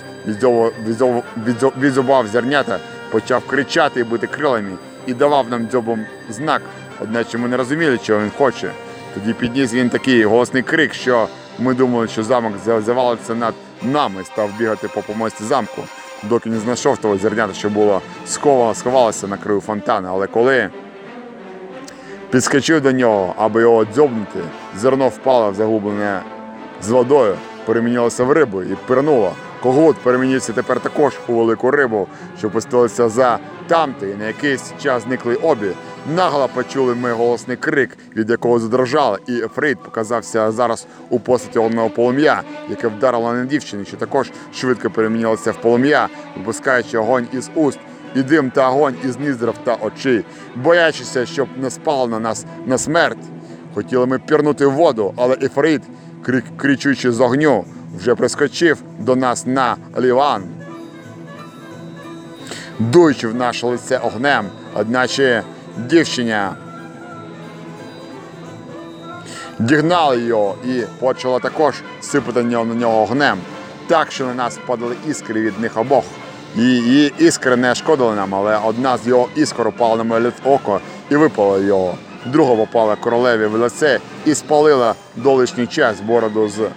відзьобав зернята, почав кричати і бити крилами і давав нам дзьобом знак, одначе ми не розуміли, чого він хоче. Тоді підніс він такий голосний крик, що ми думали, що замок за- завалиться над нами, став бігати по помості замку, доки не знайшов того зернята, що було сховано, сховалося на краю фонтана. Але коли підскочив до нього, аби його дзьобнути, зерно впало в загублене з водою, перемінилося в рибу і пирнуло. Когут перемінився тепер також у велику рибу, що пустилася за тамти, і на якийсь час зникли обі. Нагло почули ми голосний крик, від якого задрожали, і Ефрейт показався зараз у постаті одного полум'я, яке вдарило на дівчину, що також швидко перемінилося в полум'я, випускаючи огонь із уст і дим та огонь із ніздрав та очей, боячися, щоб не спало на нас на смерть. Хотіли ми пірнути в воду, але Ефрит, крик, кричучи з огню, вже прискочив до нас на ліван. Дуючи в наше лице огнем, одначе дівчиня дігнала його і почала також сипати на нього- огнем, так що на нас падали іскри від них обох. Її іскри не шкодили нам, але одна з його іскор упала на моє око і випала його. Друга попала королеві в лице і спалила долишній час бороду з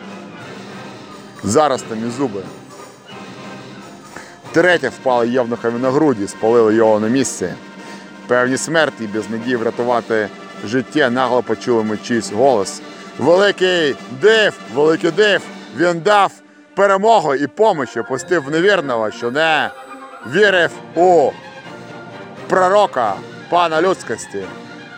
заростами зуби. Третя впала Євнухові на груді, спалили його на місці. Певні смерті без надії врятувати життя нагло почули ми чийсь голос. Великий див, великий див, він дав перемогу і помощі, пустив невірного, що не вірив у пророка, пана людськості.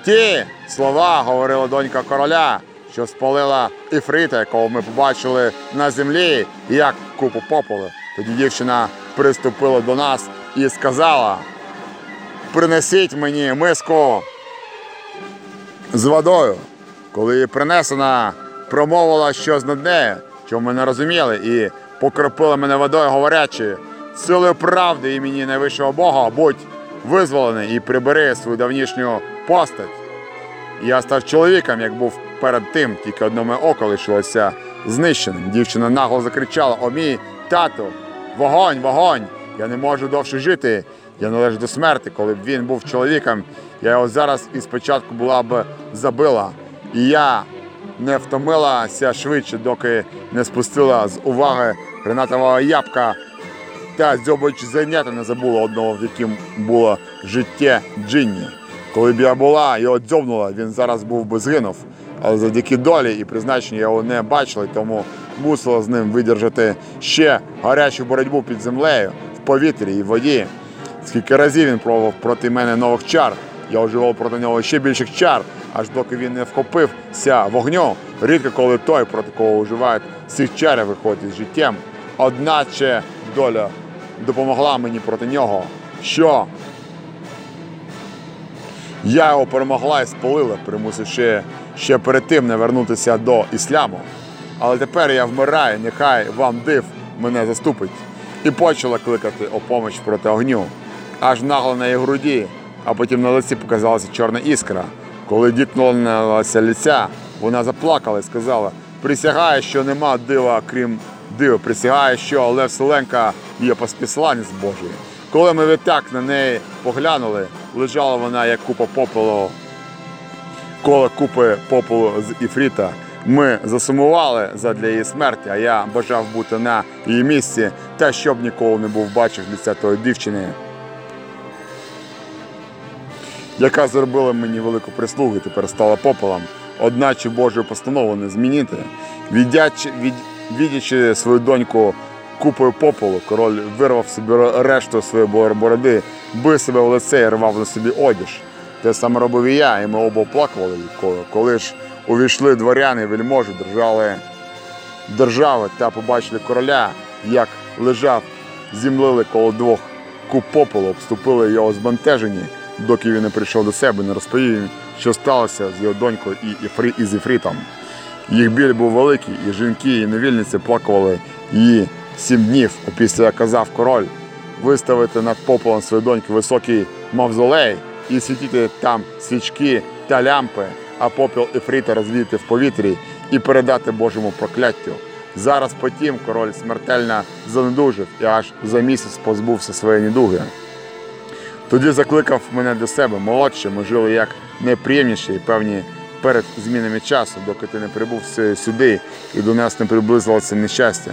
Ті слова говорила донька короля, що спалила Іфрита, якого ми побачили на землі, як купу попелу. Тоді дівчина приступила до нас і сказала: принесіть мені миску з водою. Коли її принесена, промовила щось над нею, що ми не розуміли, і покропила мене водою, говорячи, силою правди імені найвищого Бога, будь визволений і прибери свою давнішню постать. Я став чоловіком, як був перед тим, тільки одне моє око лишилося знищеним. Дівчина нагло закричала: О мій тату, вогонь, вогонь! Я не можу довше жити. Я належу до смерти. Коли б він був чоловіком, я його зараз і спочатку була б забила. І я не втомилася швидше, доки не спустила з уваги гранатового ябка та дзьобуючи зайнята не забула одного, в яким було життя Джинні. Коли б я була, його дзьобнула, він зараз був би згинув. Але завдяки долі і призначенню його не бачила, тому мусила з ним видержати ще гарячу боротьбу під землею, в повітрі і воді. Скільки разів він пробував проти мене нових чар, я вживав проти нього ще більших чар, аж доки він не вхопився вогню. Рідко коли той, проти кого вживають цих чар, виходить з життям. Одначе доля допомогла мені проти нього. Що? Я його перемогла і спалила, примусивши ще перед тим не вернутися до ісламу. Але тепер я вмираю, нехай вам див мене заступить. І почала кликати о помощь проти огню. Аж нагло на її груді, а потім на лиці показалася чорна іскра. Коли дітнулася лиця, вона заплакала і сказала: присягає, що нема дива, крім дива. Присягає, що Лев Селенка є поспісланець Божий. Коли ми відтак на неї поглянули, лежала вона як купа попелу коло купи попелу з Іфріта. Ми засумували задля її смерті, а я бажав бути на її місці, та щоб ніколи не був бачив лиця тої дівчини, яка зробила мені велику прислугу, і тепер стала попелом. Одначе Божою постанову не змінити. Віддячи, від, віддячи свою доньку купою попелу, король вирвав собі решту своєї бороди, бив себе в лице і рвав на собі одіж. Те саме робив і я, і ми оба плакали. Коли ж увійшли дворяни, вельможі, держали держави та побачили короля, як лежав, зімлили коло двох куп попелу, обступили його збентежені, доки він не прийшов до себе, не розповів що сталося з його донькою і Іфрі, із Іфрітом. Їх біль був великий, і жінки, і невільниці плакували її сім днів. Після казав король виставити над попелом своєї доньки високий мавзолей і світити там свічки та лямпи, а попіл Ефріта розвіяти в повітрі і передати Божому прокляттю. Зараз потім король смертельно занедужив і аж за місяць позбувся своєї недуги. Тоді закликав мене до себе молодше, жили як найприємніше і певні перед змінами часу, доки ти не прибув сюди і до нас не приблизилося нещастя.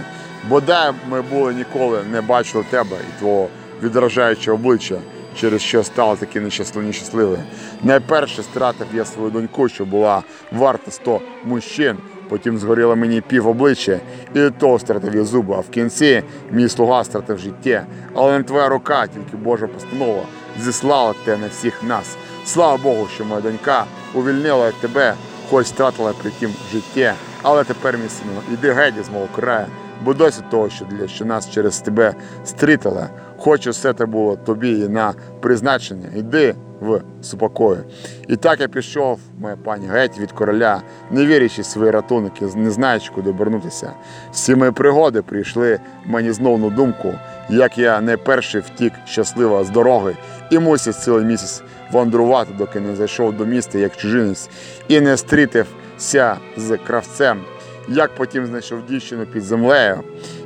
Бодай ми були ніколи не бачили тебе і твого відражаючого обличчя, через що стало таке нещасливе. нещасливе. Найперше стратив я свою доньку, що була варта 100 мужчин, потім згоріло мені пів обличчя, і того стратив я зуби, а в кінці мій слуга стратив життя. Але не твоя рука, тільки Божа постанова, зіслала те на всіх нас. Слава Богу, що моя донька увільнила тебе, хоч стратила при тім життя, але тепер, мій сину, іди геть з мого краю, бо досі того, що для що нас через тебе стрітили. Хочу все те було тобі і на призначення. Іди в супокою. І так я пішов, моя пані, геть від короля, не вірячи свої ратунки, не знаючи, куди обернутися. Всі мої пригоди прийшли мені знов на думку, як я не перший втік щасливо з дороги і мусив цілий місяць вандрувати, доки не зайшов до міста як чужинець і не стрітився з кравцем, як потім знайшов дівчину під землею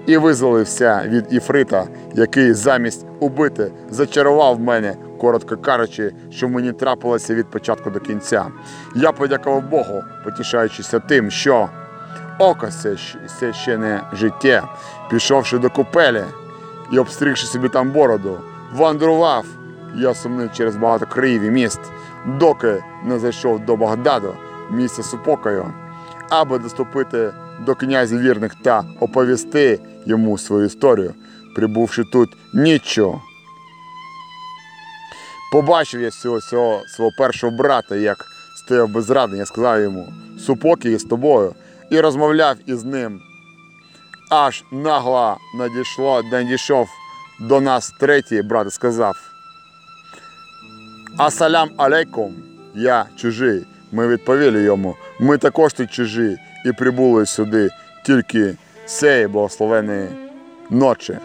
і визволився від Іфрита, який замість убити зачарував мене, коротко кажучи, що мені трапилося від початку до кінця. Я подякував Богу, потішаючися тим, що око це, ще не життя, пішовши до купелі і обстригши собі там бороду, вандрував я сумний через багато країв і міст, доки не зайшов до Багдаду, місця супокою, аби доступити до князя вірних та оповісти йому свою історію, прибувши тут нічого. Побачив я цього, цього свого першого брата, як стояв безрадний, я сказав йому супокій з тобою, і розмовляв із ним. Аж нагло надійшло, надійшов до нас третій брат і сказав. Асалям алейкум, я чужий. Ми відповіли йому. Ми також тут чужі і прибули сюди тільки цієї благословеної ночі.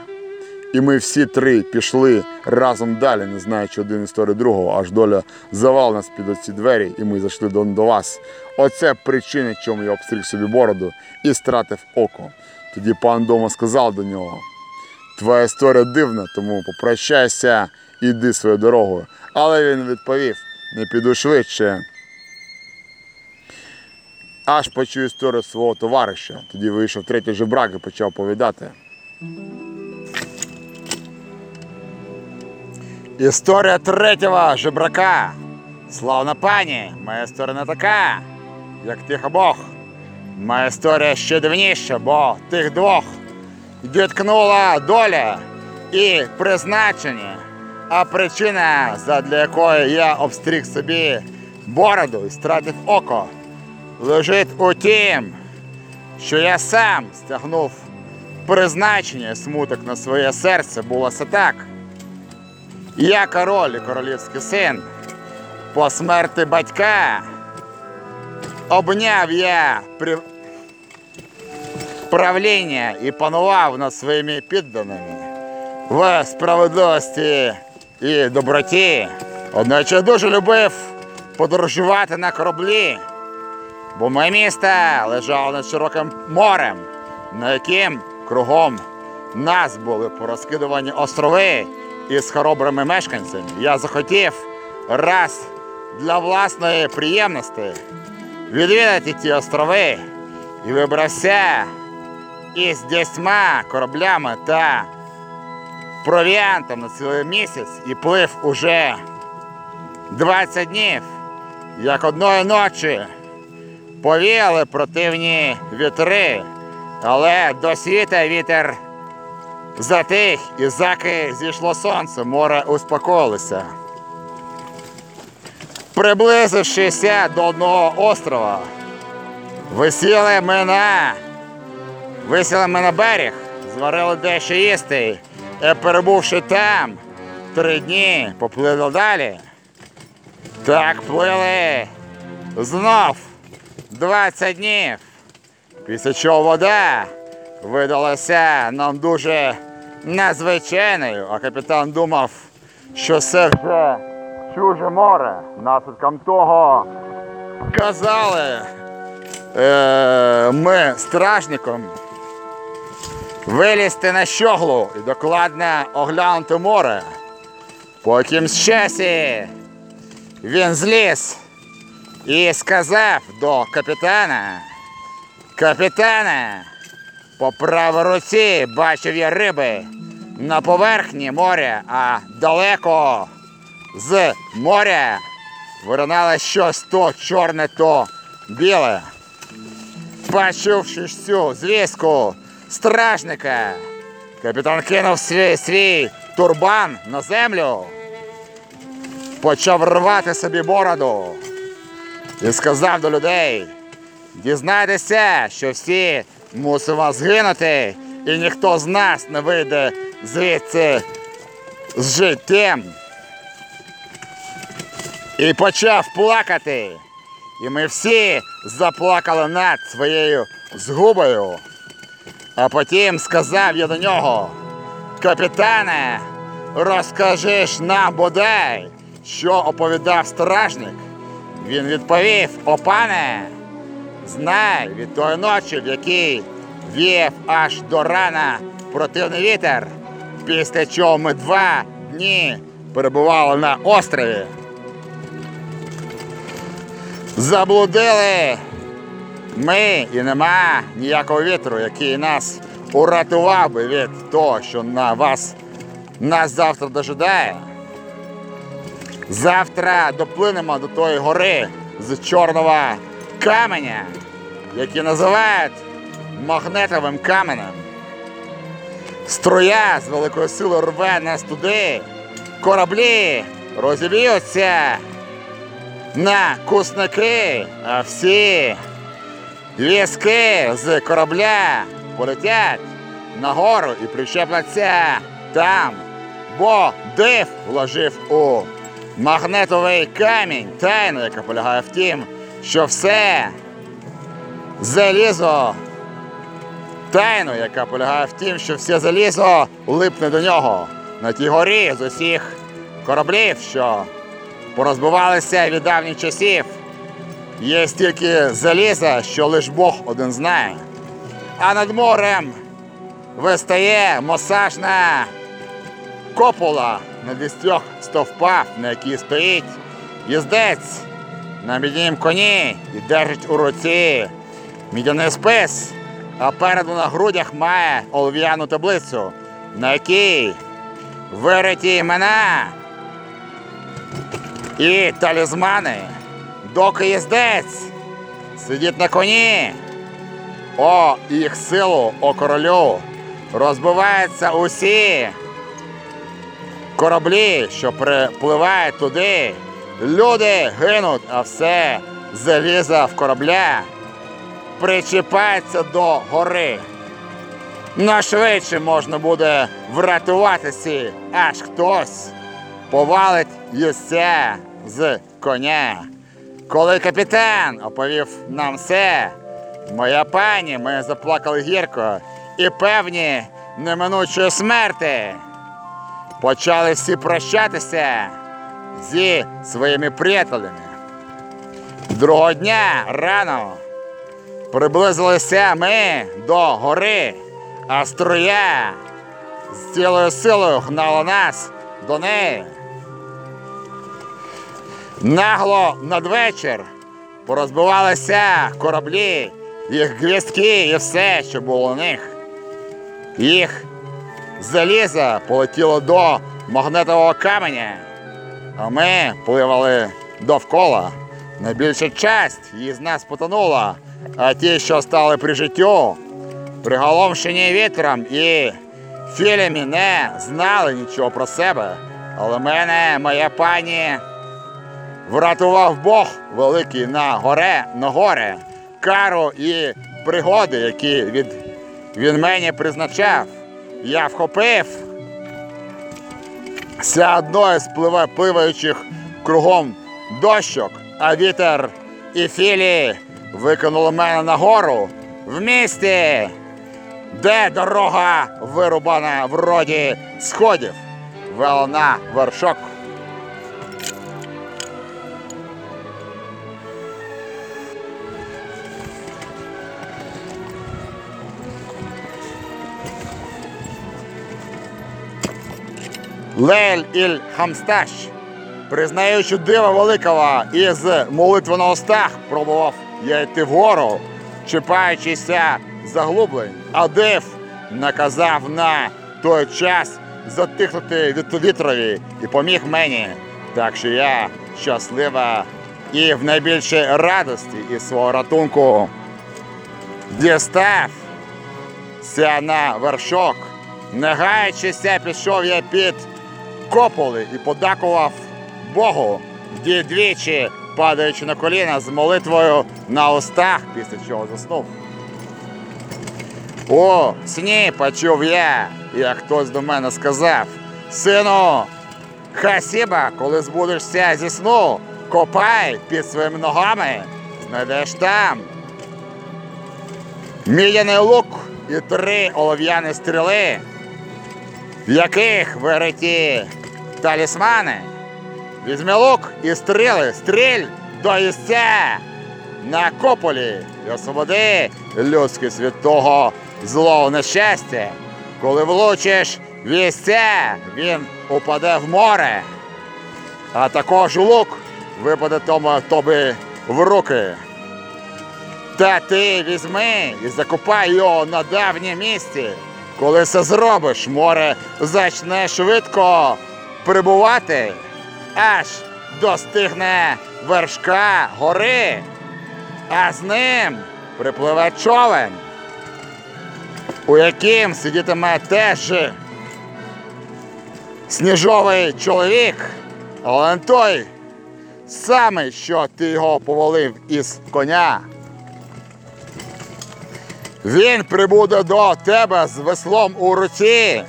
І ми всі три пішли разом далі, не знаючи один історії другого, аж доля завал нас під оці двері, і ми зайшли до, до вас. Оце причина, чому я обстріг собі бороду і стратив око. Тоді пан дома сказав до нього: Твоя історія дивна, тому попрощайся і йди своєю дорогою. Але він відповів: не піду швидше. Аж почув історію свого товариша. Тоді вийшов третій жебрак і почав повідати. Історія третього жебрака. Славна пані, моя історія не така, як тих обох. Моя історія ще дивніша, бо тих двох діткнула доля і призначення, а причина, задля якої я обстріг собі бороду і стратив око, лежить у тім, що я сам стягнув призначення смуток на своє серце було все так. Я король і королівський син. По смерти батька обняв я при... правління і панував над своїми підданими в справедливості і доброті. Одначе дуже любив подорожувати на кораблі, бо моє місто лежало над широким морем, на яким кругом нас були порозкидувані острови із хоробрими мешканцями. Я захотів раз для власної приємності відвідати ті острови і вибрався із десьма кораблями та провіантом на цілий місяць і плив уже 20 днів, як одної ночі повіяли противні вітри, але до світа вітер затих, і заки зійшло сонце, море успокоїлося. Приблизившися до одного острова, висіли ми на, висіли ми на берег, зварили дещо їсти, перебувши там три дні, поплили далі. Так плили знов 20 днів. Після чого вода видалася нам дуже незвичайною, а капітан думав, що це вже чуже море. Наслідком того казали е, ми стражником вилізти на щоглу і докладно оглянути море. По якимсь часі він зліз і сказав до капітана. Капітане, по правій руці бачив я риби на поверхні моря, а далеко з моря виринало щось то чорне, то біле. Почувши цю звістку стражника, капітан кинув свій, свій турбан на землю, почав рвати собі бороду і сказав до людей: дізнайтеся, що всі мусимо згинути, і ніхто з нас не вийде звідси з життям. І почав плакати. І ми всі заплакали над своєю згубою. А потім сказав я до нього: Капітане, розкажи ж нам бодай, що оповідав стражник. Він відповів: О пане, знай від тої ночі, в якій віяв аж до рана противний вітер, після чого ми два дні перебували на острові. Заблудили ми і нема ніякого вітру, який нас урятував би від того, що на вас нас завтра дожидає. Завтра доплинемо до тої гори з чорного каменя, який називають магнетовим каменем. Струя з великою силою рве нас туди, кораблі розіб'ються на кусники, а всі візки з корабля полетять нагору і причепляться там, бо див вложив у магнетовий камінь тайну, яка полягає в тім, що все залізо. Тайну, яка полягає в тім, що все залізо липне до нього на тій горі з усіх кораблів, що порозбивалися від давніх часів. Є стільки заліза, що лиш Бог один знає. А над морем вистає масажна копола на десятьох стовпах, на якій стоїть їздець на мідянім коні і держить у руці мідяний спис, а переду на грудях має олов'яну таблицю, на якій вириті імена і талізмани, доки їздець сидить на коні. О, їх силу, о королю, розбиваються усі кораблі, що припливають туди. Люди гинуть, а все залізо в корабля причіпається до гори. Но швидше можна буде врятуватися, аж хтось повалить їсця з коня. Коли капітан оповів нам все, моя пані, ми заплакали гірко і певні неминучої смерти. Почали всі прощатися зі своїми приятелями. Другого дня рано приблизилися ми до гори, а струя з цілою силою гнала нас до неї. Нагло надвечір порозбивалися кораблі, їх гвіздки і все, що було у них. Їх залізо полетіло до магнетового каменя, а ми пливали довкола. Найбільша часть її з нас потонула, а ті, що стали при життю, приголомшені вітром і філями не знали нічого про себе. Але мене, моя пані, врятував Бог великий на горе, на горе, кару і пригоди, які від, він мені призначав. Я вхопив ся одної з пливе- пливаючих кругом дощок, а вітер і філі викинули мене нагору в місті, де дорога вирубана в роді сходів, вела на вершок. Лель іль Хамсташ, признаючи дива великого із молитви на устах, пробував я йти вгору, чіпаючися заглублень, а див наказав на той час затихнути від вітрові і поміг мені. Так що я щаслива і в найбільшій радості із свого ратунку дістав ся на вершок. Не гаючися, пішов я під кополи і подакував Богу, де двічі, падаючи на коліна з молитвою на устах, після чого заснув. О, сні почув я, як хтось до мене сказав: Сину, хасіба, коли збудешся зі сну, копай під своїми ногами, знайдеш там. Мідяний лук і три олов'яні стріли, в яких вириті талісмани. Візьми лук і стріли, стріль до істя на кополі і освободи людськість від того злого нещастя. Коли влучиш вістя, він упаде в море, а також лук випаде тому тобі в руки. Та ти візьми і закопай його на давнє місці. Коли це зробиш, море зачне швидко прибувати, аж достигне вершка гори, а з ним припливе човен, у яким сидітиме теж сніжовий чоловік, але не той самий, що ти його повалив із коня. Він прибуде до тебе з веслом у руці.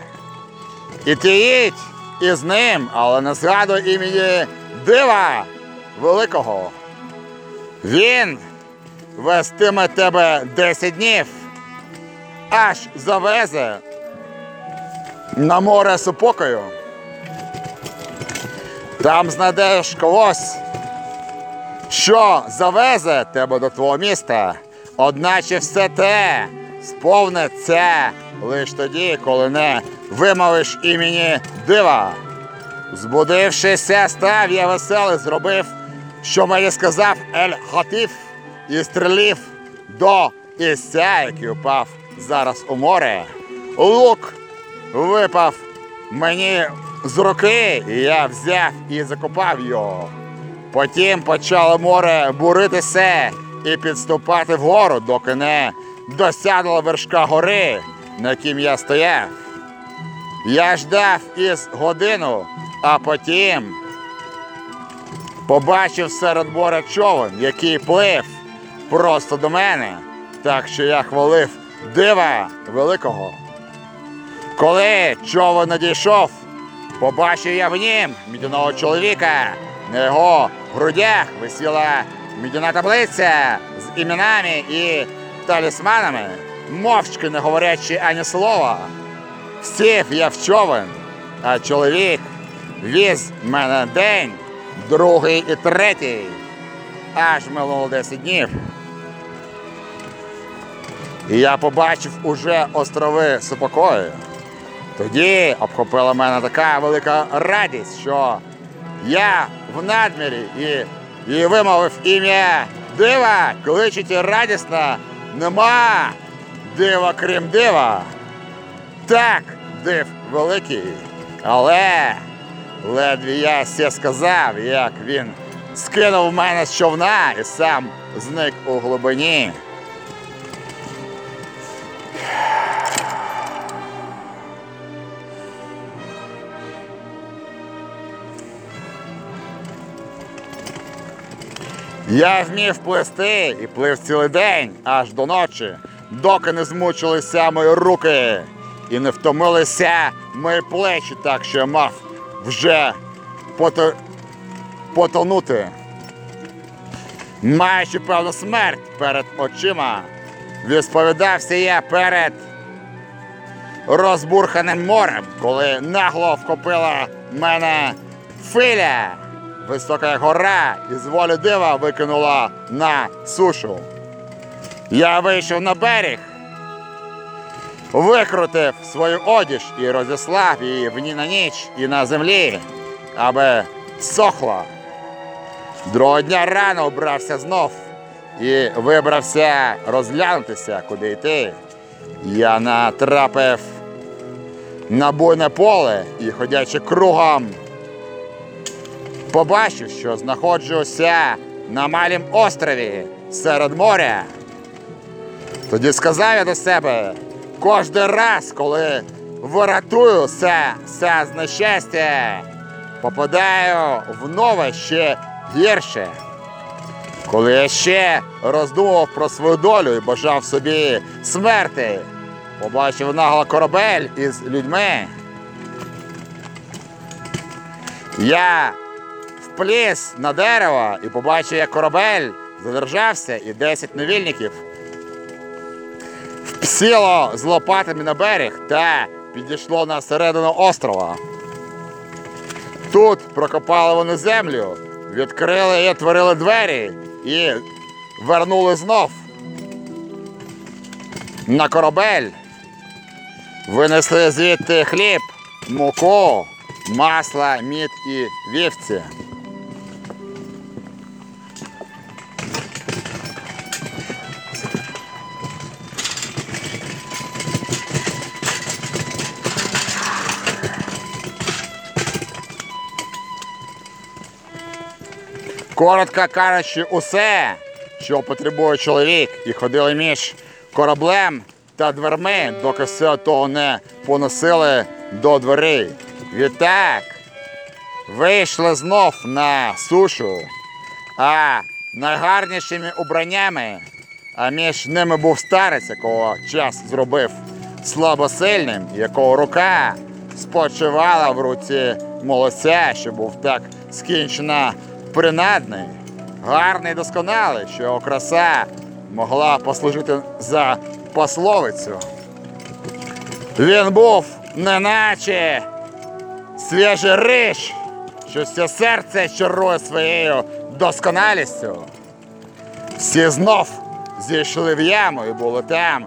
І ти їдь із ним, але не згадуй імені дива великого. Він вестиме тебе 10 днів, аж завезе на море супокою. Там знайдеш когось, що завезе тебе до твого міста. Одначе все те сповниться лиш тоді, коли не вимовиш імені дива. Збудившися, став я веселий, зробив, що мені сказав Ель Хатиф, і стрілів до Ісця, який упав зараз у море. Лук випав мені з руки, і я взяв і закопав його. Потім почало море буритися і підступати вгору, доки не досягнуло вершка гори, на яким я стояв. Я ждав із годину, а потім побачив серед моря човен, який плив просто до мене, так що я хвалив дива великого. Коли човен надійшов, побачив я в нім мідяного чоловіка. На його грудях висіла мідяна таблиця з іменами і талісманами, мовчки не говорячи ані слова. Сів я в човен, а чоловік віз мене день, другий і третій. Аж минуло 10 днів. І я побачив уже острови супокою. Тоді обхопила мене така велика радість, що я в надмірі і, і вимовив ім'я дива, кличуть радісно, нема дива крім дива. Так, див великий, але ледве я все сказав, як він скинув мене з човна і сам зник у глибині. Я вмів плести і плив цілий день аж до ночі, доки не змучилися мої руки і не втомилися мої плечі, так що я мав вже пото... потонути. маючи певну смерть перед очима, відсповідався я перед розбурханим морем, коли нагло вхопила мене филя. Висока гора і з волі дива викинула на сушу. Я вийшов на берег, викрутив свою одіж і розіслав її в ні на ніч і на землі, аби сохла. Другого дня рано вбрався знов і вибрався розглянутися, куди йти. Я натрапив на буйне поле і, ходячи кругом, побачив, що знаходжуся на малім острові серед моря. Тоді сказав я до себе, кожен раз, коли виратуюся з нещастя, попадаю в нове ще гірше. Коли я ще роздумував про свою долю і бажав собі смерти, побачив нагло корабель із людьми. Я впліз на дерево і побачив, як корабель задержався, і 10 невільників сіло з лопатами на берег та підійшло на середину острова. Тут прокопали вони землю, відкрили і отворили двері і вернули знов на корабель. Винесли звідти хліб, муку, масло, мід і вівці. Коротко кажучи, усе, що потребує чоловік, і ходили між кораблем та дверми, доки все того не поносили до дверей. Відтак вийшли знов на сушу, а найгарнішими убраннями, а між ними був старець, якого час зробив слабосильним, якого рука спочивала в руці молодця, що був так скінчена принадний, гарний, досконалий, що його краса могла послужити за пословицю. Він був неначе свіжий риш, що все серце чарує своєю досконалістю. Всі знов зійшли в яму і були там.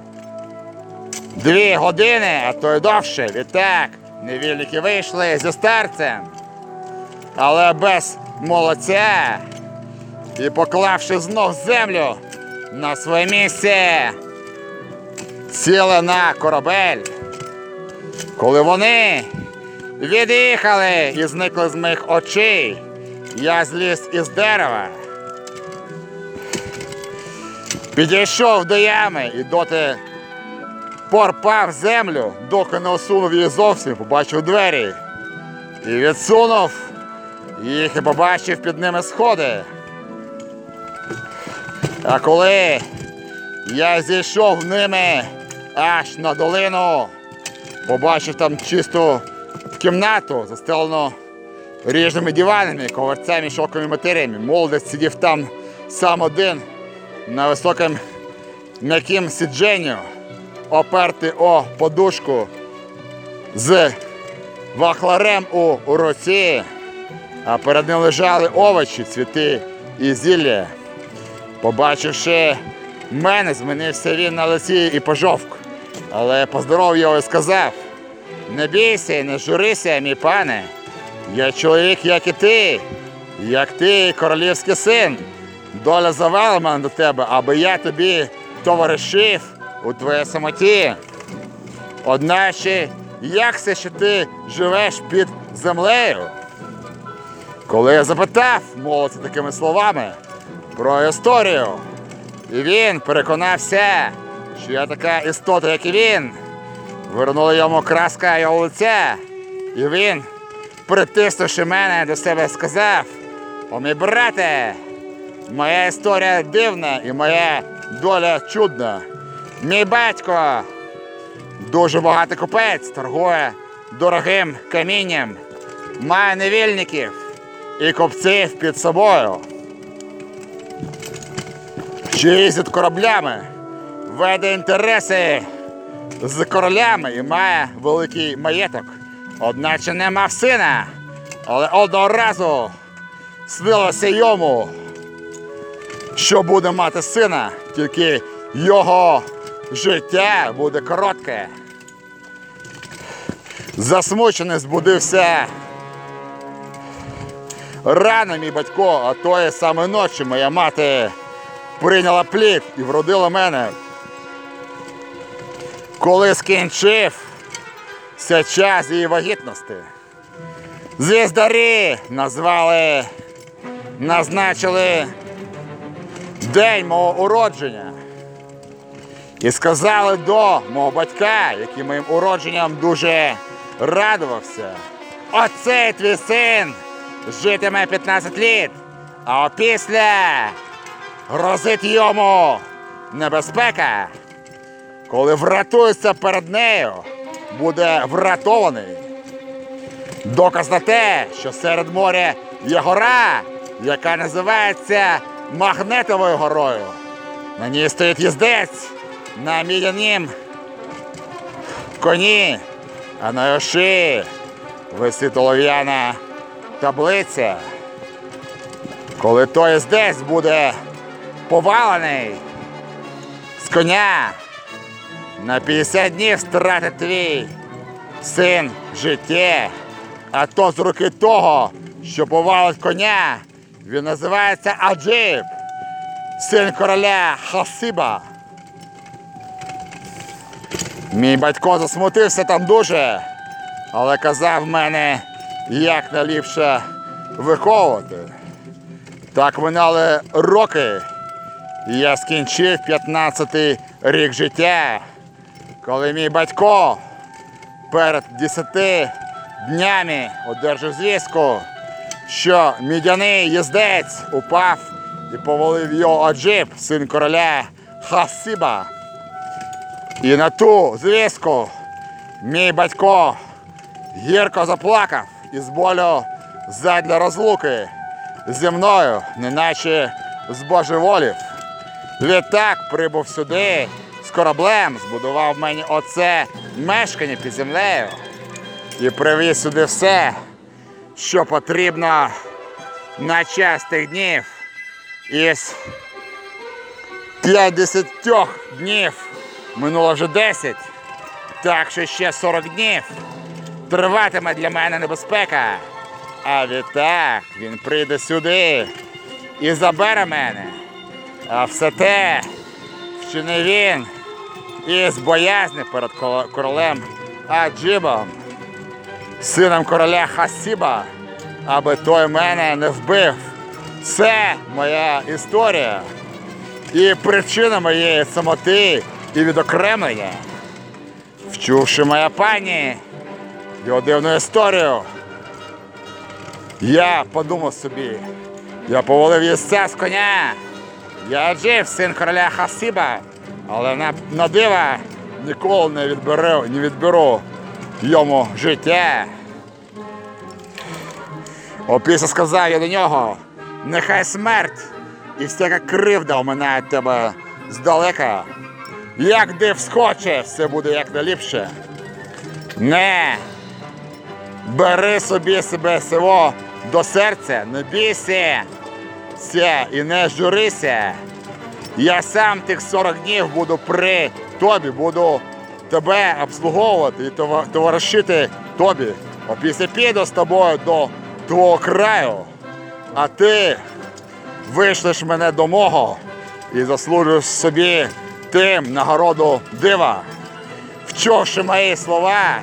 Дві години, а то й довше. Відтак невільники вийшли зі старцем, але без молодця і поклавши знов землю на своє місце, сіли на корабель. Коли вони від'їхали і зникли з моїх очей, я зліз із дерева. Підійшов до ями і доти порпав землю, доки не осунув її зовсім, побачив двері і відсунув їх і побачив під ними сходи. А коли я зійшов ними аж на долину, побачив там чисту кімнату, застелену ріжними диванами, коварцями, шоковими матерями. Молодець сидів там сам один на високому м'яким сидженню, опертий о подушку з вахларем у руці а перед ним лежали овочі, цвіти і зілля. Побачивши мене, змінився він на лиці і пожовк. Але поздоровив його і сказав: не бійся, не журися, мій пане. Я чоловік, як і ти, як ти, королівський син. Доля завела мене до тебе, аби я тобі товаришив у твоїй самоті. Одначе, як це, що ти живеш під землею? Коли я запитав молодця такими словами про історію, і він переконався, що я така істота, як і він, вернула йому краска його лиця, і він, притиснувши мене до себе, сказав: О, мій брате, моя історія дивна і моя доля чудна. Мій батько дуже багатий купець, торгує дорогим камінням, має невільників і копців під собою. що їздить кораблями, веде інтереси з королями і має великий маєток. Одначе не мав сина, але одного разу снилося йому, що буде мати сина, тільки його життя буде коротке. Засмучений збудився. Рано мій батько, а тої саме ночі моя мати прийняла плід і вродила мене. Коли скінчив це час її вагітності. Звіздарі назвали, назначили день мого уродження. І сказали до мого батька, який моїм уродженням дуже радувався. Оцей твій син житиме 15 літ, а опісля грозить йому небезпека. Коли врятується перед нею, буде врятований. Доказ на те, що серед моря є гора, яка називається Магнетовою горою. На ній стоїть їздець на мідянім коні, а на шиї висить олов'яна таблиця. Коли той їздець буде повалений з коня, на 50 днів стратить твій син життя, а то з руки того, що повалить коня, він називається Аджиб, син короля Хасиба. Мій батько засмутився там дуже, але казав мене, як найліпше виховувати. Так минали роки, я скінчив 15-й рік життя, коли мій батько перед 10 днями одержав звістку, що мідяний їздець упав і повалив його Аджиб, син короля Хасиба. І на ту звістку мій батько гірко заплакав із болю задля розлуки зі мною, неначе збожеволів. Відтак прибув сюди з кораблем, збудував мені оце мешкання під землею і привіз сюди все, що потрібно на час тих днів. Із 50 днів минуло вже 10, так що ще 40 днів триватиме для мене небезпека. А відтак він прийде сюди і забере мене. А все те вчинив він із боязни перед королем Аджибом, сином короля Хасіба, аби той мене не вбив. Це моя історія і причина моєї самоти і відокремлення. Вчувши моя пані його дивну історію, я подумав собі, я повалив їсця з коня. Я жив, син короля Хасиба, але на, на дива ніколи не відберу, не відберу йому життя. Опісля сказав я до нього, нехай смерть і всяка кривда оминає тебе здалека. Як див схоче, все буде як найліпше. Не бери собі себе село до серця, не бійся ся і не журися. Я сам тих 40 днів буду при тобі, буду тебе обслуговувати і товаришити тобі. А після піду з тобою до твого краю, а ти вийшлеш мене до мого і заслужиш собі тим нагороду дива. Вчувши мої слова,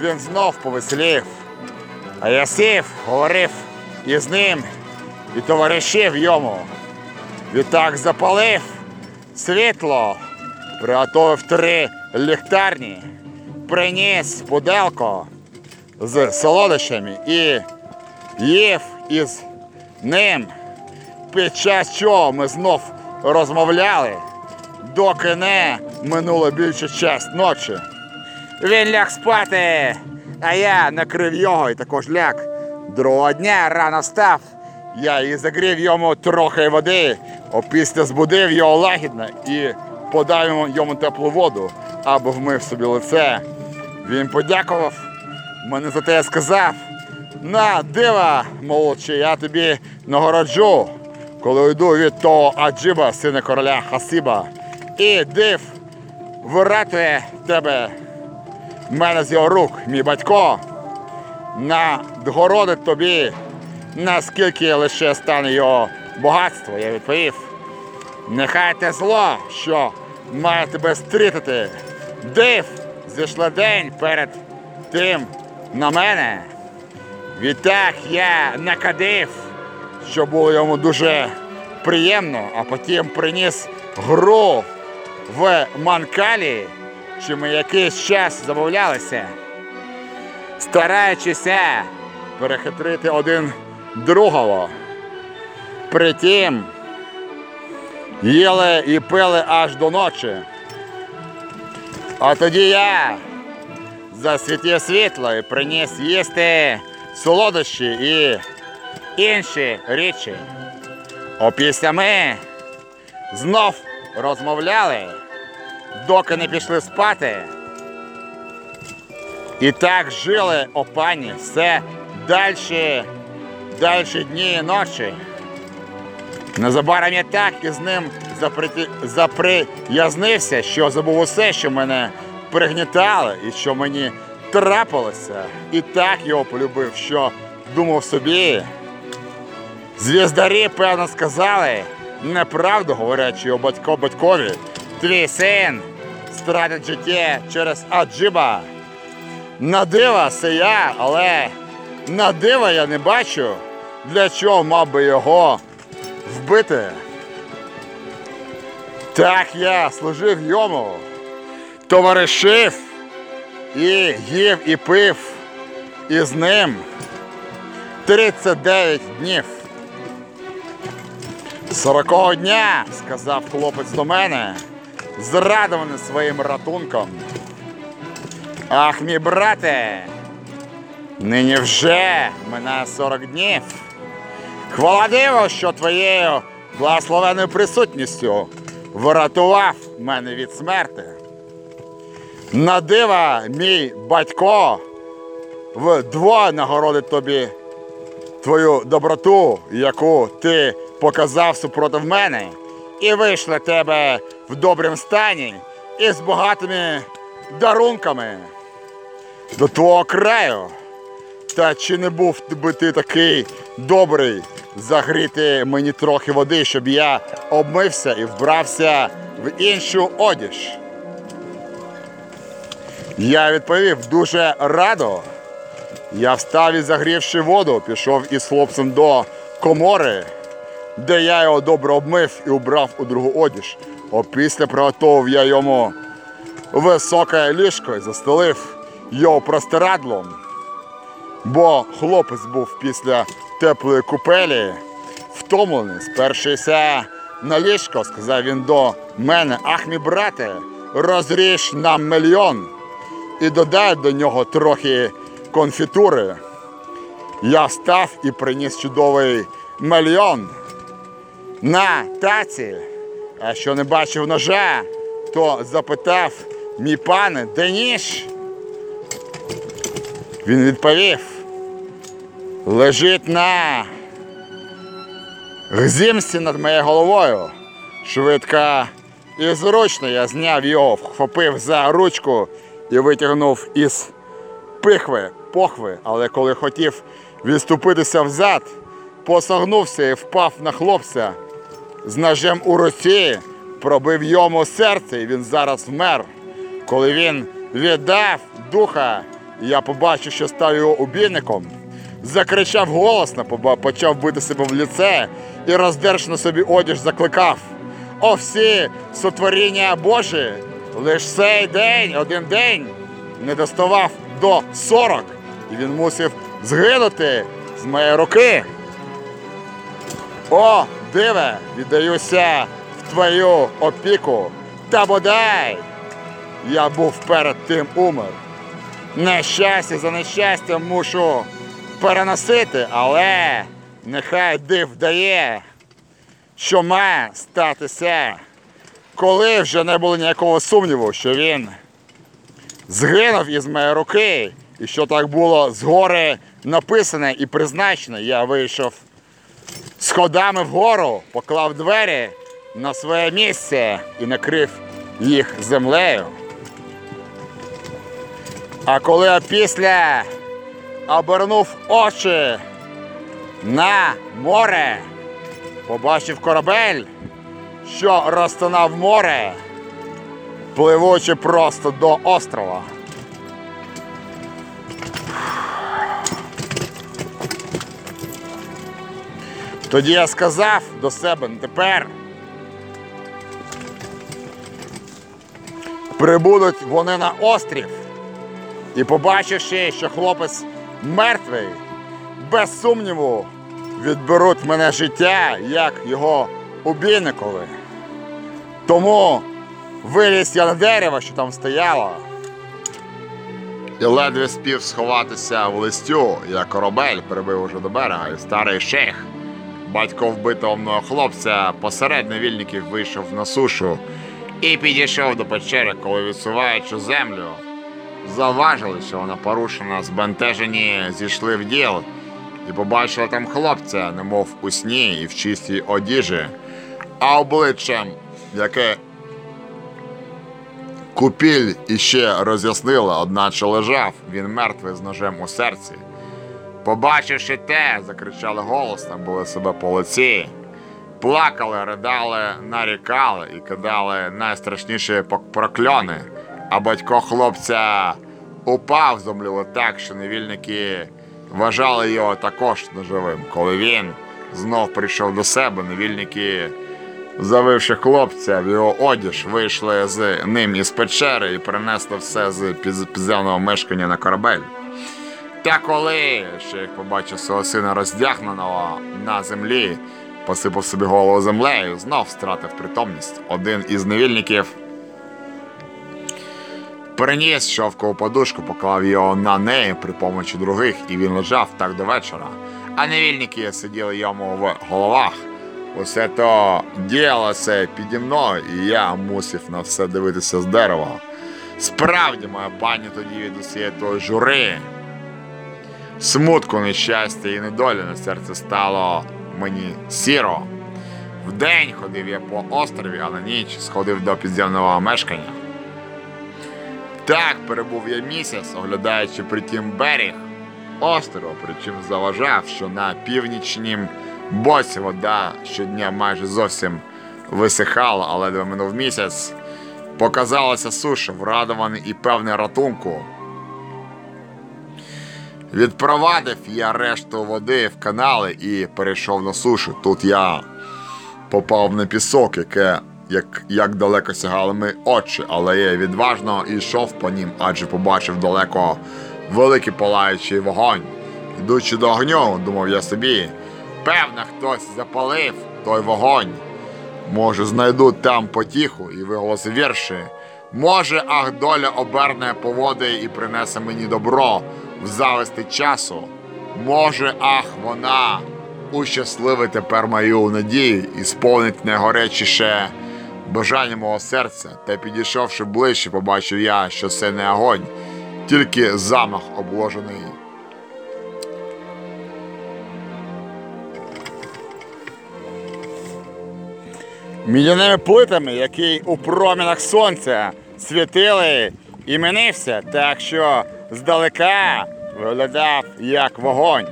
він знов повеселів. А я сів, говорив із ним і товаришів йому. Відтак запалив світло, приготовив три ліхтарні, приніс пуделко з солодощами і їв із ним, під час чого ми знов розмовляли, доки не минуло більше час ночі. Він ляг спати, а я накрив його і також ляг. Другого дня рано став. Я і загрів йому трохи води, Опісля збудив його лагідно і подав йому, теплу воду, аби вмив собі лице. Він подякував мене за те сказав. На, дива, молодший, я тобі нагороджу, коли йду від того Аджиба, сина короля Хасиба. І див виратує тебе мене з його рук, мій батько. Надгородить тобі, наскільки лише стане його багатство, я відповів. Нехай те зло, що має тебе стрітити. Див, зійшла день перед тим на мене. Відтак я накадив, що було йому дуже приємно, а потім приніс гру в Манкалі, чи ми якийсь час забавлялися, стараючися перехитрити один другого. Притім їли і пили аж до ночі. А тоді я засвітив світло і приніс їсти солодощі і інші речі. Опісля ми знов розмовляли, доки не пішли спати. І так жили опані все дальші, дальші дні і ночі. Незабаром я так із ним заприязнився, що забув усе, що мене пригнітало і що мені трапилося. І так його полюбив, що думав собі. Звіздарі, певно, сказали неправду, говорячи його батько батькові. Твій син стратить життя через Аджиба. На дива це я, але на дива я не бачу, для чого мав би його вбити. Так я служив йому, товаришив і їв і пив із ним 39 днів. Сорокого дня, сказав хлопець до мене, зрадований своїм ратунком. Ах, мій брате, нині вже минає 40 днів. Хвала Диву, що твоєю благословенною присутністю врятував мене від смерти. На дива, мій батько, вдвоє нагородить тобі твою доброту, яку ти показав супротив мене, і вийшла тебе в добрім стані і з багатими дарунками до твого краю. Та чи не був би ти такий добрий загріти мені трохи води, щоб я обмився і вбрався в іншу одіж? Я відповів дуже радо. Я встав і загрівши воду, пішов із хлопцем до комори, де я його добре обмив і убрав у другу одіж. Опісля приготував я йому високе ліжко і застелив його простирадлом бо хлопець був після теплої купелі втомлений, спершися на ліжко, сказав він до мене, ах, мій брате, розріж нам мільйон і додай до нього трохи конфітури. Я встав і приніс чудовий мільйон на таці, а що не бачив ножа, то запитав мій пане, де ніж? Він відповів, лежить на гзімсі над моєю головою. Швидко і зручно я зняв його, вхопив за ручку і витягнув із пихви, похви, але коли хотів відступитися взад, посогнувся і впав на хлопця з ножем у руці, пробив йому серце, і він зараз вмер. Коли він віддав духа, я побачив, що став його убійником. Закричав голосно, почав бити себе в лице і роздерж на собі одіж закликав. О, всі сотворіння Божі, лиш цей день, один день, не доставав до 40, і він мусив згинути з моєї руки. О, диве, віддаюся в твою опіку, та бодай, я був перед тим умер. Нещастя за нещастям мушу переносити, але нехай див дає. що має статися, коли вже не було ніякого сумніву, що він згинув із моєї руки, і що так було згори написане і призначене, я вийшов сходами вгору, поклав двері на своє місце і накрив їх землею. А коли після обернув очі на море, побачив корабель, що розтинав море, пливучи просто до острова. Тоді я сказав до себе, «Ну, тепер прибудуть вони на острів і побачивши, що хлопець мертвий, без сумніву відберуть мене життя, як його убійникові. Тому виліз я на дерево, що там стояло. І ледве спів сховатися в листю, як корабель прибив уже до берега, і старий шейх, батько вбитого мною хлопця, посеред невільників вийшов на сушу і підійшов до печери, коли відсуваючи землю, Заважили, що вона порушена, збентежені зійшли в діл і побачили там хлопця, немов у сні і в чистій одіжі, а обличчям, яке купіль іще роз'яснила, одначе лежав він мертвий з ножем у серці. Побачивши те, закричали голосно, були себе по лиці, плакали, ридали, нарікали і кидали найстрашніші прокльони. А батько хлопця упав зомліло так, що невільники вважали його також неживим. Коли він знов прийшов до себе, невільники, завивши хлопця в його одіж, вийшли з ним із печери і принесли все з підземного мешкання на корабель. Та коли як побачив свого сина роздягненого на землі, посипав собі голову землею, знов втратив притомність. Один із невільників Приніс шовкову подушку, поклав його на неї при помочі других, і він лежав так до вечора. А невільники сиділи йому в головах. Усе то діялося піді мною, і я мусив на все дивитися з дерева. Справді, моя пані тоді від усієї тої жури. Смутку, нещастя і недолі на серце стало мені сіро. Вдень ходив я по острові, а на ніч сходив до підземного мешкання. Так перебув я місяць, оглядаючи притім берег острова, причим заважав, що на північнім боці вода щодня майже зовсім висихала, але минув місяць, показалася суша, врадований і певний ратунку. Відпровадив я решту води в канали і перейшов на сушу. Тут я попав на пісок, яке як, як далеко сягали мої очі, але я відважно йшов по нім, адже побачив далеко великий палаючий вогонь. Ідучи до огню, думав я собі, певно, хтось запалив той вогонь. Може, знайду там потіху і виголосив вірші. Може, ах, доля оберне поводи і принесе мені добро в зависти часу. Може, ах, вона ущасливить тепер мою надію і сповнить найгорячіше бажання мого серця. Та підійшовши ближче, побачив я, що це не огонь, тільки замах обложений. Мідяними плитами, які у промінах сонця світили і минився, так що здалека виглядав як вогонь.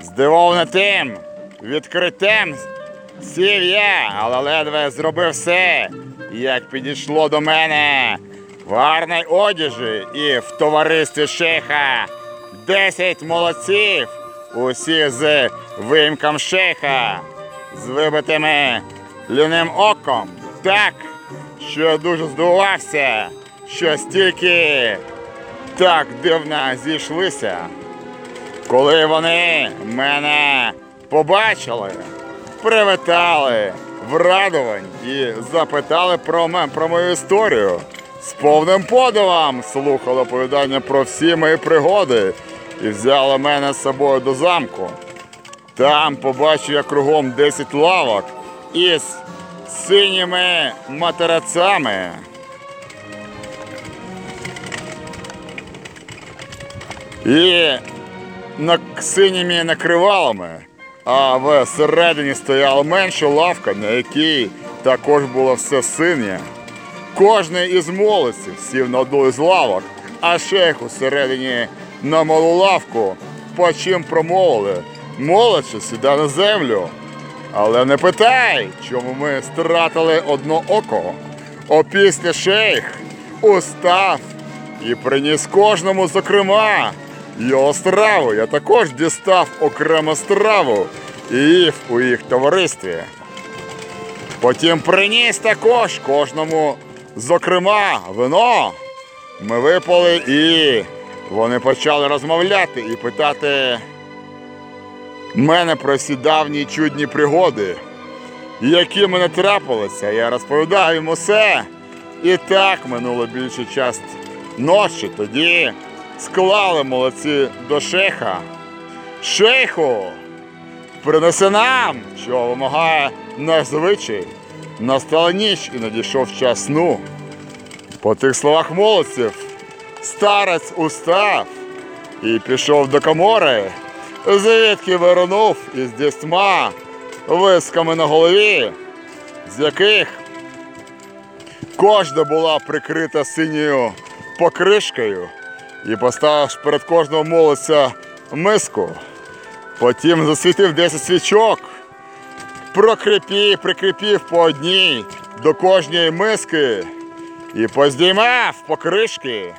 Здивований тим, відкритим сів я, але ледве зробив все, як підійшло до мене в гарній одяжі і в товаристві шейха десять молодців, усі з вимком шейха, з вибитими ліним оком, так, що я дуже здивувався, що стільки так дивно зійшлися. Коли вони мене побачили, привітали, врадувань і запитали про, ме- про мою історію. З повним подивом слухали оповідання про всі мої пригоди і взяли мене з собою до замку. Там побачив я кругом 10 лавок із синіми матерацями. І синіми накривалами, а всередині стояла менша лавка, на якій також було все синє. Кожний із молодців сів на одну із лавок, а шейх усередині на малу лавку, по чим промовили. Молодше, сідай на землю. Але не питай, чому ми стратили одно око. Опісля шейх устав і приніс кожному, зокрема, його страву. Я також дістав окрему страву і їв у їх товаристві. Потім приніс також кожному, зокрема, вино. Ми випали і вони почали розмовляти і питати мене про всі давні чудні пригоди, які мене трапилися. Я розповідав їм усе. І так минуло більше час ночі. Тоді склали молодці до шейха. Шейху, принеси нам, що вимагає наш звичай. Настала ніч і надійшов час сну. По тих словах молодців старець устав і пішов до комори, звідки вирунув із дістьма висками на голові, з яких кожна була прикрита синьою покришкою, і поставив перед кожного молодця миску. Потім засвітив 10 свічок, прокріпів, прикріпів по одній до кожної миски і поздіймав покришки,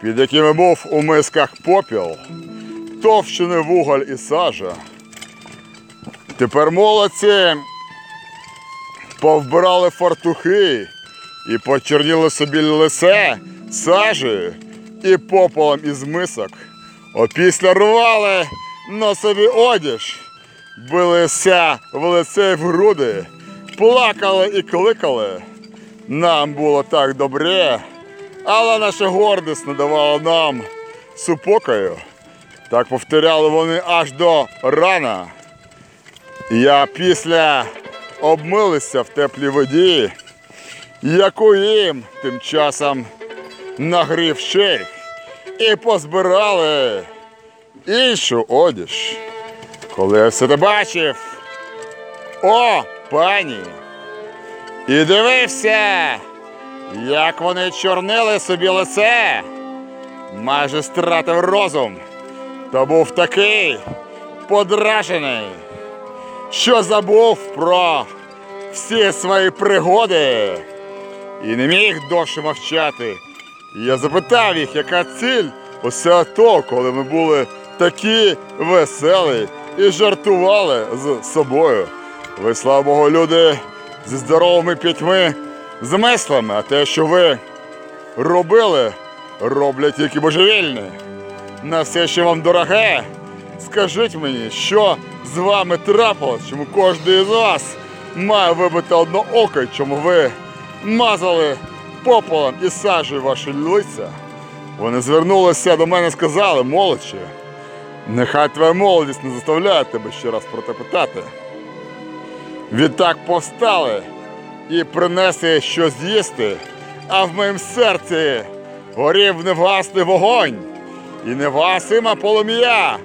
під якими був у мисках попіл, товщини вуголь і сажа. Тепер молодці повбирали фартухи і почерніли собі лице сажею і попелом із мисок. Опісля рвали на собі одіж, билися в лице й в груди, плакали і кликали. Нам було так добре, але наша гордість не давала нам супокою. Так повторяли вони аж до рана. Я після обмилися в теплій воді, яку їм тим часом нагрів шейх, і позбирали іншу одіж. Коли я все бачив, о, пані! І дивився, як вони чорнили собі лице, майже стратив розум, та був такий подражений, що забув про всі свої пригоди і не міг довше мовчати. Я запитав їх, яка ціль усе то, коли ми були такі веселі і жартували з собою. Ви, слава Богу, люди зі здоровими п'ятьми змислами, а те, що ви робили, роблять тільки божевільні. На все, що вам дороге, скажіть мені, що з вами трапилось, чому кожен із вас має вибити одно око, чому ви мазали попелом і сажею ваші лиця. Вони звернулися до мене і сказали, молодче, нехай твоя молодість не заставляє тебе ще раз про те питати. Відтак повстали і принесли щось з'їсти, а в моїм серці горів невгасний вогонь і невгасима полум'я,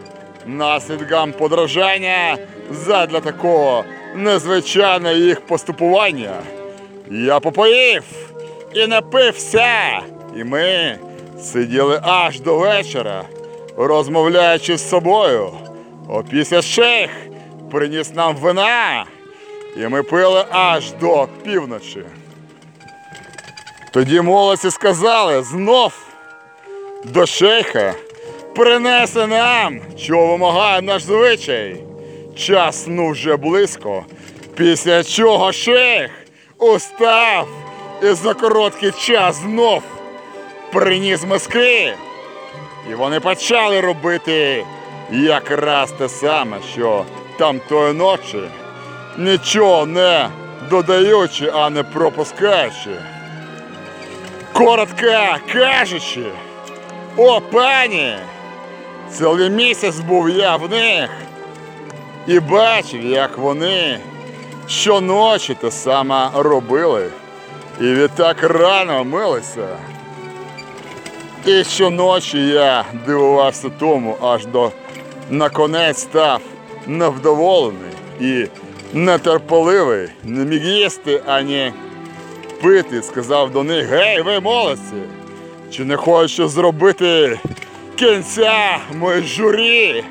наслідкам подражання задля такого незвичайного їх поступування. Я попоїв і напився, і ми сиділи аж до вечора, розмовляючи з собою. Опісля шейх приніс нам вина, і ми пили аж до півночі. Тоді молодці сказали знов до шейха принеси нам, чого вимагає наш звичай. Час ну вже близько, після чого шейх устав і за короткий час знов приніс миски. І вони почали робити якраз те саме, що там тої ночі, нічого не додаючи, а не пропускаючи. Коротко кажучи, о пані, цілий місяць був я в них і бачив, як вони щоночі те саме робили. І відтак рано милися. І щоночі я дивувався тому, аж до наконець став невдоволений і нетерпеливий, не міг їсти ані пити, сказав до них: Гей, ви молодці! Чи не хочу зробити кінця моїй журі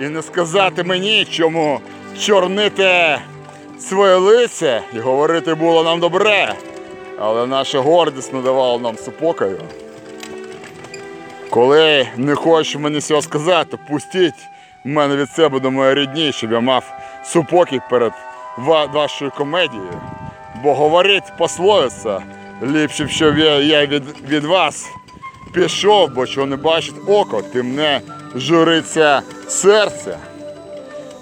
і не сказати мені, чому чорнити своє лице і говорити було нам добре, але наша гордість не давала нам супокою. Коли не хочеш мені цього сказати, пустіть мене від себе до моєї рідні, щоб я мав супокій перед вашою комедією. Бо говорить пословиця, ліпше щоб я, від, від вас пішов, бо що не бачить око, тим не журиться серце.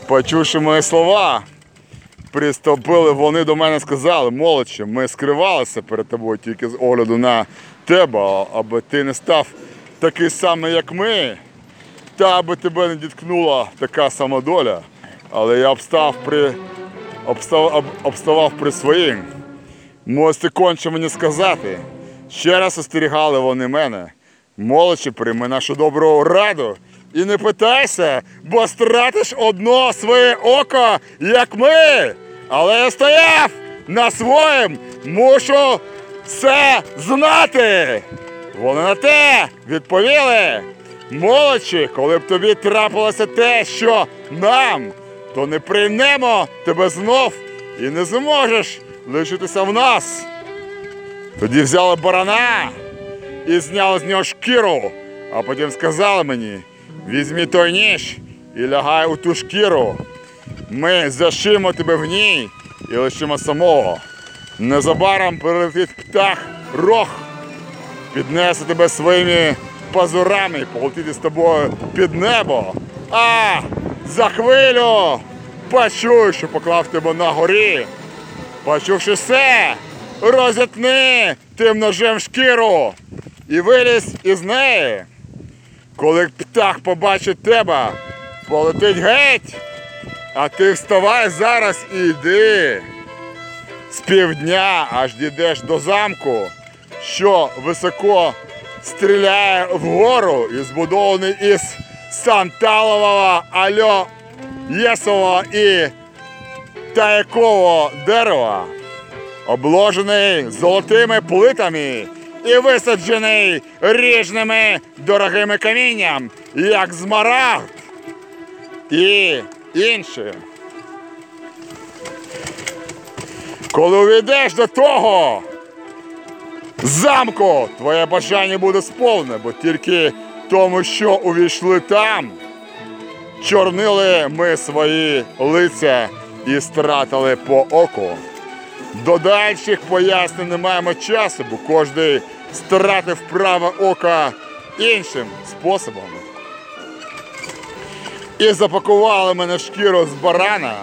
Почувши мої слова, приступили вони до мене сказали, молодче, ми скривалися перед тобою тільки з огляду на тебе, аби ти не став такий самий, як ми, та аби тебе не діткнула така сама доля. Але я обстав при, обстав, об- обставав при своїм. Можете конче мені сказати. Ще раз остерігали вони мене. Молодші, прийми нашу добру раду. І не питайся, бо стратиш одно своє око, як ми. Але я стояв на своїм, мушу все знати. Вони на те відповіли. Молодші, коли б тобі трапилося те, що нам, то не приймемо тебе знов і не зможеш лишитися в нас. Тоді взяли барана і зняли з нього шкіру, а потім сказали мені: візьмі той ніж і лягай у ту шкіру. Ми зашимо тебе в ній і лишимо самого. Незабаром прилетить птах рог, піднесе тебе своїми пазурами і з тобою під небо. А за хвилю почуй, що поклав тебе на горі. Почувши все, розітни тим ножем шкіру і вилізь із неї. Коли птах побачить тебе, полетить геть, а ти вставай зараз і йди. З півдня аж дійдеш до замку, що високо стріляє вгору і збудований із санталового, альо єсового і таякового дерева, обложений золотими плитами і висаджений ріжними дорогими камінням, як змарагд і інші. Коли увійдеш до того замку, твоє бажання буде сповне, бо тільки тому, що увійшли там, чорнили ми свої лиця і стратили по оку. До дальших пояснень не маємо часу, бо кожен стратив праве око іншим способом. І запакували мене шкіру з барана,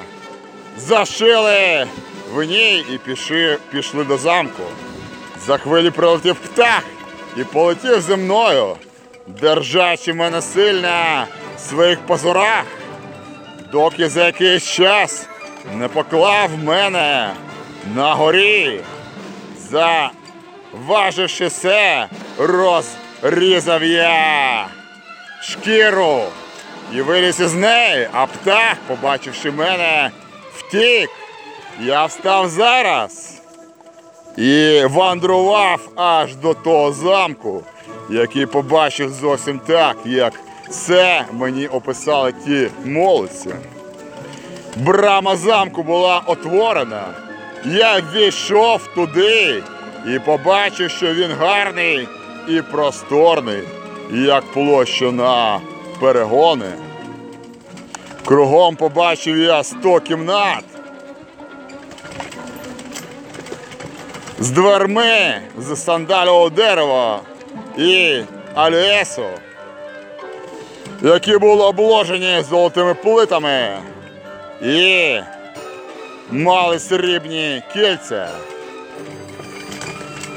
зашили в ній і пішли, пішли до замку. За хвилі прилетів птах і полетів зі мною, держачи мене сильно в своїх позорах, доки за якийсь час не поклав мене на горі. Заваживши все, розрізав я шкіру і виліз із неї, а птах, побачивши мене, втік. Я встав зараз і вандрував аж до того замку, який побачив зовсім так, як це мені описали ті молодці. Брама замку була отворена. Я ввійшов туди і побачив, що він гарний і просторний, як площа на перегони. Кругом побачив я сто кімнат. З дверми з сандалового дерева і алюесу, які були обложені золотими плитами і мали срібні кільця.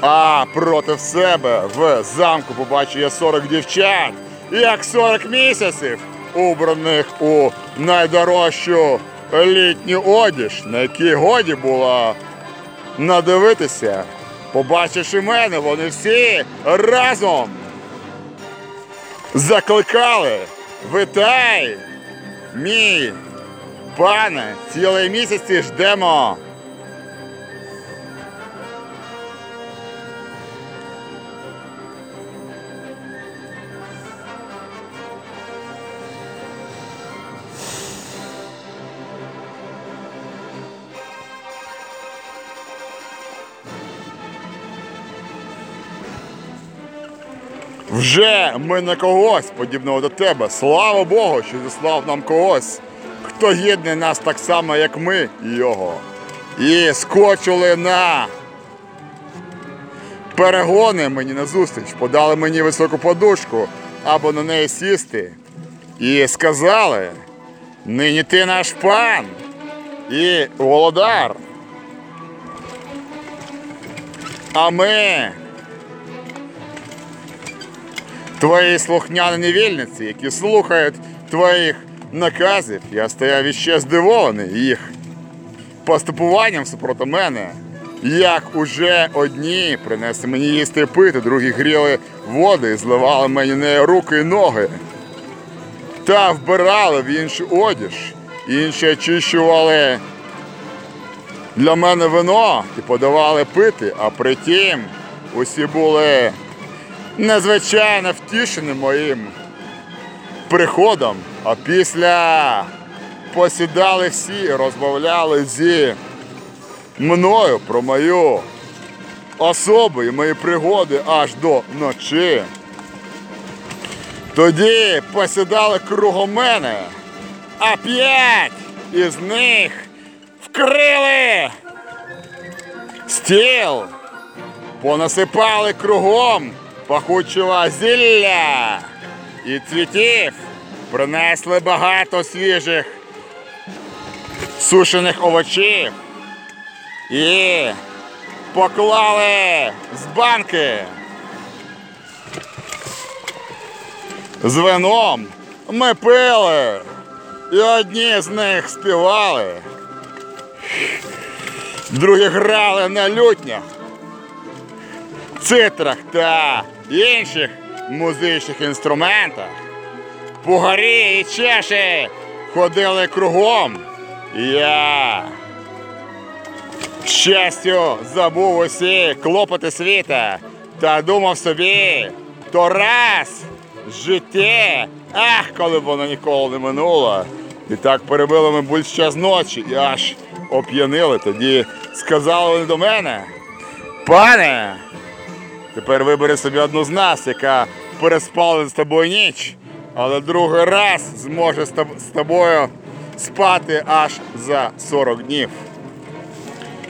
А проти себе в замку побачив я 40 дівчат, як 40 місяців, убраних у найдорожчу літню одіж, на якій годі було надивитися. Побачивши мене, вони всі разом закликали. Витай, мій пане, цілий місяці ждемо. Вже ми не когось подібного до тебе. Слава Богу, що зіслав нам когось, хто гідний нас так само, як ми його. І скочили на перегони мені назустріч, подали мені високу подушку або на неї сісти. І сказали: нині ти наш пан і володар. А ми твої слухняні невільниці, які слухають твоїх наказів. Я стояв іще здивований їх поступуванням супроти мене. Як уже одні принесли мені їсти пити, другі гріли води і зливали мені неї руки і ноги. Та вбирали в іншу одіж, інші очищували для мене вино і подавали пити, а притім усі були незвичайно втішені моїм приходом, а після посідали всі розмовляли зі мною про мою особу і мої пригоди аж до ночі. Тоді посідали кругом мене, а п'ять із них вкрили стіл понасипали кругом пахучого зілля. І цвітів, принесли багато свіжих сушених овочів. І поклали з банки. З вином. Ми пили, і одні з них співали, другі грали на лютнях цитрах та інших музичних інструментах. Пугарі і чеші ходили кругом. Я щастю забув усі клопоти світа та думав собі, то раз життя, ах, коли б воно ніколи не минуло. І так перебили ми будь час ночі і аж оп'янили. Тоді сказали до мене, пане, Тепер вибери собі одну з нас, яка переспала з тобою ніч, але другий раз зможе з тобою спати аж за 40 днів.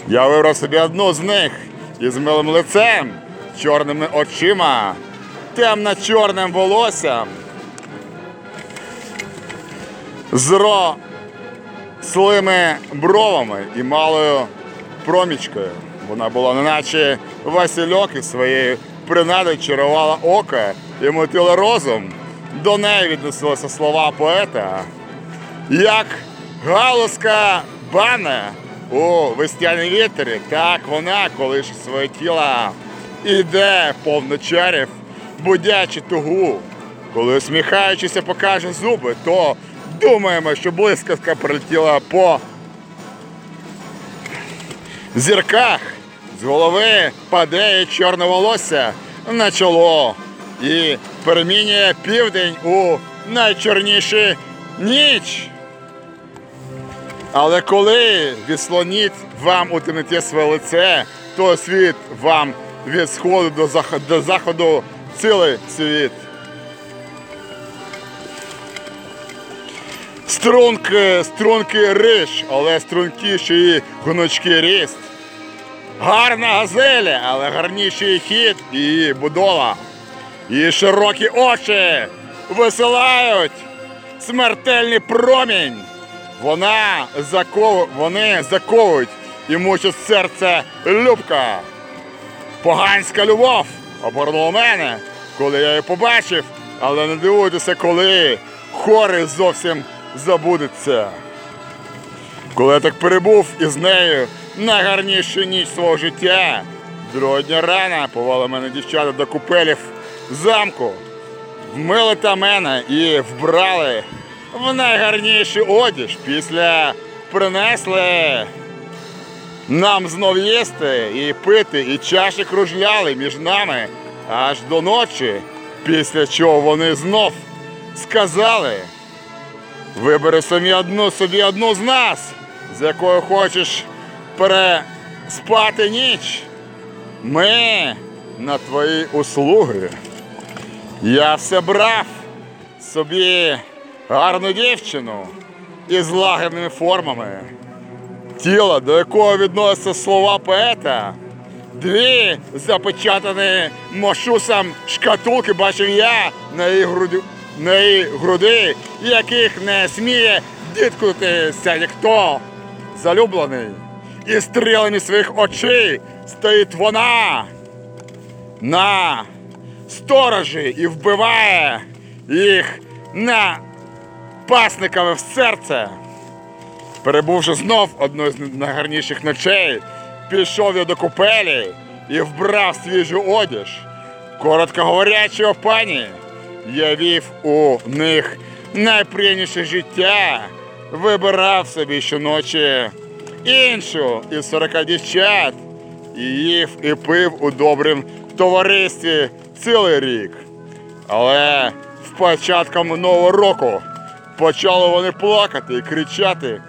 Я вибрав собі одну з них із милим лицем, чорними очима, темно-чорним волоссям, зро слими бровами і малою промічкою. Вона була неначе Васильок із своєю принадою чарувала око і мотила розум. До неї відносилися слова поета. Як галузка бана у вестяній вітері, так вона, колише своє тіло, іде повно чарів, будячи тугу. Коли усміхаючися покаже зуби, то думаємо, що блискавка прилетіла по зірках з голови падає чорне волосся на чоло і перемінює південь у найчорнішу ніч. Але коли відслоніть вам у темноті своє лице, то світ вам від сходу до заходу, до заходу цілий світ. Струнки, струнки риш, але стрункіший і гнучкий ріст. Гарна газеля, але гарніший хід і будова. Її широкі очі висилають смертельний промінь. Вона заков... Вони заковують і мучать серце любка. Поганська любов обернула мене, коли я її побачив, але не дивуйтеся, коли хори зовсім забудеться. Коли я так перебув із нею найгарнішу ніч свого життя, другого рана повели мене дівчата до купелів замку, вмили та мене і вбрали в найгарніший одіж. Після принесли нам знов їсти і пити, і чаші кружляли між нами аж до ночі, після чого вони знов сказали. Вибери собі одну, собі одну з нас, з якою хочеш переспати ніч. Ми на твої услуги. Я все брав собі гарну дівчину із лагерними формами, тіло, до якого відносяться слова поета. Дві запечатані мошусом шкатулки бачив я на її груді, на її груди, яких не сміє діткнутися ніхто залюблений. І стрілами своїх очей стоїть вона на сторожі і вбиває їх на пасниками в серце. Перебувши знов одну з найгарніших ночей, пішов я до купелі і вбрав свіжу одіж. Коротко говорячи, о пані, я вів у них найприємніше життя, вибирав собі щоночі іншу із сорока дівчат і їв і пив у добрім товаристві цілий рік. Але в початком нового року почали вони плакати і кричати,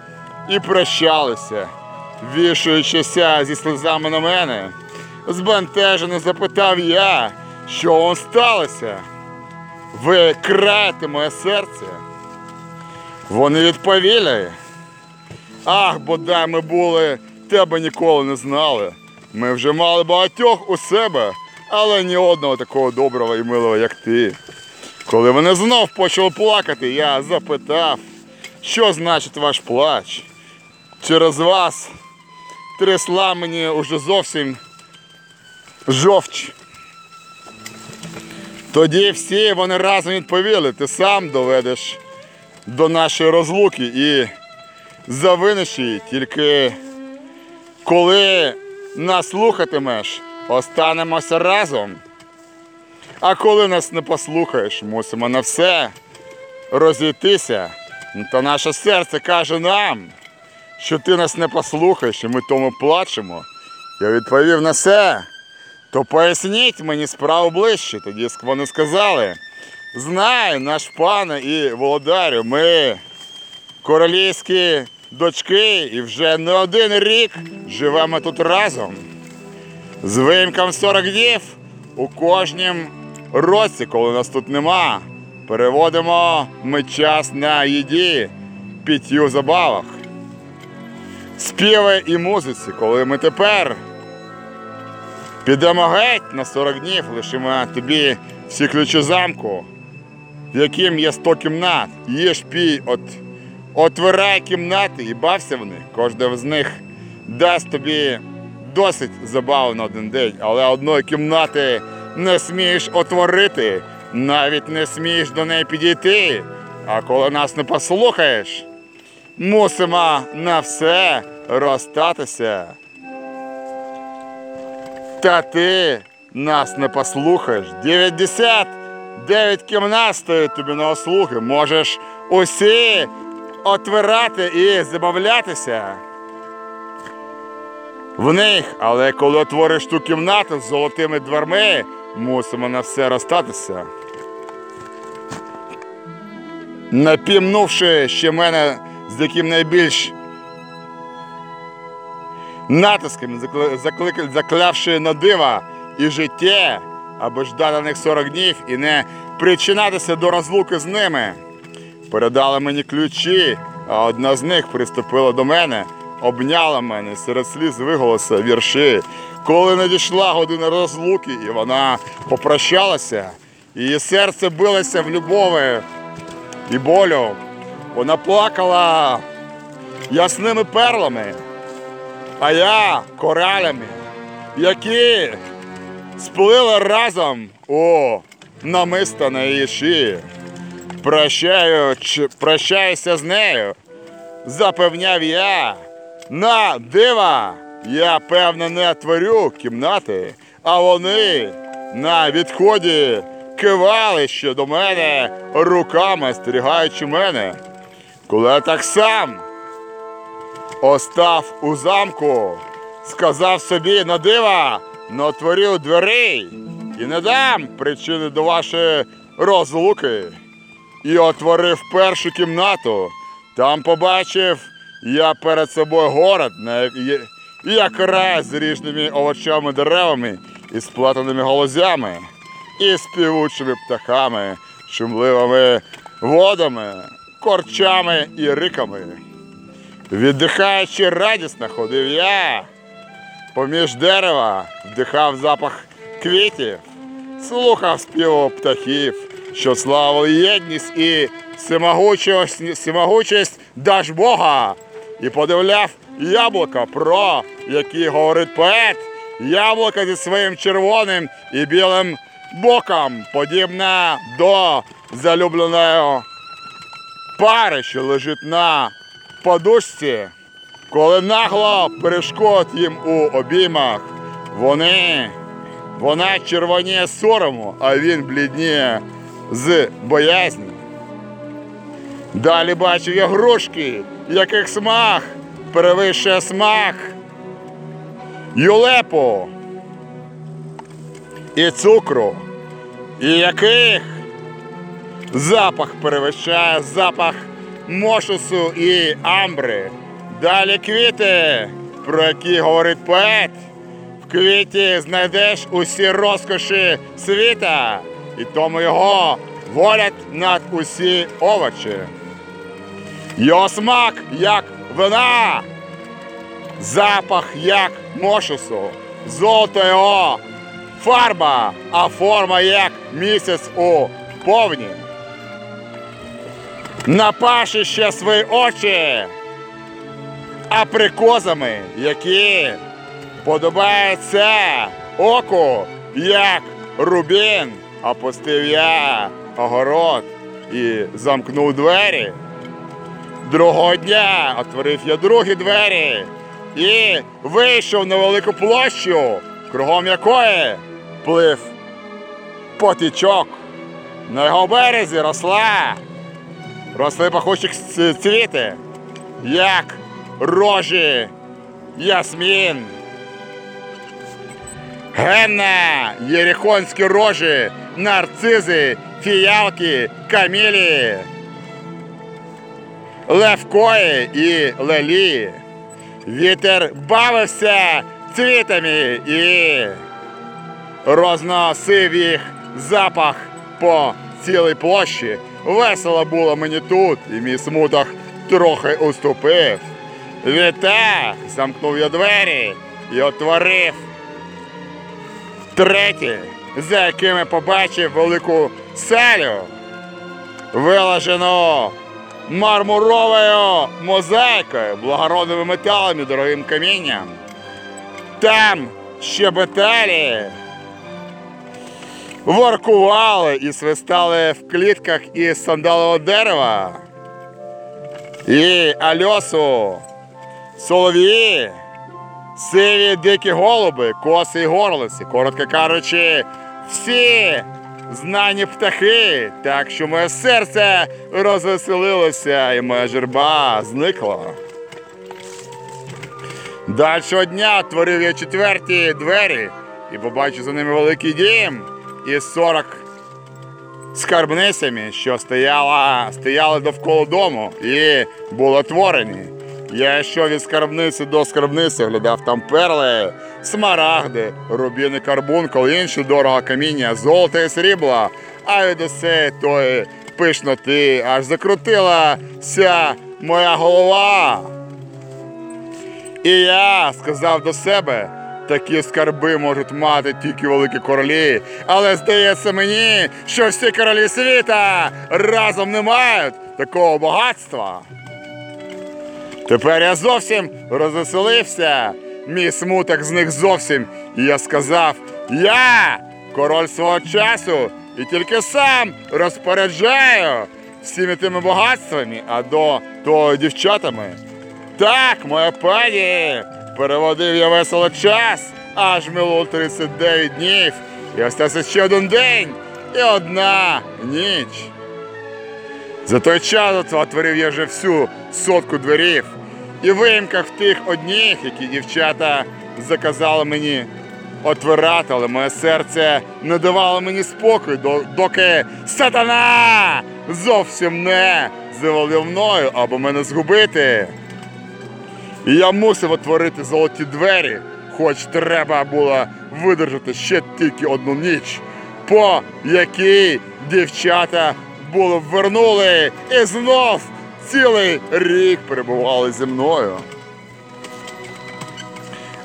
і прощалися, вішуючися зі сльозами на мене. Збентежено запитав я, що вам сталося. Ви краєте моє серце. Вони відповіли. Ах, бодай ми були, тебе ніколи не знали. Ми вже мали багатьох у себе, але ні одного такого доброго і милого, як ти. Коли вони знов почали плакати, я запитав, що значить ваш плач. Через вас трясла мені уже зовсім жовч. Тоді всі вони разом відповіли, ти сам доведеш до нашої розлуки і завиниш її, тільки коли нас слухатимеш, останемося разом. А коли нас не послухаєш, мусимо на все розійтися. То наше серце каже нам, що ти нас не послухаєш, і ми тому плачемо. Я відповів на все. То поясніть мені справу ближче. Тоді вони сказали: знай, наш пане і володарю, ми королівські дочки і вже не один рік живемо тут разом. З вимком 40 днів у кожнім році, коли нас тут нема, переводимо ми час на їді, питтю, забавах, співи і музиці, коли ми тепер підемо геть на 40 днів, лишимо тобі всі ключі замку, в яким є 100 кімнат, їж пій, от, отвирай кімнати і бався в них. Кожна з них дасть тобі досить забав на один день, але одної кімнати не смієш отворити, навіть не смієш до неї підійти. А коли нас не послухаєш, мусимо на все розстатися. Та ти нас не послухаєш. 99 кімнат стоїть тобі на услуги. Можеш усі отвирати і забавлятися в них, але коли отвориш ту кімнату з золотими дверми, мусимо на все розстатися. Напімнувши ще мене з яким найбільш натиском, заклявши на дива і життя, аби ждати них 40 днів і не причинатися до розлуки з ними. Передали мені ключі, а одна з них приступила до мене, обняла мене серед сліз виголоса вірші. Коли надійшла година розлуки, і вона попрощалася, її серце билося в любові і болю. Вона плакала ясними перлами, а я коралями, які сплили разом у намиста на її шиї. Прощаю, прощаюся з нею. запевняв я. На дива! Я певно не творю кімнати, а вони на відході кивали ще до мене руками, стерігаючи мене. Коли так сам остав у замку, сказав собі на дива, натворив дверей і не дам причини до вашої розлуки. І отворив першу кімнату. Там побачив я перед собою город, на як- рай з різними овочами деревами і сплетеними голозями, і співучими птахами, шумливими водами, корчами і риками. Віддихаючи радісно ходив я. Поміж дерева вдихав запах квітів, слухав співу птахів, що славили єдність і всемогучість, даж Бога, і подивляв яблука, про які говорить поет, яблука зі своїм червоним і білим боком, подібне до залюбленої пари, що лежить на подушці. Коли нагло перешкод їм у обіймах, вони, вона червоніє сорому, а він блідніє з боязні. Далі бачив я грушки, яких смак перевищує смак юлепу і цукру, і яких запах перевищає запах мошусу і амбри. Далі квіти, про які говорить поет. В квіті знайдеш усі розкоші світа, і тому його волять над усі овочі. Його смак як вина, запах як мошусу, золото його фарба, а форма як місяць у повні. На паші ще свої очі, а прикозами, які подобаються оку, як рубін, опустив я огород і замкнув двері. Другого дня отворив я другі двері і вийшов на велику площу, кругом якої плив потічок. На його березі росла, росли пахучі цвіти, як рожі, ясмін. Генна, єрихонські рожі, нарцизи, фіялки, камілії, левкої і лелії. Вітер бавився цвітами і розносив їх запах по цілій площі. Весело було мені тут, і мій смуток трохи уступив. Відтак замкнув я двері і отворив треті, за якими побачив велику селю, виложену мармуровою мозаїкою, благородними металами, дорогим камінням. Там щебеталі воркували і свистали в клітках із сандалового дерева. І альосу, солов'ї, сиві дикі голуби, коси і горлиці, коротко кажучи, всі знані птахи, так що моє серце розвеселилося і моя жерба зникла. Дальшого дня творив я четверті двері і побачив за ними великий дім із 40 скарбницями, що стояла, стояли довкола дому і були отворені. Я йшов від скарбниці до скарбниці, глядав там перли, смарагди, рубіни карбункул, інші дорого каміння, золото і срібла, а від усієї тої пишноти аж закрутилася моя голова. І я сказав до себе, такі скарби можуть мати тільки великі королі, але здається мені, що всі королі світа разом не мають такого багатства. Тепер я зовсім розвеселився, мій смуток зник зовсім, і я сказав: Я король свого часу і тільки сам розпоряджаю всіми тими багатствами, а до то дівчатами. Так, моя пані, переводив я весело час, аж минуло 39 днів, і остався ще один день і одна ніч. За той час отворив я вже всю сотку дверів і вимкав тих одніх, які дівчата заказали мені отвирати, але моє серце не давало мені спокою, доки сатана зовсім не заволів мною, аби мене згубити. І я мусив отворити золоті двері, хоч треба було видержати ще тільки одну ніч, по якій дівчата було вернули і знов цілий рік перебували зі мною.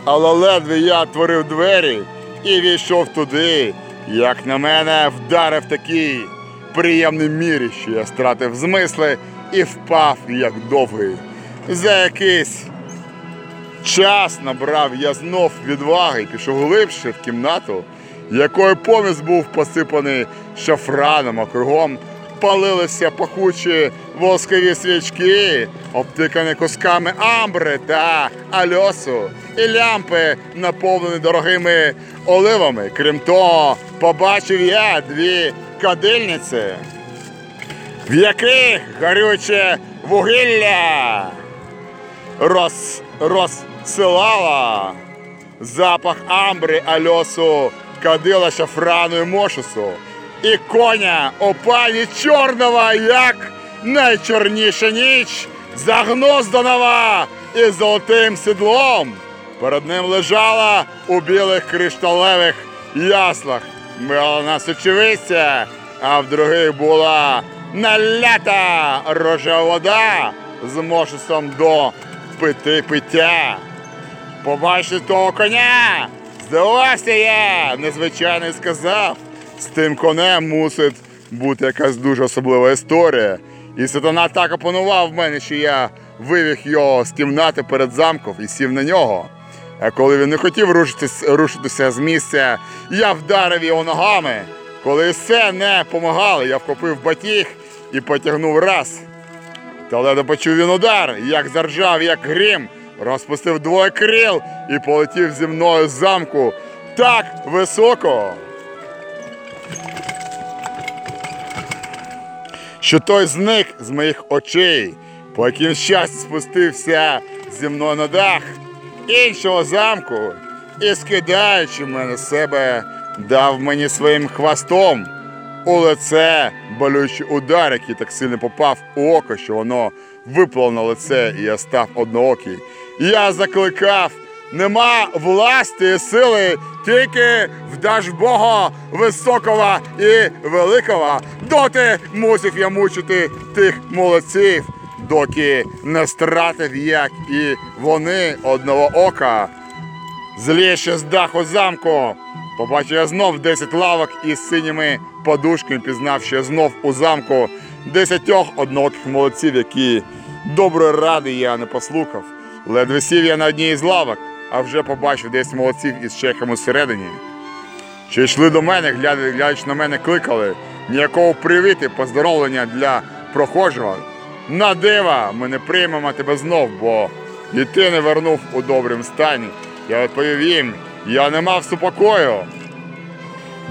Але ледве я отворив двері і війшов туди, як на мене вдарив такий приємний мірі, що я стратив змисли і впав як довгий. За якийсь час набрав я знов відваги і пішов глибше в кімнату, якою поміст був посипаний шафраном, а кругом палилися пахучі воскові свічки, обтикані кусками амбри та альосу, і лямпи наповнені дорогими оливами. Крім того, побачив я дві кадильниці, в яких горюче вугілля роз, розсилала запах амбри, альосу, кадила шафрану і мошусу. І коня у пані чорного, як найчорніша ніч, загнозданого із золотим сідлом. Перед ним лежала у білих кришталевих яслах мелана сочевиця, а в других була налята рожева вода з мошусом до пити пиття. Побачив того коня, здивувався я, незвичайно сказав. З тим конем мусить бути якась дуже особлива історія. І сатана так опанував мене, що я вивіг його з кімнати перед замком і сів на нього. А коли він не хотів рушитися, рушитися з місця, я вдарив його ногами. Коли все не помагало, я вхопив батіг і потягнув раз. Та ледо почув він удар, як заржав, як грім, розпустив двоє крил і полетів зі мною з замку так високо. Що той зник з моїх очей, по яким щастя спустився зі мною на дах іншого замку і, скидаючи мене себе, дав мені своїм хвостом у лице болючий удар, який так сильно попав у око, що воно випло на лице, і я став одноокий. Я закликав, нема власті сили, тільки вдаж Бога високого і великого. Доти мусив я мучити тих молодців, доки не стратив, як і вони одного ока. Зліше з даху замку. Побачив я знов десять лавок із синіми подушками, пізнав ще знов у замку десятьох однооких молодців, які доброї ради я не послухав. Ледве сів я на одній із лавок, а вже побачив десять молодців із чехами всередині. Що йшли до мене, глядячи на мене, кликали ніякого привіти, поздоровлення для прохожого. На дива, ми не приймемо тебе знов, бо і ти не вернув у добрім стані. Я відповів їм, я не мав супокою.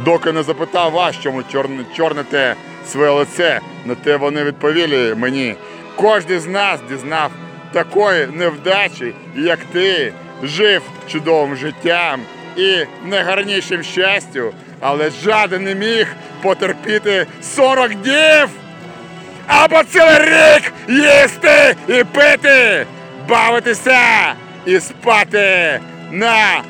Доки не запитав вас, чому чорне, чорнете своє лице, на те вони відповіли мені. Кожен з нас дізнав такої невдачі, як ти, жив чудовим життям і найгарнішим щастю, але жаден не міг потерпіти 40 днів або цілий рік їсти і пити, бавитися і спати на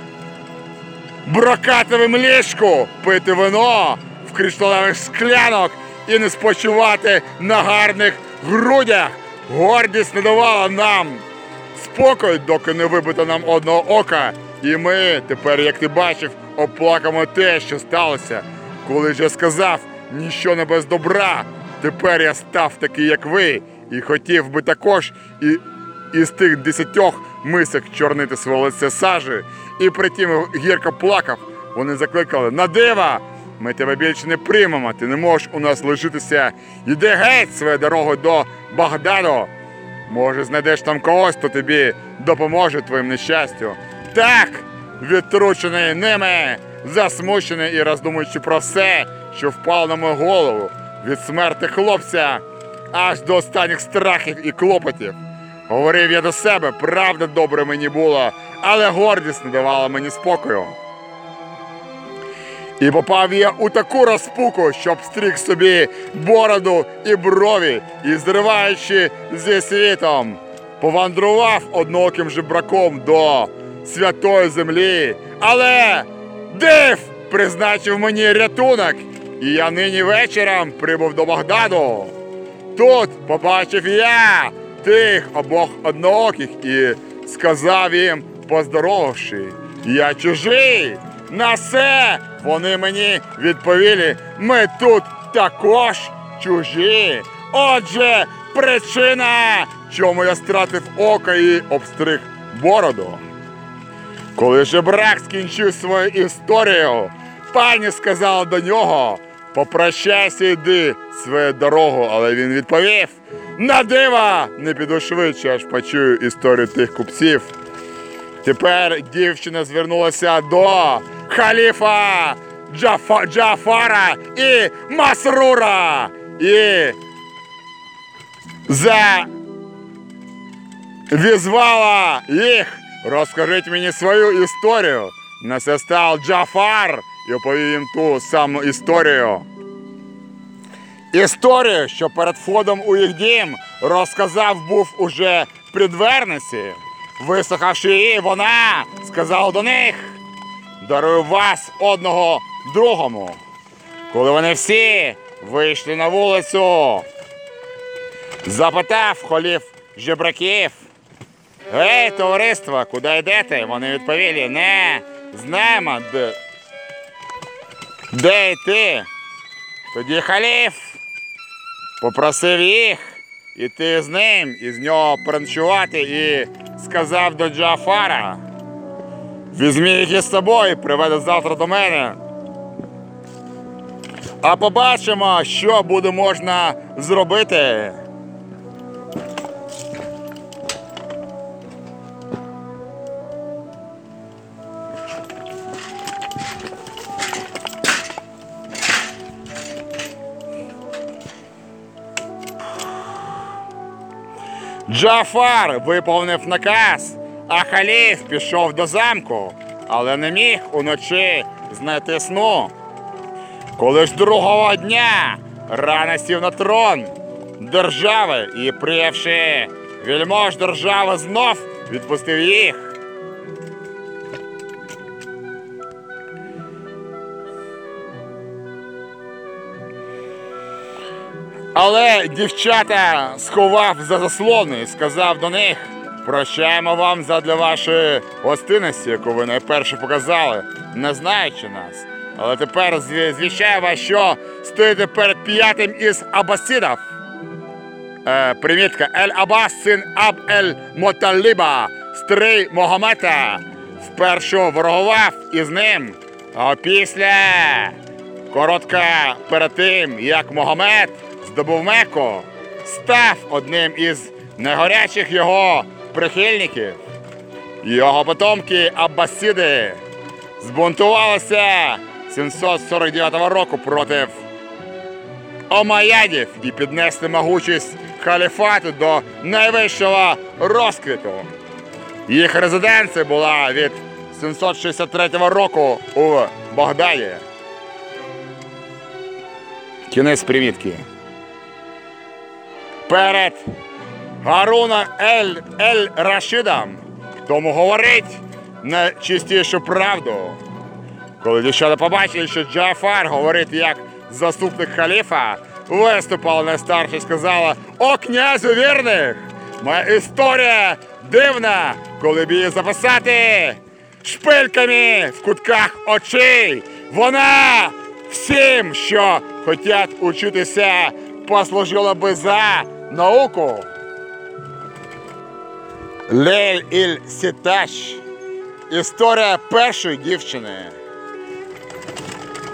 брокатовому ліжку, пити вино в кришталевих склянок і не спочивати на гарних грудях. Гордість не давала нам спокою, доки не вибито нам одного ока. І ми тепер, як ти бачив, оплакаємо те, що сталося. Коли ж я сказав, ніщо не без добра, тепер я став такий, як ви, і хотів би також і із тих десятьох мисок чорнити своє лице сажі, і притім гірко плакав. Вони закликали на дива, ми тебе більше не приймемо. Ти не можеш у нас лишитися. Іди геть своєю дорогою до Багдаду. Може, знайдеш там когось, хто тобі допоможе твоїм нещастю. Так, відтручений ними, засмучений і роздумуючи про все, що впало на мою голову, від смерти хлопця аж до останніх страхів і клопотів. Говорив я до себе, правда добре мені було, але гордість не давала мені спокою. І попав я у таку розпуку, щоб стриг собі бороду і брові, і зриваючи зі світом, повандрував одноким жебраком до святої землі. Але див призначив мені рятунок, і я нині вечором прибув до Багдаду. Тут побачив я тих обох однооких і сказав їм, поздоровавши, я чужий. На все вони мені відповіли, ми тут також чужі. Отже, причина, чому я стратив око і обстриг бороду. Коли же брак скінчив свою історію, пані сказала до нього: попрощайся, йди свою дорогу, але він відповів: на дива не піду швидше, аж почую історію тих купців. Тепер дівчина звернулася до халіфа Джафа, Джафара і Масрура і за візвала їх. Розкажіть мені свою історію. На це став Джафар і оповів їм ту саму історію. Історію, що перед входом у їх дім розказав був уже при дверниці. Вислухавши її, вона сказала до них: дарую вас одного другому. Коли вони всі вийшли на вулицю, запитав холів жебраків. Гей, товариство, куди йдете? Вони відповіли, не знаємо, де, де йти. Тоді халіф попросив їх іти з ним і з нього переночувати і сказав до Джафара. Візьмі їх із собою, приведе завтра до мене. А побачимо, що буде можна зробити. Джафар виповнив наказ, а халіф пішов до замку, але не міг уночі знайти сну. Коли ж другого дня рано сів на трон держави і, приявши вільмож держави, знов відпустив їх. Але дівчата сховав за заслони і сказав до них: прощаємо вам задля вашої гостинності, яку ви найперше показали, не знаючи нас. Але тепер зві- звіщаю вас, що стоїте перед п'ятим із абасидів. Е, примітка Ель Абас, син Аб Ель Моталіба, стрий Могомета, вперше ворогував із ним. А після коротко перед тим, як Могомед здобув Мекку, став одним із найгарячих його прихильників. Його потомки Аббасиди збунтувалися 749 року проти омаядів і піднесли могучість халіфату до найвищого розквіту. Їх резиденція була від 763 року у Багдаді. Кінець примітки. Перед Гаруна Ель Ель тому говорить найчистішу правду. Коли дівчата побачили, що Джафар говорить як заступник халіфа, виступала найстарша і сказала: О, князю вірних! Моя історія дивна, коли б її записати шпильками в кутках очей. Вона всім, що хотять учитися, послужила би за науку. Лель Іль Сіташ. Історія першої дівчини.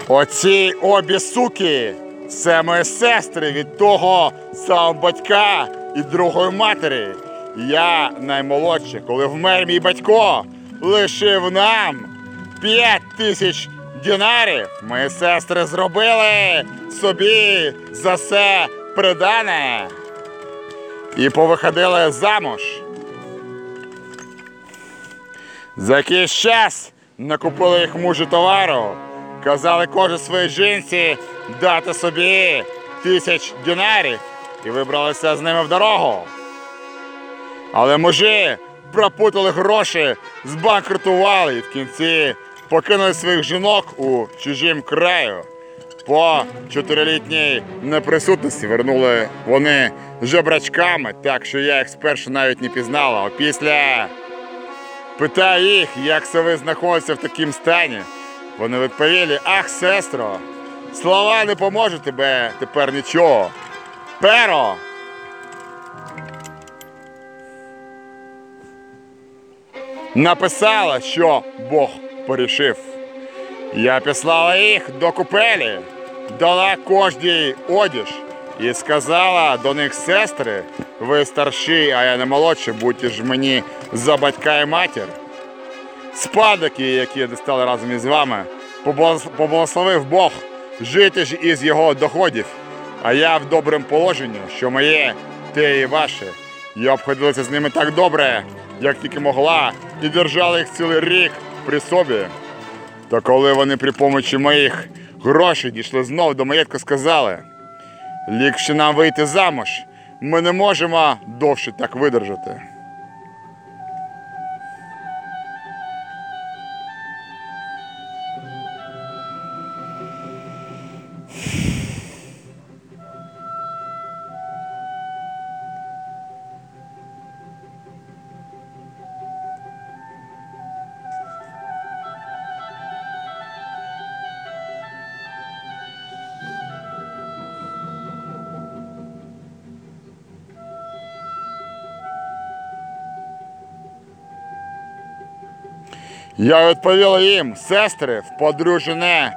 Оці обі суки це мої сестри від того самого батька і другої матері. Я наймолодший, коли вмер мій батько, лишив нам п'ять тисяч дінарів. Мої сестри зробили собі за це придане і повиходили замуж. За якийсь час накупили їх мужу товару, казали кожен своїй жінці дати собі тисяч дінарів і вибралися з ними в дорогу. Але мужі пропутали гроші, збанкрутували і в кінці покинули своїх жінок у чужім краю. По чотирилітній неприсутності вернули вони жебрачками, так що я їх спершу навіть не пізнала. А після питаю їх, як це ви знаходитеся в такому стані. Вони відповіли: Ах, сестро, слова не поможуть тебе тепер нічого. Pero написала, що Бог порішив. Я післала їх до купелі, дала кожній одіж і сказала до них сестри, ви старші, а я не молодші, будьте ж мені за батька і матір. Спадки, які я дістала разом із вами, поблагос- поблагословив Бог жити ж із його доходів, а я в доброму положенні, що моє, те і ваше. Я обходилася з ними так добре, як тільки могла, і держала їх цілий рік при собі. Та коли вони при помочі моїх грошей дійшли знову до маєтку, сказали, лікше нам вийти замуж, ми не можемо довше так видержати. Я відповіла їм, сестри, в подружене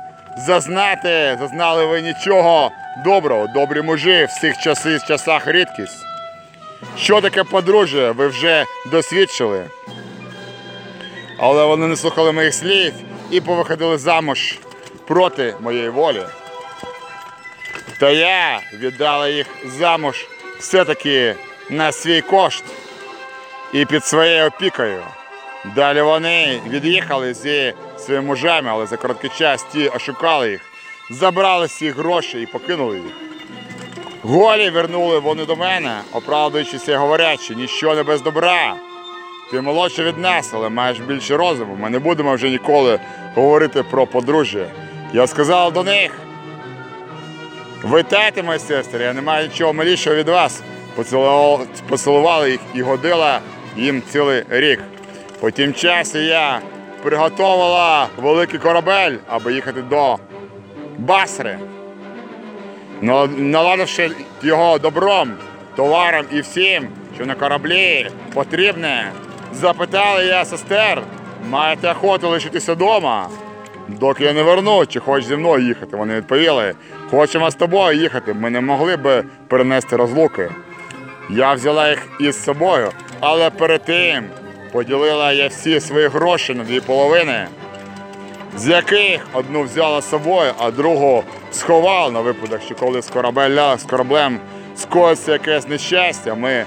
зазнати, зазнали ви нічого доброго, добрі мужі, в цих часи, часах рідкість. Що таке подружжя, ви вже досвідчили. Але вони не слухали моїх слів і повиходили замуж проти моєї волі. Та я віддала їх замуж все-таки на свій кошт і під своєю опікою. Далі вони від'їхали зі своїми мужами, але за короткий час ті ошукали їх, забрали всі гроші і покинули їх. Голі вернули вони до мене, оправдуючися і говорячи, ніщо не без добра. Ти молодший від нас, але маєш більше розуму. Ми не будемо вже ніколи говорити про подружжя. Я сказав до них. Витайте, мої сестри, я не маю нічого малішого від вас. Поцілували їх і годила їм цілий рік. По тім часі я приготувала великий корабель, аби їхати до Басри. Наладивши його добром, товаром і всім, що на кораблі потрібне, запитали я сестер, маєте охоту лишитися вдома? Доки я не верну, чи хочеш зі мною їхати? Вони відповіли, хочемо з тобою їхати, ми не могли би перенести розлуки. Я взяла їх із собою, але перед тим поділила я всі свої гроші на дві половини, з яких одну взяла з собою, а другу сховала на випадок, що коли з, кораблем скоїться якесь нещастя, ми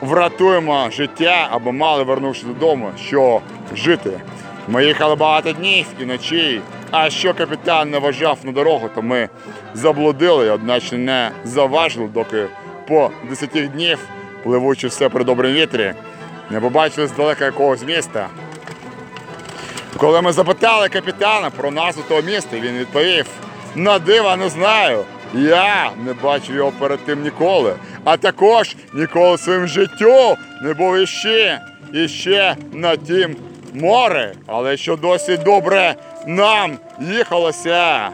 врятуємо життя або мали, вернувшись додому, що жити. Ми їхали багато днів і ночей, а що капітан не вважав на дорогу, то ми заблудили, одначе не заважили, доки по 10 днів, пливучи все при доброму вітрі, не побачили здалека якогось міста. Коли ми запитали капітана про назву того міста, він відповів: на дива не знаю. Я не бачив його перед тим ніколи, а також ніколи в своєму життю не був іще, іще на тім море. Але що досить добре нам їхалося,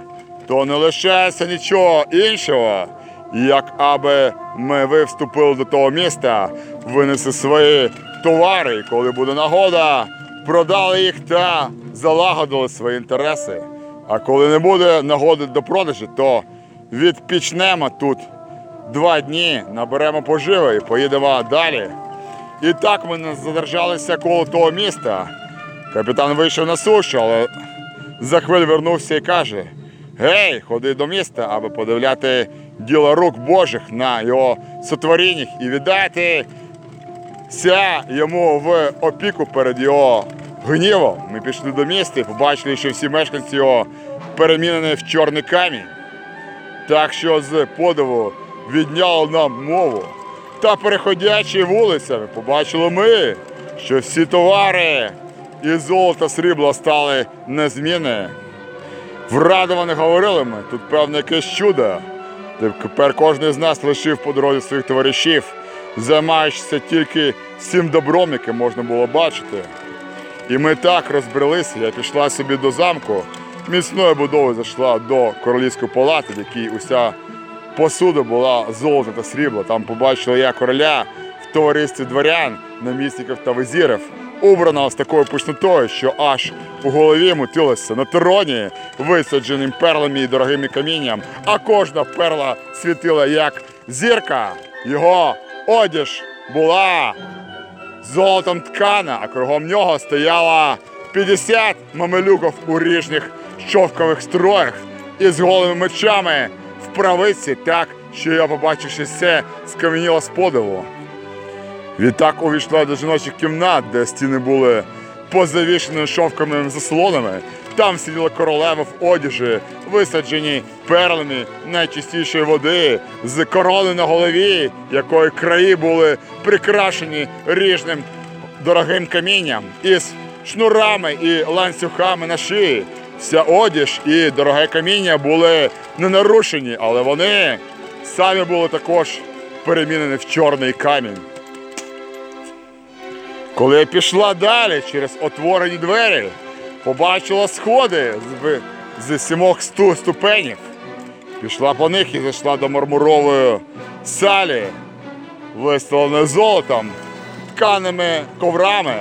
то не лишається нічого іншого, як аби ми ви вступили до того міста, винесли свої товари, коли буде нагода, продали їх та залагодили свої інтереси. А коли не буде нагоди до продажу, то відпічнемо тут два дні, наберемо поживи і поїдемо далі. І так ми задержалися коло того міста. Капітан вийшов на сушу, але за хвиль вернувся і каже: Гей, ходи до міста, аби подивляти діло рук Божих на його сотворіннях і віддати ся йому в опіку перед його гнівом. Ми пішли до міста і побачили, що всі мешканці його перемінені в чорний камінь. Так що з подиву відняло нам мову. Та переходячи вулицями, побачили ми, що всі товари і золото срібло стали незмінні. Врадовані говорили ми, тут певне якесь чудо. Тепер кожен з нас лишив по дорозі своїх товаришів, займаючися тільки всім добром, яке можна було бачити. І ми так розбрелися, я пішла собі до замку, міцною будовою зайшла до королівської палати, в якій уся посуда була золота та срібла. Там побачила я короля в товаристві дворян, намісників та визірів, убраного з такою пишнотою, що аж у голові мутилося на троні, висадженим перлами і дорогими камінням, а кожна перла світила як зірка. Його одіж була золотом ткана, а кругом нього стояло 50 мамелюків у ріжних шовкових строях із голими мечами в правиці, так, що я, побачивши все, скам'яніла з подиву. Відтак увійшла до жіночих кімнат, де стіни були позавішені шовковими заслонами. Там сиділа королева в одяжі, висаджені перлами найчистішої води, з корони на голові, якої краї були прикрашені ріжним дорогим камінням, із шнурами і ланцюгами на шиї. Вся одіж і дороге каміння були не нарушені, але вони самі були також перемінені в чорний камінь. Коли я пішла далі через отворені двері, побачила сходи з, з сімох сту ступенів. Пішла по них і зайшла до мармурової салі, виставленої золотом, тканими коврами,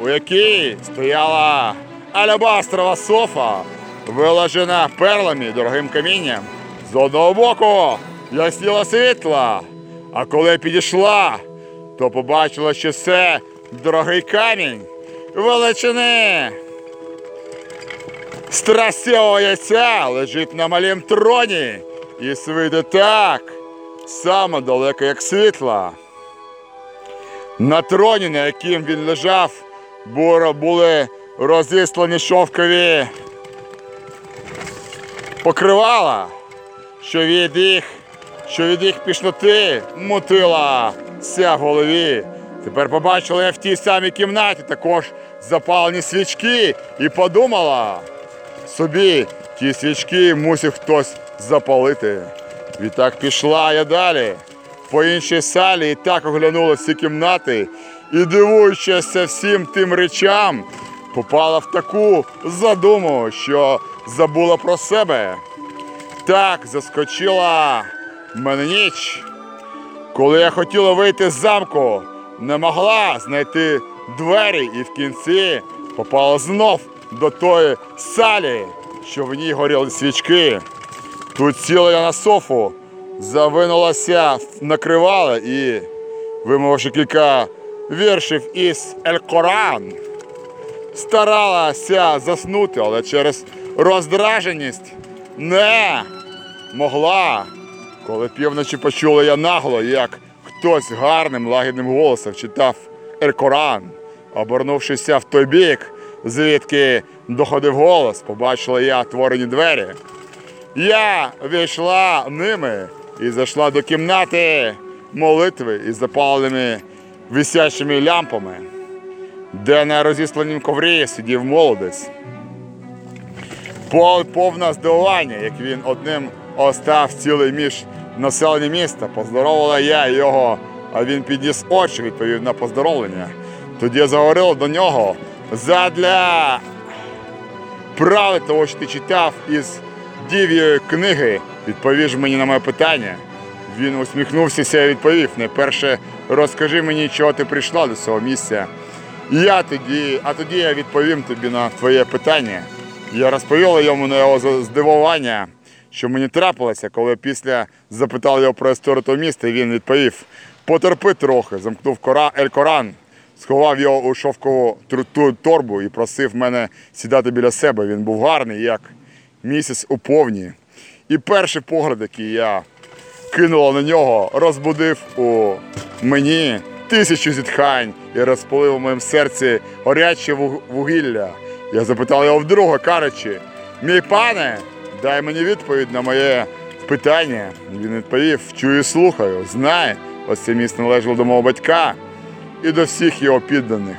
у якій стояла алябастрова софа, виложена перлами дорогим камінням. З одного боку ясніла світла, а коли підійшла, то побачила, що це дорогий камінь величини. Страсього яйця лежить на малім троні і світи так, само далеко, як світла. На троні, на яким він лежав, були розіслані шовкові покривала, що від їх, що від їх пішноти мутила ся в голові. Тепер побачила я в тій самій кімнаті також запалені свічки і подумала собі, ті свічки мусив хтось запалити. Відтак пішла я далі по іншій салі і так оглянула всі кімнати і, дивуючися всім тим речам, попала в таку задуму, що забула про себе. Так заскочила мене ніч. Коли я хотіла вийти з замку, не могла знайти двері і в кінці попала знов до тої салі, що в ній горіли свічки. Тут сіла я на софу, завинулася в накривало і, вимовивши кілька віршів із Ель-Коран, старалася заснути, але через роздраженість не могла. Коло півночі почула я нагло, як хтось гарним лагідним голосом читав Ель-Коран, обернувшися в той бік, звідки доходив голос, побачила я отворені двері. Я війшла ними і зайшла до кімнати молитви із запаленими висячими лямпами, де на розісланім коврі сидів молодець. Повна здивування, як він одним остав цілий між населення міста. Поздоровила я його, а він підніс очі, відповів на поздоровлення. Тоді я заговорив до нього задля правди того, що ти читав із дів'єї книги, відповіж мені на моє питання. Він усміхнувся і відповів: найперше розкажи мені, чого ти прийшла до цього місця. Я тоді, а тоді я відповім тобі на твоє питання. Я розповіла йому на його здивування, що мені трапилося, коли після запитав його про історію того міста, і він відповів: потерпи трохи, замкнув Кора, Ель Коран, сховав його у шовкову торбу і просив мене сідати біля себе. Він був гарний, як місяць у повні. І перший погляд, який я кинула на нього, розбудив у мені тисячу зітхань і розпалив у моєму серці горяче вугілля. Я запитав його вдруге, кажучи, мій пане, дай мені відповідь на моє питання. Він відповів, чую і слухаю, знай, ось це місце належало до мого батька і до всіх його підданих.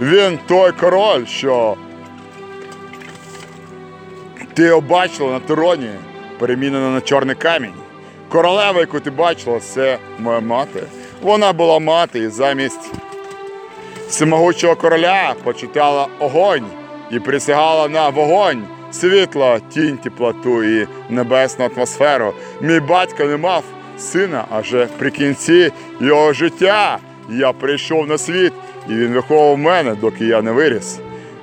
Він той король, що ти його бачила на троні, перемінена на чорний камінь. Королева, яку ти бачила, це моя мати. Вона була мати і замість всемогучого короля почитала огонь і присягала на вогонь, світло, тінь, теплоту і небесну атмосферу. Мій батько не мав сина, аже при кінці його життя я прийшов на світ, і він виховував мене, доки я не виріс.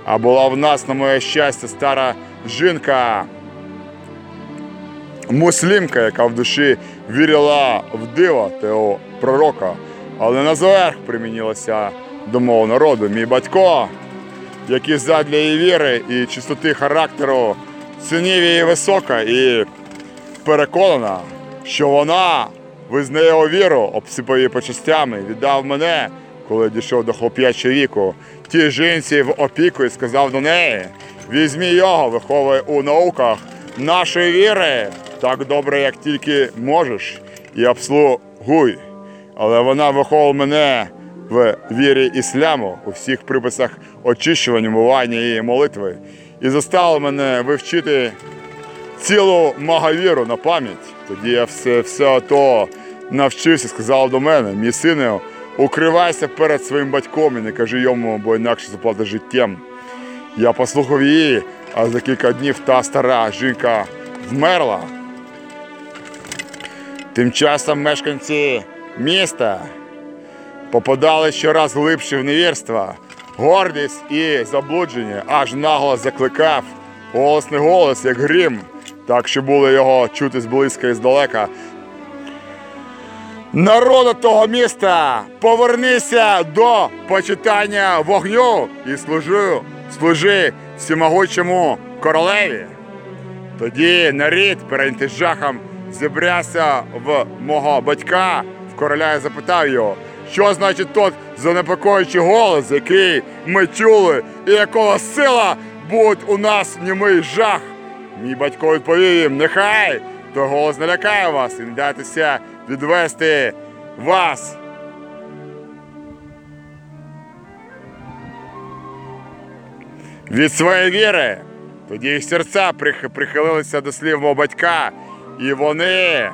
А була в нас, на моє щастя, стара жінка, муслімка, яка в душі вірила в дива того пророка, але на зверх примінилася до мого народу. Мій батько, який задля її віри і чистоти характеру цінів її висока і переконана, що вона визнає його віру, обсипав її почастями, віддав мене, коли дійшов до хлоп'ячого віку, тій жінці в опіку і сказав до неї: візьмі його, виховуй у науках нашої віри так добре, як тільки можеш, і обслугуй. Але вона виховувала мене в вірі ісляму у всіх приписах очищування, мування і молитви, і заставила мене вивчити цілу магавіру на пам'ять. Тоді я все, все то навчився, сказав до мене, мій сину, укривайся перед своїм батьком і не кажи йому, бо інакше заплатиш життям. Я послухав її, а за кілька днів та стара жінка вмерла. Тим часом мешканці міста попадали щораз глибше в невірство. Гордість і заблудження аж нагло закликав голосний голос, як грім, так що було його чути зблизька і здалека. Народу того міста, повернися до почитання вогню і служи, служи всемогучому королеві. Тоді нарід перед жахом зібрався в мого батька в короля і запитав його, що значить тот занепокоючий голос, який ми чули, і якого сила будь у нас німий жах. Мій батько відповів їм, нехай той голос не лякає вас і не дайтеся відвести вас. Від своєї віри. Тоді їх серця прих- прихилилися до слів мого батька, і вони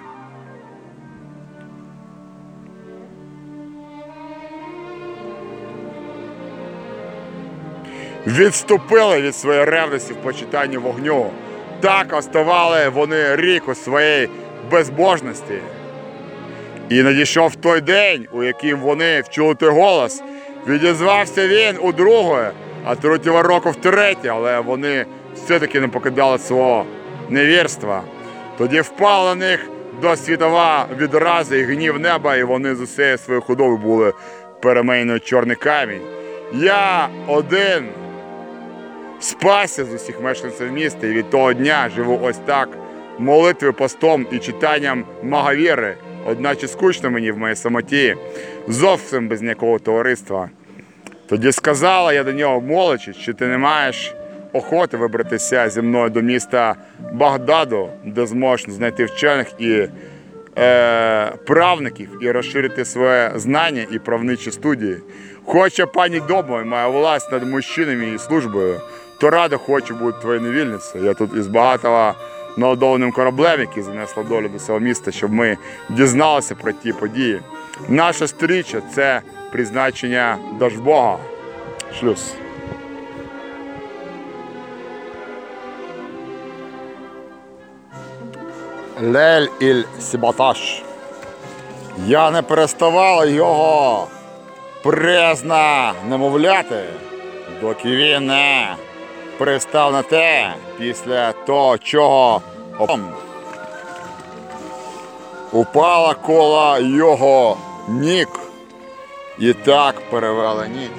відступили від своєї ревності в почитанні вогню. Так оставали вони рік у своїй безбожності. І надійшов той день, у яким вони вчули той голос. Відізвався він у друге, а третього року втретє, але вони все-таки не покидали свого невірства. Тоді впала на них до світова відраза і гнів неба, і вони з усією своєю худобою були перемейно чорний камінь. Я один спасся з усіх мешканців міста, і від того дня живу ось так, молитви постом і читанням магавіри, одначе скучно мені в моїй самоті, зовсім без ніякого товариства. Тоді сказала я до нього, молодши, чи ти не маєш охоти вибратися зі мною до міста Багдаду, де зможеш знайти вчених і е, правників і розширити своє знання і правничі студії. Хоче пані і має власть над мужчинами і службою, то радо хочу бути твоєю невільницею. Я тут із багатого наладованим кораблем, який занесла долю до цього міста, щоб ми дізналися про ті події. Наша сторіччя це призначення Дажбога. Шлюз. Лель іль Сібаташ. Я не переставала його презна немовляти, доки він не пристав на те після того, чого упала коло його ніг і так перевела ніч.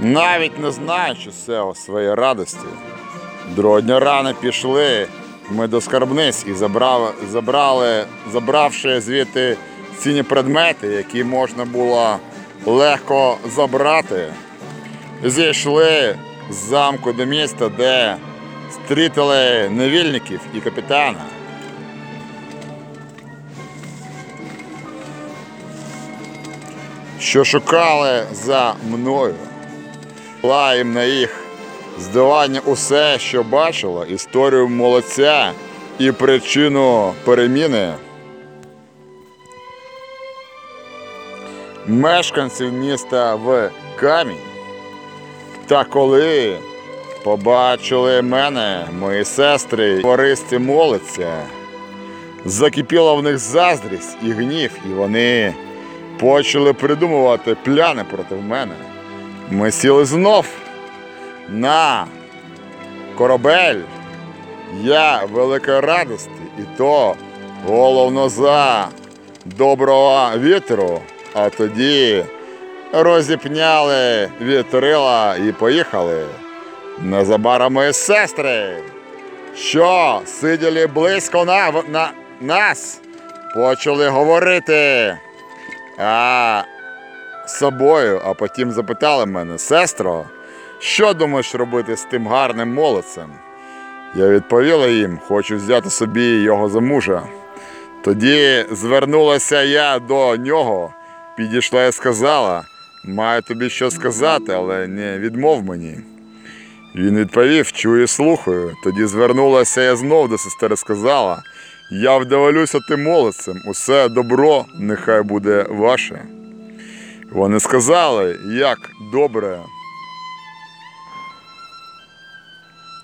Навіть не знаючи цього своєї радості, другого дня рано пішли ми до скарбниць і забрали, забравши звідти цінні предмети, які можна було легко забрати, зійшли з замку до міста, де стрітили невільників і капітана. Що шукали за мною. Їм на їх здивання усе, що бачила, історію молодця і причину переміни. Мешканців міста в камінь. Та коли побачили мене, мої сестри, товаристі молиться, закипіла в них заздрість і гнів, і вони почали придумувати пляни проти мене. Ми сіли знов на корабель. Я великої радості, і то головно за доброго вітру, а тоді розіпняли вітрила і поїхали. Незабаром мої сестри, що сиділи близько на, на нас, почали говорити. А собою, а потім запитали мене, сестро, що думаєш робити з тим гарним молодцем? Я відповіла їм, хочу взяти собі його за мужа. Тоді звернулася я до нього, підійшла і сказала, маю тобі що сказати, але не відмов мені. Він відповів, чую, слухаю. Тоді звернулася я знов до сестри і сказала, я вдоволюся тим молодцем, усе добро нехай буде ваше. Вони сказали, як добре.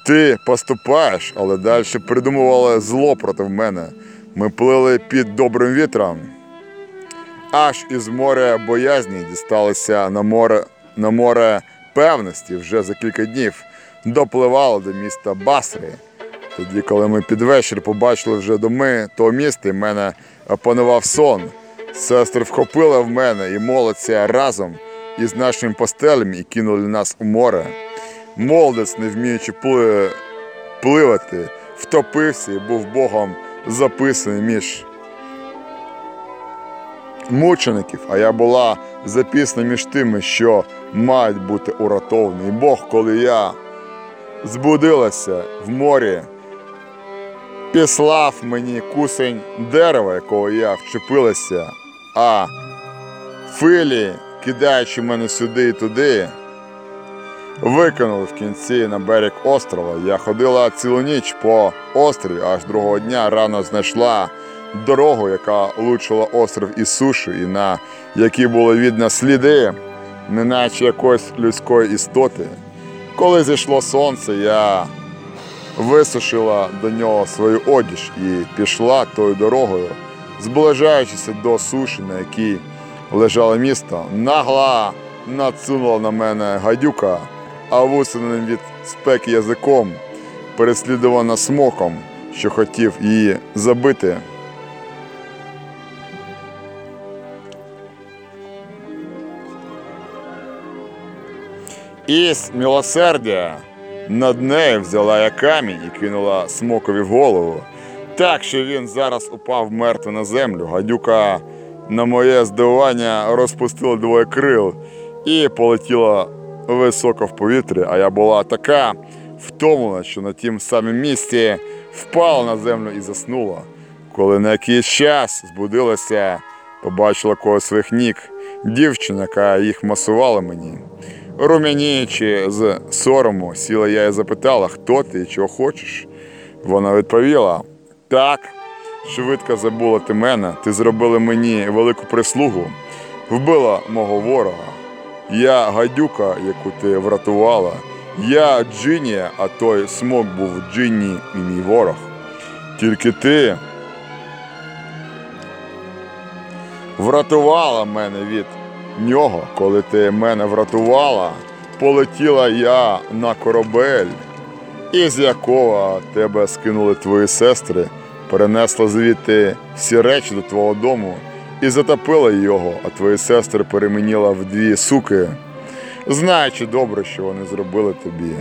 Ти поступаєш, але далі придумували зло проти мене. Ми плили під добрим вітром. Аж із моря боязні дісталися на море, на море певності вже за кілька днів. Допливали до міста Басри. Тоді, коли ми під вечір побачили вже доми того міста, і мене опанував сон. Сестри вхопили в мене і молодця разом із нашими постелями і кинули нас у море. Молодець, не вміючи пливати, втопився і був Богом записаний між мучеників, а я була записана між тими, що мають бути уратовані. І Бог, коли я збудилася в морі, післав мені кусень дерева, якого я вчепилася, а филі, кидаючи мене сюди і туди, викинули в кінці на берег острова. Я ходила цілу ніч по острові, аж другого дня рано знайшла дорогу, яка лучила остров із суші, і на якій було видно сліди, неначе якоїсь людської істоти. Коли зійшло сонце, я висушила до нього свою одіж і пішла тою дорогою, зближаючися до суші, на якій лежало місто. Нагла надсунула на мене гадюка, а вусеним від спеки язиком, переслідувана смоком, що хотів її забити. Із милосердя над нею взяла я камінь і кинула смокові в голову, так що він зараз упав мертвий на землю. Гадюка, на моє здивування, розпустила двоє крил і полетіла високо в повітрі, а я була така втомлена, що на тім самім місці впала на землю і заснула. Коли на якийсь час збудилася, побачила когось своїх ніг, дівчина, яка їх масувала мені. Рум'яніючи з сорому, сіла я і запитала, хто ти і чого хочеш. Вона відповіла: так, швидко забула ти мене, ти зробила мені велику прислугу, вбила мого ворога. Я гадюка, яку ти врятувала. Я Джинія, а той смок був Джинні і мій ворог. Тільки ти врятувала мене від нього, коли ти мене врятувала, полетіла я на корабель, із якого тебе скинули твої сестри, перенесла звідти всі речі до твого дому і затопила його, а твої сестри перемініла в дві суки, знаючи добре, що вони зробили тобі.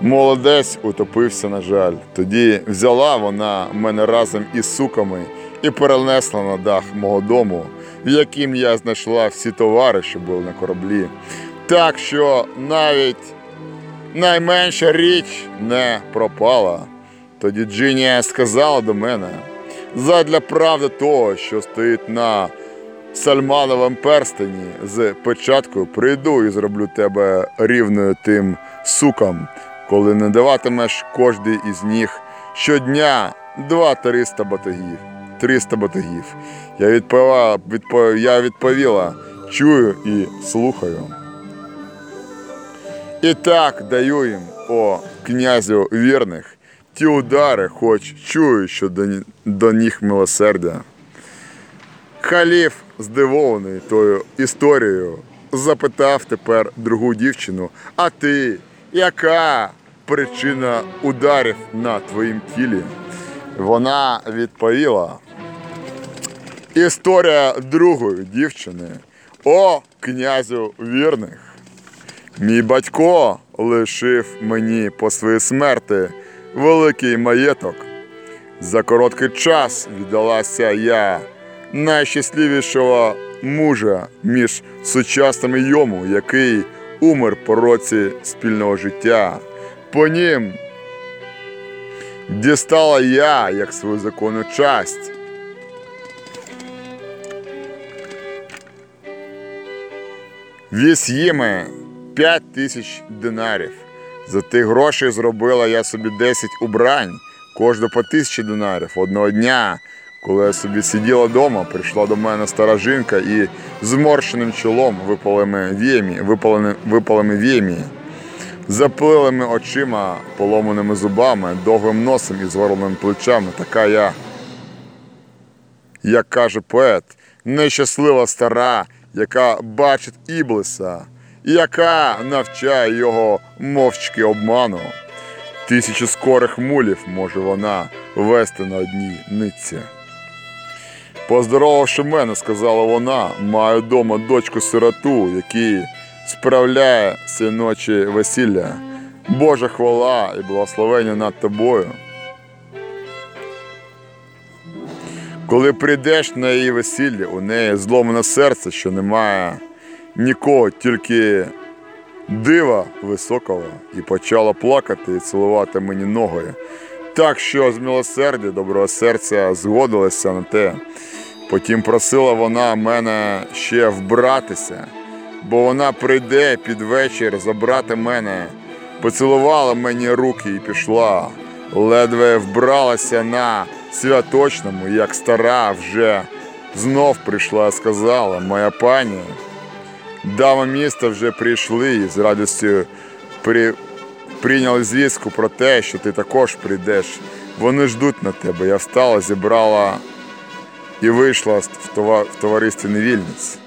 Молодець утопився, на жаль. Тоді взяла вона мене разом із суками і перенесла на дах мого дому, в яким я знайшла всі товари, що були на кораблі. Так що навіть найменша річ не пропала. Тоді Джинія сказала до мене, задля правди того, що стоїть на сальмановому перстені з печаткою, прийду і зроблю тебе рівною тим сукам, коли не даватимеш кожний із них щодня два-триста батогів. 300 батогів. Я відповіла, відпо, я відповіла, чую і слухаю. І так даю їм, о князю вірних, ті удари, хоч чую, що до них милосердя. Халіф, здивований тою історією, запитав тепер другу дівчину: А ти, яка причина ударів на твоїм тілі? Вона відповіла. Історія другої дівчини. О, князю вірних. Мій батько лишив мені по своїй смерти великий маєток. За короткий час віддалася я найщасливішого мужа між сучасними йому, який умер по році спільного життя. По нім дістала я як свою законну часть. Віз їми 5 тисяч динарів. За тих грошей зробила я собі 10 убрань, кожне по тисячі динарів. Одного дня, коли я собі сиділа вдома, прийшла до мене стара жінка і зморщеним чолом, випалими віями, заплилими очима, поломаними зубами, довгим носом і згорленими плечами. Така я, як каже поет, нещаслива стара, яка бачить Іблиса, яка навчає його мовчки обману. Тисячу скорих мулів може вона вести на одній нитці. Поздоровавши мене, сказала вона, маю дома дочку сироту, який справляє ці ночі весілля. Божа хвала і благословення над тобою. Коли прийдеш на її весілля, у неї зломане серце, що немає нікого, тільки дива високого, і почала плакати і цілувати мені ноги. Так що з милосердя доброго серця згодилася на те. Потім просила вона мене ще вбратися, бо вона прийде під вечір забрати мене, поцілувала мені руки і пішла. Ледве вбралася на святочному, як стара вже знов прийшла сказала, моя пані, Дама міста вже прийшли і з радістю при... прийняли звістку про те, що ти також прийдеш. Вони ждуть на тебе. Я встала, зібрала і вийшла в товаристві невільниць.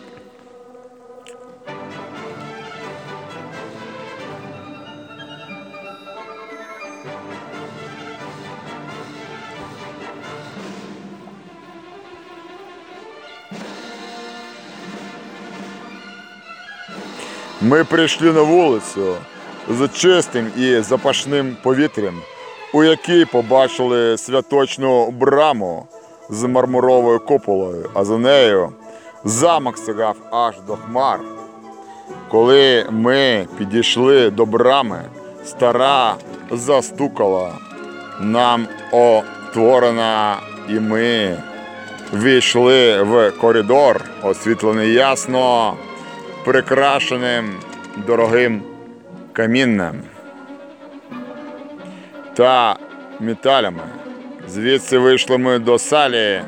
Ми прийшли на вулицю з чистим і запашним повітрям, у якій побачили святочну браму з мармуровою куполою, а за нею замок сягав аж до хмар. Коли ми підійшли до брами, стара застукала. Нам отворена, і ми війшли в коридор, освітлений ясно прикрашеним дорогим камінням та металями. Звідси вийшли ми до салі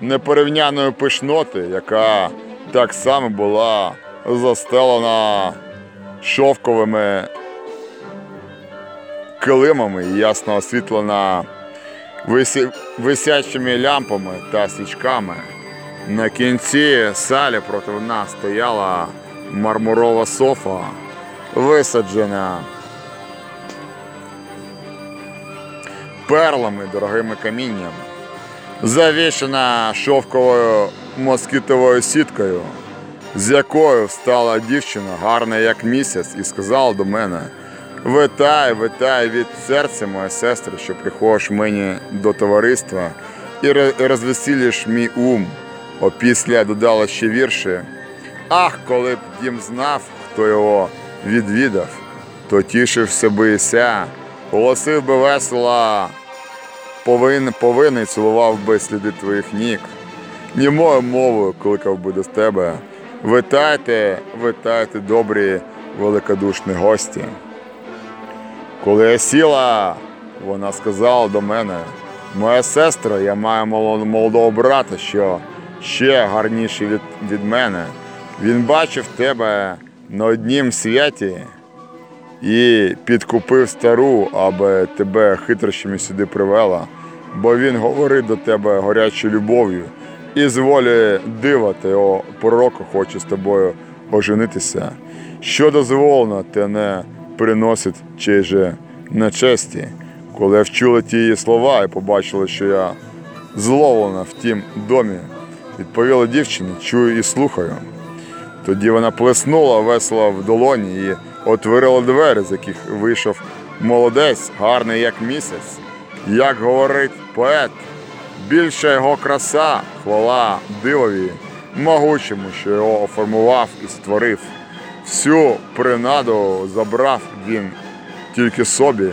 непорівняної пишноти, яка так само була застелена шовковими килимами і ясно освітлена висі... висячими лямпами та свічками. На кінці салі проти нас стояла мармурова софа, висаджена перлами, дорогими каміннями, завішена шовковою москітовою сіткою, з якою встала дівчина, гарна як місяць, і сказала до мене: Витай, витай від серця, моя сестра, що приходиш мені до товариства і розвеселіш мій ум. Опісля додала ще вірші. Ах, коли б дім знав, хто його відвідав, то тішився би і голосив би весело, повин, повинний цілував би сліди твоїх ніг. Німою мовою кликав би до тебе. Витайте, витайте, добрі, великодушні гості. Коли я сіла, вона сказала до мене, моя сестра, я маю молодого брата, що ще гарніший від, від мене. Він бачив тебе на однім святі і підкупив стару, аби тебе хитрощами сюди привела, бо він говорить до тебе гарячою любов'ю, і з волі дива та його пророка хоче з тобою оженитися. Що дозволено, те не приносить чей же нечесті. Коли вчули ті її слова і побачили, що я зловлена в тім домі, відповіла дівчині, чую і слухаю. Тоді вона плеснула весело в долоні і отворила двері, з яких вийшов молодець, гарний як місяць. Як говорить поет, більша його краса, хвала дивові, могучому, що його оформував і створив. Всю принаду забрав він тільки собі.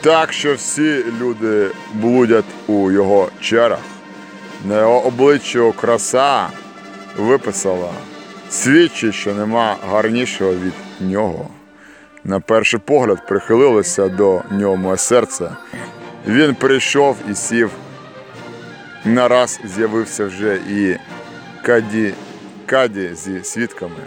Так що всі люди блудять у його черах. На його обличчю краса виписала, свідчить, що нема гарнішого від нього. На перший погляд прихилилося до нього моє серце. Він прийшов і сів. Нараз з'явився вже і Каді, Каді зі свідками.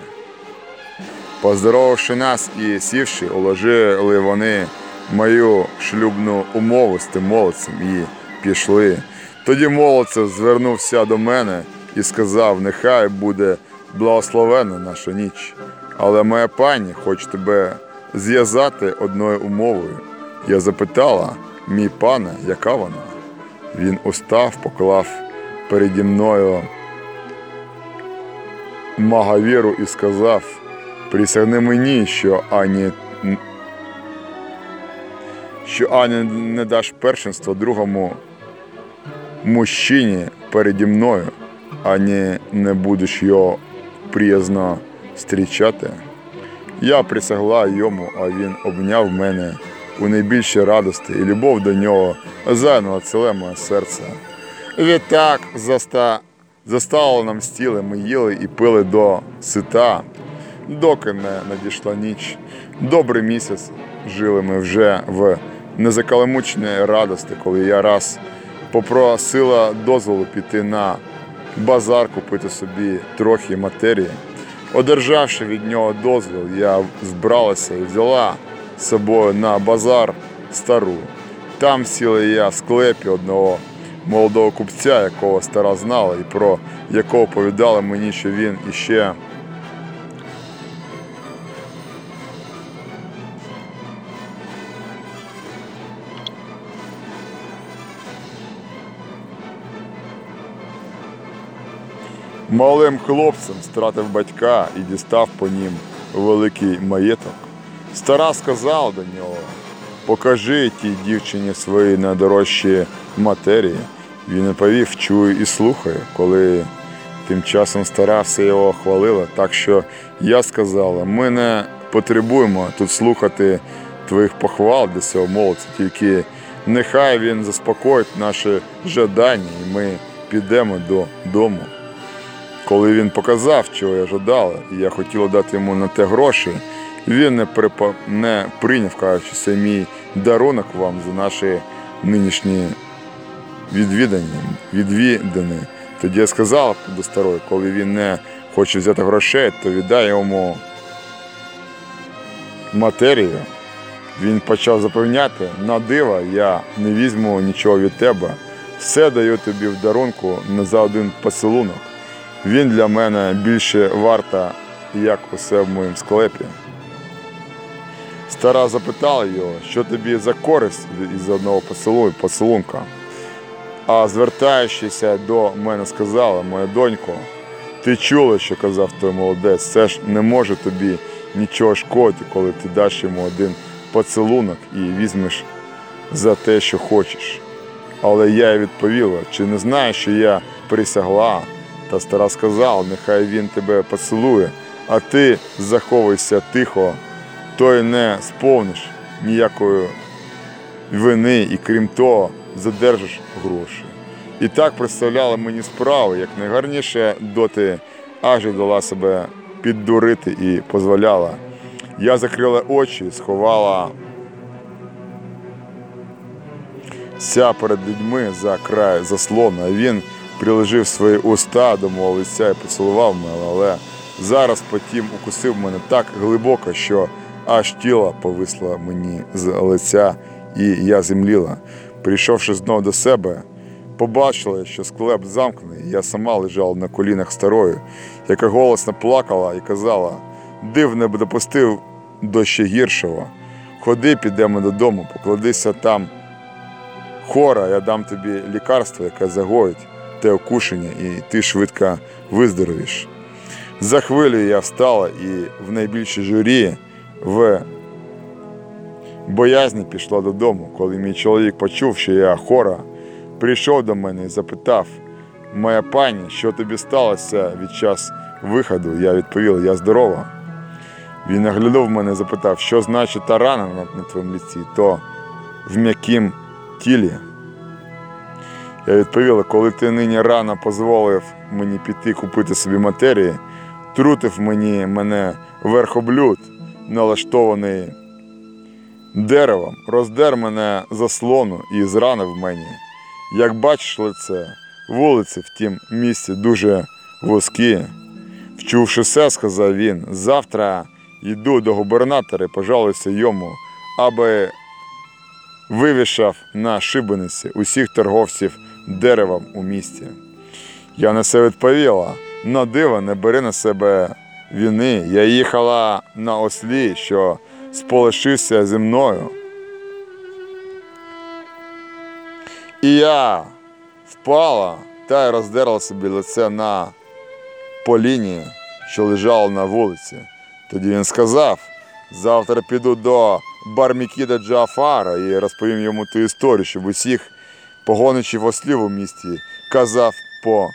Поздоровавши нас і сівши, уложили вони мою шлюбну умову з тим молодцем і пішли. Тоді молодець звернувся до мене і сказав: нехай буде благословена наша ніч. Але моя пані хоче тебе зв'язати одною умовою. Я запитала, мій пане, яка вона? Він устав, поклав переді мною магавіру і сказав: присягни мені, що ані що ані не даш першинство другому мужчині переді мною, ані не будеш його приязно зустрічати. Я присягла йому, а він обняв мене у найбільшій радості, і любов до нього зайняла ціле моє серце. Відтак заста... застало нам стіли, ми їли і пили до сита, доки не надійшла ніч. Добрий місяць жили ми вже в незакаламучній радості, коли я раз попросила дозволу піти на базар, купити собі трохи матерії. Одержавши від нього дозвіл, я збралася і взяла з собою на базар стару. Там сіла я в склепі одного молодого купця, якого стара знала, і про якого повідали мені, що він іще малим хлопцем стратив батька і дістав по нім великий маєток. Стара сказала до нього: покажи тій дівчині свої найдорожчі матерії. Він повів, чую і слухаю, коли тим часом стара все його хвалила. Так що я сказала, ми не потребуємо тут слухати твоїх похвал для цього молодця, тільки нехай він заспокоїть наші жадання, і ми підемо додому. Коли він показав, чого я жадала, і я хотіла дати йому на те гроші, він не, припа... не прийняв, кажучи, це мій дарунок вам за наші нинішні відвідані, відвідини. Тоді я сказала до старої, коли він не хоче взяти грошей, то віддай йому матерію Він почав запевняти, на диво, я не візьму нічого від тебе. Все даю тобі в дарунку не за один поцілунок. Він для мене більше варта, як усе в моїм склепі. Стара запитала його, що тобі за користь із одного поцілу- поцілунка. А звертаючися до мене, сказала, моя донько, ти чула, що казав той молодець, це ж не може тобі нічого шкодити, коли ти даш йому один поцілунок і візьмеш за те, що хочеш. Але я їй відповіла, чи не знаєш, що я присягла, та стара сказала, нехай він тебе поцілує, а ти заховуйся тихо, то й не сповниш ніякої вини, і крім того, задержиш гроші. І так представляла мені справу, як найгарніше доти аж дала себе піддурити і дозволяла. Я закрила очі, сховала ся перед людьми за край заслону, а він приложив свої уста до мого лиця і поцілував мене, але зараз потім укусив мене так глибоко, що аж тіло повисло мені з лиця, і я земліла. Прийшовши знов до себе, побачила, що склеп замкнений, я сама лежала на колінах старою, яка голосно плакала і казала: див не допустив до ще гіршого. Ходи, підемо додому, покладися там хора, я дам тобі лікарство, яке загоїть те окушення, і ти швидко виздоровіш. За хвилю я встала і в найбільшій журі в боязні пішла додому, коли мій чоловік почув, що я хора, прийшов до мене і запитав, моя пані, що тобі сталося від час виходу? Я відповіла, я здорова. Він наглянув мене і запитав, що значить та рана на, на твоєму ліці, то в м'якім тілі. Я відповіла, коли ти нині рано дозволив мені піти купити собі матерії, трутив мені мене верхоблюд, налаштований деревом, роздер мене заслону і зранив мені. Як бачиш лице, вулиці в тім місці дуже вузькі. Вчувши все, сказав він, завтра йду до губернатора і пожалуюся йому, аби вивішав на шибениці усіх торговців деревом у місті. Я на це відповіла: на диво не бери на себе вини. Я їхала на ослі, що сполишився зі мною. І я впала та й роздерла собі лице на поліні, що лежало на вулиці. Тоді він сказав: завтра піду до Бармікіда Джафара і розповім йому ту історію, щоб усіх погоничів ослів у місті казав по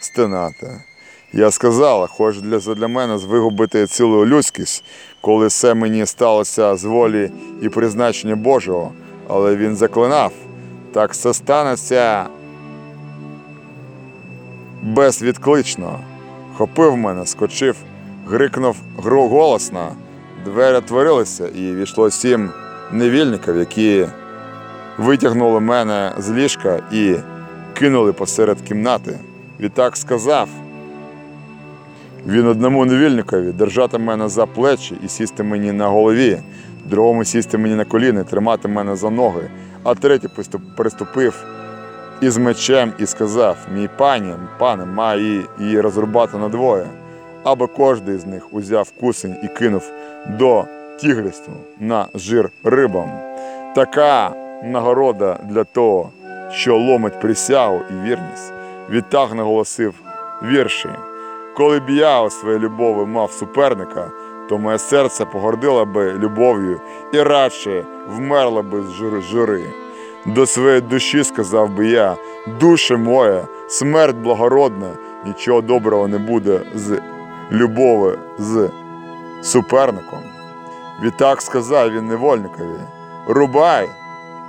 стенати. Я сказала, хоч для, для мене вигубити цілу людськість, коли все мені сталося з волі і призначення Божого, але він заклинав, так все станеться безвідклично. Хопив мене, скочив, грикнув гру голосно. Двері отворилися і війшло сім невільників, які витягнули мене з ліжка і кинули посеред кімнати. Відтак сказав він одному невільникові держати мене за плечі і сісти мені на голові, другому сісти мені на коліни, тримати мене за ноги, а третій приступив із мечем і сказав: Мій пані, пане, має її- розрубати надвоє, аби кожний з них узяв кусень і кинув до тігристу на жир рибам. Така нагорода для того, що ломить присягу і вірність. Відтак наголосив вірші. Коли б я у своїй любові мав суперника, то моє серце погордило би любов'ю і радше вмерло би з жури. До своєї душі сказав би я, душе моя, смерть благородна, нічого доброго не буде з любові з суперником. Відтак сказав він невольникові: Рубай,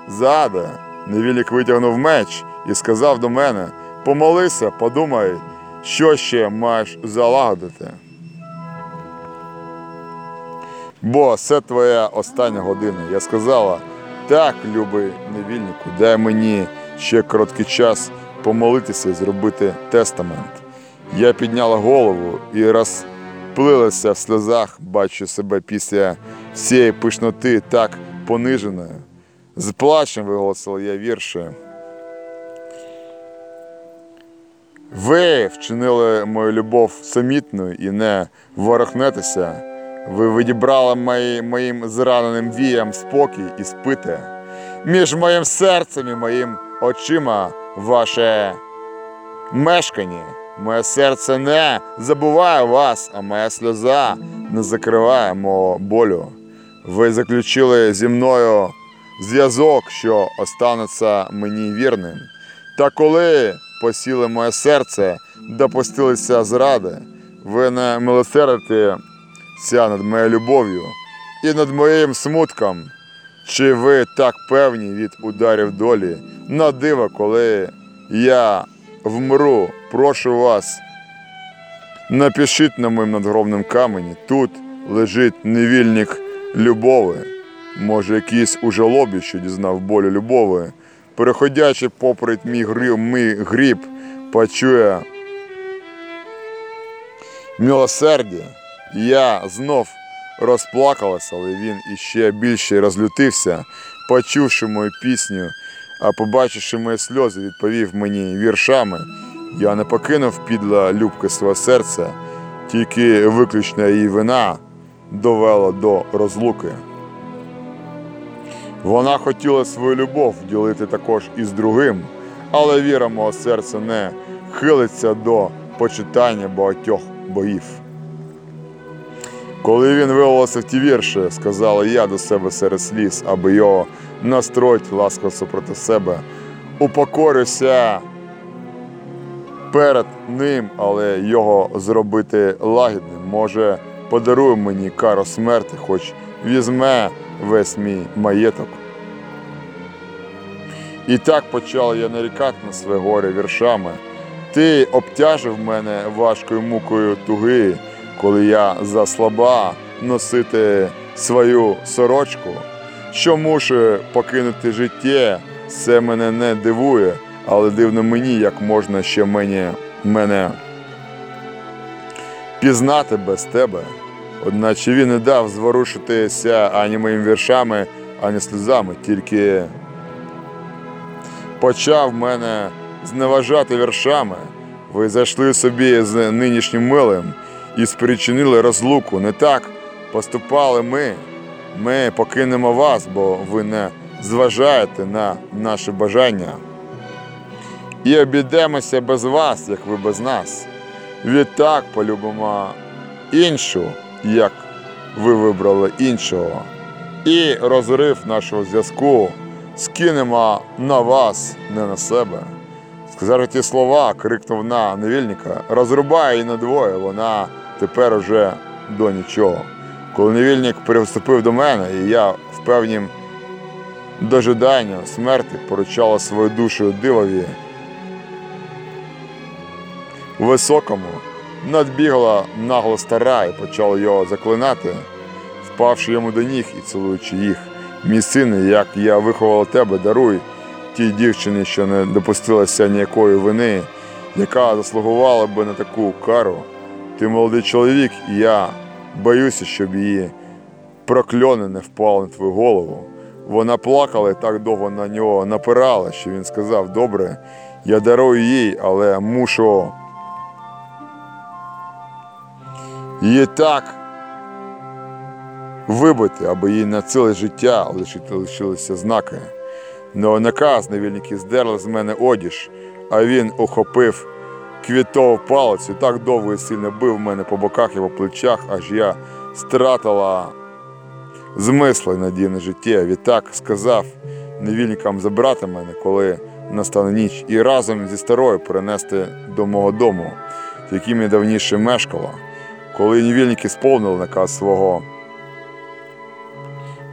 зада. Невілік витягнув меч і сказав до мене: Помолися, подумай, що ще маєш залагодити. Бо це твоя остання година. Я сказала: так, любий невільнику, дай мені ще короткий час помолитися і зробити тестамент. Я підняла голову і розплилася в сльозах, бачу себе після всієї пишноти так понижене. З плачем виголосив я вірші. Ви вчинили мою любов самітною і не ворохнетеся. Ви відібрали мої, моїм зраненим віям спокій і спите. Між моїм серцем і моїм очима ваше мешкання. Моє серце не забуває вас, а моя сльоза не закриває мого болю. Ви заключили зі мною зв'язок, що останеться мені вірним. Та коли посіли моє серце, допустилися зради, ви не милосердите над моєю любов'ю і над моїм смутком. Чи ви так певні від ударів долі на диво, коли я вмру, прошу вас, напишіть на моїм надгробним камені, тут лежить невільник любови, може, якийсь у жалобі, що дізнав болю любови, переходячи попри мій гріб, мій гріб, почує милосердя. Я знов розплакалася, але він іще більше розлютився, почувши мою пісню, а побачивши мої сльози, відповів мені віршами. Я не покинув підла любки свого серця, тільки виключна її вина довела до розлуки. Вона хотіла свою любов ділити також із другим, але віра мого серця не хилиться до почитання багатьох боїв. Коли він виголосив ті вірші, сказала я до себе серед сліз, аби його настроїть ласково супроти себе. Упокорюся перед ним, але його зробити лагідним. Може, подарує мені кару смерти, хоч візьме весь мій маєток. І так почав я нарікати на своє горе віршами. Ти обтяжив мене важкою мукою туги, коли я заслаба носити свою сорочку, що мушу покинути життя, це мене не дивує, але дивно мені, як можна ще мені, мене пізнати без тебе. Одначе він не дав зворушитися ані моїм віршами, ані сльозами, тільки почав мене зневажати віршами. Ви зайшли собі з нинішнім милим і спричинили розлуку. Не так поступали ми. Ми покинемо вас, бо ви не зважаєте на наші бажання. І обійдемося без вас, як ви без нас. Відтак полюбимо іншу, як ви вибрали іншого. І розрив нашого зв'язку скинемо на вас, не на себе. Сказав ті слова, крикнув на невільника, розрубай її надвоє, вона тепер уже до нічого. Коли невільник приступив до мене, і я в певнім дожиданні смерті поручала свою душу дивові високому, надбігла нагло стара і почала його заклинати, впавши йому до ніг і цілуючи їх. Мій син, як я виховала тебе, даруй тій дівчині, що не допустилася ніякої вини, яка заслугувала би на таку кару. Ти молодий чоловік, і я боюся, щоб її прокльони не впали на твою голову. Вона плакала і так довго на нього напирала, що він сказав: добре, я дарую їй, але мушу її так вибити, аби їй на ціле життя лишилися знаки. Но наказ невільники здерли з мене одіж, а він охопив квітову палицю, так довго і сильно бив мене по боках і по плечах, аж я стратила змисли надії на життя. Відтак сказав невільникам забрати мене, коли настане ніч, і разом зі старою перенести до мого дому, в яким я давніше мешкала. Коли невільники сповнили наказ свого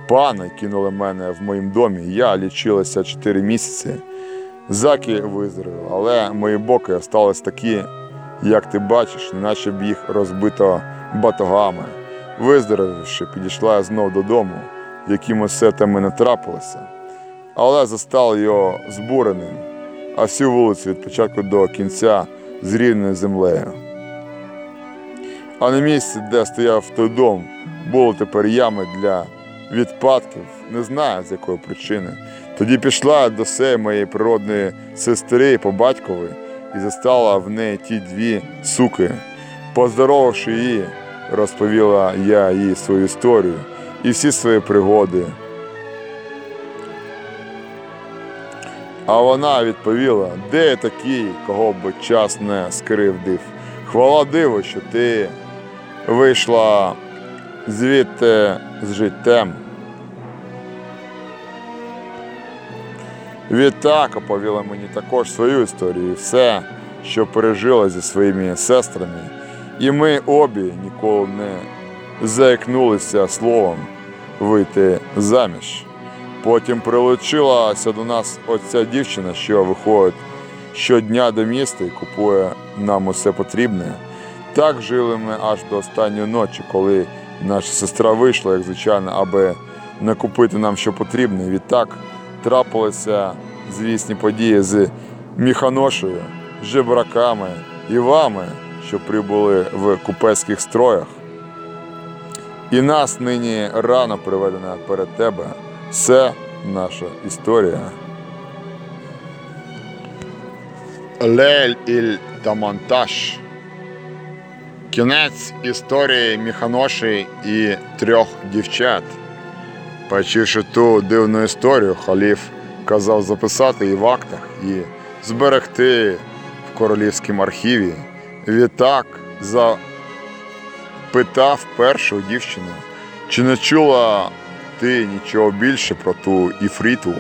пана кинули мене в моїм домі, я лічилася 4 місяці. Заки виздоровів, але мої боки остались такі, як ти бачиш, неначе б їх розбито батогами. Виздоровівши, підійшла я знов додому, яким усе те мене трапилося, але застала його збуреним, а всю вулицю від початку до кінця з рівною землею. А на місці, де стояв той дом, було тепер ями для відпадків, не знаю з якої причини. Тоді пішла до сеї моєї природної сестри по батькові і застала в неї ті дві суки. Поздоровавши її, розповіла я їй свою історію і всі свої пригоди. А вона відповіла, де я такий, кого б час не скривдив. Хвала диву, що ти вийшла звідти з життям. Відтак оповіла мені також свою історію і все, що пережила зі своїми сестрами. І ми обі ніколи не заікнулися словом вийти заміж. Потім прилучилася до нас оця дівчина, що виходить щодня до міста і купує нам усе потрібне. Так жили ми аж до останньої ночі, коли наша сестра вийшла, як звичайно, аби накупити нам що потрібне. Відтак трапилися звісні події з міханошею, жебраками і вами, що прибули в купецьких строях. І нас нині рано приведена перед тебе. Це наша історія. Лель іль Дамонтаж. Кінець історії Міханоші і трьох дівчат. Почувши ту дивну історію, халіф казав записати її в актах і зберегти в королівському архіві. Відтак запитав першу дівчину, чи не чула ти нічого більше про ту іфріту,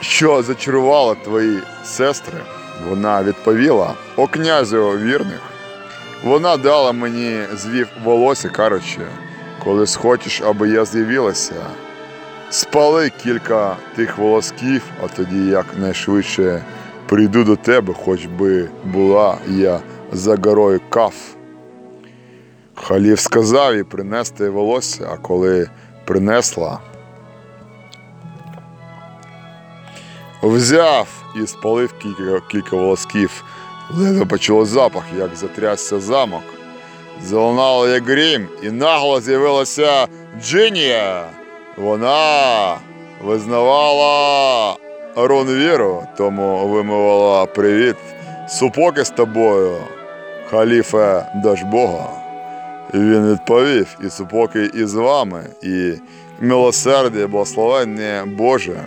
що зачарувала твої сестри? Вона відповіла: О князю вірних. Вона дала мені звів волосся, кажучи, коли схочеш, аби я з'явилася, спали кілька тих волосків, а тоді якнайшвидше прийду до тебе, хоч би була я за горою каф. Халіф сказав їй принести волосся, а коли принесла, взяв і спалив кілька, кілька волосків. Ледве почуло запах, як затрясся замок. Залунало як грім, і нагло з'явилася Джинія. Вона визнавала Рунвіру, тому вимивала привіт. Супоки з тобою, халіфе Дажбога. Він відповів, і супоки із вами, і милосердя, благословення Боже.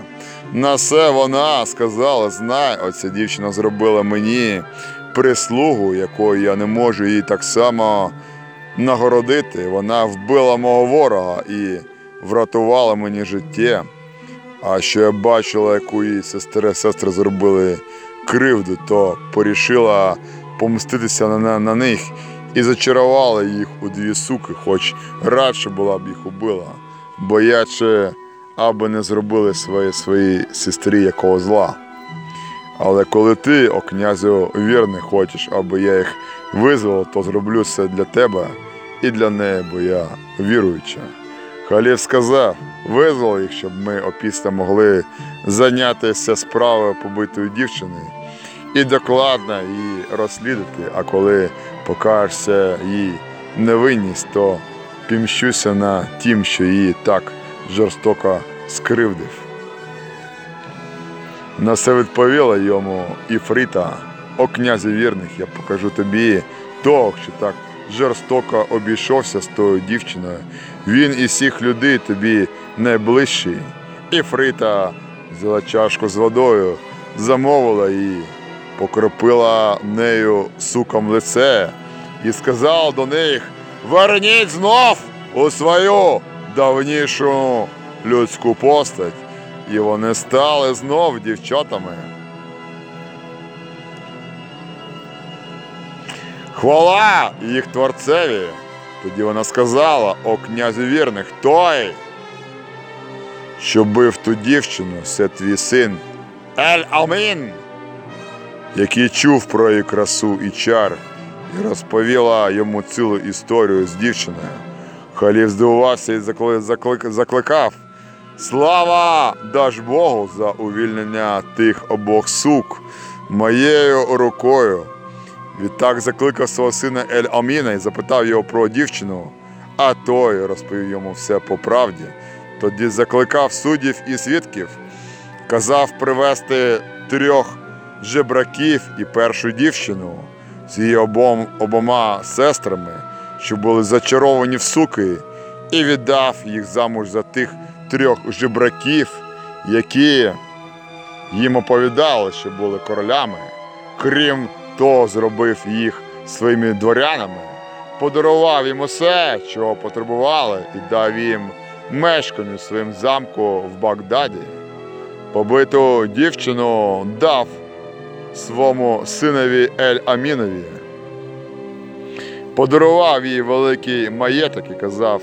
На це вона сказала: знай, оця дівчина зробила мені прислугу, якою я не можу її так само нагородити. Вона вбила мого ворога і врятувала мені життя. А що я бачила, яку її сестри, сестри зробили кривду, то порішила помститися на, на них і зачарувала їх у дві суки, хоч радше була б їх убила, боячи, аби не зробили своїй своїй сестрі якого зла. Але коли ти, о князю вірний, хочеш, аби я їх визвав, то зроблю це для тебе і для неї, бо я віруюча. Халів сказав, визвав їх, щоб ми опісля могли зайнятися справою побитої дівчини і докладно її розслідувати, а коли покажешся їй невинність, то пімщуся на тім, що її так жорстоко скривдив. На це відповіла йому Іфрита, о князі вірних, я покажу тобі того, що так жорстоко обійшовся з тою дівчиною. Він із всіх людей тобі найближчий. Іфрита взяла чашку з водою, замовила її, покропила нею суком лице і сказала до них: Верніть знов у свою давнішу людську постать. І вони стали знов дівчатами. Хвала їх творцеві. Тоді вона сказала, о князю вірних, той, що бив ту дівчину, це твій син Ель Амін, який чув про її красу і чар, і розповіла йому цілу історію з дівчиною. Халіф здивувався і заклик- заклик- закликав. Слава даж Богу за увільнення тих обох сук моєю рукою. Відтак закликав свого сина Ель Аміна і запитав його про дівчину, а той розповів йому все по правді. Тоді закликав суддів і свідків, казав привезти трьох жебраків і першу дівчину з її обом, обома сестрами, що були зачаровані в суки, і віддав їх замуж за тих трьох жебраків, які їм оповідали, що були королями. Крім того, зробив їх своїми дворянами, подарував їм усе, чого потребували, і дав їм мешканню своїм замку в Багдаді. Побиту дівчину дав своєму синові Ель Амінові. Подарував їй великий маєток і казав,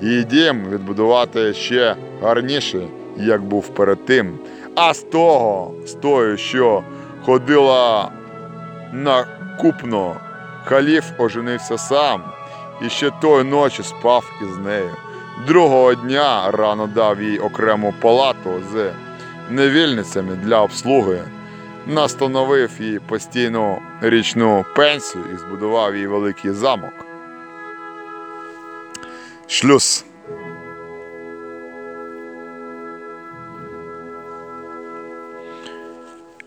її дім відбудувати ще гарніше, як був перед тим. А з того, з тою, що ходила на купно, халіф оженився сам і ще тої ночі спав із нею. Другого дня рано дав їй окрему палату з невільницями для обслуги, настановив їй постійну річну пенсію і збудував їй великий замок. Шлюз.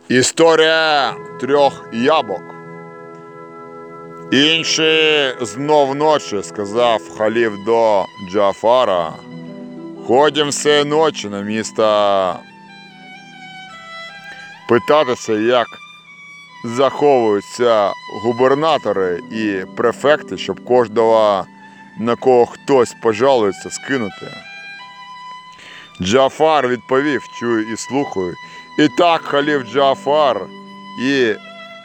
Історія трьох ябок. Інший знов ночі сказав халіф до Джафара. Ходім все ночі на місто питатися, як заховуються губернатори і префекти, щоб кожного, на кого хтось пожалується, скинути. Джафар відповів, чую і слухаю. І так халіф Джафар і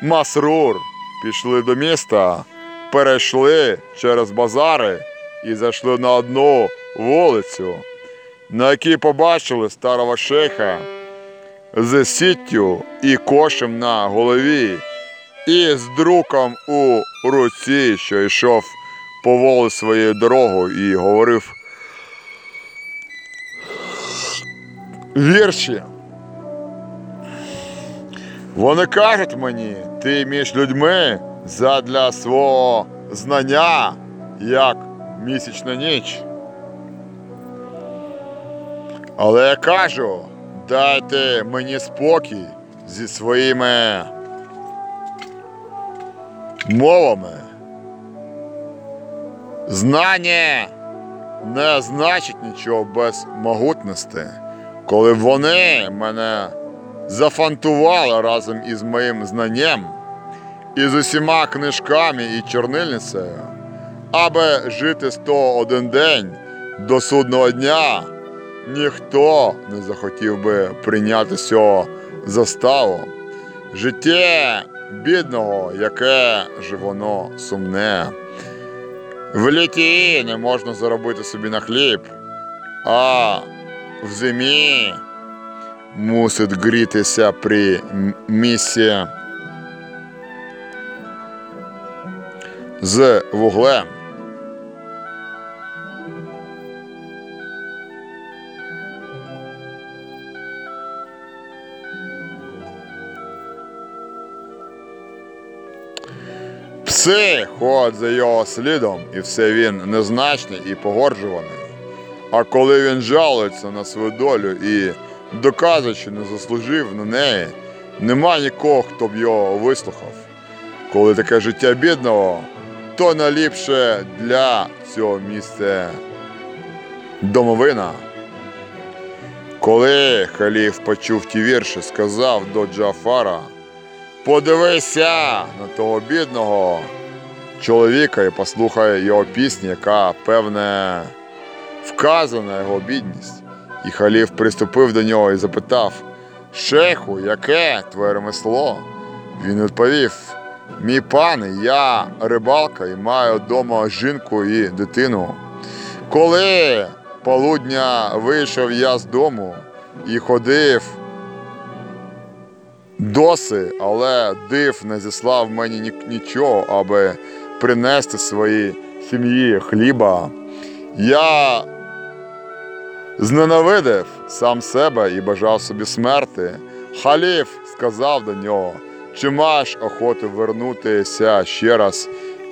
Масрур пішли до міста, перейшли через базари і зайшли на одну вулицю, на якій побачили старого шейха з сіттю і кошем на голові, і з друком у руці, що йшов поволі своєю дорогою і говорив вірші. Вони кажуть мені, ти між людьми задля свого знання, як місячна ніч. Але я кажу, дайте мені спокій зі своїми мовами. Знання не значить нічого без могутності, коли вони мене зафантували разом із моїм знанням і з усіма книжками і чорнильницею, аби жити 101 день до судного дня, ніхто не захотів би прийняти цього заставу. Життя бідного, яке ж воно сумне. В літі не можна заробити собі на хліб, а в зимі мусить грітися при місці з вуглем. Пси ходять за його слідом, і все він незначний і погорджуваний. А коли він жалується на свою долю і доказує, що не заслужив на неї, нема нікого, хто б його вислухав. Коли таке життя бідного, то найліпше для цього місця домовина. Коли халіф почув ті вірші, сказав до Джафара, подивися на того бідного чоловіка і послухай його пісню, яка, певне, вказує на його бідність. І халіф приступив до нього і запитав: Шейху, яке твоє ремесло? Він відповів: Мій пане, я рибалка і маю вдома жінку і дитину. Коли полудня вийшов я з дому і ходив доси, але див не зіслав мені нічого, аби принести своїй сім'ї хліба. Я зненавидив сам себе і бажав собі смерти. Халіф сказав до нього: чи маєш охоту вернутися ще раз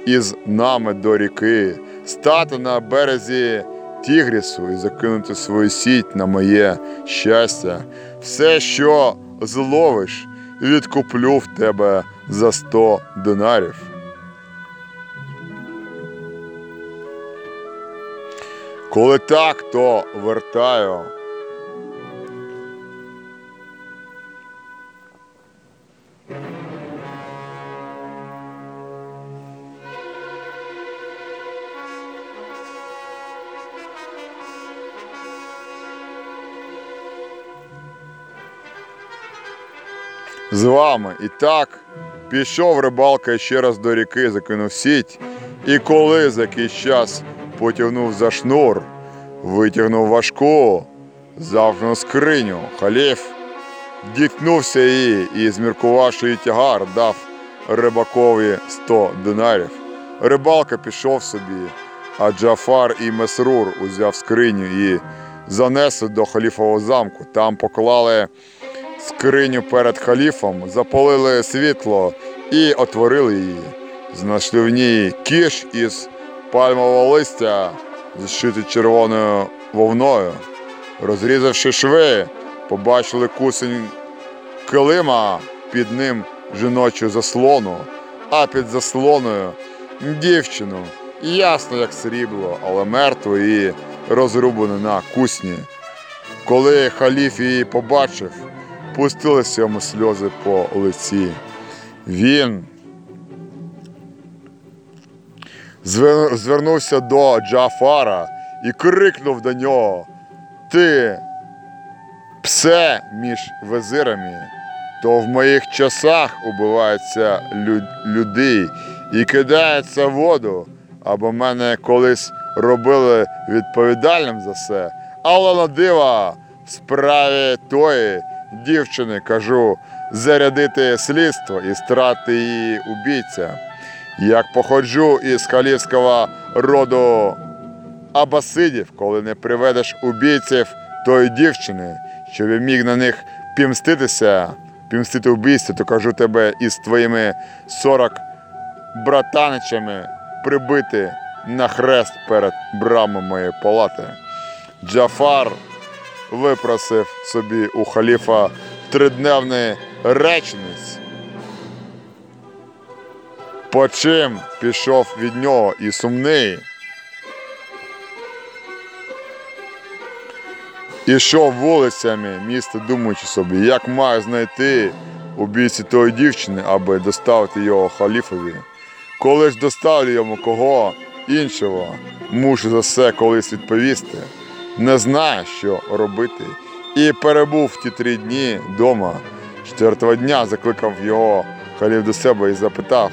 із нами до ріки, стати на березі Тігрісу і закинути свою сіть на моє щастя. Все, що зловиш, відкуплю в тебе за сто динарів. Коли так, то вертаю. з вами. І так пішов рибалка ще раз до ріки, закинув сіть, і коли за якийсь час потягнув за шнур, витягнув важку, замкнув скриню, халіф, діткнувся її і, зміркувавши її тягар, дав рибакові сто динарів. Рибалка пішов собі, а Джафар і Месрур узяв скриню і занесли до халіфового замку. Там поклали скриню перед халіфом, запалили світло і отворили її. Знайшли в ній кіш із пальмового листя, зшитий червоною вовною. Розрізавши шви, побачили кусень килима, під ним жіночу заслону, а під заслоною дівчину, ясно, як срібло, але мертву і розрубану на кусні. Коли халіф її побачив, пустилися йому сльози по лиці. Він звернувся до Джафара і крикнув до нього: Ти псе між везирами, то в моїх часах убиваються лю- люди і кидаються в воду, або мене колись робили відповідальним за це. Але на дива справі тої дівчини кажу зарядити слідство і страти її убійця. Як походжу із халівського роду абасидів, коли не приведеш убійців тої дівчини, щоб я міг на них пімститися, пімстити убійство, то кажу тебе із твоїми сорок братаничами прибити на хрест перед брамою моєї палати. Джафар випросив собі у халіфа тридневний речниць. По чим пішов від нього і сумний. Ішов вулицями міста, думаючи собі, як маю знайти убійці тої дівчини, аби доставити його халіфові. Коли ж доставлю йому кого іншого, мушу за все колись відповісти. Не знаю, що робити. І перебув ті три дні вдома. Четвертого дня закликав його халіф до себе і запитав,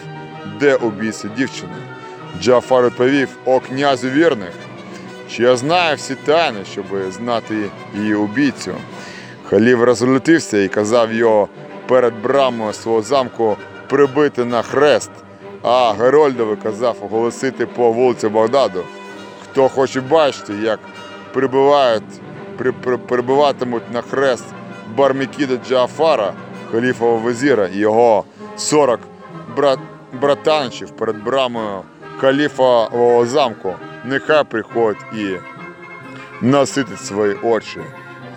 де убійці дівчини. Джафар відповів, о князю вірних, чи я знаю всі тайни, щоб знати її убійцю. Халів розлютився і казав його перед брамою свого замку прибити на хрест, а Герольдові казав оголосити по вулиці Багдаду. Хто хоче бачити, як прибивають, при, при, прибиватимуть на хрест Бармікіда Джафара, халіфового везіра його 40 брат, братанчів перед брамою халіфового замку, нехай приходять і наситить свої очі.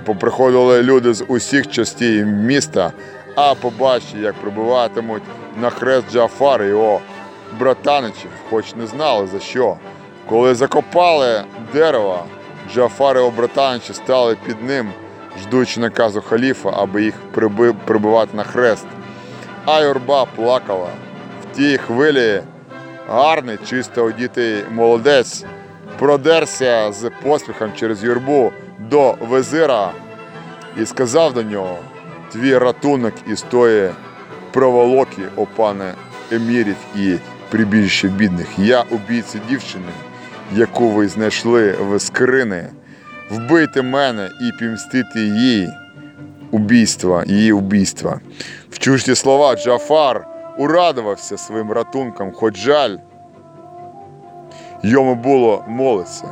І поприходили люди з усіх частей міста, а побачили, як прибуватимуть на хрест Джафара його братаничів, хоч не знали за що. Коли закопали дерево, Джафар його братаничі стали під ним, ждучи наказу халіфа, аби їх приби- прибивати на хрест. А юрба плакала. В тій хвилі гарний, чисто одітий молодець продерся з поспіхом через юрбу до везира і сказав до нього: Твій ратунок із тої проволоки, о пане емірів і прибіжище бідних. Я убійці дівчини, яку ви знайшли в скрини. Вбийте мене і пімстити їй убійства, її убійства. Вчувши ті слова, Джафар урадувався своїм ратунком, хоч жаль, йому було молитися.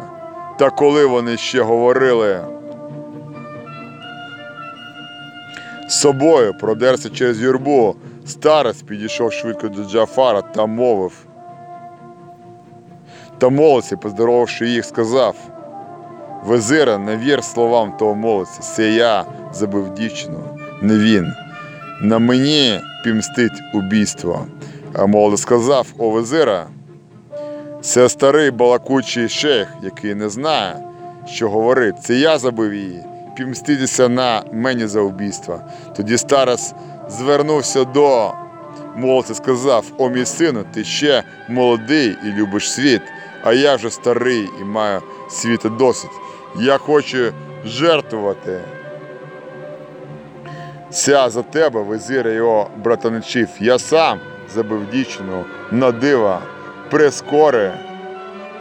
Та коли вони ще говорили собою, продерся через юрбу, Старець підійшов швидко до Джафара та мовив. Та молодці, поздоровавши їх, сказав. Везира, не вір словам того молодця, це я забив дівчину, не він. На мені пімстить убійство. А молодець сказав, о везира, це старий балакучий шейх, який не знає, що говорить. Це я забив її, пімститися на мені за убійство. Тоді старець звернувся до молодця, сказав: О, мій сину, ти ще молодий і любиш світ, а я вже старий і маю світу досить. Я хочу жертвувати. Ся за тебе, визира його братаничів. Я сам забив дівчину на дива, прискори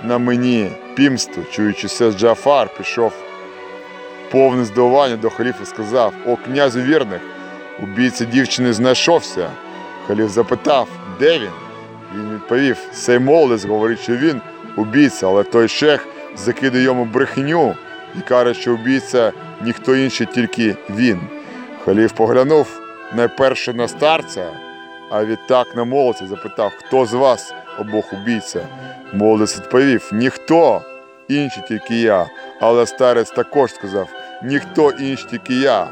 на мені пімсту, чуючи це, Джафар пішов повне здивування до халіфа, сказав: О, князю вірних, убійця дівчини знайшовся. Халіф запитав, де він? Він відповів: цей молодець говорить, що він убійця, але той шех закидає йому брехню і каже, що убійця ніхто інший, тільки він. Халіф поглянув найперше на старця, а відтак на молодця запитав, хто з вас обох убійця. Молодець відповів: ніхто інший, тільки я. Але старець також сказав: ніхто інший, тільки я.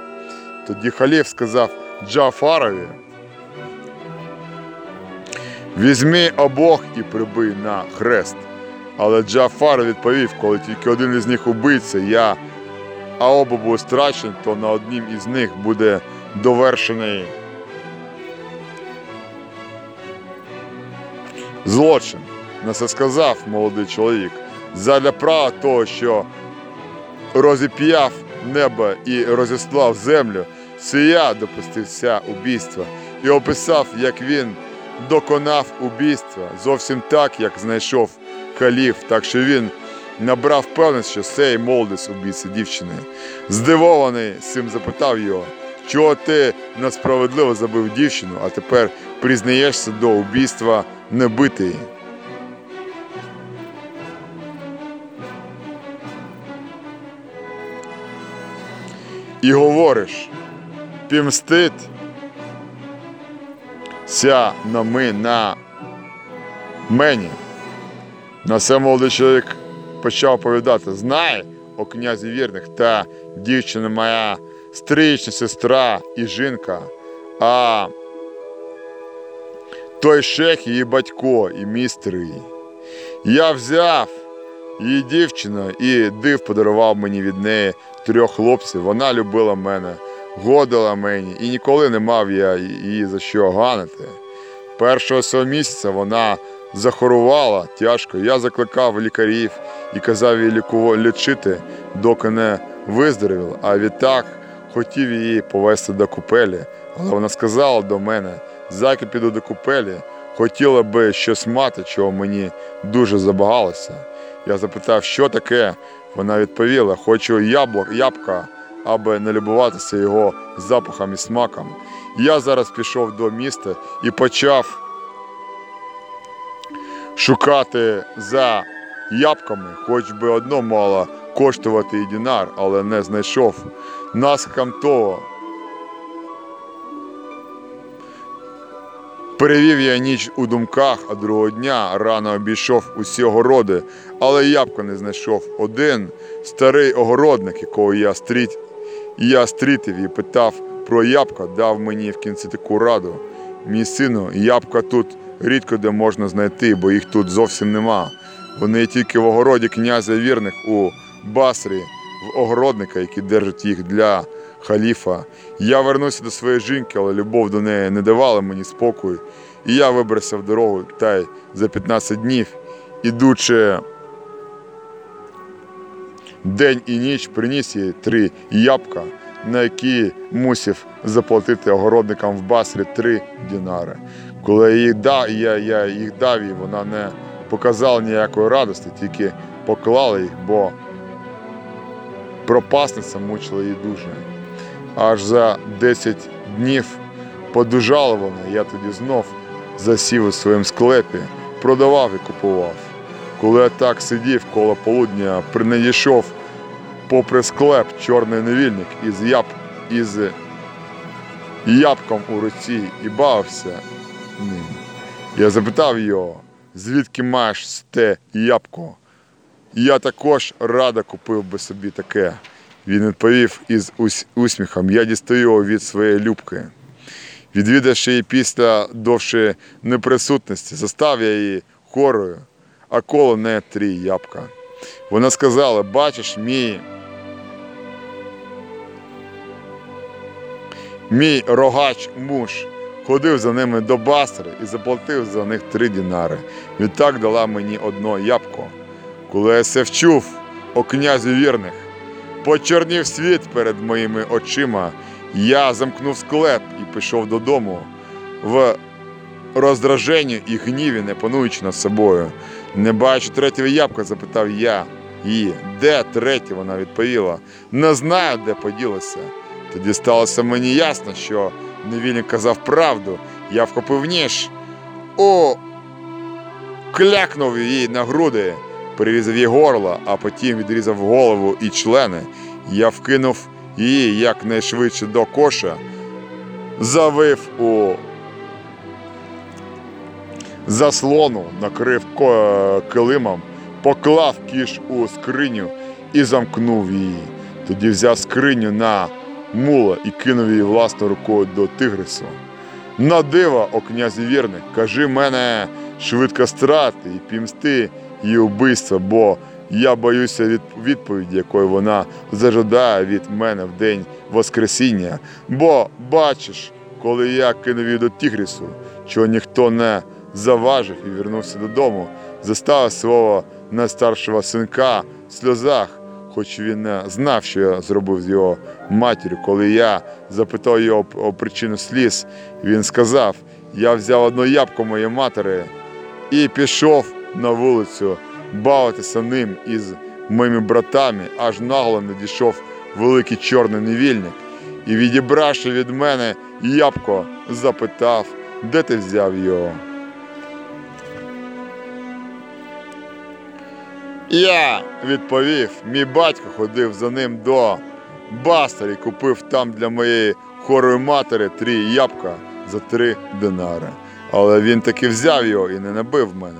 Тоді халіф сказав Джафарові. Візьми обох і прибий на хрест. Але Джафар відповів, коли тільки один із них убивця, я, а оба будуть страчені, то на однім із них буде довершений злочин. На це сказав молодий чоловік. Задля права того, що розіп'яв небо і розіслав землю, це я допустився убійства і описав, як він доконав убійство зовсім так, як знайшов халіф, так що він набрав певність, що цей молодець убійця дівчини. Здивований цим запитав його, чого ти несправедливо забив дівчину, а тепер признаєшся до убійства небитої. І говориш, пімстить ся на ми на мені. На це молодий чоловік почав повідати, знай, о князі вірних, та дівчина моя стрічна сестра і жінка, а той шех її батько і мій старий. Я взяв її дівчину і див подарував мені від неї трьох хлопців. Вона любила мене, годила мені, і ніколи не мав я її за що ганити. Першого свого місяця вона захворувала тяжко. Я закликав лікарів і казав лікува- лічити, доки не виздоровіла. А відтак хотів її повезти до купелі. Але вона сказала до мене: заки піду до купелі, хотіла би щось мати, чого мені дуже забагалося. Я запитав, що таке. Вона відповіла: хочу яблук, ябка, аби не любуватися його запахом і смаком. Я зараз пішов до міста і почав шукати за ябками, хоч би одно мало коштувати і динар, але не знайшов. Наскоком того Перевів я ніч у думках, а другого дня рано обійшов усі огороди, але ябко не знайшов. Один старий огородник, якого я стріт, я стрітив і питав про ябка, дав мені в кінці таку раду. Мій сину, ябка тут рідко де можна знайти, бо їх тут зовсім нема. Вони тільки в огороді князя вірних у Басрі, в огородника, який держить їх для халіфа. Я вернувся до своєї жінки, але любов до неї не давала мені спокою. І я вибрався в дорогу та й за 15 днів, ідучи день і ніч, приніс їй три ябка, на які мусив заплатити огородникам в Басрі три дінари. Коли я їх дав, я, я їх дав їй, вона не показала ніякої радості, тільки поклала їх, бо пропасниця мучила її дуже. Аж за 10 днів подужала вона, я тоді знов засів у своєму склепі, продавав і купував. Коли я так сидів коло полудня, принадійшов попри склеп чорний невільник із яб із ябком у руці і бавився ним. Я запитав його, звідки маєш те ябко? Я також рада купив би собі таке. Він відповів із усміхом, я дістаю його від своєї любки. Відвідавши її після довшої неприсутності, застав я її хорою, а коло не три ябка. Вона сказала: бачиш, мій. Мій рогач муж ходив за ними до Басри і заплатив за них три дінари. Відтак дала мені одно ябко. Коли я це вчув, о князю вірних, почорнів світ перед моїми очима. Я замкнув склеп і пішов додому в роздраженні і гніві, не пануючи над собою. Не бачу третього ябка, запитав я її. Де третє? Вона відповіла. Не знаю, де поділося. Тоді сталося мені ясно, що невільник казав правду. Я вхопив ніж. О! Клякнув її на груди, перерізав її горло, а потім відрізав голову і члени. Я вкинув її якнайшвидше до коша, завив у заслону, накрив килимом, поклав кіш у скриню і замкнув її. Тоді взяв скриню на мула і кинув її власною рукою до Тигрису. На диво, о князі вірник, кажи мене швидко страти і пімсти її убивства, бо я боюся від відповіді, якої вона зажадає від мене в день Воскресіння. Бо бачиш, коли я кинув її до Тігрісу, чого ніхто не заважив і вернувся додому, заставив свого найстаршого синка в сльозах, хоч він знав, що я зробив з його матір'ю. Коли я запитав його про причину сліз, він сказав: я взяв одно ябко моєї матері і пішов на вулицю бавитися ним із моїми братами, аж нагло надійшов великий чорний невільник і, відібравши від мене ябко, запитав, де ти взяв його. Я відповів, мій батько ходив за ним до Бастер і купив там для моєї хорої матері три ябка за три динари. Але він таки взяв його і не набив мене.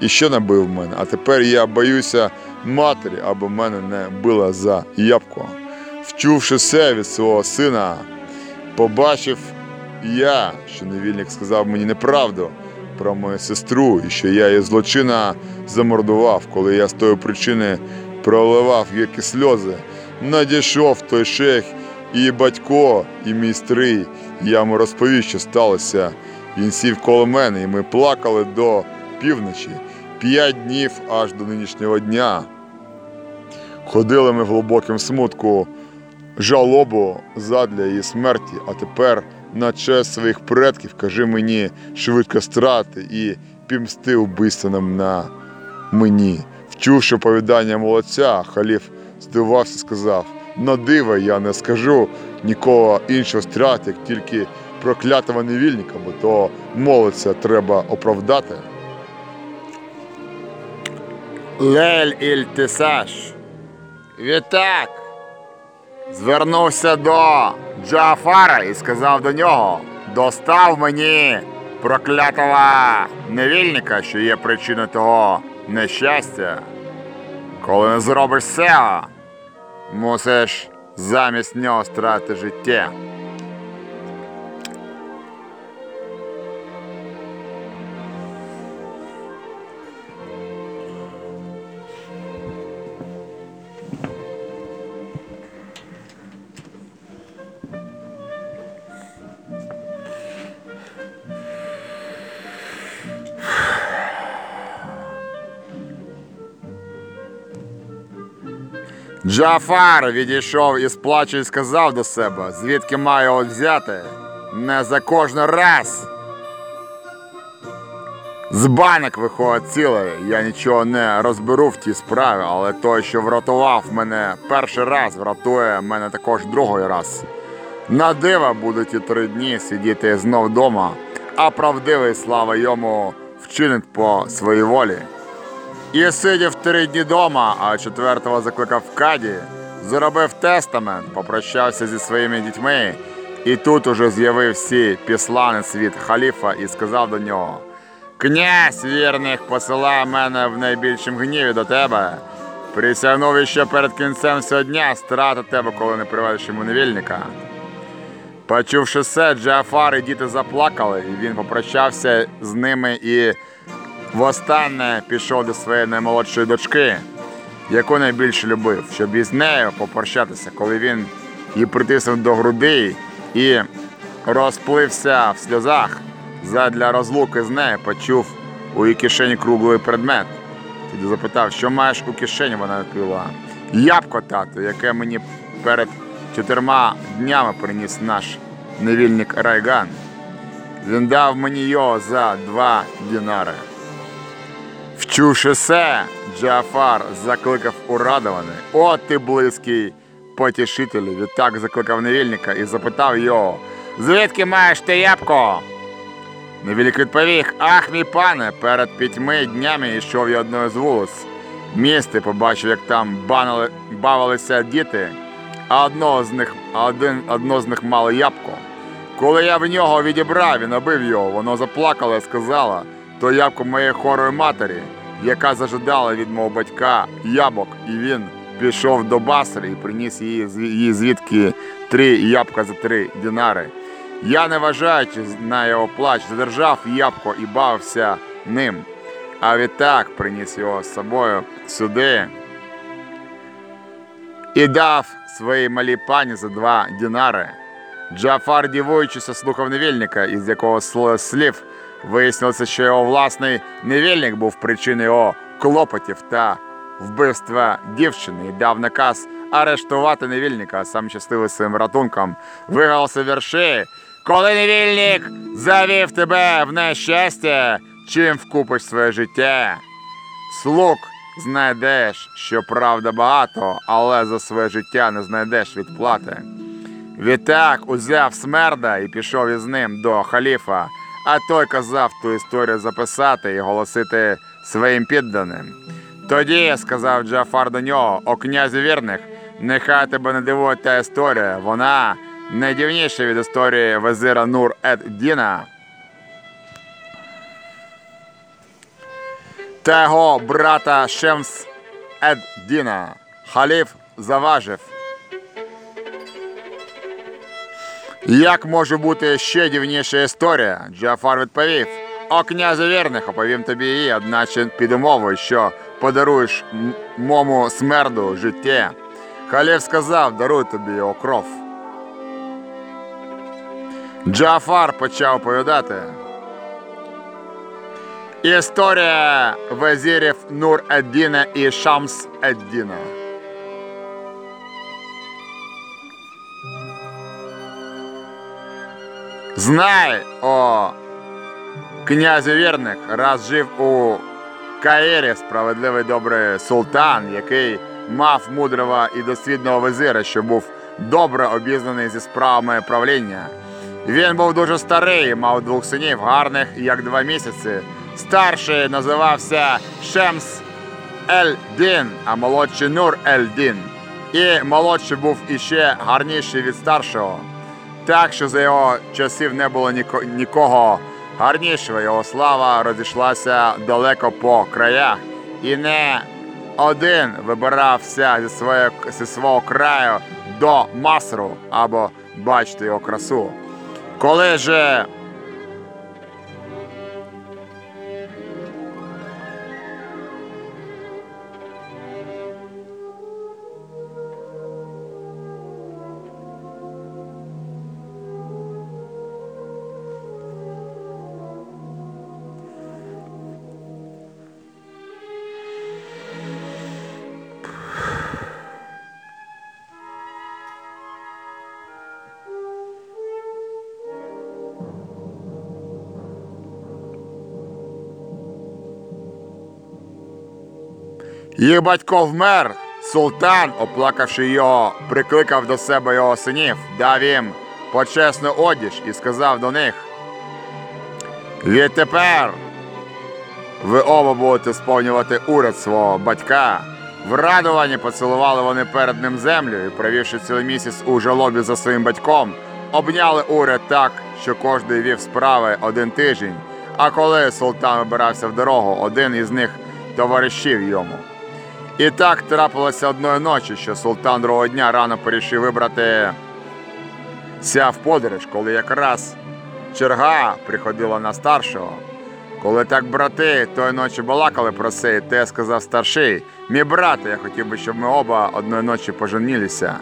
І що набив мене? А тепер я боюся матері, аби мене не била за ябко. Вчувши це від свого сина, побачив я, що невільник сказав мені неправду про мою сестру, і що я її злочина замордував, коли я з тої причини проливав які сльози. Надійшов той шейх, і батько, і мій стрий. Я йому розповів, що сталося. Він сів коло мене, і ми плакали до півночі, п'ять днів аж до нинішнього дня. Ходили ми в глибокому смутку, жалобу задля її смерті, а тепер на честь своїх предків кажи мені швидко страти і пімсти убивственним на мені. Вчувши повідання молодця, халіф здивувався і сказав: на диво я не скажу нікого іншого страти, як тільки проклятого невільника, бо то молодця треба оправдати. Лель Ільтисаш. Відтак. Звернувся до Джафара і сказав до нього: Достав мені проклятого невільника, що є причиною того нещастя. Коли не зробиш це, мусиш замість нього стратити життя. Джафар відійшов із плачу і сказав до себе, звідки маю його взяти. Не за кожен раз. З банок виходить цілий. Я нічого не розберу в тій справі, але той, що врятував мене перший раз, врятує мене також другий раз. На диво будуть і три дні сидіти знов вдома, а правдивий слава йому вчинить по своїй волі. І сидів три дні дома, а четвертого закликав в Каді, зробив тестамент, попрощався зі своїми дітьми І тут уже з'явився післанець від халіфа і сказав до нього: Князь вірних посила мене в найбільшому гніві до тебе. Присягнув іще перед кінцем цього страти тебе, коли не приведеш йому невільника. Почувши це, Джафар і діти заплакали, і він попрощався з ними і востаннє пішов до своєї наймолодшої дочки, яку найбільше любив, щоб із нею попрощатися, коли він її притиснув до грудей і розплився в сльозах. Задля розлуки з нею почув у її кишені круглий предмет. Тоді запитав, що маєш у кишені, вона відповіла. Ябко, тату, яке мені перед чотирма днями приніс наш невільник Райган. Він дав мені його за два дінари. Вчувши це, Джафар закликав урадований. О, ти близький потішителю. Відтак закликав невільника і запитав його, звідки маєш ти ябко? Невілік відповів, ах, мій пане, перед п'ятьми днями йшов я одною з вулиць. Місти побачив, як там банали, бавилися діти, а одного з них, один, одно з них мало ябко. Коли я в нього відібрав і набив його, воно заплакало і сказало, то ябко моєї хорої матері, яка зажидала від мого батька ябок, і він пішов до Басри і приніс її, звідки три ябка за три дінари. Я, не вважаючи на його плач, задержав ябко і бавився ним. А відтак приніс його з собою сюди і дав своїй малій пані за два дінари. Джафар, дивуючися, слухав невільника, із якого слів вияснилося, що його власний невільник був причиною його клопотів та вбивства дівчини і дав наказ арештувати невільника, а сам щасливий своїм ратунком вигалося вірші. Коли невільник завів тебе в нещастя, чим вкупиш своє життя? Слуг знайдеш, що правда багато, але за своє життя не знайдеш відплати. Відтак узяв смерда і пішов із ним до халіфа, а той казав ту історію записати і голосити своїм підданим. Тоді сказав Джафар до нього, о князю вірних, нехай тебе не дивує та історія, вона не дивніша від історії везира Нур ед Діна. Та його брата Шемс ед Діна. Халіф заважив. Як може бути ще дивніша історія? Джафар відповів. О князю вірних, оповім тобі її, одначе під умовою, що подаруєш мому смерду життя. Халіф сказав, даруй тобі його кров. Джафар почав оповідати. Історія везірів Нур Еддіна і Шамс Еддіна. Знай, о князю вірних, раз жив у Каїрі справедливий добрий султан, який мав мудрого і досвідного визира, що був добре обізнаний зі справами правління. Він був дуже старий, мав двох синів, гарних як два місяці. Старший називався Шемс Ель-Дін, а молодший Нур Ель-Дін. І молодший був іще гарніший від старшого. Так що за його часів не було нікого гарнішого. Його слава розійшлася далеко по краях. І не один вибирався зі, своє, зі свого краю до Масру або бачити його красу. Коли же Їх батько вмер. Султан, оплакавши його, прикликав до себе його синів, дав їм почесну одіж і сказав до них: Відтепер ви оба будете сповнювати уряд свого батька. В радуванні поцілували вони перед ним землю і, провівши цілий місяць у жалобі за своїм батьком, обняли уряд так, що кожен вів справи один тиждень, а коли султан вибирався в дорогу, один із них товаришів йому. І так трапилося одної ночі, що султан другого дня рано порішив вибрати ся в подорож, коли якраз черга приходила на старшого. Коли так брати тої ночі балакали про це, те сказав старший, мій брате, я хотів би, щоб ми оба одної ночі поженілися.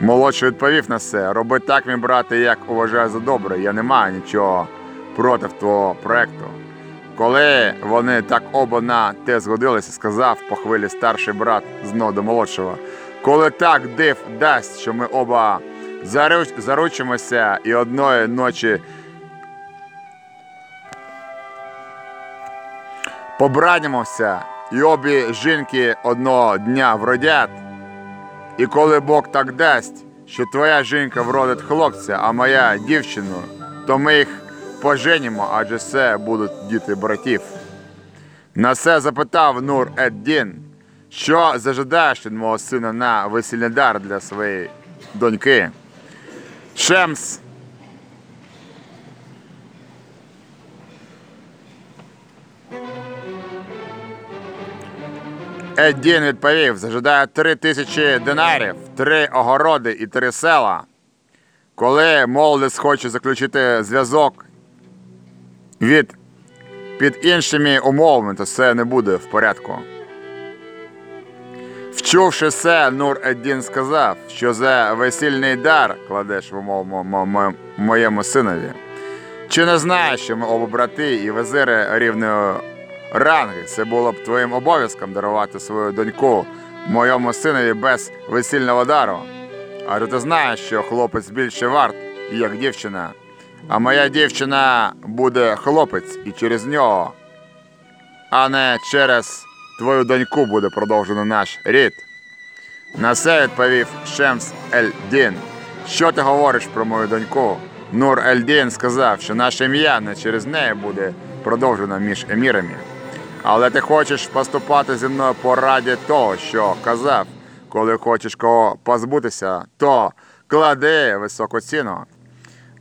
Молодший відповів на це, роби так, мій брате, як вважаю за добре, я не маю нічого проти твого проекту. Коли вони так оба на те згодилися, сказав по хвилі старший брат знов до молодшого. Коли так див дасть, що ми оба заруч, заручимося і одної ночі побранімося, і обі жінки одного дня вродять. І коли Бог так дасть, що твоя жінка вродить хлопця, а моя дівчину, то ми їх поженімо, адже це будуть діти братів. На це запитав Нур Еддін, що зажадаєш від мого сина на весільний дар для своєї доньки. Шемс Еддін відповів, зажадає три тисячі динарів, три огороди і три села. Коли молодець хоче заключити зв'язок від під іншими умовами, то це не буде в порядку. Вчувши це, Нур Еддін сказав, що за весільний дар кладеш в умову мо- мо- моєму синові. Чи не знаєш, що ми оба брати і везири рівної ранги? Це було б твоїм обов'язком дарувати свою доньку моєму синові без весільного дару. Адже ти знаєш, що хлопець більше варт, як дівчина. А моя дівчина буде хлопець і через нього, а не через твою доньку буде продовжено наш рід. На це відповів Шемс Ель-Дін. Що ти говориш про мою доньку? Нур Ель-Дін сказав, що наше ім'я не через неї буде продовжено між емірами. Але ти хочеш поступати зі мною по раді того, що казав, коли хочеш кого позбутися, то клади високу ціну.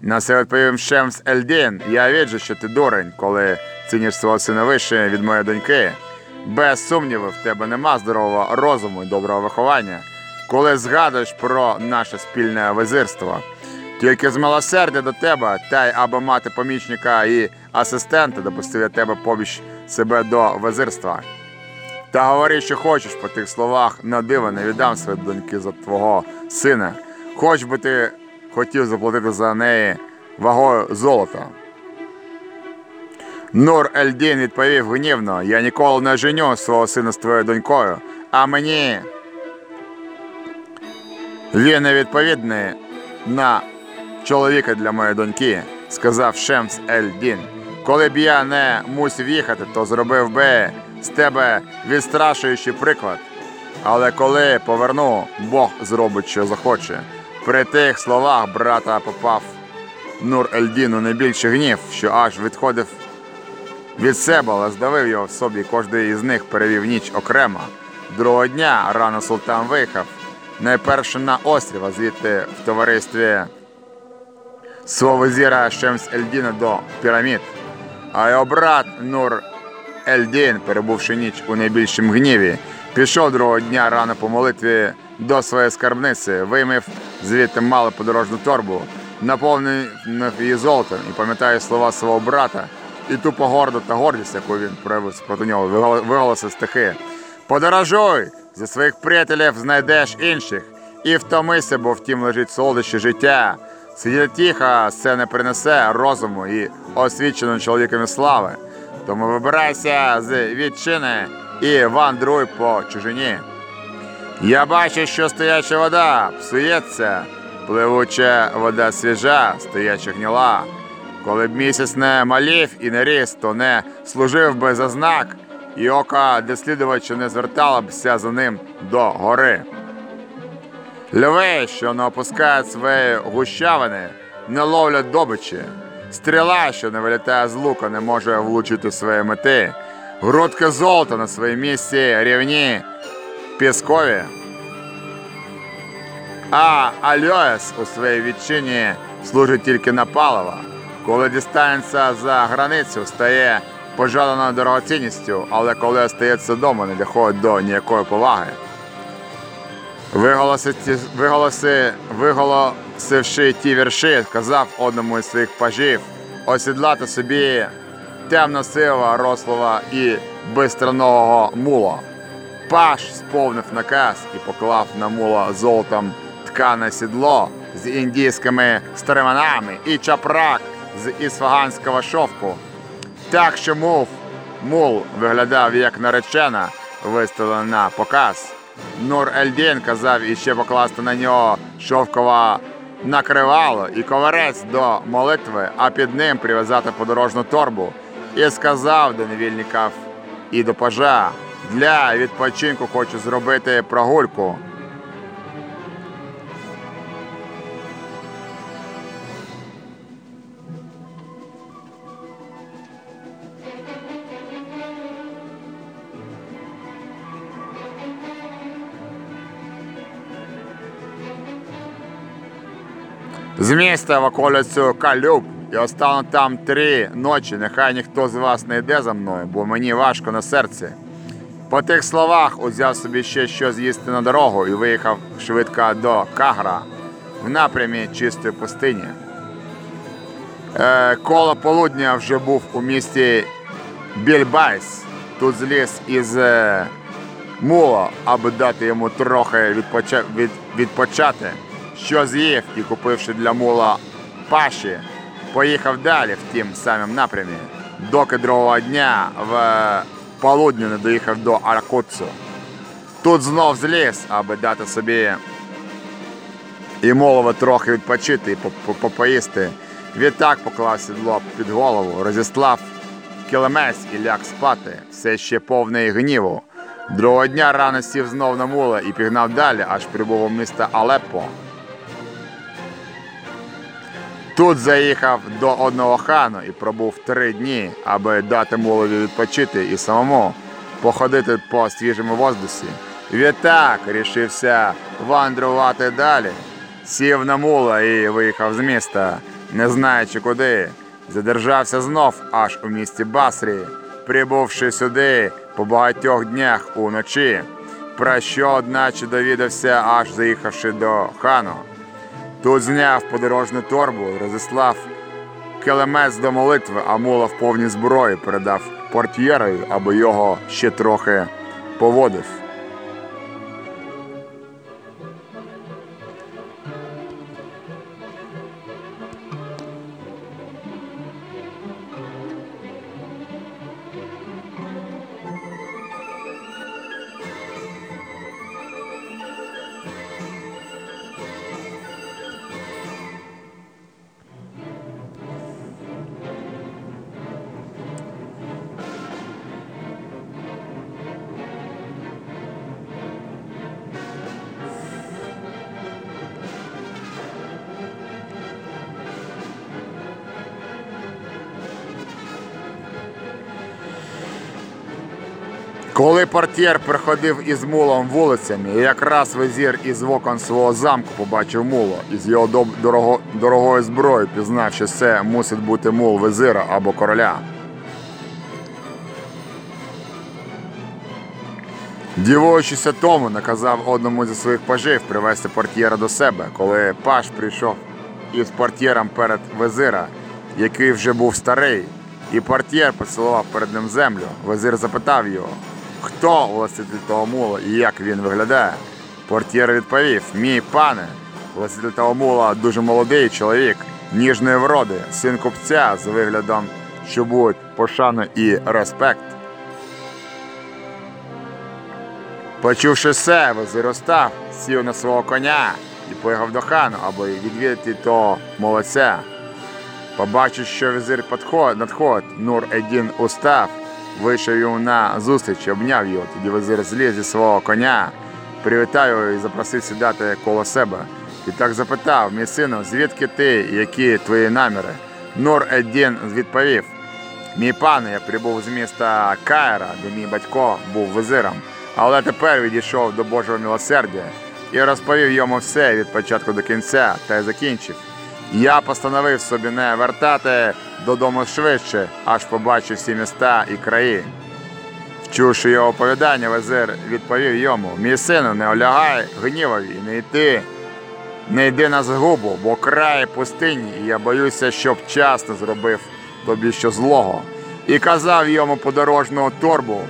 На це відповів Шемс Ельдін. Я віджу, що ти дурень, коли ціниш свого сина вище від моєї доньки. Без сумніву, в тебе нема здорового розуму і доброго виховання, коли згадуєш про наше спільне визирство. Тільки з милосердя до тебе, та й аби мати помічника і асистента, допустив я тебе побіч себе до визирства. Та говори, що хочеш по тих словах, на диво не віддам свої доньки за твого сина. Хоч би ти хотів заплатити за неї вагою золота. Нур Ельдін відповів гнівно, я ніколи не женю свого сина з твоєю донькою, а мені він не відповідний на чоловіка для моєї доньки, сказав Шемс Ель-Дін. Коли б я не мусив їхати, то зробив би з тебе відстрашуючий приклад. Але коли поверну, Бог зробить, що захоче. При тих словах брата попав Нур Ельдіну найбільший гнів, що аж відходив від себе, але здавив його в собі. Кожний із них перевів ніч окремо. Другого дня рано султан виїхав найперше на острів, а звідти в товаристві свого визіра Шемс Ельдіна до пірамід. А його брат Нур Ельдін, перебувши ніч у найбільшому гніві, пішов другого дня рано по молитві до своєї скарбниці, виймив звідти малу подорожну торбу, наповнив її золотом і пам'ятає слова свого брата і ту погорду та гордість, яку він проявив проти нього, вигол- виголосив стихи. Подорожуй, за своїх приятелів знайдеш інших, і втомися, бо в тім лежить солодощі життя. Сидіти тихо, це не принесе розуму і освіченому чоловікові слави. Тому вибирайся з відчини і вандруй по чужині. Я бачу, що стояча вода псується, пливуча вода свіжа, стояча гніла. Коли б місяць не малів і не ріс, то не служив би за знак, і ока дослідувача не звертало бся за ним до гори. Льви, що не опускають свої гущавини, не ловлять добичі. Стріла, що не вилітає з лука, не може влучити свої мети. Грудки золота на своїй місці рівні піскові. А Альоес у своїй відчині служить тільки на паливо. Коли дістанеться за границю, стає пожаданою дорогоцінністю, але коли остається вдома, не доходить до ніякої поваги. Виголосити, виголоси, виголосивши ті вірші, сказав одному із своїх пажів осідлати собі темно-сивого, рослого і бистроногого мула. Паш сповнив наказ і поклав на мула золотом ткане сідло з індійськими стременами і чапрак з ісфаганського шовку. Так що мов, мул виглядав як наречена, виставлена на показ. Нур Ельдін казав іще покласти на нього шовкове накривало і коверець до молитви, а під ним прив'язати подорожну торбу. І сказав до невільників і до пажа, для відпочинку хочу зробити прогульку. З міста в околицю Калюб і остану там три ночі. Нехай ніхто з вас не йде за мною, бо мені важко на серці. По тих словах узяв собі ще що з'їсти на дорогу і виїхав швидко до Кагра в напрямі чистої пустині. Е, коло полудня вже був у місті Більбайс. Тут зліз із е, мула, аби дати йому трохи відпоча... від... відпочати, що з'їв і купивши для мула паші, поїхав далі в тім самим напрямі, доки другого дня в полудню не доїхав до Аркутсу. Тут знов зліз, аби дати собі і молово трохи відпочити і по- по- попоїсти. Відтак поклав сідло під голову, розіслав кілемець і ляг спати, все ще повний гніву. Другого дня рано сів знов на мула і пігнав далі, аж прибув у місто Алеппо. Тут заїхав до одного хану і пробув три дні, аби дати мулові відпочити і самому походити по свіжому воздусі. Відтак рішився вандрувати далі. Сів на мула і виїхав з міста, не знаючи куди. Задержався знов аж у місті Басрі, прибувши сюди по багатьох днях уночі, про що одначе довідався, аж заїхавши до хану. Тут зняв подорожну торбу, розіслав келемець до молитви, а мула в повній зброї передав портьєрові, аби його ще трохи поводив. Портьєр приходив із мулом вулицями, і якраз визір із вокон свого замку побачив муло, і з його дорого, дорогою зброєю пізнав, що це мусить бути мул визира або короля. Дівуючися тому, наказав одному зі своїх пажів привезти портьєра до себе, коли паж прийшов із портьєром перед визира, який вже був старий, і портьєр поцілував перед ним землю. Визир запитав його, хто властитель того мула і як він виглядає. Портьєр відповів: Мій пане, властитель того мула дуже молодий чоловік, ніжної вроди, син купця з виглядом, що будуть пошана і респект. Почувши це, визир устав, сів на свого коня і поїхав до хану, аби відвідати того молодця. Побачив, що візир надходить, Нур Едін устав, вийшов йому на зустріч, обняв його. Тоді визир зліз зі свого коня, привітав його і запросив сідати коло себе. І так запитав, мій сину, звідки ти і які твої наміри? Нур Едін відповів, Мій пане, я прибув з міста Каїра, де мій батько був визиром, але тепер відійшов до Божого милосердя. і розповів йому все від початку до кінця та й закінчив. Я постановив собі не вертати додому швидше, аж побачив всі міста і краї. Вчувши його оповідання, везир відповів йому: Мій сину, не олягай гнівові, не йти, не йди на згубу, бо край пустині, і я боюся, щоб час зробив тобі що злого. І казав йому подорожну торбу,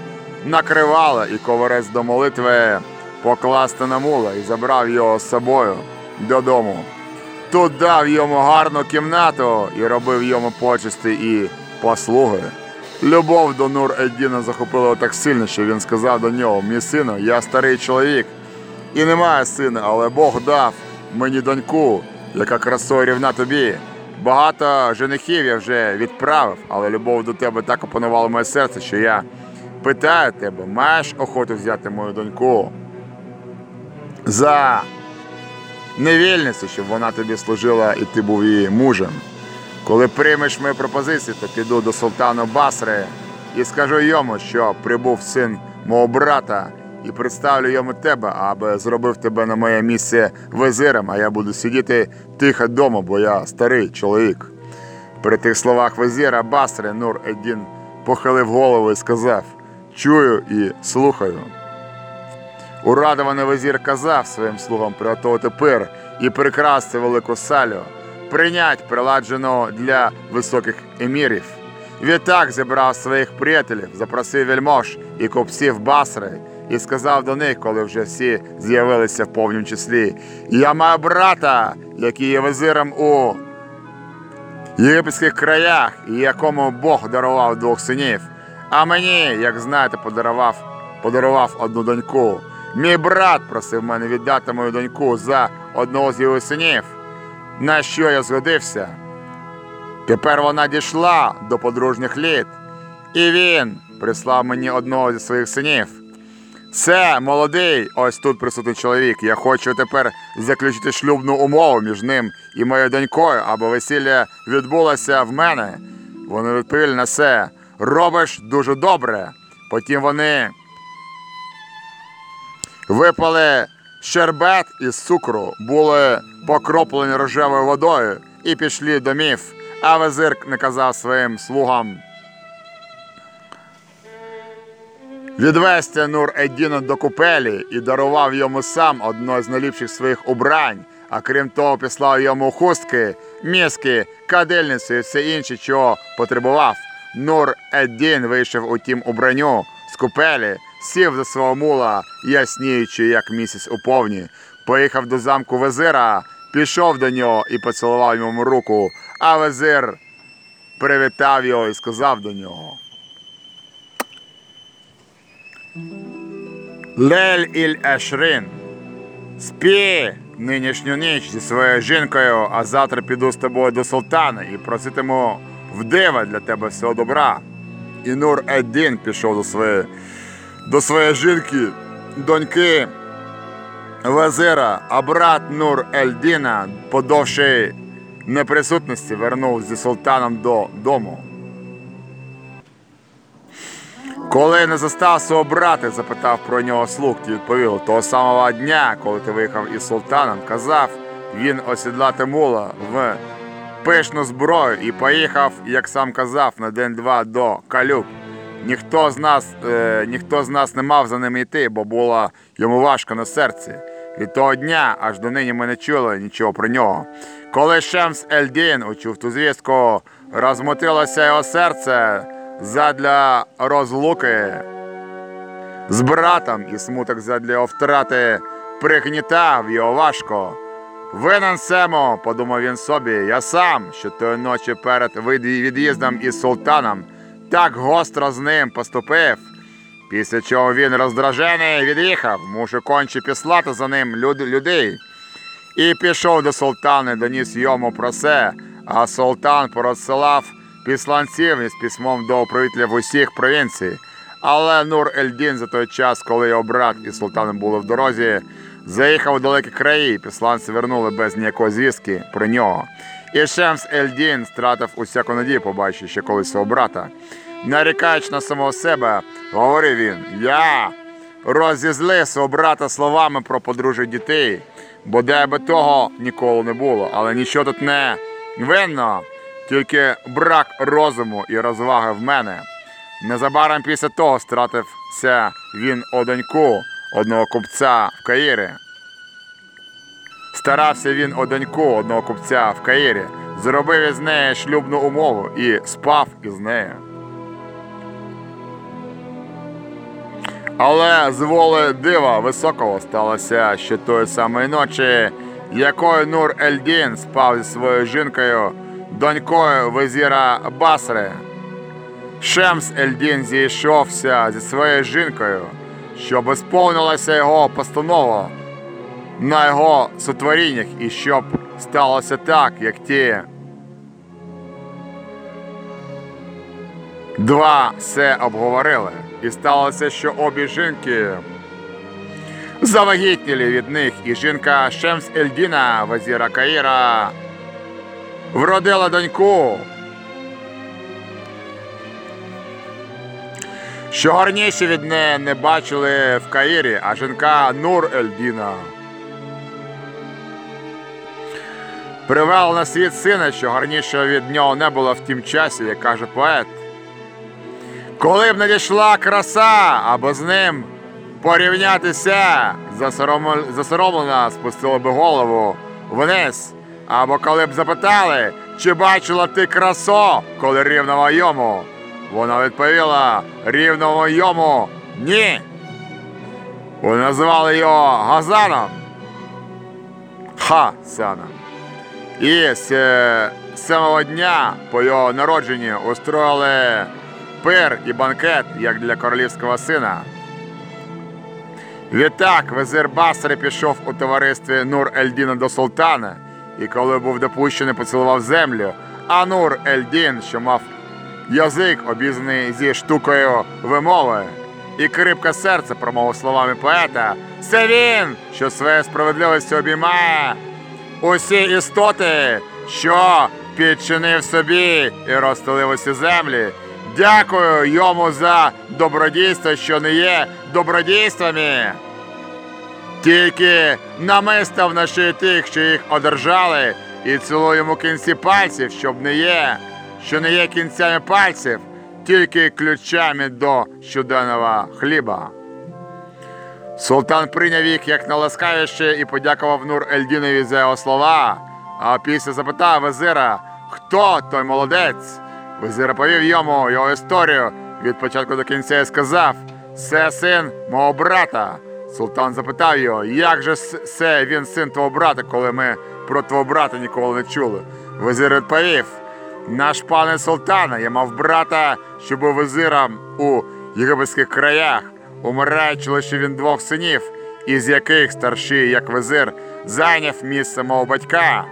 накривали і коверець до молитви покласти на мула і забрав його з собою додому. Тут дав йому гарну кімнату і робив йому почесті і послуги. Любов до Нур Еддіна захопила так сильно, що він сказав до нього: Мій сину, я старий чоловік і не маю сина, але Бог дав мені доньку, яка красою рівна тобі. Багато женихів я вже відправив, але любов до тебе так опанувала моє серце, що я питаю тебе, маєш охоту взяти мою доньку за невільницю, щоб вона тобі служила і ти був її мужем. Коли приймеш мої пропозиції, то піду до султана Басри і скажу йому, що прибув син мого брата, і представлю йому тебе, аби зробив тебе на моє місце визиром, а я буду сидіти тихо вдома, бо я старий чоловік. При тих словах визіра Басри Нур Еддін похилив голову і сказав: Чую і слухаю. Урадований визір казав своїм слугам приготувати пир і прикрасти велику салю, прийнять приладженого для високих емірів. Відтак зібрав своїх приятелів, запросив вельмож і купців Басри і сказав до них, коли вже всі з'явилися в повному числі: Я маю брата, який є визиром у єгипетських краях, і якому Бог дарував двох синів. А мені, як знаєте, подарував, подарував одну доньку. Мій брат просив мене віддати мою доньку за одного з його синів, на що я згодився. Тепер вона дійшла до подружніх літ, і він прислав мені одного зі своїх синів. Це молодий, ось тут присутній чоловік. Я хочу тепер заключити шлюбну умову між ним і моєю донькою, аби весілля відбулося в мене. Вони відповіли на це. Робиш дуже добре. Потім вони випали щербет із цукру, були покроплені рожевою водою і пішли домів, а визир наказав своїм слугам відвести Нур Еддіна до купелі і дарував йому сам одно з найліпших своїх убрань, а крім того, післав йому хустки, міски, кадильницю і все інше, чого потребував. Нур Еддін вийшов у тім убранню з купелі, сів за свого мула, ясніючи, як місяць у повні, поїхав до замку везира, пішов до нього і поцілував йому руку, а везир привітав його і сказав до нього. Лель іль Ешрин. Спі нинішню ніч зі своєю жінкою, а завтра піду з тобою до султана і проситиму в дива для тебе всього добра. І Нур Еддін пішов до своєї, до своєї жінки, доньки вазира, а брат Нур Ельдіна, подовши неприсутності, вернув зі султаном додому. Коли не застав свого брата, запитав про нього слуг, ті відповів, того самого дня, коли ти виїхав із султаном, казав він осідлати мула в пишну зброю і поїхав, як сам казав, на день-два до Калюб. Ніхто з нас е, ніхто з нас не мав за ним йти, бо було йому важко на серці. Від того дня аж до нині ми не чули нічого про нього. Коли Шемс Ельдін учув ту звістку, розмотилося його серце задля розлуки з братом і смуток задля його втрати пригнітав його важко. Винен Семо, подумав він собі, я сам, що тої ночі перед від'їздом із султаном так гостро з ним поступив. Після чого він роздражений від'їхав, мушу конче післати за ним люд, людей. І пішов до султана, доніс йому про це, а султан порозсилав післанців із письмом до управителів усіх провінцій. Але Нур Ельдін за той час, коли його брат і султаном були в дорозі, заїхав у далекі краї, і післанці вернули без ніякої звістки про нього. І Шемс Ельдін стратив усяку надію, побачивши ще колись свого брата. Нарікаючи на самого себе, говорив він: Я розізли свого брата словами про подружжя дітей, бо де би того ніколи не було, але нічого тут не винно, тільки брак розуму і розваги в мене. Незабаром після того стратився він о доньку одного купця в Каїрі. Старався він о доньку одного купця в Каїрі, зробив із неї шлюбну умову і спав із нею. Але з воли дива високого сталося, що тої самої ночі, якою Нур Ельдін спав зі своєю жінкою, донькою визіра Басри. Шемс Ельдін зійшовся зі своєю жінкою, щоб сповнилася його постанова на його сотворіннях і щоб сталося так, як ті. Два все обговорили, і сталося, що обі жінки завагітніли від них, і жінка Шемс Ельдіна, вазіра Каїра, вродила доньку. Що гарніше від неї не бачили в Каїрі, а жінка Нур Ельдіна. Привела на світ сина, що гарнішого від нього не було в тім часі, як каже поет. Коли б надійшла краса, або з ним порівнятися, засором- засоромлена спустила би голову вниз. Або коли б запитали, чи бачила ти красо, коли рівного йому. Вона відповіла рівного йому ні. Вони називали його Газаном. Ха-саном. І з е, самого дня по його народженню устроїли пир і банкет, як для королівського сина. Відтак везир Басри пішов у товаристві Нур Ельдіна до султана, і коли був допущений, поцілував землю, а Нур Ельдін, що мав язик, обізнаний зі штукою вимови, і крипке серце промовив словами поета, це він, що своєю справедливістю обіймає усі істоти, що підчинив собі і розстелив усі землі. Дякую йому за добродійство, що не є добродійствами. Тільки намистав на шиї тих, що їх одержали, і цілуємо кінці пальців, щоб не є, що не є кінцями пальців, тільки ключами до щоденного хліба. Султан прийняв їх як наласкавіще і подякував Нур Ельдінові за його слова. А після запитав визира, хто той молодець. Визир повів йому його історію від початку до кінця і сказав: це син мого брата. Султан запитав його, як же це він син твого брата, коли ми про твого брата ніколи не чули. Визир відповів: наш пане султане, я мав брата, що був визиром у єгипетських краях. Умираючи лише він двох синів, із яких старший, як визир, зайняв місце мого батька.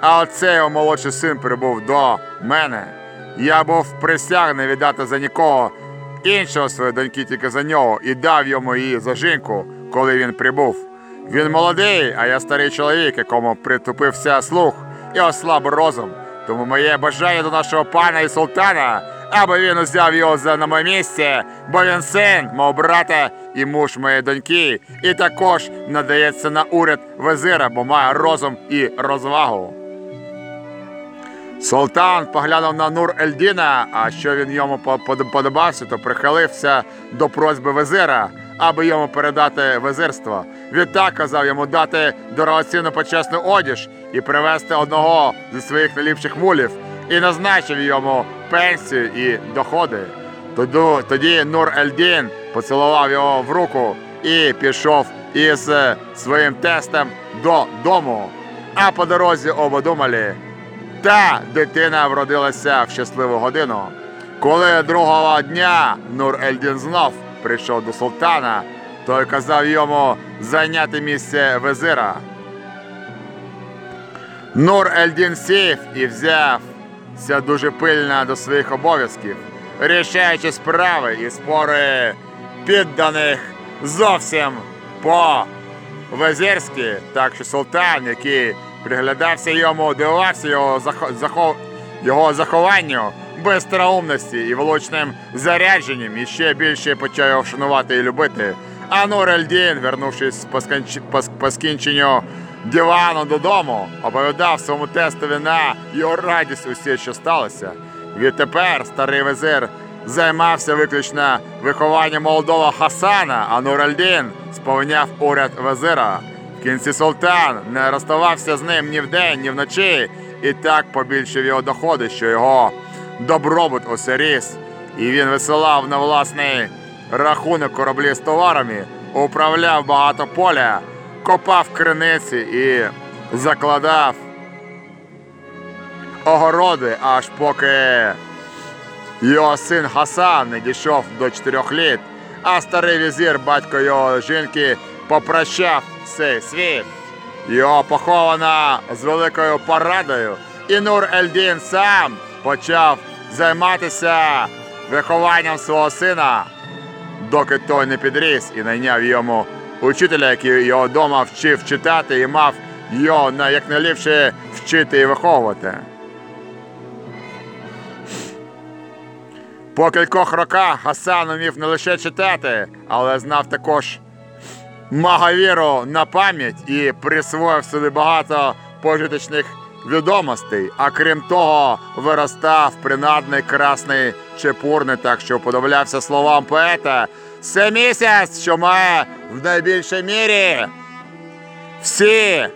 А оцей його молодший син прибув до мене. Я був присягний віддати за нікого іншого своєї доньки тільки за нього і дав йому її за жінку, коли він прибув. Він молодий, а я старий чоловік, якому притупився слух і ослаб розум. Тому моє бажання до нашого пана і султана, аби він узяв його за на моє місце, бо він син мого брата і муж моєї доньки, і також надається на уряд визира, бо має розум і розвагу. Султан поглянув на Нур Ельдіна, а що він йому подобався, то прихилився до просьби визира, аби йому передати визирство. Відтак казав йому дати дорогоцінну почесну одіж і привезти одного зі своїх найліпших мулів, і назначив йому пенсію і доходи. Тоді, тоді Нур Ельдін поцілував його в руку і пішов із е, своїм тестем додому. А по дорозі оба думали, та дитина вродилася в щасливу годину. Коли другого дня Нур Ельдін знов прийшов до султана, той казав йому зайняти місце визира. Нур Ельдін сів і взявся дуже пильно до своїх обов'язків, рішаючи справи і спори підданих зовсім по визирськи, так що султан, який приглядався йому, дивувався його, захо- захов... його захованню, безстроумності і влучним зарядженням, і ще більше почав його шанувати і любити. А Нур Ельдін, вернувшись по, сконч... по... по скінченню дивану додому, оповідав своєму тестові на його радість усі, що сталося. Відтепер старий визир займався виключно вихованням молодого Хасана, а Нур Ельдін сповняв уряд визира. В кінці султан не розставався з ним ні вдень, ні вночі, і так побільшив його доходи, що його добробут усе ріс, і він висилав на власний рахунок кораблі з товарами, управляв багато поля, копав криниці і закладав огороди, аж поки його син Хасан не дійшов до чотирьох літ, а старий візір, батько його жінки, попрощав цей світ. Його поховано з великою порадою, і Нур Ельдін сам почав займатися вихованням свого сина, доки той не підріс і найняв йому учителя, який його вдома вчив читати і мав його на якнайліпше вчити і виховувати. По кількох роках Хасан умів не лише читати, але знав також магавіру на пам'ять і присвоїв собі багато пожиточних відомостей, а крім того, виростав принадний красний чепурний, так що подивлявся словам поета. Це місяць, що має в найбільшій мірі всі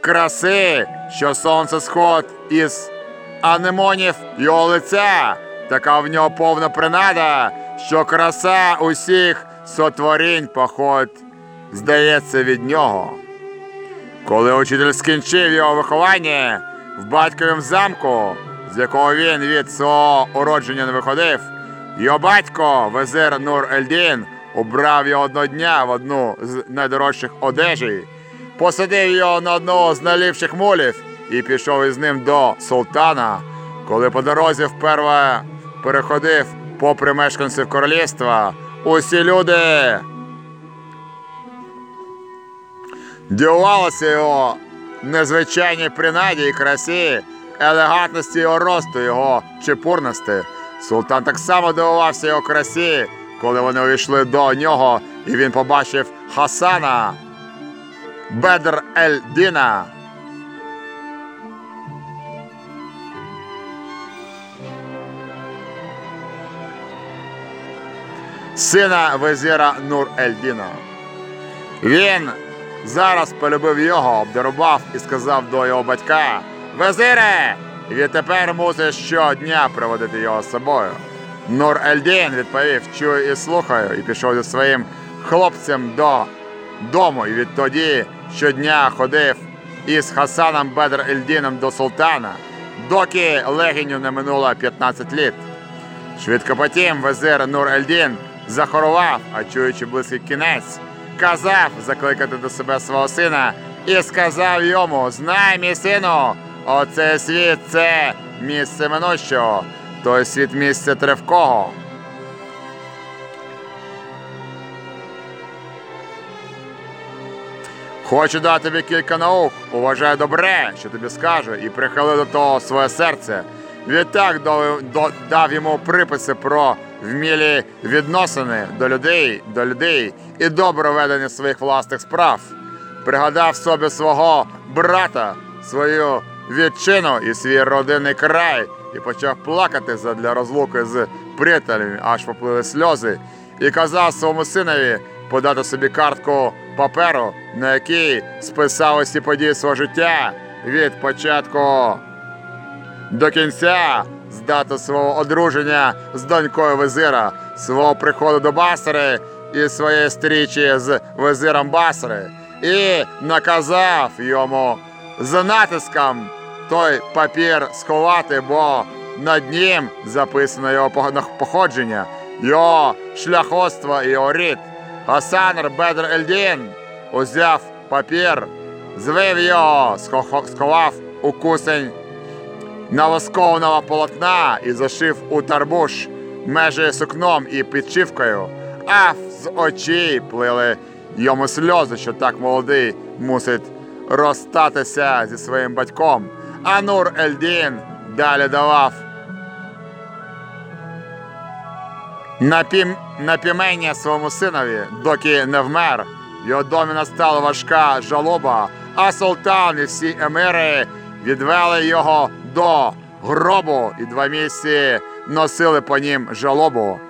краси, що сонце сход із анемонів його лиця, така в нього повна принада, що краса усіх сотворінь походь, здається від нього. Коли учитель скінчив його виховання в батьковім замку, з якого він від свого уродження не виходив, його батько, везир Нур Ельдін, убрав його одного дня в одну з найдорожчих одежей, посадив його на одного з найліпших молів і пішов із ним до султана. Коли по дорозі вперше переходив попри мешканців королівства, усі люди дивувалися його незвичайній принаді і красі, елегантності його росту, його чепурності. Султан так само дивувався його красі, коли вони увійшли до нього, і він побачив Хасана Бедр Ель-Діна. Сина везіра Нур Ельдіна. Він зараз полюбив його, обдарував і сказав до його батька: Везире! Відтепер мусиш щодня приводити його з собою. Нур Ельдін відповів, чую і слухаю, і пішов зі своїм хлопцем до дому. І відтоді щодня ходив із Хасаном Бедр Ельдіном до султана, доки легіню не минуло 15 літ. Швидко потім везир Нур Ельдін захорував, а чуючи близький кінець, казав закликати до себе свого сина і сказав йому: Знай, мій сину, оцей світ це місце минущого, той світ місце тривкого. Хочу дати тобі кілька наук, уважай добре, що тобі скажу, і прихили до того своє серце. Відтак дав йому приписи про вмілі відносини до людей, до людей і добре ведення своїх власних справ. Пригадав собі свого брата, свою відчину і свій родинний край, і почав плакати задля розлуки з приятелями, аж поплили сльози, і казав своєму синові подати собі картку паперу, на якій списав усі події свого життя від початку до кінця з дати свого одруження з донькою визира, свого приходу до Басри і своєї стрічі з визиром Басри, і наказав йому за натиском той папір сховати, бо над ним записано його пох- походження, його шляхоство і його рід. Гасанр Бедр Ельдін узяв папір, звив його, схо- сховав у кусень навоскованого полотна і зашив у тарбуш межі сукном і підшивкою, а з очей плили йому сльози, що так молодий мусить розстатися зі своїм батьком. А Нур Ельдін далі давав напім... напімення своєму синові, доки не вмер. Його домі настала важка жалоба, а султан і всі емири відвели його до гробу і два місяці носили по нім жалобу.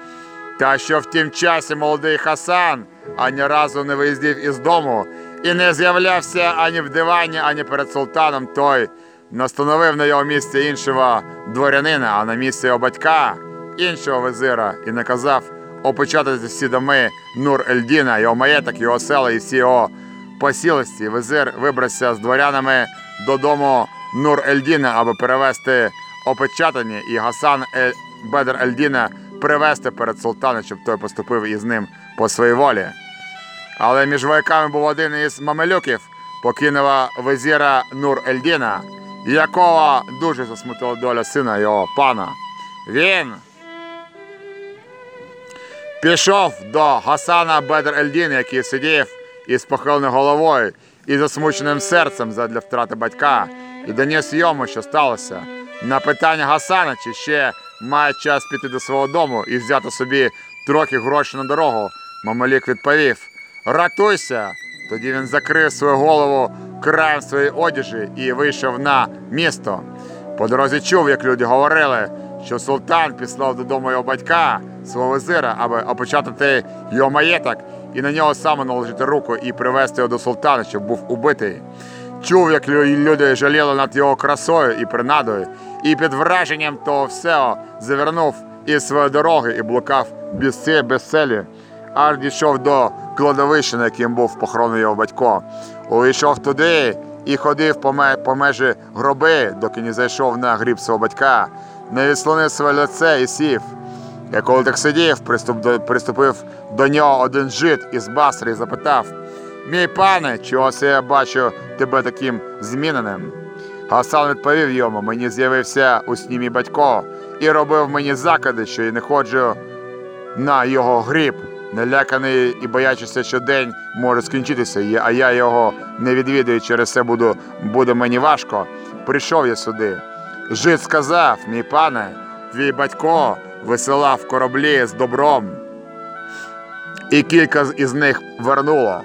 Та що в тім часі молодий Хасан ані разу не виїздив із дому і не з'являвся ані в дивані, ані перед султаном, той настановив на його місце іншого дворянина, а на місце його батька іншого визира, і наказав опечатати всі доми Нур Ельдіна, його маєток, його села і всі його посілості. Визир вибрався з дворянами додому Нур Ельдіна, аби перевести опечатані, і Гасан. Бедр Ельдіна привести перед султаном, щоб той поступив із ним по своїй волі. Але між вояками був один із мамелюків, покинув визіра Нур Ельдіна, якого дуже засмутила доля сина його пана. Він пішов до Гасана Бедр Ельдіна, який сидів із похиленою головою і засмученим серцем задля втрати батька, і доніс йому, що сталося. На питання Гасана, чи ще має час піти до свого дому і взяти собі трохи грошей на дорогу, Мамалік відповів: Ратуйся! Тоді він закрив свою голову краєм своєї одежі і вийшов на місто. По дорозі чув, як люди говорили, що султан післав додому його батька, свого визира, аби опечатати його маєток і на нього саме наложити руку і привезти його до султана, щоб був убитий. Чув, як люди жаліли над його красою і принадою, і під враженням того всього завернув із своєї дороги і блукав без селі, аж дійшов до кладовища, на яким був похоронений його батько. Увійшов туди і ходив по, ме- по межі гроби, доки не зайшов на гріб свого батька, не відслонив своє лице і сів. Я коли так сидів, приступив до нього один жид із Басри і запитав: Мій пане, чого це я бачу тебе таким зміненим? Гасан відповів йому: мені з'явився у сні мій батько і робив мені закиди, що я не ходжу на його гріб, наляканий і боячися, що день може скінчитися, а я його не відвідую, через це буду, буде мені важко. Прийшов я сюди. Жид сказав, мій пане, твій батько висилав кораблі з добром, і кілька із них вернуло.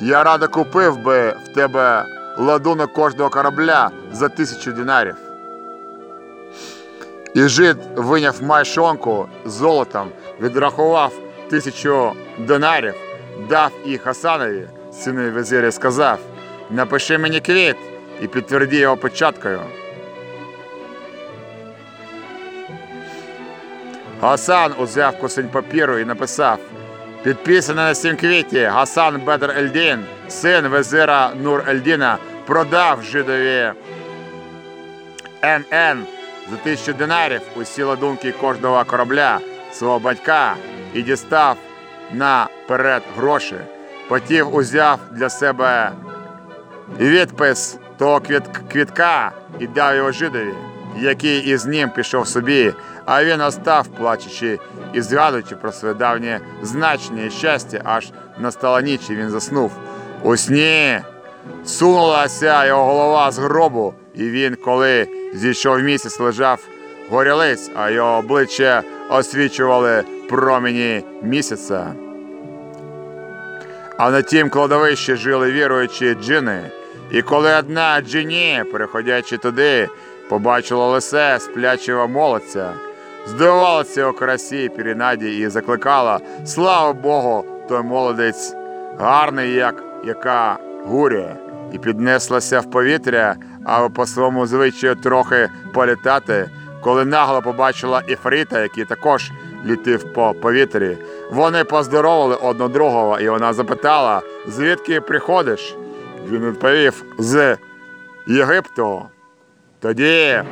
Я радо купив би в тебе ладунок кожного корабля за тисячу динарів. І жид виняв майшонку з золотом, відрахував тисячу динарів, дав їх Хасанові, сину визиря, сказав: напиши мені квіт і підтверді його печаткою. Гасан узяв кусень папіру і написав: підписано на сім квіті Гасан Бедр Ельдін, син везира Нур Ельдіна, продав жидові НН за тисячу динарів усі ладунки кожного корабля свого батька і дістав наперед гроші. Потім узяв для себе відпис того квіт- квітка і дав його жидові, який із ним пішов собі, а він остав, плачучи і згадуючи про своє давнє значення і щастя, аж настала ніч, і він заснув. У сні сунулася його голова з гробу, і він, коли зійшов місяць, лежав горілиць, а його обличчя освічували промені місяця. А на тім кладовищі жили віруючі джини. І коли одна джині, переходячи туди, побачила лисе сплячого молодця, здивувалася його красі і перенаді і закликала Слава Богу, той молодець гарний, як яка гуря, і піднеслася в повітря, аби по своєму звичаю трохи політати, коли нагло побачила Іфрита, який також літив по повітрі. Вони поздоровали одне другого, і вона запитала, звідки приходиш? Він відповів з Єгипту. Тоді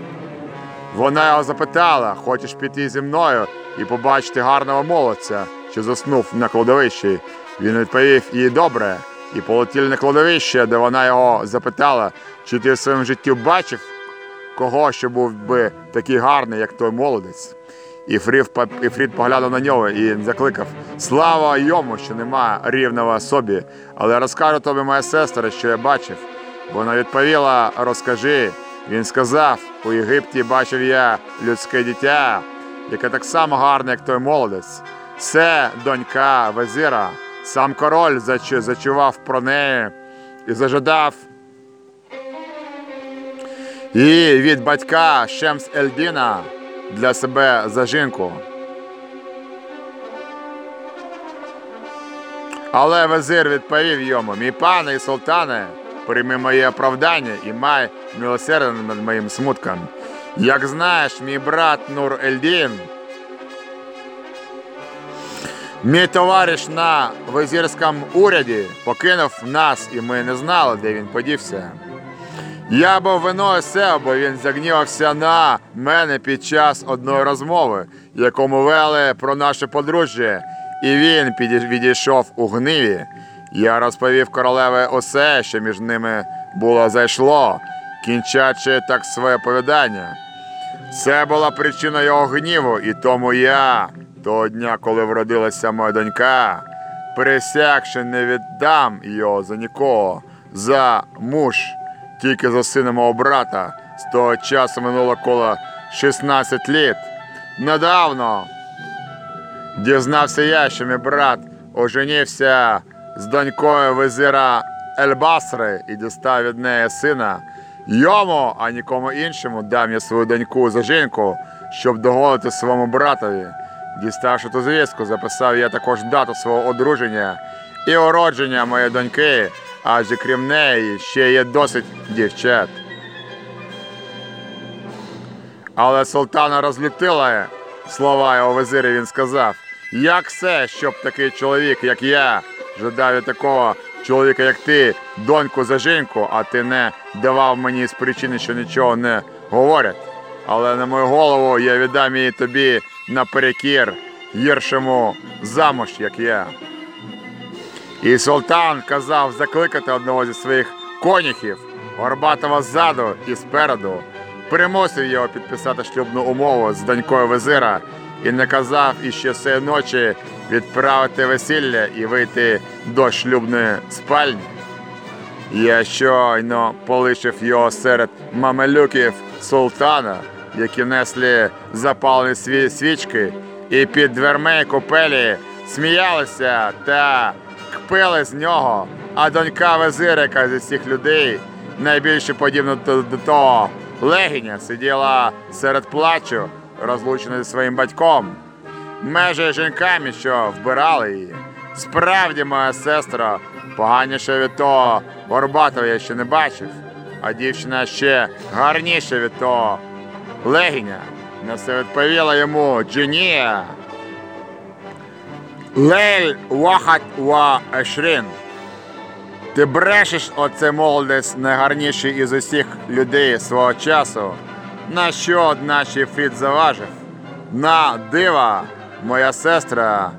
вона його запитала, хочеш піти зі мною і побачити гарного молодця, що заснув на кладовищі. Він відповів їй добре, і полетіли на кладовище, де вона його запитала, чи ти в своєму житті бачив кого, що був би такий гарний, як той молодець. І Фрід, поглянув на нього і закликав: Слава йому, що нема рівного собі, але розкажу тобі, моя сестра, що я бачив. Вона відповіла: Розкажи. Він сказав: у Єгипті бачив я людське дитя, яке так само гарне, як той молодець. Це донька везира. Сам король зач- зачував про неї і зажадав її від батька Шемс Ельдіна для себе за жінку. Але везир відповів йому: мій пане і султане, прийми моє оправдання і май милосердя над моїм смутком. Як знаєш, мій брат Нур Ельдін, мій товариш на визирському уряді покинув нас, і ми не знали, де він подівся. Я був виною се, бо він загнівався на мене під час одної розмови, яку ми вели про наше подружжя, і він відійшов у гниві. Я розповів королеві усе, що між ними було зайшло, кінчачи так своє повідання. Це була причина його гніву, і тому я, того дня, коли вродилася моя донька, присяг, що не віддам його за нікого, за муж, тільки за сина мого брата. З того часу минуло коло 16 літ. Недавно дізнався я, що мій брат оженівся з донькою визира Ельбасри і дістав від неї сина. Йому, а нікому іншому, дам я свою доньку за жінку, щоб догодити своєму братові. Діставши ту звістку, записав я також дату свого одруження і уродження моєї доньки, адже крім неї ще є досить дівчат. Але султана розлютила слова його визирі, він сказав, як все, щоб такий чоловік, як я, жадав такого чоловіка, як ти, доньку за жінку, а ти не давав мені з причини, що нічого не говорять. Але на мою голову я віддам її тобі наперекір гіршому замуж, як я. І султан казав закликати одного зі своїх коніхів, горбатого ззаду і спереду, примусив його підписати шлюбну умову з донькою визира і наказав іще цієї ночі відправити весілля і вийти до шлюбної спальні. Я щойно полишив його серед мамелюків султана, які несли запалені сві- свічки, і під дверми купелі сміялися та кпили з нього, а донька везирика зі всіх людей, найбільше подібно до, того легіня, сиділа серед плачу, розлучена зі своїм батьком. Межі жінками, що вбирали її. Справді, моя сестра, поганіше від того Горбатого я ще не бачив, а дівчина ще гарніша від того легіня. На це відповіла йому Джинія. Лель вахат ва ешрин. Ти брешеш, оце молодець найгарніший із усіх людей свого часу. На що одначе Фіт заважив? На дива, моя сестра,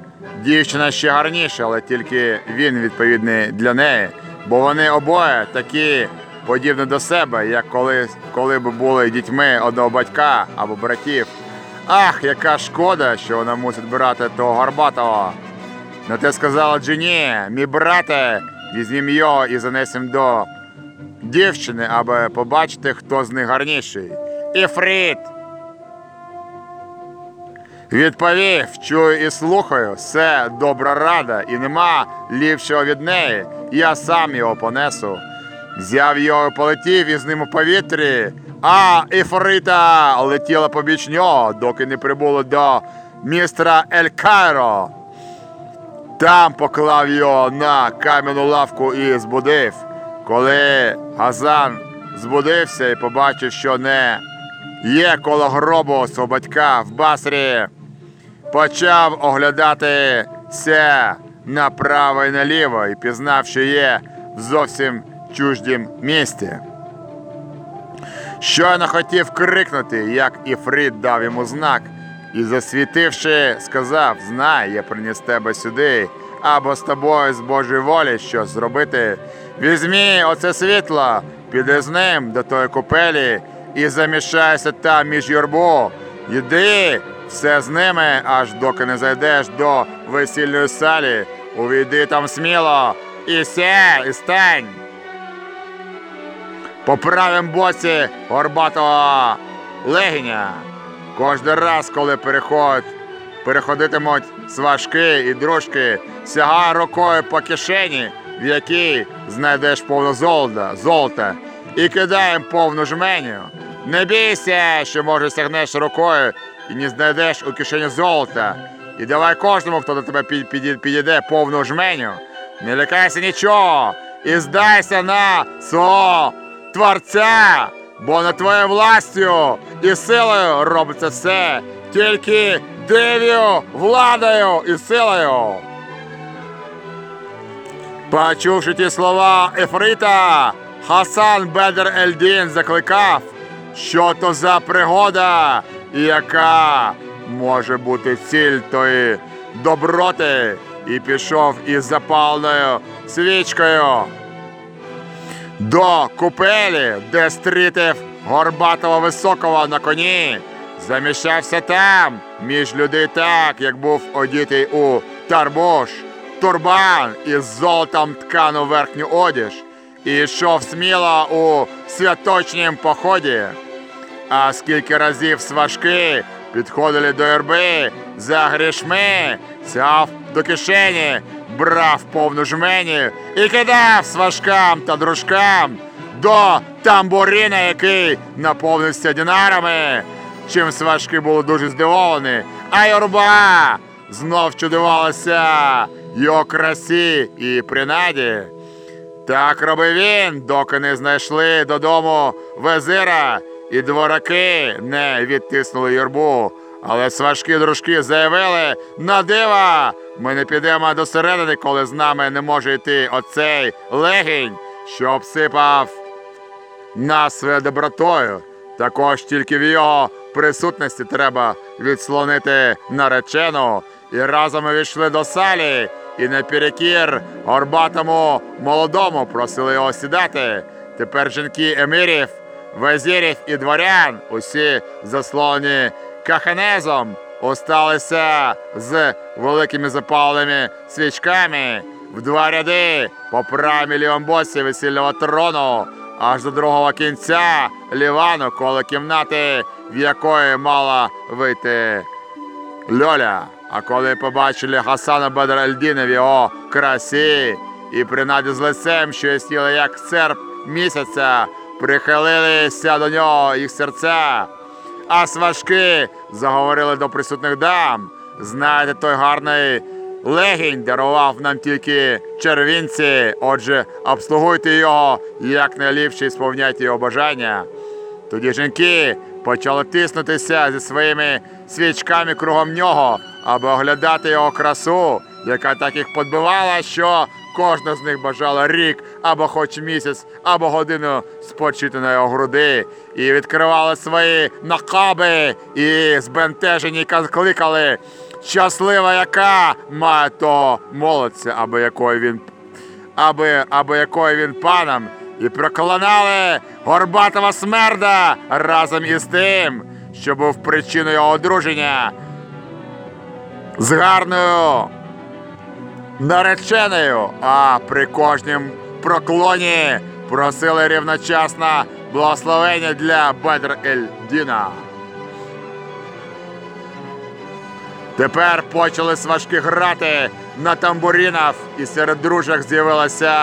дівчина ще гарніша, але тільки він відповідний для неї, бо вони обоє такі подібні до себе, як коли, коли б були дітьми одного батька або братів. Ах, яка шкода, що вона мусить брати того горбатого. На те сказала Джині, мій брате, візьмім його і занесем до дівчини, аби побачити, хто з них гарніший. Іфрит! Відповів, чую і слухаю, все добра рада, і нема ліпшого від неї. Я сам його понесу. Взяв його і полетів із ним у повітрі, а Іфрита летіла побіч нього, доки не прибуло до містера Ель Кайро. Там поклав його на кам'яну лавку і збудив. Коли Газан збудився і побачив, що не є коло гробу свого батька в Басрі, почав оглядатися направо і наліво і пізнав, що є в зовсім чуждім місті. Щойно хотів крикнути, як Іфрит дав йому знак, і засвітивши, сказав: Знай, я приніс тебе сюди, або з тобою з Божої волі щось зробити. Візьмі оце світло, піди з ним до тої купелі і замішайся там між юрбу. Йди все з ними, аж доки не зайдеш до весільної салі. Увійди там сміло і ся, і стань. По правім боці горбатого легеня. Кожен раз, коли переход, переходитимуть сважки і дружки, сягає рукою по кишені, в якій знайдеш повно золота, золота, і кидаєм повну жменю. Не бійся, що може сягнеш рукою і не знайдеш у кишені золота. І давай кожному, хто до тебе під- під- підійде повну жменю. Не лякайся нічого і здайся на свого Творця, бо не твоєю властю і силою робиться все, тільки див'ю, владою і силою. Почувши ті слова Ефрита, Хасан Бедер Ельдін закликав, що то за пригода, і яка може бути ціль тої доброти, і пішов із запаленою свічкою до купелі, де стрітив горбатого високого на коні. Заміщався там між людей так, як був одітий у тарбуш, турбан із золотом ткану верхню одіж, і йшов сміло у святочнім поході. А скільки разів сважки підходили до юрби за грішми, сяв до кишені, брав повну жмені і кидав сважкам та дружкам до тамбурина, який наповнився динарами. Чим сважки були дуже здивовані, а юрба знов чудувалася його красі і принаді. Так робив він, доки не знайшли додому везира, і двораки не відтиснули юрбу. Але сважкі дружки заявили на дива, ми не підемо до середини, коли з нами не може йти оцей легінь, що обсипав нас своєю добротою. Також тільки в його присутності треба відслонити наречену. І разом ми війшли до салі, і наперекір горбатому молодому просили його сідати. Тепер жінки емірів, везірів і дворян, усі заслоні каханезом, осталися з великими запаленими свічками в два ряди по правій лівому боці весільного трону, аж до другого кінця лівану, коло кімнати, в якої мала вийти Льоля. А коли побачили Хасана Бадральдіна в його красі і принаді з лицем, що ясніли як серп місяця, прихилилися до нього їх серця. А сважки заговорили до присутних дам. Знаєте, той гарний легінь дарував нам тільки червінці. Отже, обслугуйте його як найліпше і сповняйте його бажання. Тоді жінки почали тиснутися зі своїми свічками кругом нього, аби оглядати його красу, яка так їх подбивала, що кожна з них бажала рік або хоч місяць, або годину спочити на його груди, і відкривали свої накаби, і збентежені кликали. Щаслива, яка має то молодця, або якої він аби, аби якої він паном, і проклинали горбатого смерда разом із тим, що був причиною одруження з гарною нареченою, а при кожнім проклоні просили рівночасно благословення для Бедр Ель-Діна. Тепер почали сважки грати на тамбурінах, і серед дружок з'явилася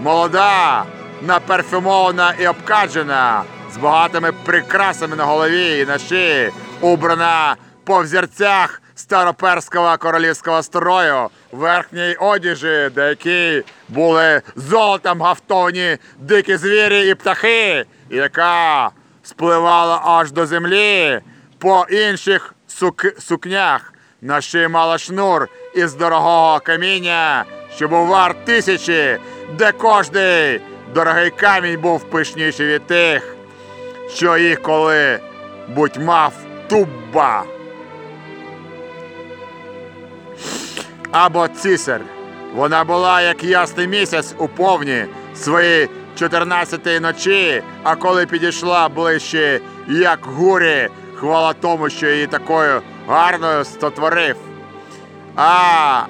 молода, наперфюмована і обкаджена, з багатими прикрасами на голові і на шиї, убрана по взірцях староперського королівського строю, верхній одежі, де які були золотом гафтовні дикі звірі і птахи, яка спливала аж до землі по інших сук- сукнях. На шиї мала шнур із дорогого каміння, що був варт тисячі, де кожний дорогий камінь був пишніший від тих, що їх коли будь мав тубба. Або цісар. Вона була як ясний місяць у повні свої 14 ночі, а коли підійшла ближче, як гурі, хвала тому, що її такою гарною стотворив. А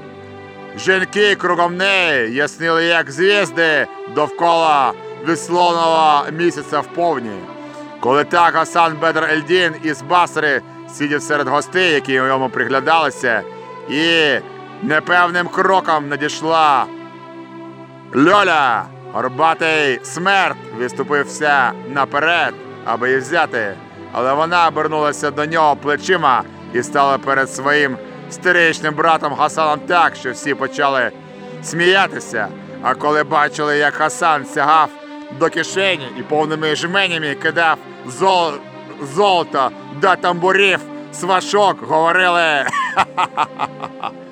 жінки кругом неї яснили, як звізди довкола віслоного місяця в повні. Коли так Гасан Бедр Ельдін із Басри сидів серед гостей, які йому приглядалися, і непевним кроком надійшла Льоля. Горбатий смерть відступився наперед, аби її взяти, але вона обернулася до нього плечима і стала перед своїм стеричним братом Хасаном так, що всі почали сміятися. А коли бачили, як Хасан сягав до кишені і повними жменями кидав зол... золото до тамбурів, свашок, говорили.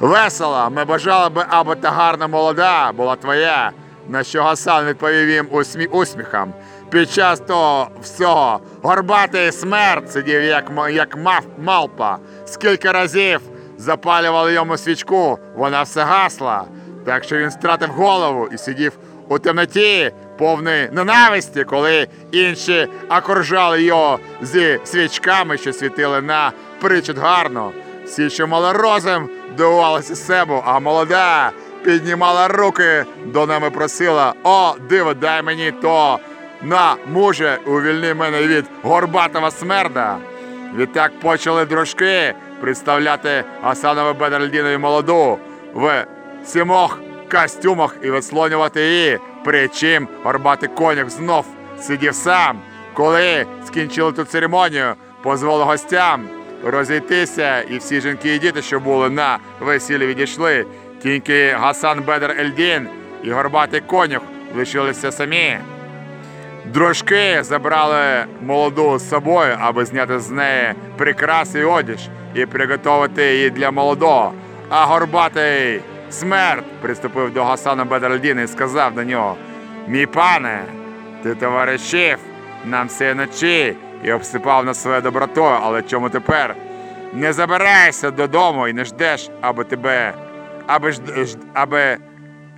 Весело, ми бажали би, аби та гарна молода була твоя. На що Гасан відповів їм усмі... усміхом. Під час того всього горбатий смерть сидів, як, як мав... малпа. Скільки разів запалювали йому свічку, вона все гасла. Так що він стратив голову і сидів у темноті, повний ненависті, коли інші окружали його зі свічками, що світили на причуд гарно. Всі, що мали розум, дивувалися себе, а молода піднімала руки до нами просила: О, диво, дай мені то на муже, увільни мене від горбатого смерда. Відтак почали дружки представляти Асанову Бедерлдінові молоду в сімох костюмах і вислонювати її, при чим горбатий коняк знов сидів сам. Коли скінчили ту церемонію, позвали гостям розійтися, і всі жінки і діти, що були на весіллі, відійшли. Тільки Гасан Бедер Ельдін і горбатий конюх лишилися самі. Дружки забрали молоду з собою, аби зняти з неї прикраси одяг і приготувати її для молодого. А горбатий смерть приступив до Гасана Бедральдіна і сказав до нього: Мій пане, ти товаришів нам всієї ночі і обсипав нас своєю добротою, але чому тепер? Не забирайся додому і не ждеш, аби тебе, аби, жд- аби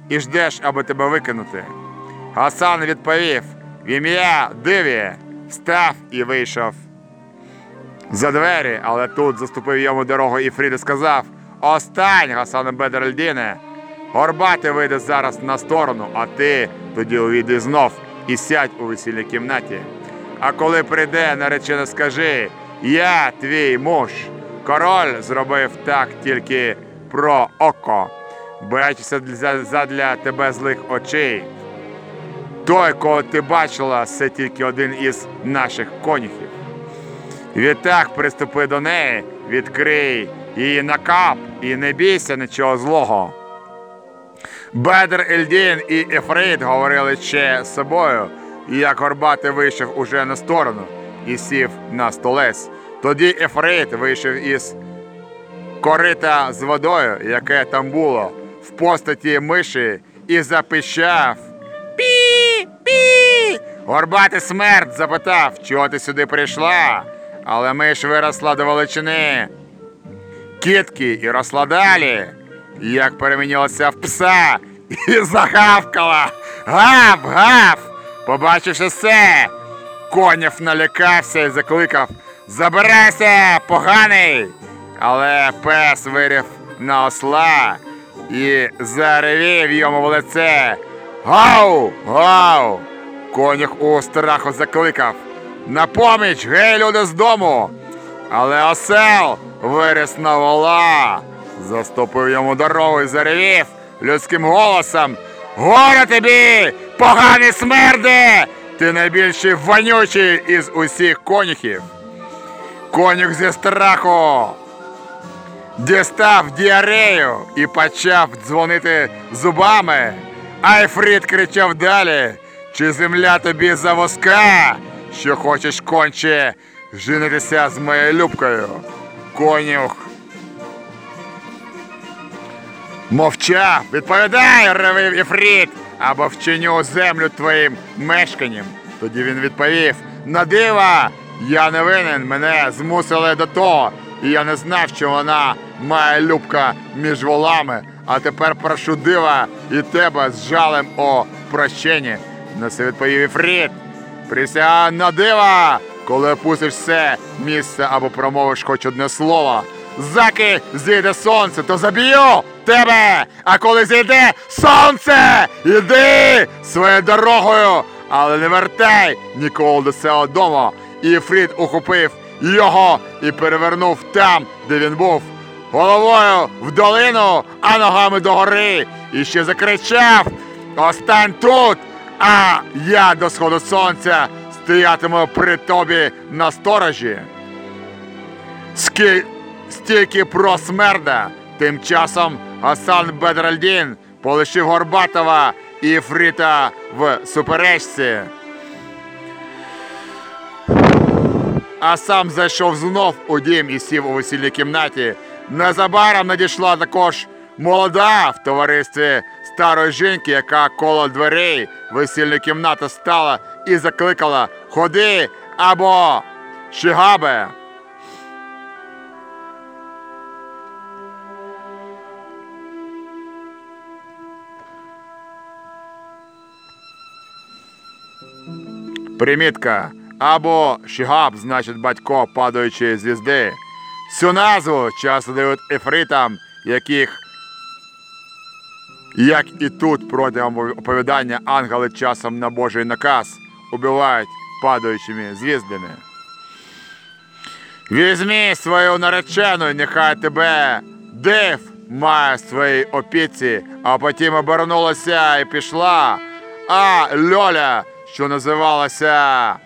і ждеш, аби тебе викинути. Гасан відповів: в ім'я Диві, встав і вийшов за двері, але тут заступив йому дорогу Іфрід і сказав: Остань, Гасан Бедральдіне, горбати вийде зараз на сторону, а ти тоді увійди знов і сядь у весільній кімнаті. А коли прийде наречена, скажи: Я твій муж. Король зробив так тільки про око, боячися задля тебе злих очей. Той, кого ти бачила, це тільки один із наших конюхів. Відтак приступи до неї, відкрий її на кап і не бійся нічого злого. Бедр Ельдін і Ефріт говорили ще з собою, як горбатий вийшов уже на сторону і сів на столець. Тоді Ефріт вийшов із корита з водою, яке там було, в постаті миші, і запищав. Пі! Пі! Горбатий смерть запитав, чого ти сюди прийшла, але миш виросла до величини кітки і росла далі, як перемінилася в пса і загавкала. Гав, гав! Побачивши все, конів налякався і закликав Забирайся, поганий! Але пес вирів на осла і заревів йому в лице. Гау! Гау! Конюх у страху закликав. На поміч, гей, люди з дому! Але осел виріс на вола, заступив йому дорогу і заревів людським голосом. Горе тобі, поганий смерде! Ти найбільший вонючий із усіх конюхів. Конюх зі страху дістав діарею і почав дзвонити зубами. Айфрід кричав далі. Чи земля тобі за воска, що хочеш конче женитися з моєю любкою? Конюх. Мовчав, відповідай, ревив Ефріт, або вчиню землю твоїм мешканням. Тоді він відповів: на дива, я не винен, мене змусили до того, і я не знав, що вона має любка між волами. А тепер прошу дива і тебе з жалем о прощенні. На це відповів Ефріт. Присягай на дива, коли опустиш все місце або промовиш хоч одне слово. Заки зійде сонце, то заб'ю тебе. А коли зійде сонце, іди своєю дорогою, але не вертай ніколи до цього дому. І Фрід ухопив його і перевернув там, де він був. Головою в долину, а ногами догори. І ще закричав: Остань тут! А я до сходу сонця стоятиму при тобі на сторожі. Ски... Стільки про смерда. Тим часом Гасан Бедральдін полишив Горбатова і Фріта в суперечці. А сам зайшов знов у дім і сів у весільній кімнаті. Незабаром надійшла також молода в товаристві старої жінки, яка коло дверей весільної кімнати стала і закликала Ходи або Шигабе. Примітка. Або Шигаб, значить батько падаючої звізди. Цю назву часто дають ефритам, яких, як і тут протягом оповідання ангели часом на Божий наказ убивають падаючими звіздами. Візьми свою наречену, нехай тебе див має в своїй опіці, а потім обернулася і пішла. А Льоля, що називалася.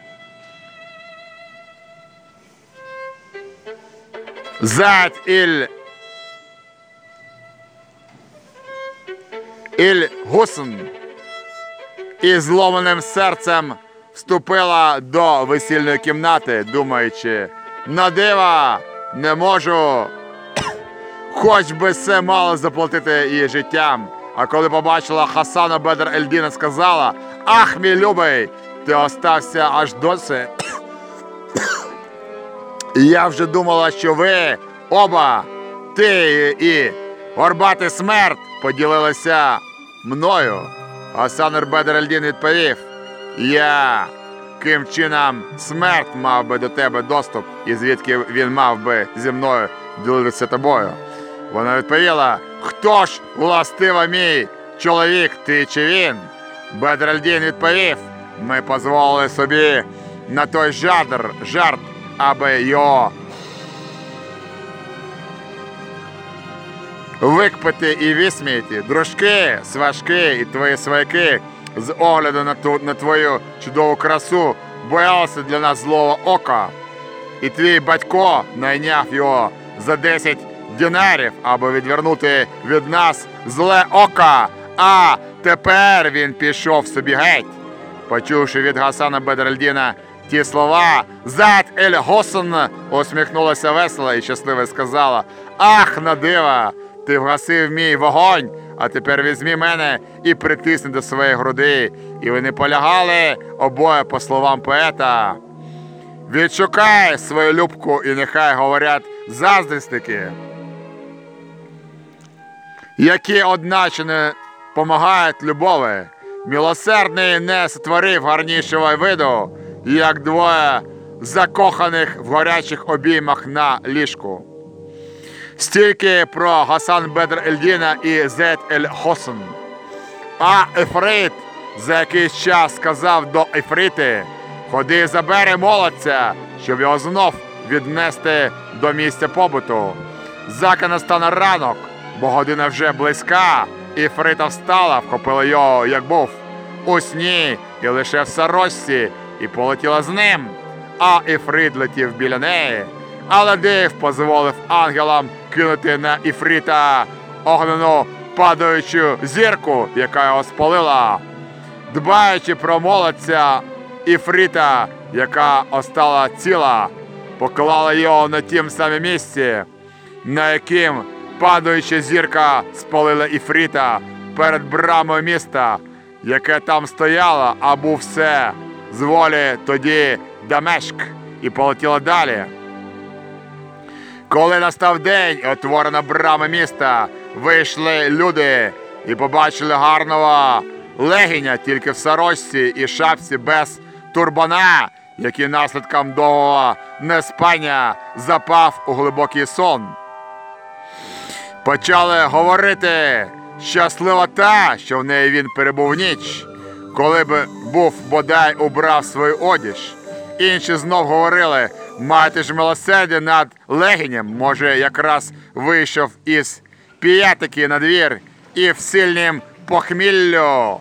Зать Іль. Іль Гусн і зломаним серцем вступила до весільної кімнати, думаючи, на дива не можу, хоч би все мало заплатити її життям. А коли побачила Хасана Бедр Ельдіна, сказала: Ах, мій любий, ти остався аж досі. Я вже думала, що ви оба, ти і горбатий смерть поділилися мною. Гасан Бедр Ельдін відповів: Я ким чином смерть мав би до тебе доступ, і звідки він мав би зі мною ділитися тобою. Вона відповіла: Хто ж властиво мій чоловік, ти чи він? Бедральдін відповів: Ми дозволили собі на той жадр, жарт, аби його викпити і висміяти. Дружки, сважки і твої свояки з огляду на, ту, на твою чудову красу боялися для нас злого ока. І твій батько найняв його за 10 динарів, аби відвернути від нас зле ока. А тепер він пішов собі геть. Почувши від Гасана Бедральдіна ті слова, Зад Ель Госен усміхнулася весело і щасливо сказала: Ах, на дива! Ти вгасив мій вогонь, а тепер візьми мене і притисни до своєї груди. І вони полягали обоє по словам поета. Відшукай свою любку і нехай говорять заздрісники, які одначе не помагають любові. Милосердний не створив гарнішого виду, як двоє закоханих в гарячих обіймах на ліжку. Стільки про Гасан Бедр Ельдіна і Зет Ель Хосен. А Ефрит за якийсь час сказав до Ефрити, ходи забери молодця, щоб його знов віднести до місця побуту. Заки настане ранок, бо година вже близька, і Фрита встала, вхопила його, як був, у сні і лише в сорочці, і полетіла з ним. А Іфрит летів біля неї. Але Див дозволив ангелам кинути на Іфріта огнену падаючу зірку, яка його спалила. Дбаючи про молодця Іфріта, яка остала ціла, поклала його на тім самому місці, на яким падаюча зірка спалила Іфріта перед брамою міста, яке там стояло, а був все з волі тоді Дамешк, і полетіла далі. Коли настав день, отворена брама міста, вийшли люди і побачили гарного легіня тільки в сорочці і шапці без турбана, який наслідком довгого неспання запав у глибокий сон. Почали говорити щаслива та, що в неї він перебув ніч, коли б був бодай убрав свою одіж. Інші знов говорили мати ж милосердя над легінем, може, якраз вийшов із піятики на двір і в сильнім похміллю.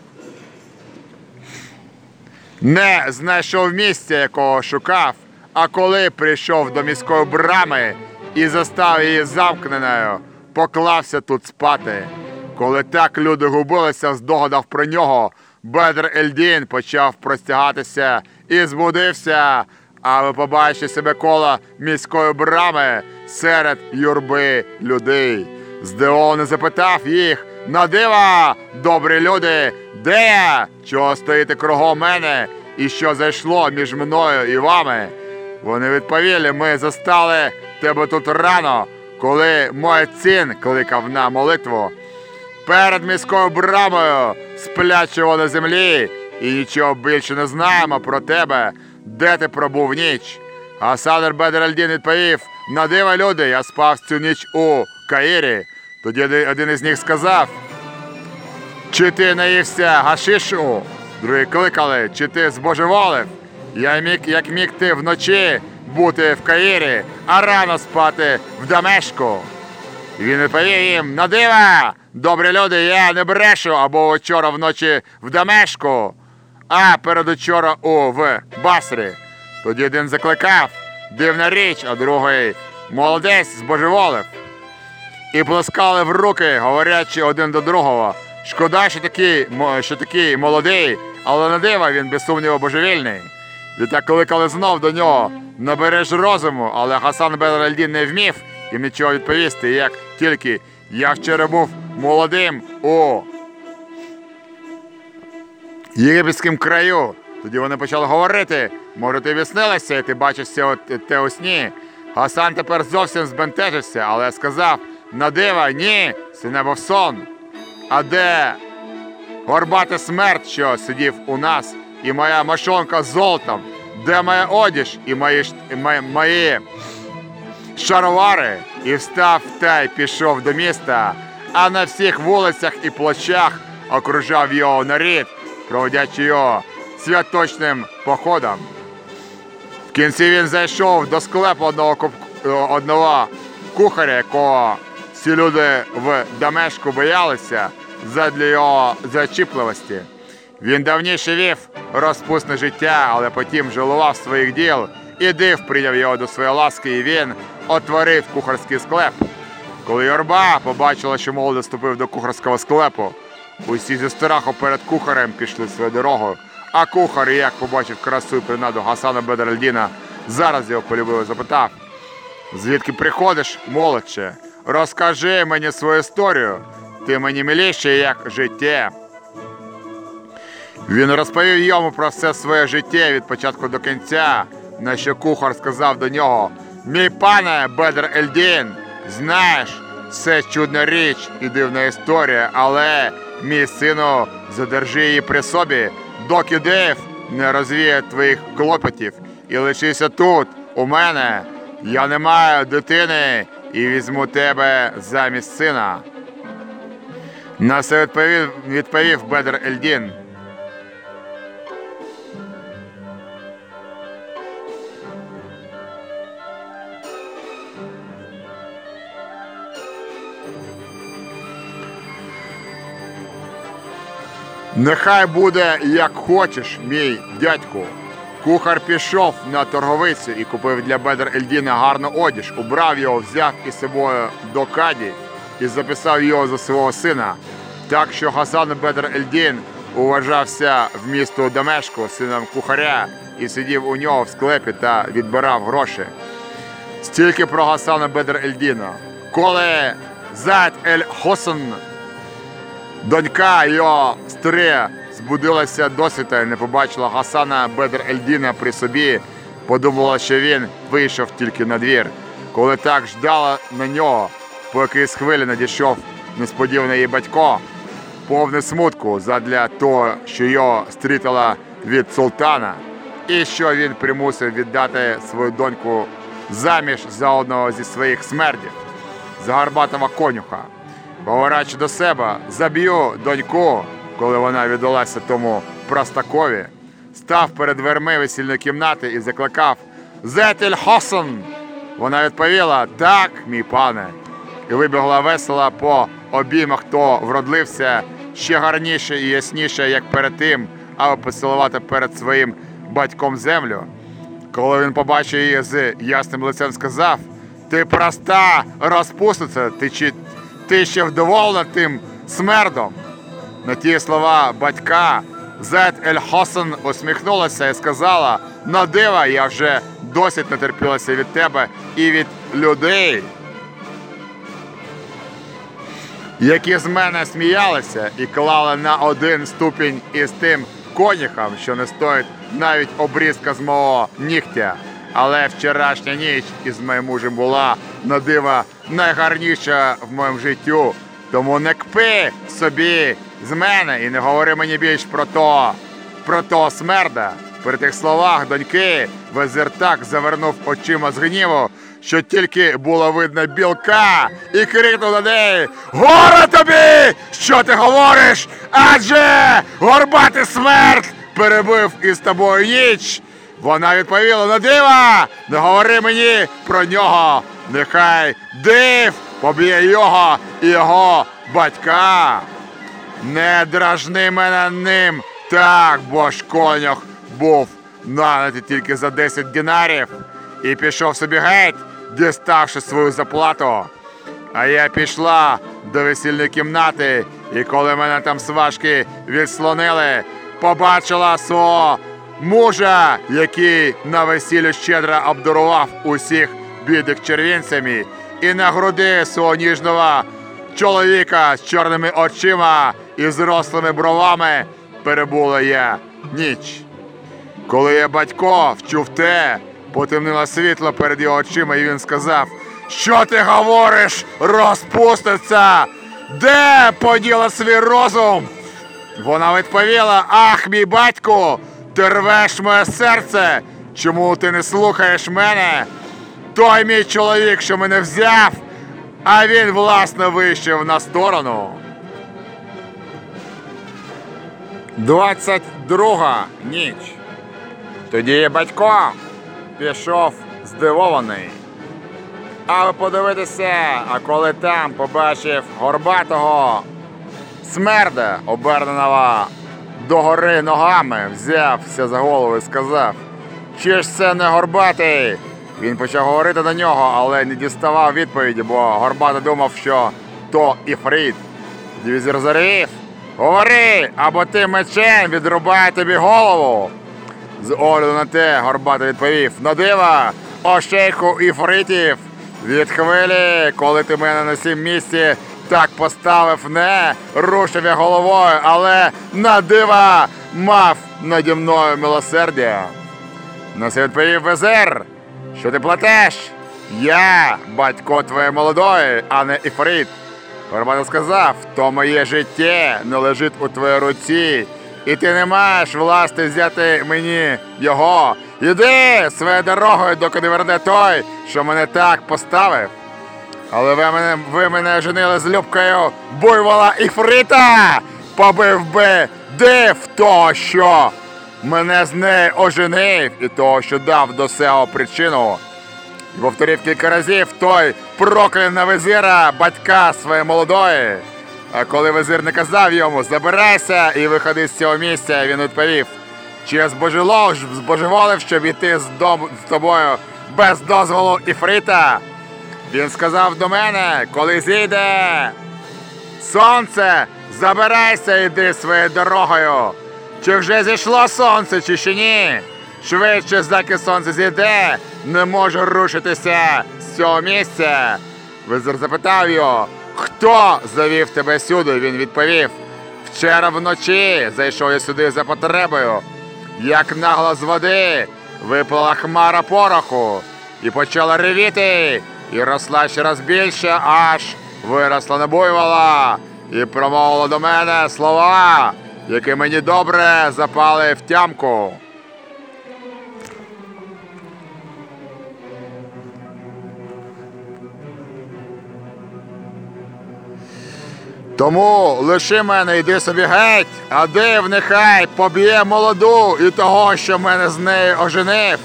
Не знайшов місця, якого шукав, а коли прийшов до міської брами і застав її замкненою, поклався тут спати. Коли так люди губилися в здогадах про нього, Бедр Ельдін почав простягатися і збудився, аби побачити себе коло міської брами серед юрби людей. Здивований запитав їх на дива, добрі люди, де я? Чого стоїте кругом мене? І що зайшло між мною і вами? Вони відповіли, ми застали тебе тут рано, коли мой цін кликав на молитву. Перед міською брамою сплячого на землі, і нічого більше не знаємо про тебе, де ти пробув ніч. А Садр Бедральдін відповів: на диво люди, я спав цю ніч у Каїрі. Тоді один із них сказав: Чи ти наївся гашишу? Другі кликали, чи ти збожеволив? Я міг, як міг ти вночі бути в Каїрі, а рано спати в Дамешку. Він відповів їм: на дива! Добрі люди, я не брешу або вчора вночі в Дамешку, а передучора у в Басрі. Тоді один закликав, дивна річ, а другий молодець збожеволив. І плескали в руки, говорячи один до другого. Шкода, що такий, що такий молодий, але на дива він без сумніву божевільний. Відтак кликали знов до нього. Набереш розуму, але Хасан Бедральдін не вмів їм нічого відповісти, як тільки я вчора був молодим у єгипетському краю. Тоді вони почали говорити. Може, ти віснилася, і ти бачиш це те у сні. Гасан тепер зовсім збентежився, але сказав: на дива, ні, це не був сон. А де горбата смерть, що сидів у нас, і моя мошонка з золотом, де моя одіж і мої, мої, мої шаровари, і встав та й пішов до міста, а на всіх вулицях і площах окружав його нарід, проводячи його святочним походом. В кінці він зайшов до склепу одного, куп- одного кухаря, якого всі люди в Дамешку боялися задля його зачіпливості. Він давніше вів розпусне життя, але потім жалував своїх діл, і див прийняв його до своєї ласки, і він отворив кухарський склеп. Коли Юрба побачила, що молодий ступив до кухарського склепу, усі зі страху перед кухарем пішли своєю дорогою, а кухар, як побачив красу і принаду Гасана Бедральдіна, зараз його полюбив і запитав, звідки приходиш, молодче? Розкажи мені свою історію, ти мені миліший, як життя. Він розповів йому про все своє життя від початку до кінця, на що кухар сказав до нього: Мій пане Бедр Ельдін, знаєш, це чудна річ і дивна історія, але мій сину, задержи її при собі, доки Дейв не розвіє твоїх клопотів і лишися тут, у мене. Я не маю дитини і візьму тебе замість сина. На це відповів, відповів Бедр Ельдін. Нехай буде як хочеш, мій дядьку. Кухар пішов на торговицю і купив для Бедр Ельдіна гарну одіж, убрав його, взяв із собою до Каді і записав його за свого сина. Так що Гасан Бедр Ельдін уважався в місто Дамешку сином кухаря і сидів у нього в склепі та відбирав гроші. Стільки про Гасана Бедр Ельдіна. Коли Зайд Ель Хосан Донька його стри збудилася досвіта не побачила Гасана Бедр Ельдіна при собі. Подумала, що він вийшов тільки на двір. Коли так ждала на нього, по якійсь хвилі надійшов несподіваний її батько, повний смутку задля того, що його стрітила від султана, і що він примусив віддати свою доньку заміж за одного зі своїх смердів, за гарбатого конюха. Говорячи до себе, заб'ю доньку, коли вона віддалася тому простакові, став перед дверми весільної кімнати і закликав Зетель Хосон. Вона відповіла: Так, мій пане. І вибігла весела по обіймах, хто вродлився ще гарніше і ясніше, як перед тим, аби поцілувати перед своїм батьком землю. Коли він побачив її з ясним лицем, сказав: Ти проста розпустиця, ти, чи, ти ще вдоволена тим смердом. На ті слова батька Зет Ель Хосан усміхнулася і сказала: На дива, я вже досить натерпілася від тебе і від людей, які з мене сміялися і клали на один ступінь із тим коніхом, що не стоїть навіть обрізка з мого нігтя. Але вчорашня ніч із моїм мужем була на дива найгарніша в моєму життю. Тому не кпи собі з мене і не говори мені більш про то, про то смерда. При тих словах доньки везир так завернув очима з гніву, що тільки було видно білка і крикнув на неї Горе тобі! Що ти говориш? Адже горбати смерть перебив із тобою ніч. Вона відповіла на дива, не говори мені про нього. Нехай див поб'є його і його батька. Не дражни мене ним. Так, бо ж конях був нанятий тільки за 10 динарів. І пішов собі геть, діставши свою заплату. А я пішла до весільної кімнати, і коли мене там сважки відслонили, побачила свого мужа, який на весіллі щедро обдарував усіх бідних червінцями, і на груди свого ніжного чоловіка з чорними очима і зрослими бровами перебула я ніч. Коли я батько вчув те, потемнило світло перед його очима, і він сказав: Що ти говориш, розпуститься? Де поділа свій розум? Вона відповіла: Ах, мій батьку, ти рвеш моє серце. Чому ти не слухаєш мене? Той мій чоловік, що мене взяв, а він, власне, вийшов на сторону. 22 ніч. Тоді батько пішов здивований. Але подивитися, а коли там побачив горбатого смерда, оберненого догори ногами, взявся за голову і сказав: Чи ж це не горбатий? Він почав говорити до нього, але не діставав відповіді, бо горбатий думав, що то Іфрит. Візір зарів. Говори, або ти мечем відрубає тобі голову. З огляду на те, Горбатий відповів: на дива, о шейху іфритів, від хвилі, коли ти мене на сім місці так поставив, не рушив я головою, але на дива мав наді мною милосердя. На це відповів везер, що ти платеш? Я, батько твоєї молодої, а не іфрит. Горбатий сказав, то моє життя не лежить у твоїй руці, і ти не маєш власти взяти мені його. Іди своєю дорогою, доки не верне той, що мене так поставив. Але ви мене, ви мене женили з Любкою буйвола і фрита, побив би див того, що мене з нею оженив, і того, що дав до цього причину. І повторив кілька разів той прокляна визира батька своєї молодої. А коли визир не казав йому забирайся і виходи з цього місця, він відповів: чи я збожелов, збожеволив, щоб іти з, дом, з тобою без дозволу Іфрита? Він сказав до мене, коли зійде сонце, забирайся, іди своєю дорогою. Чи вже зійшло сонце, чи ще ні? Швидше, заки сонце зійде, не можу рушитися з цього місця. Визир запитав його, хто завів тебе сюди? Він відповів: вчора вночі зайшов я сюди за потребою. Як нагло з води випала хмара пороху і почала ревіти, і росла ще раз більше, аж виросла набуйвала і промовила до мене слова, які мені добре запали в тямку. Тому лиши мене, йди собі геть, а див нехай поб'є молоду і того, що мене з нею оженив.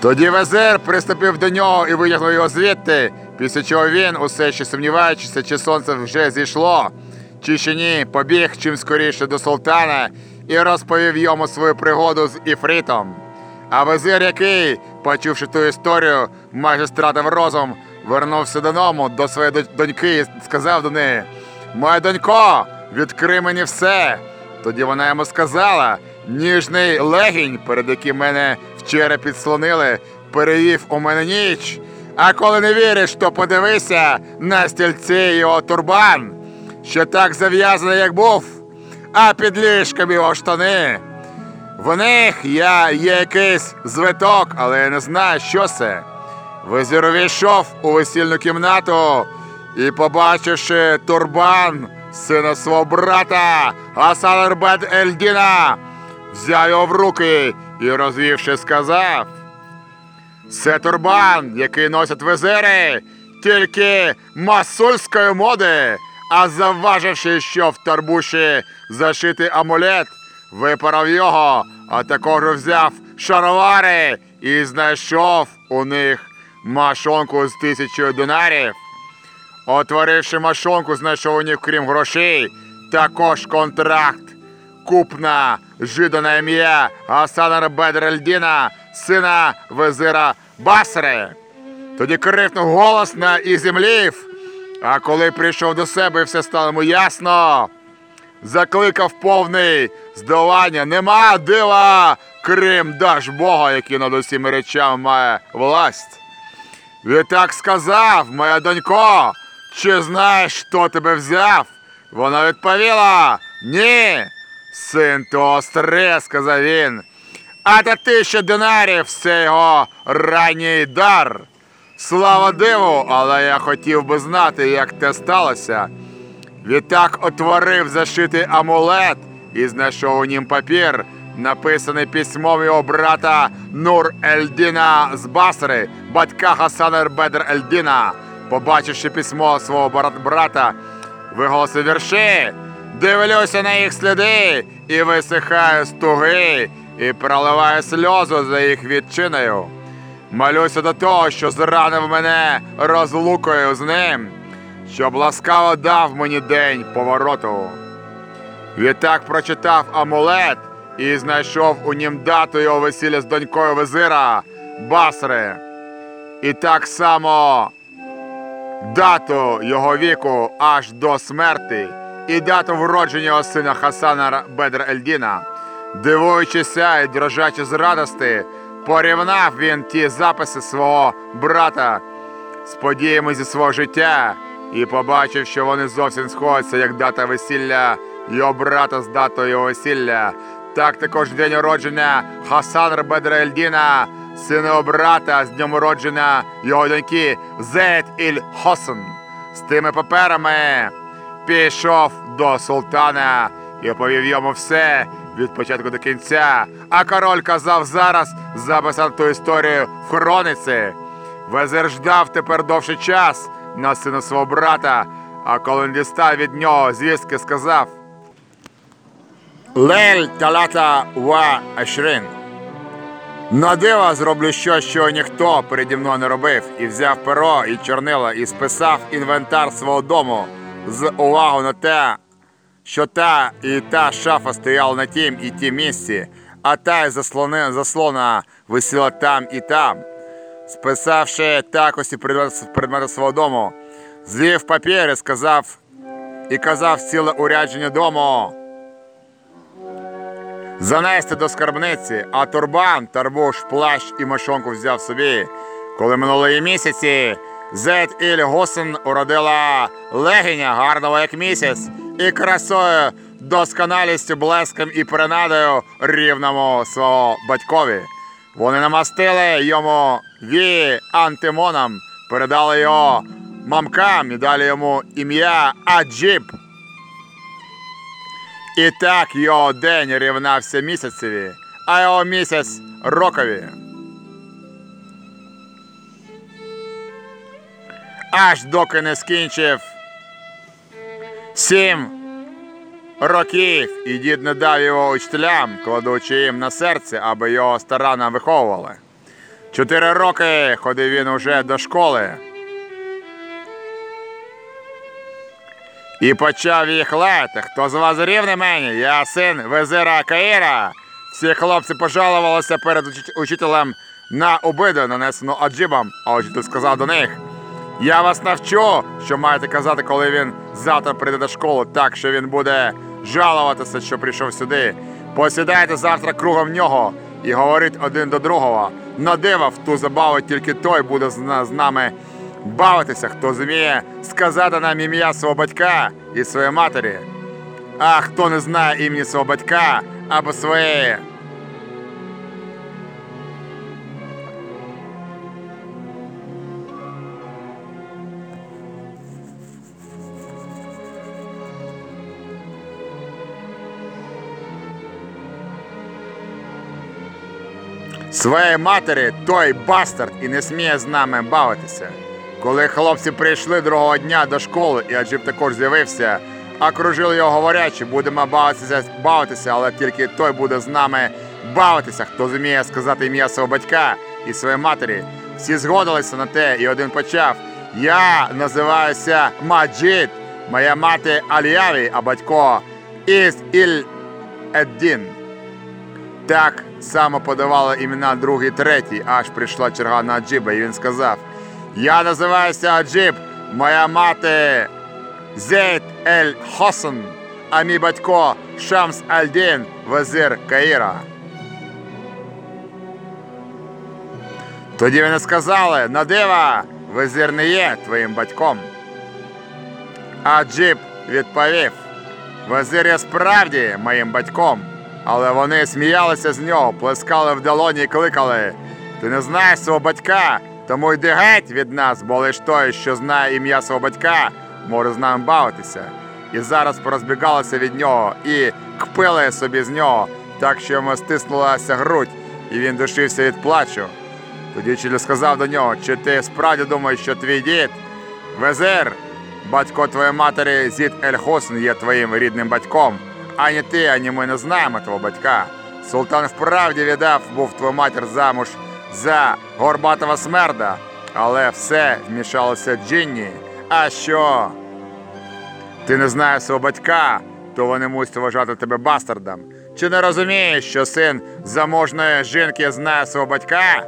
Тоді везир приступив до нього і витягнув його звідти, після чого він, усе ще сумніваючися, чи сонце вже зійшло, чи ще ні, побіг чим скоріше до султана і розповів йому свою пригоду з Іфритом. А везир, який, почувши ту історію, майже стратив розум, вернувся додому до своєї доньки і сказав до неї: Моя донько, відкрий мені все. Тоді вона йому сказала: ніжний легінь, перед яким мене вчора підслонили, перевів у мене ніч. А коли не віриш, то подивися на стільці його турбан, що так зав'язаний, як був, а під ліжком його штани. В них я є якийсь звиток, але я не знаю, що це. Визір увійшов у весільну кімнату і, побачивши турбан сина свого брата Гасан Арбет Ельдіна, взяв його в руки і, розвівши, сказав: Це турбан, який носять визири, тільки масульської моди, а завваживши, що в торбуші зашитий амулет, випарав його, а також взяв шаровари і знайшов у них машонку з тисячою динарів. Отворивши машонку, знайшов у них, крім грошей, також контракт. Купна жида на ім'я Гасана Бедрельдіна, сина везира Басри. Тоді крикнув голосно і землів. А коли прийшов до себе все стало йому ясно, закликав повний здолання. Нема дива, крім даж Бога, який над усіми речами має власть. Відтак сказав, моя донько, чи знаєш, хто тебе взяв? Вона відповіла: Ні. Син того стре, сказав він. А та тисяча динарів це його ранній дар. Слава диву, але я хотів би знати, як те сталося. Відтак отворив зашитий амулет і знайшов у нім папір, написаний письмом його брата Нур Ельдіна з Басри, батька Хасана Бедр Ельдіна. Побачивши письмо свого брат- брата, виголосив вірші. Дивлюся на їх сліди і висихаю з туги, і проливаю сльозу за їх відчиною. Молюся до того, що зранив мене розлукою з ним, щоб ласкаво дав мені день повороту. Відтак прочитав амулет і знайшов у нім дату його весілля з донькою везира Басри. І так само дату його віку аж до смерти, і дату вродження його сина Хасана Бедр Ельдіна. Дивуючися і дрожачи з радости, порівняв він ті записи свого брата з подіями зі свого життя і побачив, що вони зовсім сходяться, як дата весілля його брата з датою його весілля. Так також день народження Хасан Бедра Ельдіна, сина брата, з днем народження його доньки Зейд Іль Хосен. З тими паперами пішов до султана і оповів йому все від початку до кінця. А король казав зараз записати ту історію в хрониці. Везир ждав тепер довший час на сина свого брата, а коли він дістав від нього звістки, сказав Лель талата ва ашрин. На диво зроблю щось, що ніхто переді мною не робив, і взяв перо і чорнила, і списав інвентар свого дому з увагу на те, що та і та шафа стояла на тім і тім місці, а та й заслони, заслона висіла там і там. Списавши так усі предмети, предмети свого дому, звів папір і сказав і казав ціле урядження дому. Занести до скарбниці, а турбан, тарбуш, плащ і мошонку взяв собі. Коли минулої місяці Зет Іль Гусен уродила легеня гарного як місяць і красою, досконалістю, блеском і принадою рівному свого батькові. Вони намастили йому вії антимоном, передали його мамкам і дали йому ім'я Аджіб. І так його день рівнався місяцеві, а його місяць рокові. Аж доки не скінчив сім років, і дід не дав його учителям, кладучи їм на серце, аби його старанно виховували. Чотири роки ходив він уже до школи. І почав їх лаяти. Хто з вас рівний мені? Я син везира Каїра. Всі хлопці пожалувалися перед учителем на обиду, нанесену аджибом, а учитель сказав до них. Я вас навчу, що маєте казати, коли він завтра прийде до школи, так що він буде жалуватися, що прийшов сюди. Посідайте завтра кругом нього і говоріть один до другого. На диво в ту забаву тільки той буде з нами бавитися, хто зуміє сказати нам ім'я свого батька і своєї матері. А хто не знає імені свого батька або своєї. Своєї матері той бастард і не сміє з нами бавитися. Коли хлопці прийшли другого дня до школи, і Аджиб також з'явився, окружили його говорячи, будемо бавитися, бавитися, але тільки той буде з нами бавитися, хто зуміє сказати ім'я свого батька і своєї матері. Всі згодилися на те, і один почав. Я називаюся Маджид, моя мати Аліяві, а батько Із Іль Еддін. Так само подавали імена другий, третій, аж прийшла черга на Аджиба, і він сказав: Я називаюся Аджиб, моя мати Зейд Ель Хосан, а мій батько Шамс Альдін, везир Каїра. Тоді вони сказали: на дива, везир не є твоїм батьком. Аджиб відповів: Везир є справді моїм батьком. Але вони сміялися з нього, плескали в долоні і кликали. Ти не знаєш свого батька, тому йди геть від нас, бо лиш той, що знає ім'я свого батька, може з нами бавитися. І зараз порозбігалися від нього і кпили собі з нього, так що йому стиснулася грудь, і він душився від плачу. Тоді вчитель сказав до нього, чи ти справді думаєш, що твій дід, везир, батько твоєї матері Зід Ель Хосн є твоїм рідним батьком, ані ти, ані ми не знаємо твого батька. Султан вправді віддав був твою матір замуж за горбатого смерда, але все вмішалося Джинні. А що? Ти не знаєш свого батька, то вони мусять вважати тебе бастардом. Чи не розумієш, що син заможної жінки знає свого батька?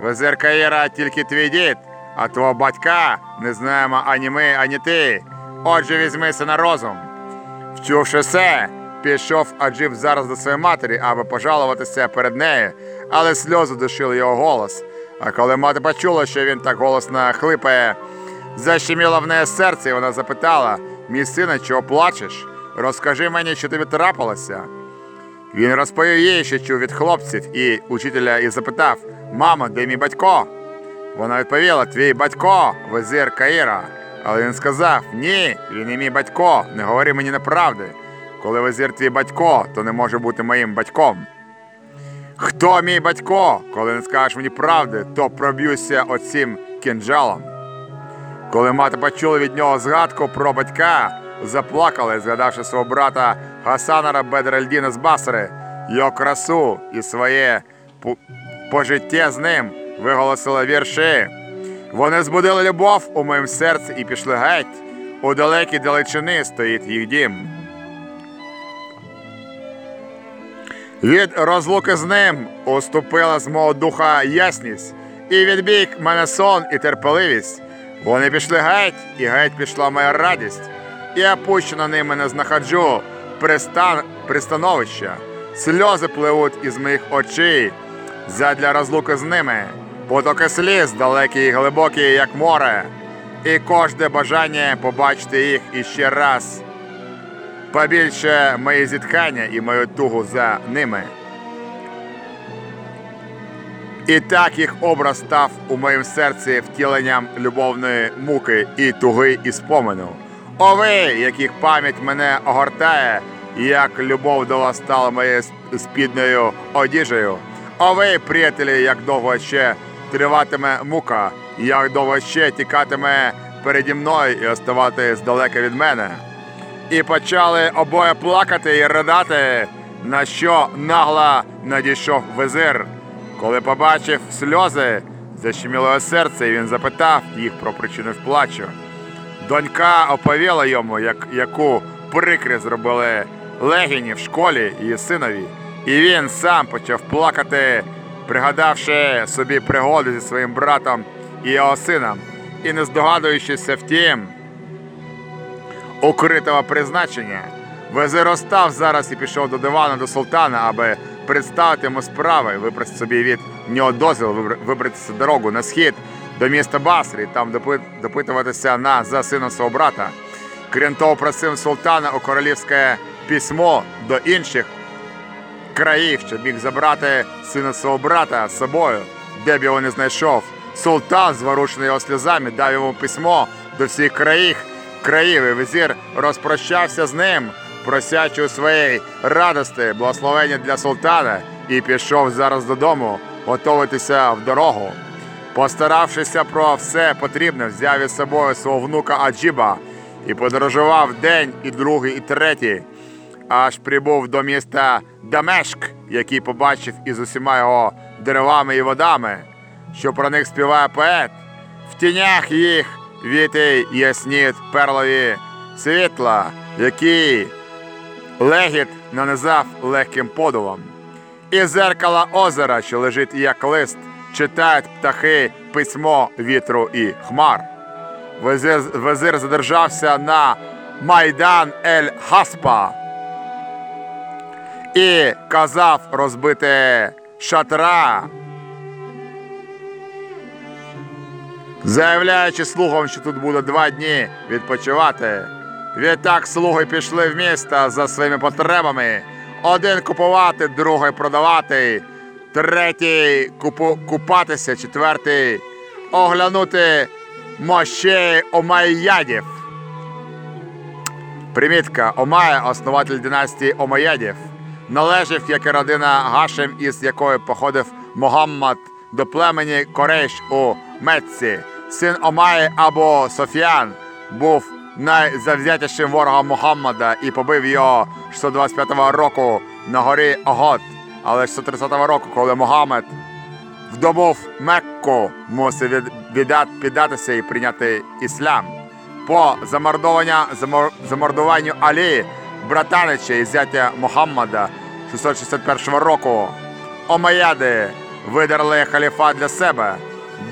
Визир Каїра тільки твій дід, а твого батька не знаємо ані ми, ані ти. Отже, візьмися на розум. Вчувши все, пішов Аджиб зараз до своєї матері, аби пожалуватися перед нею, але сльози душили його голос. А коли мати почула, що він так голосно хлипає, защеміло в неї серце, і вона запитала: мій сине, чого плачеш? Розкажи мені, що тобі трапилося. Він розповів їй, що чув від хлопців і учителя і запитав: Мамо, де мій батько? Вона відповіла: Твій батько, визир Каїра. Але він сказав: Ні, він не мій батько, не говори мені неправди. Коли визир твій батько, то не може бути моїм батьком. Хто мій батько? Коли не скажеш мені правди, то проб'юся оцім кінджалом. Коли мати почула від нього згадку про батька, заплакали, згадавши свого брата Гасанара Бедральдіна з Басри, його красу і своє пожиття з ним, виголосила вірші. Вони збудили любов у моїм серці і пішли геть. У далекій далечини стоїть їх дім. Від розлуки з ним уступила з мого духа ясність, і відбіг мене сон і терпеливість. Вони пішли геть, і геть пішла моя радість. І опущено ними не знаходжу пристан... пристановища. Сльози пливуть із моїх очей задля розлуки з ними. Потоки сліз далекі і глибокі, як море, і кожне бажання побачити їх іще раз. Побільше мої зітхання і мою тугу за ними. І так їх образ став у моїм серці втіленням любовної муки і туги і спомену. О ви, яких пам'ять мене огортає, як любов до вас стала моєю спідною одіжею. О ви, приятелі, як довго ще триватиме мука, як довго ще тікатиме переді мною і оставати здалека від мене. І почали обоє плакати і ридати, на що нагло надійшов визир. Коли побачив сльози, защеміло серце, і він запитав їх про причину плачу. Донька оповіла йому, як, яку прикрість зробили легіні в школі її синові. І він сам почав плакати, пригадавши собі пригоди зі своїм братом і його сином, і не здогадуючися втім укритого призначення. Везир остав зараз і пішов до дивану до султана, аби представити йому справи, випросити собі від нього дозвіл вибр- вибратися дорогу на схід до міста Басрі, там допи- допитуватися на за сина свого брата. Крім того, просив султана у королівське письмо до інших країв, щоб міг забрати сина свого брата з собою, де б його не знайшов. Султан, зворушений його сльозами, дав йому письмо до всіх країв, країв, і визір розпрощався з ним, просячи у своїй радості благословення для султана, і пішов зараз додому готуватися в дорогу. Постаравшися про все потрібне, взяв із собою свого внука Аджіба і подорожував день, і другий, і третій, аж прибув до міста Дамешк, який побачив із усіма його деревами і водами, що про них співає поет. В тінях їх вітий ясніт перлові світла, які легіт нанизав легким подувом. І зеркала озера, що лежить як лист, читають птахи письмо вітру і хмар. Везир, везир задержався на Майдан Ель Хаспа і казав розбити шатра, заявляючи слугам, що тут буде два дні відпочивати. Відтак слуги пішли в місто за своїми потребами. Один купувати, другий продавати, третій купу, купатися, четвертий оглянути мощей омайядів. Примітка Омая, основатель династії Омаядів, належав, як і родина Гашем, із якої походив Могаммад до племені Корейш у Мецці. Син Омаї або Софіян був найзавзятішим ворогом Мухаммада і побив його 625 року на горі Огот. Але 630 року, коли Мухаммед вдобув Мекку, мусив піддатися і прийняти іслам. По замордуванню Алі, братанича і зятя Мухаммада 661 року, Омаяди видерли халіфат для себе,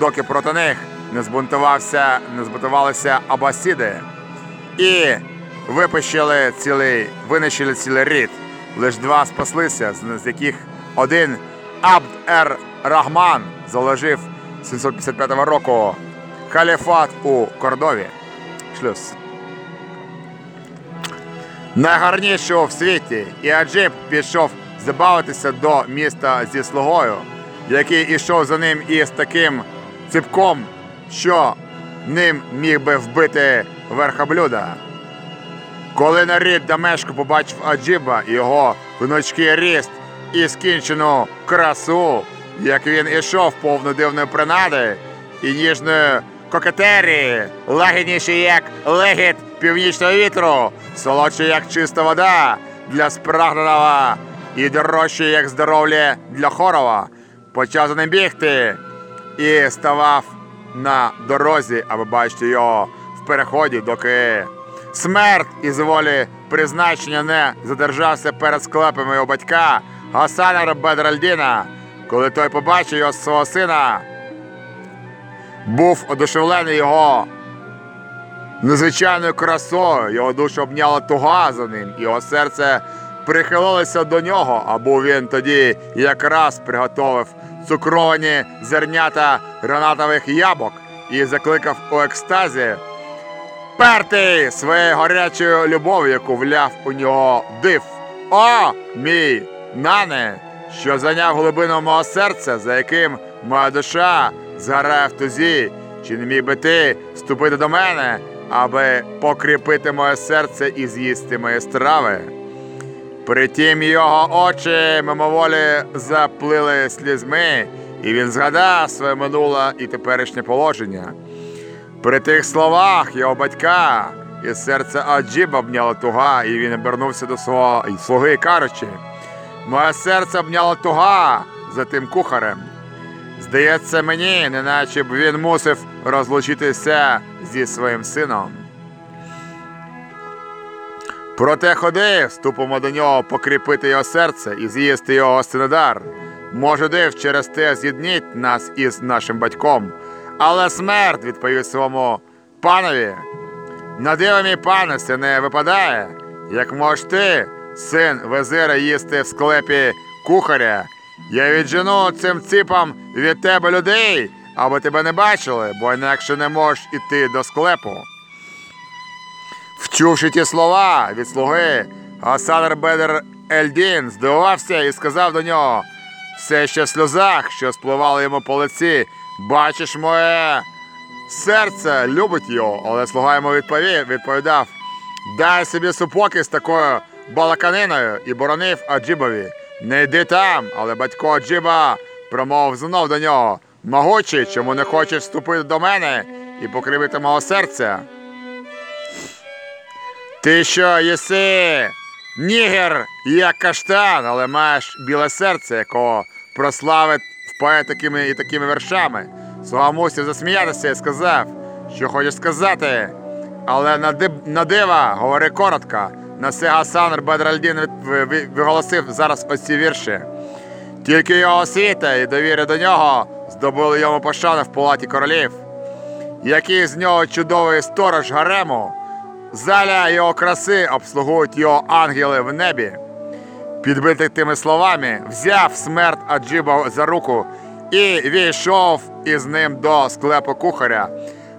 доки проти них не збунтувався, не збунтувалися абасіди і випищили цілий, винищили цілий рід. Лиш два спаслися, з яких один Абд ер Рахман заложив 755 року халіфат у Кордові. Шлюз. Найгарнішого в світі і Аджиб пішов забавитися до міста зі слугою, який ішов за ним із таким ципком, що ним міг би вбити верхоблюда. Коли нарід Дамешку побачив Аджіба, його гнучкий ріст і скінчену красу, як він ішов повну дивної принади і ніжної кокетерії, лагідніший, як легіт північного вітру, солодший, як чиста вода для спрагненого і дорожчий, як здоров'я для хорова, почав за ним бігти і ставав на дорозі, аби бачити його в переході, доки смерть із волі призначення не задержався перед склепами його батька Гасана Бедральдіна, коли той побачив його свого сина, був одушевлений його незвичайною красою, його душу обняла туга за ним, його серце прихилилося до нього, а був він тоді якраз приготовив цукровані зернята гранатових ябок і закликав у екстазі перти своєю гарячою любов'ю, яку вляв у нього див. О, мій нане, що зайняв глибину мого серця, за яким моя душа згорає в тузі. Чи не міг би ти вступити до мене, аби покріпити моє серце і з'їсти мої страви? Притім його очі мимоволі заплили слізьми, і він згадав своє минуле і теперішнє положення. При тих словах його батька і серце Аджіба обняла туга, і він обернувся до свого слуги, кажучи, моє серце обняла туга за тим кухарем, Здається мені, неначе б він мусив розлучитися зі своїм сином. Проте ходи, вступимо до нього покріпити його серце і з'їсти його синодар. Може, див через те з'єдніть нас із нашим батьком. Але смерть відповів своєму панові. На диво, мій це не випадає. Як можеш ти, син везира, їсти в склепі кухаря, я віджену цим ципам від тебе людей, аби тебе не бачили, бо інакше не можеш іти до склепу. Вчувши ті слова від слуги, Гасан Бедер Ельдін здивувався і сказав до нього все ще в сльозах, що спливали йому по лиці. Бачиш, моє серце любить його, але слуга йому відповів, відповідав: Дай собі супоки з такою балаканиною і боронив Аджібові. Не йди там, але батько Аджіба промовив знов до нього. Могучий, чому не хочеш вступити до мене і покривити мого серця? Ти що єси? Нігер, як каштан, але маєш біле серце, якого прославить впає такими і такими вершами. Слуга мусив засміятися і сказав, що хочеш сказати. Але на, див, на дива говори коротко. На це Гасан Бедральдін виголосив зараз оці вірші. Тільки його освіта і довіри до нього здобули йому пошани в палаті королів. Який з нього чудовий сторож гарему, заля його краси обслугують його ангели в небі. Підбитий тими словами, взяв смерть Аджіба за руку і війшов із ним до склепу кухаря.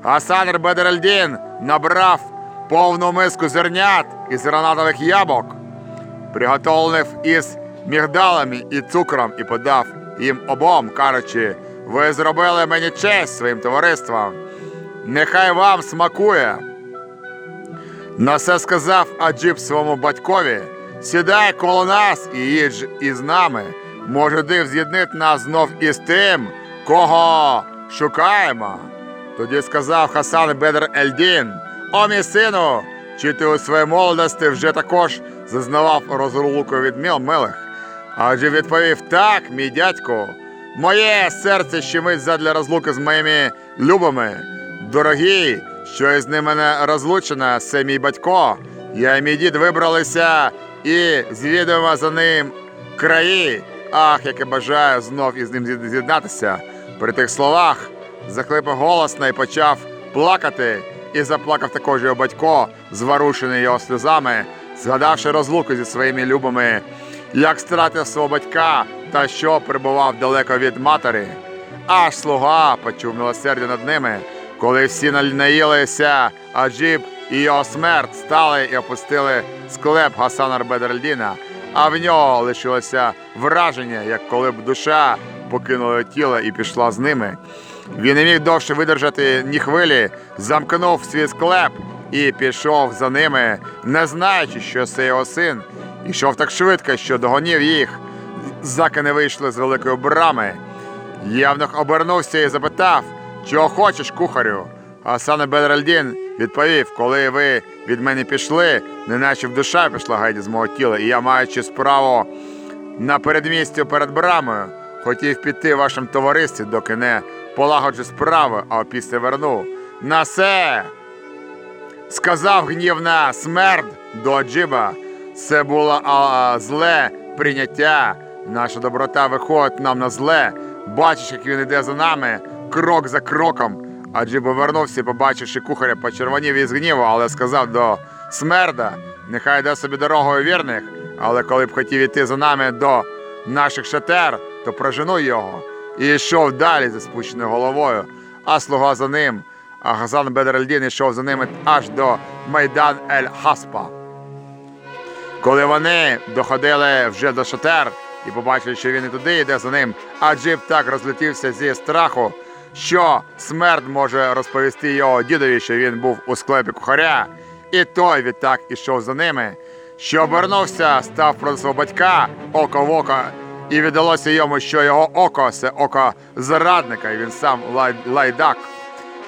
Гасан Бедеральдін набрав повну миску зернят із гранатових ябок, приготовлених із мігдалами і цукром, і подав їм обом, кажучи, ви зробили мені честь своїм товариством. Нехай вам смакує. На це сказав Аджіб своєму батькові: сідай коло нас і їдь із нами. Може, див з'єднить нас знов із тим, кого шукаємо. Тоді сказав Хасан Бедр Ельдін: О, мій сину, чи ти у своїй молодості вже також зазнавав розлуку від милих? Адже відповів так, мій дядько, моє серце щемить задля розлуки з моїми любими. Дорогі, що із ними не розлучена, це мій батько. Я і мій дід вибралися і звідуємо за ним краї. Ах, яке бажаю знов із ним з'єднатися. При тих словах захлипав голосно і почав плакати. І заплакав також його батько, зворушений його сльозами, згадавши розлуку зі своїми любими, як стратив свого батька та що перебував далеко від матері. Аж слуга почув милосердя над ними, коли всі наїлися, Аджіб і його смерть стали і опустили склеп Гасана Бедерлдіна, а в нього лишилося враження, як коли б душа покинула тіло і пішла з ними. Він не міг довше видержати ні хвилі, замкнув свій склеп і пішов за ними, не знаючи, що це його син. Ішов так швидко, що догонів їх, заки не вийшли з великої брами. Євнух обернувся і запитав, чого хочеш, кухарю. Асан Бедральдін відповів, коли ви від мене пішли, неначе в душа пішла гайді з мого тіла, і я, маючи справу на передмістю перед брамою, хотів піти в вашому товаристві, доки не полагоджу справи, а після верну. На се! Сказав гнівна смерть до Джиба. Це було а, зле прийняття. Наша доброта виходить нам на зле. Бачиш, як він іде за нами, крок за кроком. А Джиб повернувся, побачивши кухаря, почервонів із гніву, але сказав до смерда, нехай йде собі дорогою вірних, але коли б хотів іти за нами до наших шатер, то прожену його. І йшов далі зі спущеною головою, а слуга за ним. А Гасан Бедр Ельдін йшов за ними аж до Майдан Ель Хаспа. Коли вони доходили вже до шатер і побачили, що він і туди йде за ним, Аджиб так розлетівся зі страху, що смерть може розповісти його дідові, що він був у склепі кухаря, і той відтак ішов за ними, що обернувся, став проти свого батька око в око, і віддалося йому, що його око це око зрадника, і він сам лай- лайдак.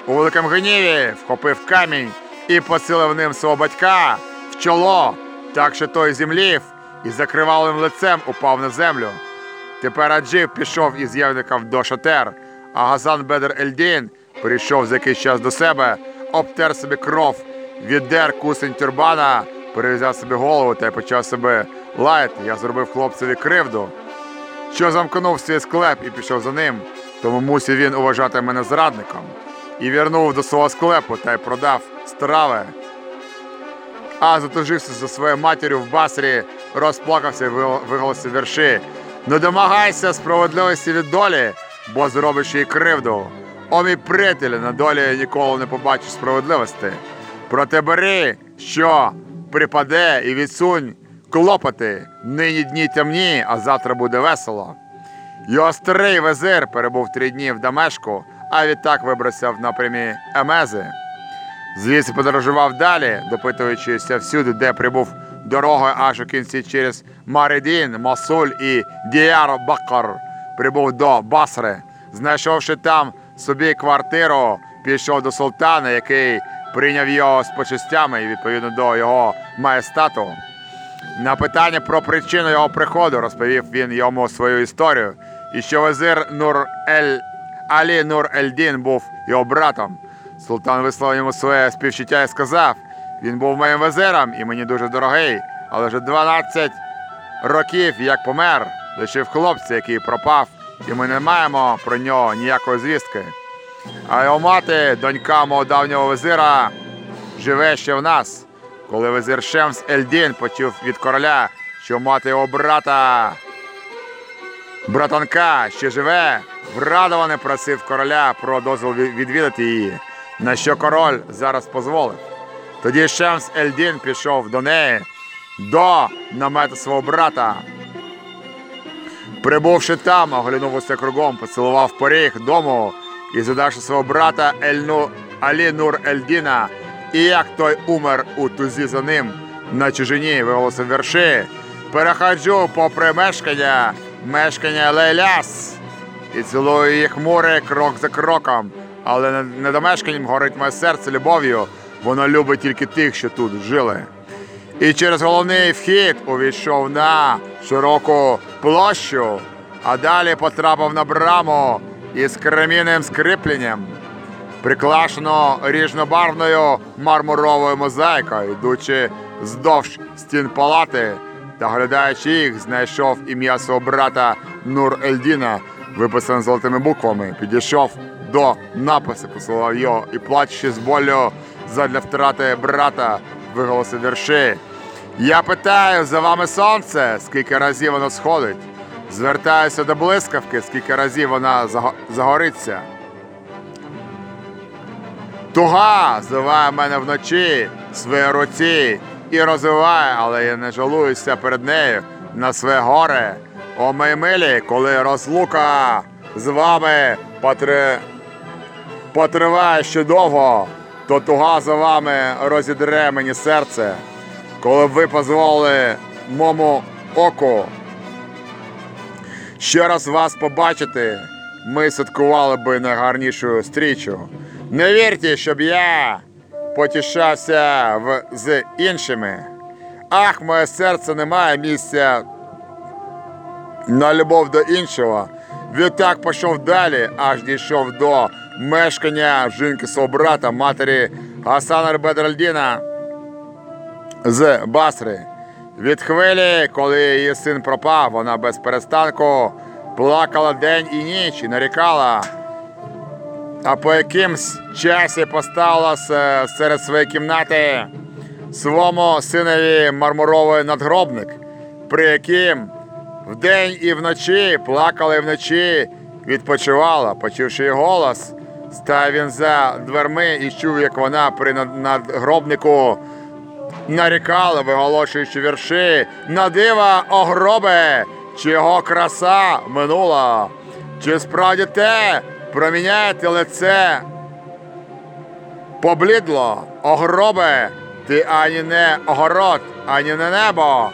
У великому гніві вхопив камінь і посилив ним свого батька в чоло, так що той зімлів і закривалим лицем упав на землю. Тепер Аджиб пішов із євником до шатер, А Газан Бедер Ельдін прийшов за якийсь час до себе, обтер собі кров, віддер кусень тюрбана, перев'язав собі голову та й почав себе лаяти. Я зробив хлопцеві кривду, що замкнув свій склеп і пішов за ним, тому мусив він уважати мене зрадником. І вернув до свого склепу та й продав страви. А затужився за своєю матір'ю в басрі, розплакався і виголосив вірші. Не домагайся справедливості від долі, бо зробиш їй кривду. О, мій приятель, на долі ніколи не побачиш справедливості. Проте бери, що припаде, і відсунь клопоти. Нині дні темні, а завтра буде весело. Його старий везир перебув три дні в Дамешку, а відтак вибрався в напрямі Емези. Звідси подорожував далі, допитуючися всюди, де прибув дорогою аж у кінці через Маридін, Масуль і Діяр Бакар. Прибув до Басри. Знайшовши там собі квартиру, пішов до султана, який прийняв його з почестями і відповідно до його маєстату. На питання про причину його приходу розповів він йому свою історію, і що везир Нур Ель Алі Нур Ельдін був його братом. Султан висловив йому своє співчуття і сказав: він був моїм везиром і мені дуже дорогий, але вже 12 років як помер, лишив хлопця, який пропав, і ми не маємо про нього ніякої звістки. А його мати, донька мого давнього везира, живе ще в нас. Коли везир Шемс Ельдін почув від короля, що мати його брата братанка ще живе, врадований просив короля про дозвіл відвідати її, на що король зараз дозволив. Тоді Шемс Ельдін пішов до неї, до намету свого брата. Прибувши там, оглянув усе кругом, поцілував поріг дому і задавши свого брата Ельну Алі Нур Ельдіна, і як той умер у тузі за ним на чужині, виголосив вірші. Переходжу попри мешкання, мешкання Лейляс, і цілую їх море крок за кроком, але над над мешканням горить моє серце любов'ю, воно любить тільки тих, що тут жили. І через головний вхід увійшов на широку площу, а далі потрапив на браму із кремінним скріпленням, приклашено ріжнобарвною мармуровою мозаїкою, йдучи здовж стін палати та глядаючи їх, знайшов ім'я свого брата Нур Ельдіна, виписане золотими буквами, підійшов до напису, поцілував його і, плачучи з болю задля втрати брата, виголосив вірші. Я питаю за вами сонце, скільки разів воно сходить. Звертаюся до блискавки, скільки разів вона загориться. Туга зиває мене вночі в своїй руці і розвиває, але я не жалуюся перед нею на своє горе. О мої милі, коли розлука з вами потри... потриває ще довго, то туга за вами розідре мені серце. Коли б ви дозволили мому оку ще раз вас побачити, ми святкували би найгарнішу стрічу. Не вірте, щоб я потішався в, з іншими. Ах, моє серце не має місця на любов до іншого. Відтак пішов далі, аж дійшов до мешкання жінки свого брата, матері Гасана Бедральдіна з Басри. Від хвилі, коли її син пропав, вона без перестанку плакала день і ніч і нарікала. А по якимсь часі поставила серед своєї кімнати своєму синові мармуровий надгробник, при яким вдень і вночі плакала і вночі відпочивала, почувши її голос, став він за дверми і чув, як вона при над- надгробнику нарікала, виголошуючи вірші на дива огробе, чи його краса минула. Чи справді те проміняєте лице поблідло, огробе, ти ані не огород, ані не небо.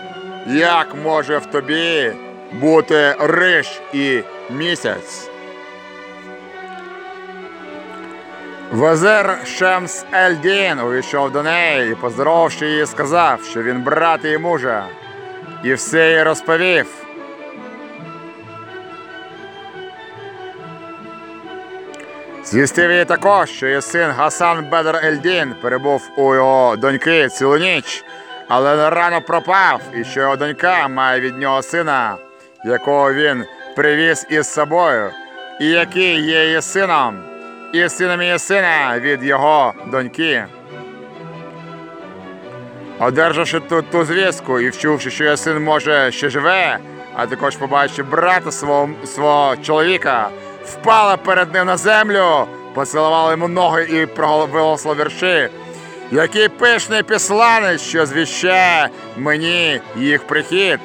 Як може в тобі бути риш і місяць? Вазир Шемс Ельдін увійшов до неї і, поздоровавши її, сказав, що він брат її мужа, і все їй розповів. Звістив їй також, що її син Гасан Бедр Ельдін перебув у його доньки цілу ніч, але рано пропав, і що його донька має від нього сина, якого він привіз із собою, і який є її сином, і сином її сина від його доньки. Одержавши ту, ту звістку і вчувши, що її син може ще живе, а також побачивши брата свого, свого чоловіка, впала перед ним на землю, поцілувала йому ноги і проголосила вірші. Який пишний післанець, що звіщає мені їх прихід,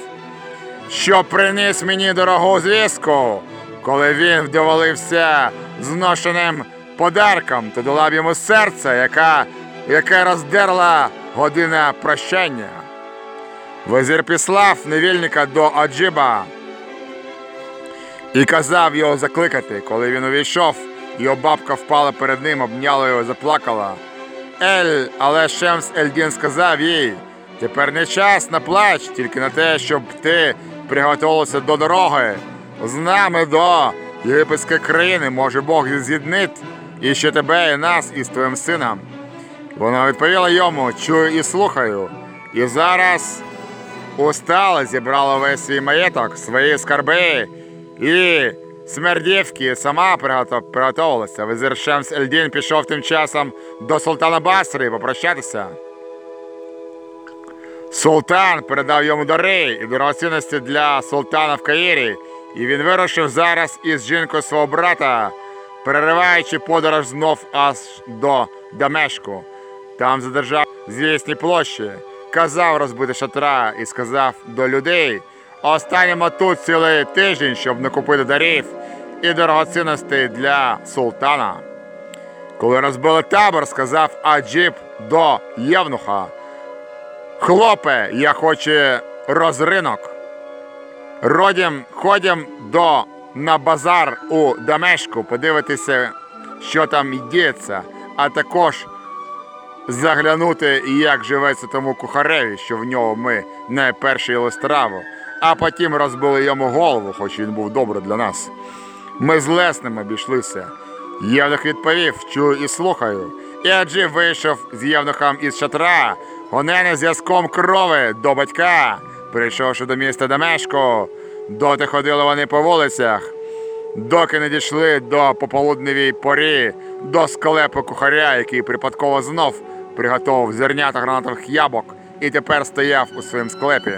що приніс мені дорогу звістку, коли він вдоволився зношеним подарком, то дала б йому серце, яка, яке роздерла година прощання. Визір післав невільника до Аджиба і казав його закликати, коли він увійшов, його бабка впала перед ним, обняла його, заплакала. Ель, але Шемс Ельдін сказав їй, тепер не час на плач, тільки на те, щоб ти приготувалася до дороги. З нами до єгипетської країни, може Бог з'єднить і ще тебе, і нас, із твоїм сином. Вона відповіла йому, чую і слухаю. І зараз устала, зібрала весь свій маєток, свої скарби і смердівки сама приготовилася. Визир Шемс Ельдін пішов тим часом до султана Басри попрощатися. Султан передав йому дари і дорогоцінності для султана в Каїрі, і він вирушив зараз із жінкою свого брата, перериваючи подорож знов аж до Дамешку. Там задержав звісні площі, казав розбити шатра і сказав до людей: останемо тут цілий тиждень, щоб накупити дарів і дорогоцінностей для султана. Коли розбили табор, сказав Аджіб до Євнуха. Хлопе, я хочу розринок. Родім, ходім до на базар у Дамешку, подивитися, що там діється, а також заглянути, як живеться тому кухареві, що в нього ми не їли страву, а потім розбили йому голову, хоч він був добрий для нас. Ми з Лесним обійшлися. Євнух відповів, чую і слухаю. І Аджив вийшов з Євнухом із шатра, гонений зв'язком крови до батька, прийшовши до міста Дамешку. Доти ходили вони по вулицях, доки не дійшли до пополудневій порі, до склепу кухаря, який припадково знов приготував зернята гранатових ябок і тепер стояв у своєму склепі.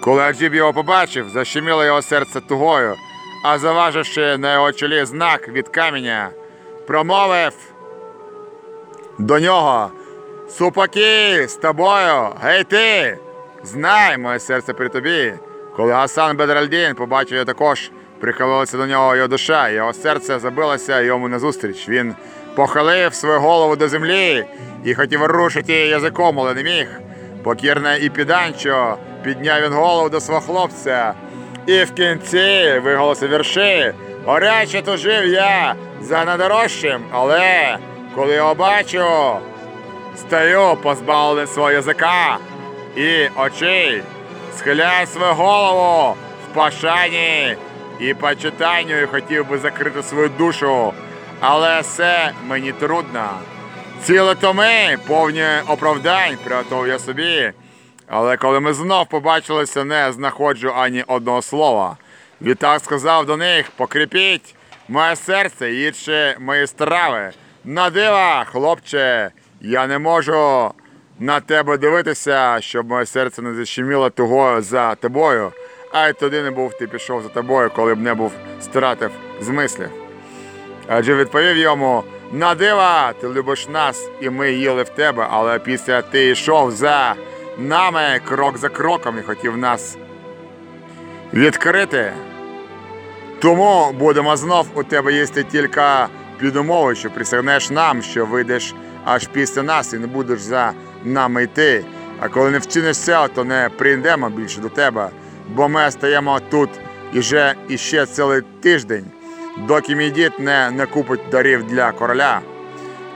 Коли Аджіб його побачив, защеміло його серце тугою, а заваживши на його чолі знак від каменя, промовив до нього Супаки з тобою, гей ти! Знай, моє серце при тобі. Коли Гасан Бедральдін побачив його також, прихилилася до нього його душа, його серце забилося йому назустріч. Він похилив свою голову до землі і хотів рушити її язиком, але не міг. Покірне і піданчо підняв він голову до свого хлопця. І в кінці виголосив вірші. Горяче тужив я за найдорожчим, але коли його бачу, стою позбавлений свого язика і очей, схиляю свою голову в пошані і почитанню, і хотів би закрити свою душу, але все мені трудно. Ціле томи, повні оправдань, приготував я собі. Але коли ми знов побачилися, не знаходжу ані одного слова. Відтак сказав до них: покріпіть моє серце, їдше мої страви. На дива, хлопче, я не можу на тебе дивитися, щоб моє серце не защеміло тугою за тобою, а й туди не був ти пішов за тобою, коли б не був стратив змислів. Адже відповів йому: на дива, ти любиш нас, і ми їли в тебе, але після ти йшов за нами крок за кроком і хотів нас відкрити. Тому будемо знов у тебе їсти тільки під умовою, що присягнеш нам, що вийдеш аж після нас і не будеш за нами йти. А коли не вчиниш цього, то не прийдемо більше до тебе, бо ми стаємо тут іже іще цілий тиждень, доки мій дід не, не купить дарів для короля.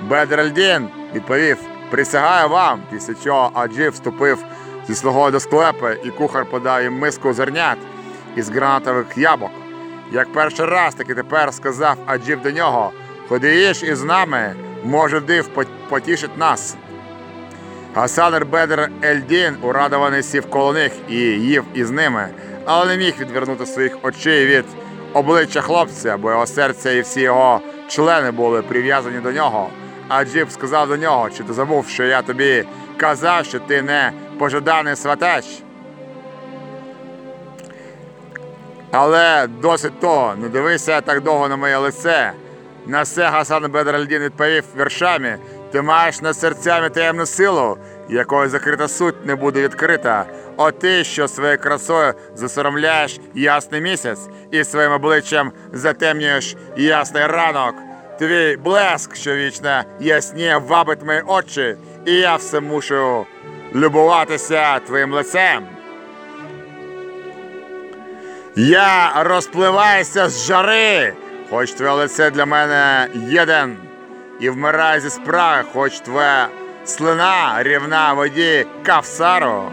Бедральдін відповів: присягаю вам, після чого Аджив вступив зі слугою до склепи, і кухар подав їм миску зернят із гранатових ябок. Як перший раз, так і тепер сказав Аджів до нього: Ходи їж із нами, може див потішить нас. Гасан Бедр Ельдін урадований сів коло них і їв із ними, але не міг відвернути своїх очей від обличчя хлопця, бо його серце і всі його члени були прив'язані до нього. А Джіп сказав до нього, чи ти забув, що я тобі казав, що ти не пожаданий сватач? Але досить того, не дивися так довго на моє лице. На все Гасан Бедральдін відповів віршами: ти маєш над серцями таємну силу, якої закрита суть не буде відкрита. О ти, що своєю красою засоромляєш ясний місяць і своїм обличчям затемнюєш ясний ранок. Твій блеск, що вічно ясніє, вабить мої очі, і я все мушу любуватися твоїм лицем. Я розпливаюся з жари, хоч твоє лице для мене єден, і вмираю зі спраги, хоч твоя слина рівна воді кавсару.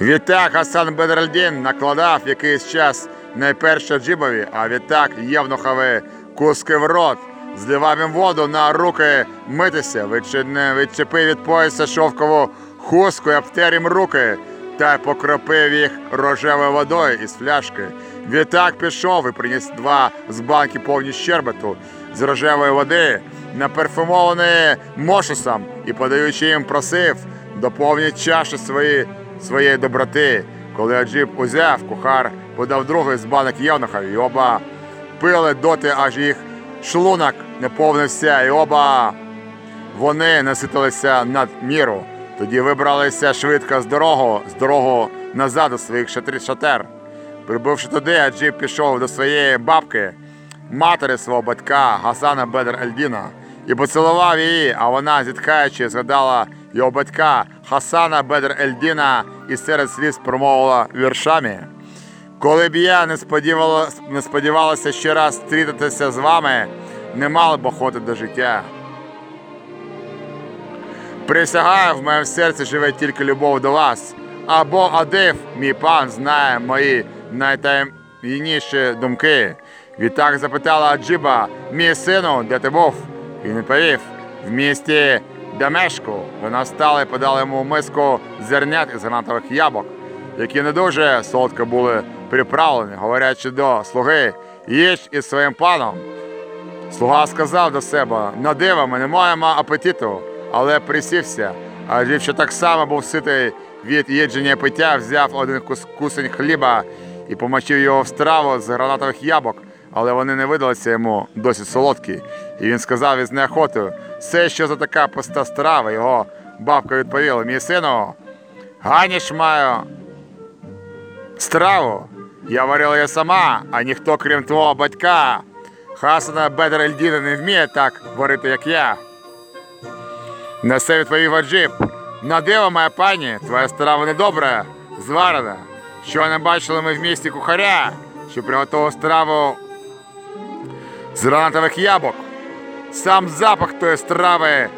Відтак Гасан Бедральдін накладав якийсь час найперше джибові, а відтак Євнухові куски в рот, зливав їм воду на руки митися, відчепив від пояса шовкову хустку і обтер їм руки та покропив їх рожевою водою із фляшки. Відтак пішов і приніс два з банки повні щербету з рожевої води, наперфумованої мошусом, і, подаючи їм, просив доповніть чаші свої, своєї доброти. Коли Аджіб узяв, кухар подав другий з банок Євнухові, і оба пили доти, аж їх шлунок не повнився, і оба вони наситилися над міру. Тоді вибралися швидко з дорогу, з дорогу назад до своїх шатер. Прибувши туди, Аджіб пішов до своєї бабки, матері свого батька Гасана Бедр Ельдіна, і поцілував її, а вона, зітхаючи, згадала його батька Хасана Бедр Ельдіна і серед сліз промовила віршами. Коли б я не, сподівала, не сподівалася ще раз зустрітися з вами, не мала б охоти до життя. Присягаю, в моєму серці живе тільки любов до вас. Або Адив, мій пан, знає мої найтаємніші думки. Відтак запитала Аджиба, мій сину, де ти був? Він відповів, в місті Дамешку. Вона встала і подала йому миску зернят із гранатових ябок, які не дуже солодко були приправлені, говорячи до слуги, їж із своїм паном. Слуга сказав до себе: на диво, ми не маємо апетиту, але присівся. А що так само був ситий від їдження пиття, взяв один кус- кусень хліба і помочив його в страву з гранатових ябок, але вони не видалися йому досить солодкі. І він сказав із неохотою: все, що за така пуста страва, його бабка відповіла: мій сину, ганіш маю страву. Я варила її сама, а ніхто, крім твого батька. Хасана Бедер Ельдіна не вміє так варити, як я. На це відповів Аджиб. На диво, моя пані, твоя страва недобра, зварена. Що не бачили ми в місті кухаря, що приготував страву з гранатових ябок. Сам запах тої страви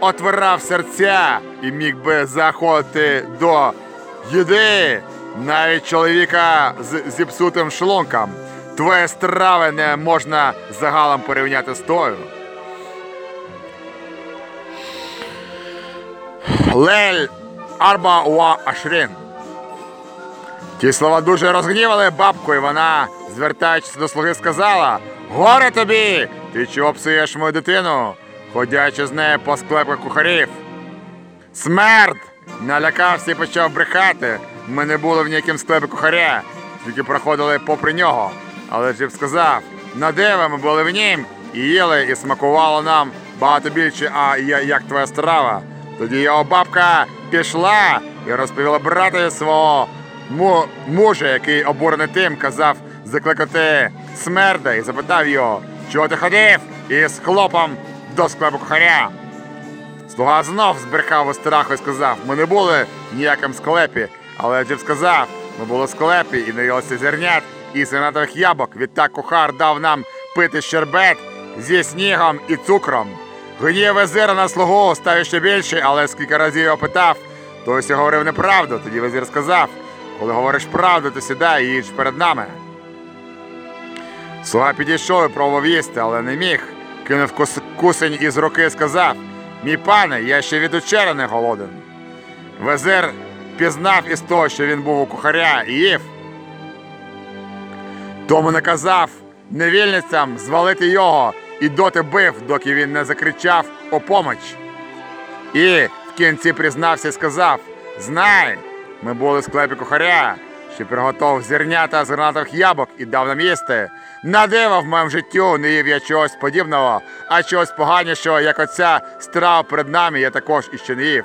отвирав серця і міг би заходити до їди навіть чоловіка з зіпсутим шлунком. Твої страви не можна загалом порівняти з тою. Лель Арба Уа Ашрін. Ті слова дуже розгнівали бабку, і вона, звертаючись до слуги, сказала: Горе тобі! Ти чого псуєш мою дитину, ходячи з нею по склепах кухарів? Смерть! Налякався і почав брехати. Ми не були в ніяким склепі кухаря, тільки проходили попри нього. Але Джип сказав: на диво ми були в нім і їли, і смакувало нам багато більше, а я- як твоя страва. Тоді його бабка пішла і розповіла братові свого мужа, який обурений тим, казав закликати смерда і запитав його, чого ти ходив із хлопом до склепу кухаря. Слуга знов збрехав у страху і сказав: ми не були в ніякому склепі. Але Джив сказав, ми були в склепі і наїлися зернят і сенатових ябок. Відтак кухар дав нам пити щербет зі снігом і цукром. Гнів везира на слугу став ще більше, але скільки разів його питав, то ось говорив неправду. Тоді везір сказав: коли говориш правду, то сідай і їдь перед нами. Слуга підійшов і пробував їсти, але не міг. Кинув кусень із руки сказав: Мій пане, я ще від учора не голоден. Везир пізнав із того, що він був у кухаря і їв. Тому наказав невільницям звалити його і доти бив, доки він не закричав о помоч. І в кінці признався і сказав: Знай, ми були в склепі кухаря, що приготував зернята з гранатових ябок і дав нам їсти. На диво в моєму життю не їв я чогось подібного, а чогось поганішого, як оця страва перед нами, я також іще не їв.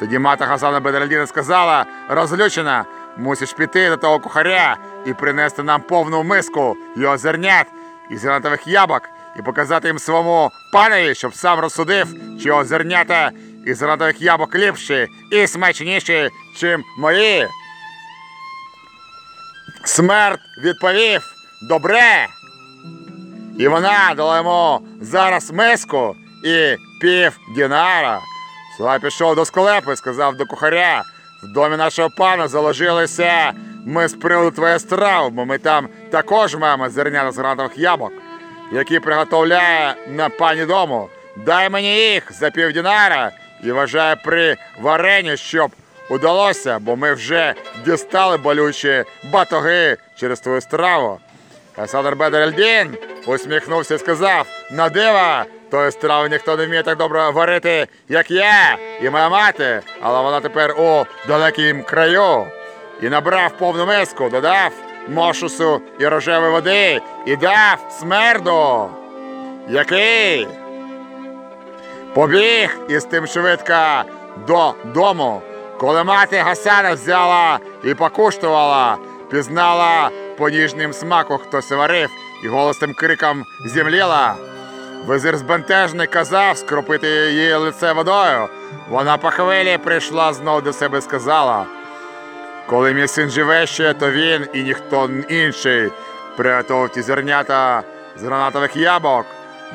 Тоді мати Гасана Бедральдіна сказала, розлючена, мусиш піти до того кухаря і принести нам повну миску його зернят із гранатових ябок і показати їм своєму панові, щоб сам розсудив, чи його зернята із гранатових ябок ліпші і смачніші, чим мої. Смерть відповів добре. І вона дала йому зараз миску і пів дінара. Слуга пішов до склепу сказав до кухаря, в домі нашого пана заложилися ми з приводу твоєї страви, бо ми там також маємо зернята з гранатових ябок, які приготовляє на пані дому. Дай мені їх за пів дінара і вважає при варенні, щоб удалося, бо ми вже дістали болючі батоги через твою страву. Касандр Бедерельдін усміхнувся і сказав: на дива, тої страви ніхто не вміє так добре варити, як я і моя мати, але вона тепер у далекім краю. І набрав повну миску, додав мошусу і рожевої води, і дав смерду. Який? Побіг із тим швидко додому. Коли мати Гасана взяла і покуштувала, пізнала по ніжнім смаку, хто се варив, і голосним криком зімліла. Визир збентежний казав скропити її лице водою. Вона по хвилі прийшла знов до себе і сказала. Коли мій син живе ще, то він і ніхто інший приготував ті зернята з гранатових ябок.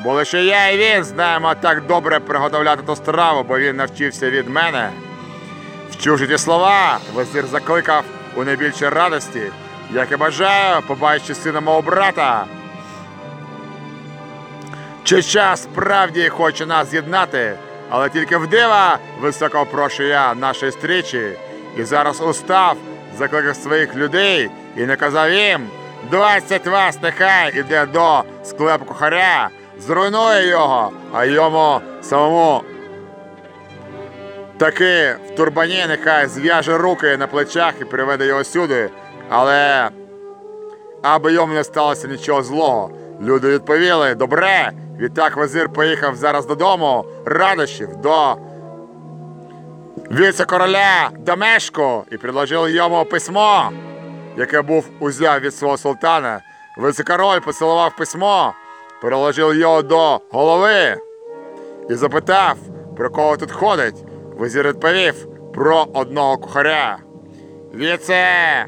Бо лише я і він знаємо так добре приготовляти ту страву, бо він навчився від мене. Вчувши ті слова, везир закликав у найбільшій радості, як і бажаю, побачити сина мого брата. Чи час справді хоче нас з'єднати, але тільки в дива високо прошу я нашої стрічі, і зараз устав, закликав своїх людей і наказав їм, двадцять вас нехай іде до склепу кухаря, зруйнує його, а йому самому таки в турбані нехай зв'яже руки на плечах і приведе його сюди, але аби йому не сталося нічого злого. Люди відповіли: добре. Відтак визир поїхав зараз додому, радощів до віце-короля Дамешку і предложив йому письмо, яке був узяв від свого султана. Віце-король поцілував письмо, переложив його до голови і запитав, про кого тут ходить. Визір відповів про одного кухаря. Віце.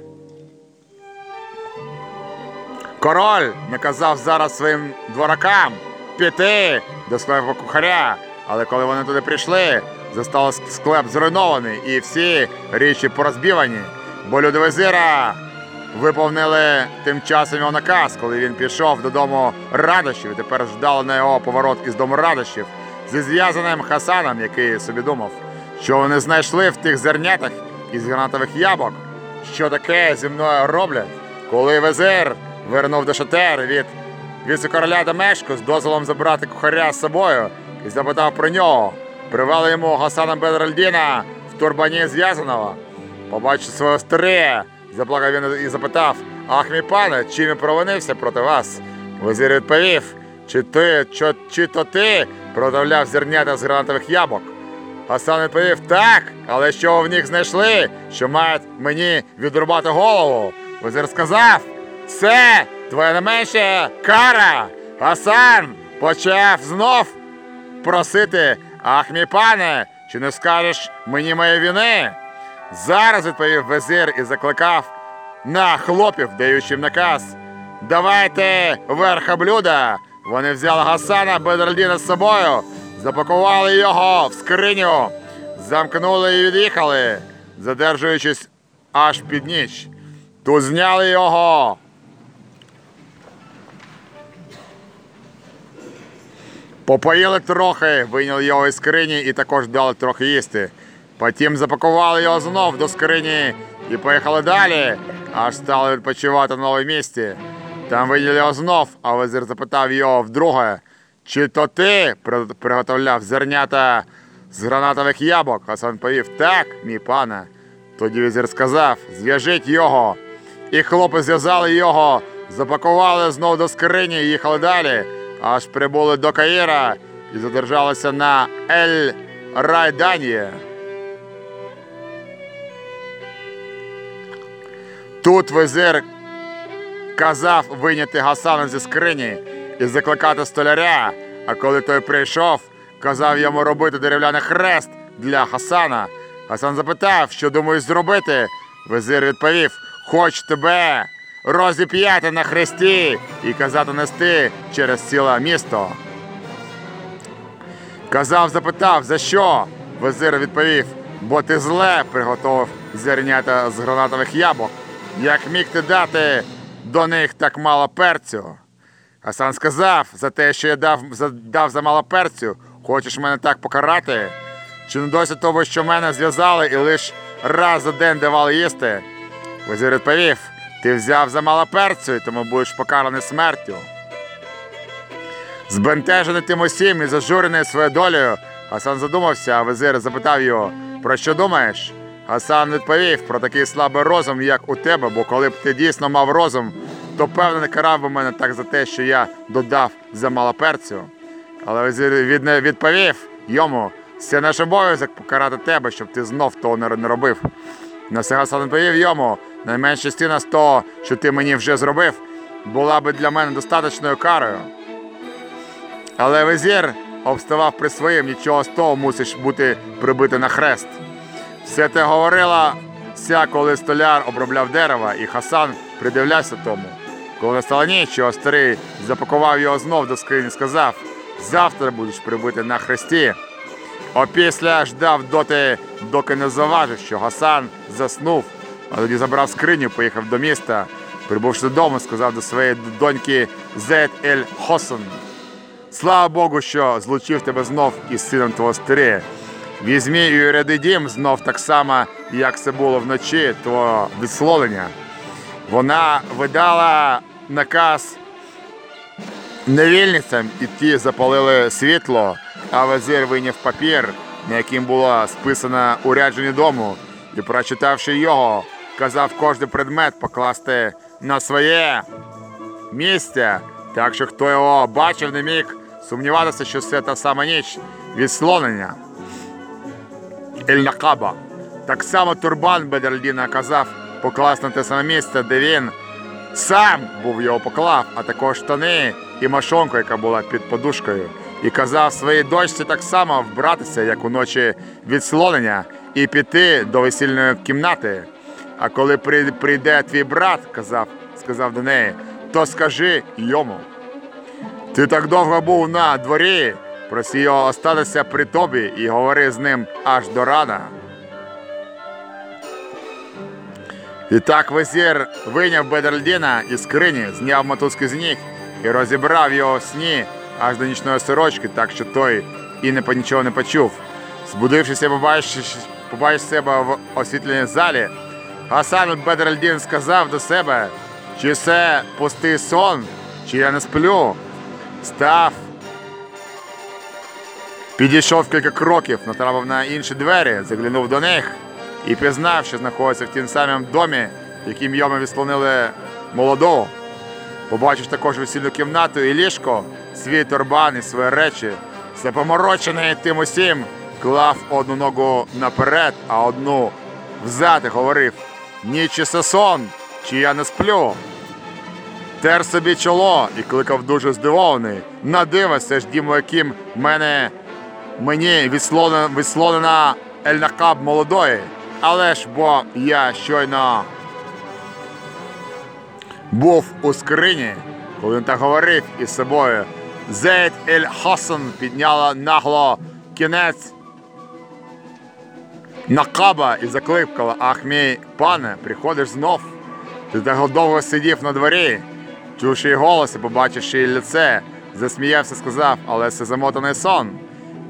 Король наказав зараз своїм дворакам піти до склепу кухаря, але коли вони туди прийшли, застало склеп зруйнований і всі річі порозбівані, бо люди визира виповнили тим часом його наказ, коли він пішов додому радощів і тепер ждали на його поворот із дому радощів зі зв'язаним Хасаном, який собі думав, що вони знайшли в тих зернятах із гранатових ябок, що таке зі мною роблять, коли визир вернув до шатер від віце-короля Дамешку з дозволом забрати кухаря з собою і запитав про нього. Привели йому Гасана Бедральдіна в турбані зв'язаного. Побачив своє старе, заплакав він і запитав: Ах, мій пане, чим я провинився проти вас? Визир відповів, чи ти, чи, чи то ти продавляв зернята з гранатових ябок? Гасан відповів, так, але що в них знайшли, що мають мені відрубати голову? Визир сказав, це твоя не менше кара. Гасан почав знов просити, ах, мій пане, чи не скажеш мені моєї вини? Зараз відповів визир і закликав на хлопів, даючи наказ. Давайте верхоблюда. Вони взяли Гасана Бедральдіна з собою, запакували його в скриню, замкнули і від'їхали, задержуючись аж під ніч. Тут зняли його Попоїли трохи, вийняли його із скрині і також дали трохи їсти. Потім запакували його знов до скрині і поїхали далі, аж стали відпочивати на новому місці. Там вийняли його знов, а визир запитав його вдруге, чи то ти приготовляв зернята з гранатових ябок? Хасан повів, так, мій пане. Тоді візир сказав, зв'яжіть його. І хлопці зв'язали його, запакували знов до скрині і їхали далі, аж прибули до Каїра і задержалися на Ель Райданіє. Тут визир казав виняти Гасана зі скрині і закликати столяря, а коли той прийшов, казав йому робити дерев'яний хрест для Хасана. Хасан запитав, що думаєш зробити. Визир відповів: Хоч тебе розіп'яти на хресті і казати нести через ціле місто. Казав, запитав, за що? Визир відповів, бо ти зле приготував зернята з гранатових ябок. Як міг ти дати до них так мало перцю? Хасан сказав, за те, що я дав за, дав за мало перцю, хочеш мене так покарати? Чи не досі того, що мене зв'язали і лише раз за день давали їсти? Визир відповів, ти взяв за мало перцю, тому будеш покараний смертю. Збентежений тим усім і зажурений своєю долею, Гасан задумався, а визир запитав його, про що думаєш? Гасан відповів про такий слабий розум, як у тебе, бо коли б ти дійсно мав розум, то певно не карав би мене так за те, що я додав замало перцю. Але визир від- відповів йому, це наш обов'язок покарати тебе, щоб ти знов того не не робив. На це Гасан відповів йому, найменша частина з того, що ти мені вже зробив, була би для мене достаточною карою. Але визір обставав при своїм, нічого з того мусиш бути прибити на хрест. Все те говорила ся, коли столяр обробляв дерево, і Хасан придивлявся тому. Коли настала ніч, його старий запакував його знов до скрині і сказав: завтра будеш прибити на хресті. Опісля ждав доти, доки не заважив, що Гасан заснув, а тоді забрав скриню, поїхав до міста. Прибувши додому, сказав до своєї доньки Зет Ель Хосон. Слава Богу, що злучив тебе знов із сином твого старі. Візьмі і уряди дім знов так само, як це було вночі, твого відслолення. Вона видала наказ невільницям, і запалили світло, а визир вийняв папір, на яким було списано урядження дому, і, прочитавши його, казав кожен предмет покласти на своє місце, так що хто його бачив, не міг сумніватися, що це та сама ніч відслонення. Ель-Накаба. Так само турбан Бедерлдіна казав покласти на те саме місце, де він сам був його поклав, а також штани і машонку, яка була під подушкою. І казав своїй дочці так само вбратися, як уночі відслонення, і піти до весільної кімнати. А коли прийде твій брат, казав, сказав до неї, то скажи йому. Ти так довго був на дворі, проси його остатися при тобі і говори з ним аж до рана. І так визір вийняв Бедерлдіна із скрині, зняв мотузки з ніг і розібрав його в сні аж до нічної сорочки, так що той і не по- нічого не почув. Збудившися, побачиш, побачиш себе в освітленій залі, Гасан Бедерлдін сказав до себе, чи це пустий сон, чи я не сплю. Став. Підійшов кілька кроків, натрапив на інші двері, заглянув до них і пізнав, що знаходиться в тім самому домі, яким йому відслонили молодого. Побачив також весільну кімнату і ліжко, свій турбан і свої речі. Все поморочений тим усім, клав одну ногу наперед, а одну взад і говорив: ні, чи це сон, чи я не сплю. Тер собі чоло і кликав дуже здивований. На диво, це ж дім, яким мене мені відслонена Ельнакаб молодої. Але ж бо я щойно був у скрині, коли він так говорив із собою. Зейд Ель Хасан підняла нагло кінець Накаба і закликала, ах мій пане, приходиш знов. Ти так довго сидів на дворі, чувши її голос і побачивши її лице, засміявся, сказав, але це замотаний сон.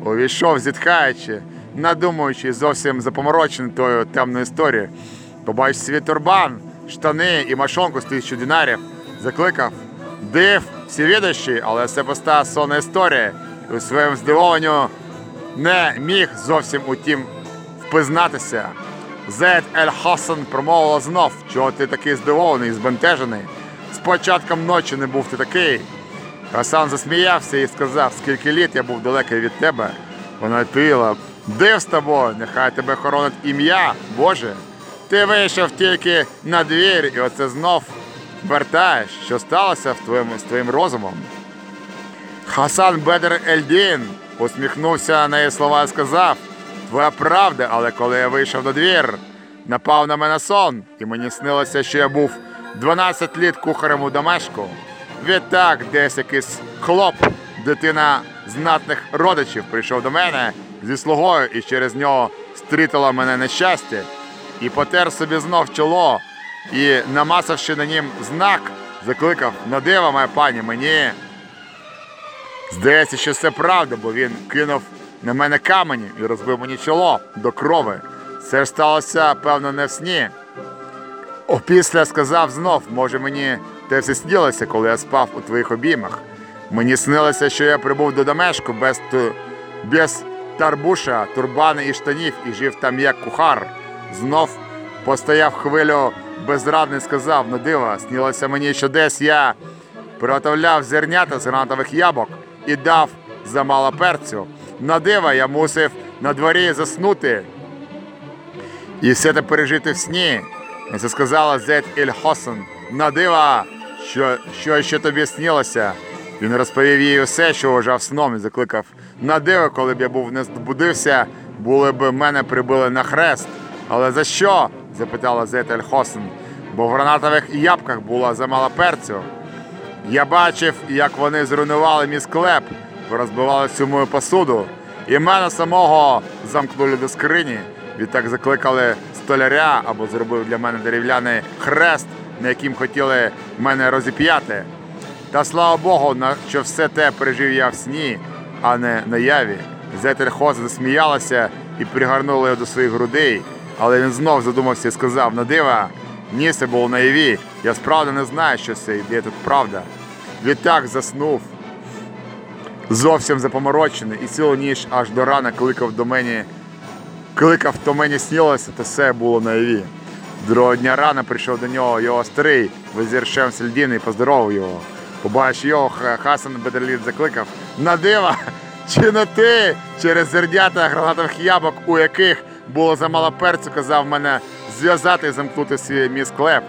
Увійшов, зітхаючи, надумуючи зовсім запоморочений тою темною історією. Побачив свій турбан, штани і машонку з тисячу динарів. Закликав. Див, всевідущий, але це проста сонна історія. І у своєму здивованню не міг зовсім утім впізнатися. Зед Ель Хасан промовила знов, чого ти такий здивований збентежений. З початком ночі не був ти такий. Хасан засміявся і сказав, скільки літ я був далекий від тебе. Вона відповіла, див з тобою, нехай тебе хоронить ім'я, Боже. Ти вийшов тільки на двір, і оце знов вертаєш, що сталося в твоєму, з твоїм розумом. Хасан Бедр Ельдін усміхнувся на її слова і сказав: Твоя правда, але коли я вийшов на двір, напав на мене сон, і мені снилося, що я був 12 літ кухарем у Дамешку. Відтак десь якийсь хлоп, дитина знатних родичів, прийшов до мене зі слугою і через нього стрітило мене нещастя, і потер собі знов чоло, і, намасавши на нім знак, закликав на диво, моя пані, мені Здається, що це правда, бо він кинув на мене камені і розбив мені чоло до крови. Це ж сталося, певно, не в сні. Опісля сказав знов, може мені те все снілося, коли я спав у твоїх обіймах. Мені снилося, що я прибув до Дамешку без, без тарбуша, турбани і штанів і жив там як кухар. Знов постояв хвилю безрадний, сказав, ну диво, снілося мені, що десь я приготовляв зернята з гранатових ябок і дав замало перцю. На диво я мусив на дворі заснути і все це пережити в сні. Це сказала Зет Іль Хосан. На диво, що, що ще тобі снілося. Він розповів їй усе, що вважав сном, і закликав на диво, коли б я був не збудився, були б мене прибили на хрест. Але за що? запитала Зет Ель Хосан. Бо в гранатових ябках було замало перцю. Я бачив, як вони зруйнували мій склеп, розбивали всю мою посуду, і мене самого замкнули до скрині. Відтак закликали столяря або зробив для мене дерев'яний хрест, на яким хотіли мене розіп'яти. Та слава Богу, що все те пережив я в сні, а не наяві. Зетельхоз засміялася і пригорнула його до своїх грудей, але він знов задумався і сказав: на дива, ні, це було наяві. Я справді не знаю, що це де тут правда. Відтак заснув, зовсім запоморочений, і цілу ніч аж до рана кликав до мене, кликав, то мені снілося, то все було наяві. Другого дня рано прийшов до нього його старий визір Шем і поздоровив його. Побачив його, Ха- Хасан Бедерліт закликав на дива, чи не ти через зернята гранатових ябок, у яких було замало перцю, казав мене зв'язати і замкнути свій мій склеп.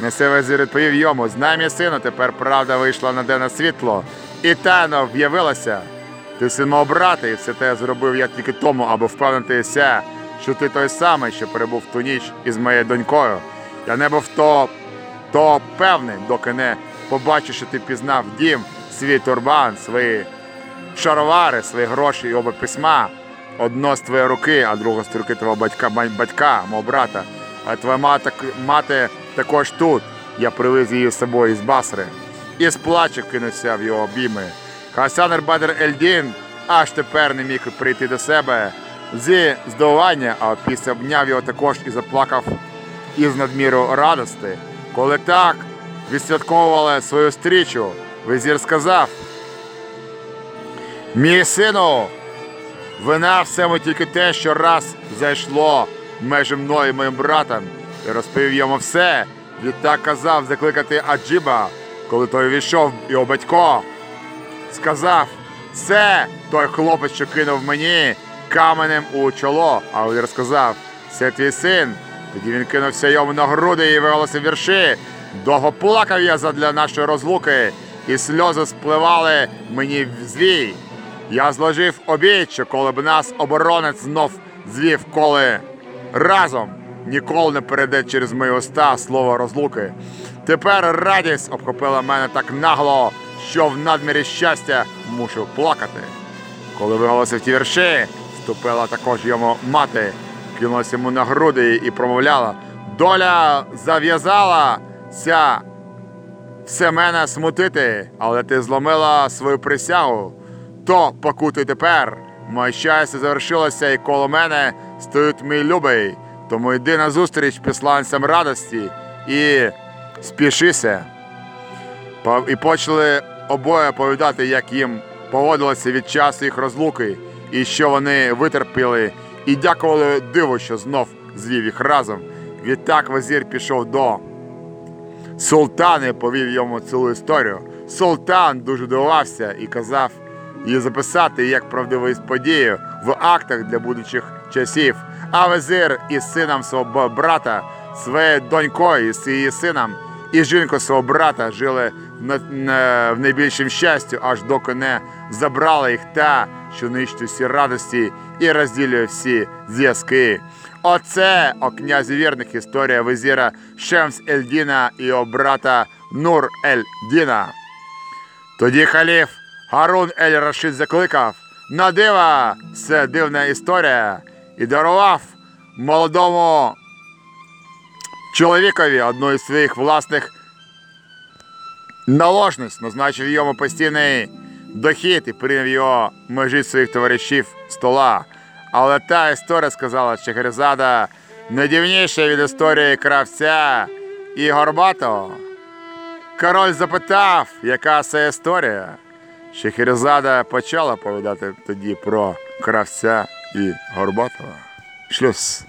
Несе везір відповів йому: Знай, мій сину, тепер правда вийшла на денне світло, і тайно в'явилася. Ти син мого брата, і все те зробив я тільки тому, аби впевнитися, що ти той самий, що перебув ту ніч із моєю донькою. Я не був то, то певний, доки не побачив, що ти пізнав дім, свій турбан, свої шаровари, свої гроші і оба письма. Одно з твоєї руки, а друге з руки твого батька, ба- батька, мого брата. А твоя мати, мати також тут. Я привез її з собою із Басри. І з плачу кинувся в його обійми. Хасан Бадр Ельдін аж тепер не міг прийти до себе зі здивування, а після обняв його також і заплакав із надміру радости. Коли так відсвятковували свою стрічу, визір сказав: Мій сину, вина всьому тільки те, що раз зайшло межі мною і моїм братом, і розповів йому все. Відтак казав закликати Аджіба, коли той війшов його батько. Сказав, це той хлопець, що кинув мені каменем у чоло. А він розказав, це твій син. Тоді він кинувся йому на груди і виголосив вірші. Довго плакав я задля нашої розлуки, і сльози спливали мені в звій. Я зложив обіч, що коли б нас оборонець знов звів, коли разом ніколи не перейде через мої уста слово розлуки. Тепер радість обхопила мене так нагло, що в надмірі щастя мушу плакати. Коли виголосив ті вірші, вступила також йому мати, кинулася йому на груди і промовляла: Доля зав'язалася все мене смутити, але ти зломила свою присягу. То покутуй тепер. Моє щастя завершилося, і коло мене стоїть мій любий. Тому йди назустріч післанцям радості і спішися. І почали обоє повідати, як їм поводилося від часу їх розлуки, і що вони витерпіли, і дякували диву, що знов звів їх разом. Відтак вазір пішов до Султан і повів йому цілу історію. Султан дуже дивувався і казав її записати як правдиву подію в актах для будучих часів. А везир із сином свого брата, своєю донькою, з її сином і жінкою свого брата жили в найбільшому щастю, аж доки не забрала їх та, що нищить усі радості і розділює всі зв'язки. Оце, о князі вірних, історія визіра Шемс Ельдіна і його брата Нур Ель-Діна. Тоді халіф Гарун Ель Рашид закликав на дива, це дивна історія, і дарував молодому чоловікові одну із своїх власних наложниць, назначив йому постійний дохід і прийняв його межі своїх товаришів стола. Але та історія сказала що Шехерезада найдивніша від історії кравця і Горбатого. Король запитав, яка це історія. Шехерезада почала повідати тоді про кравця і Горбатого. Шлюз.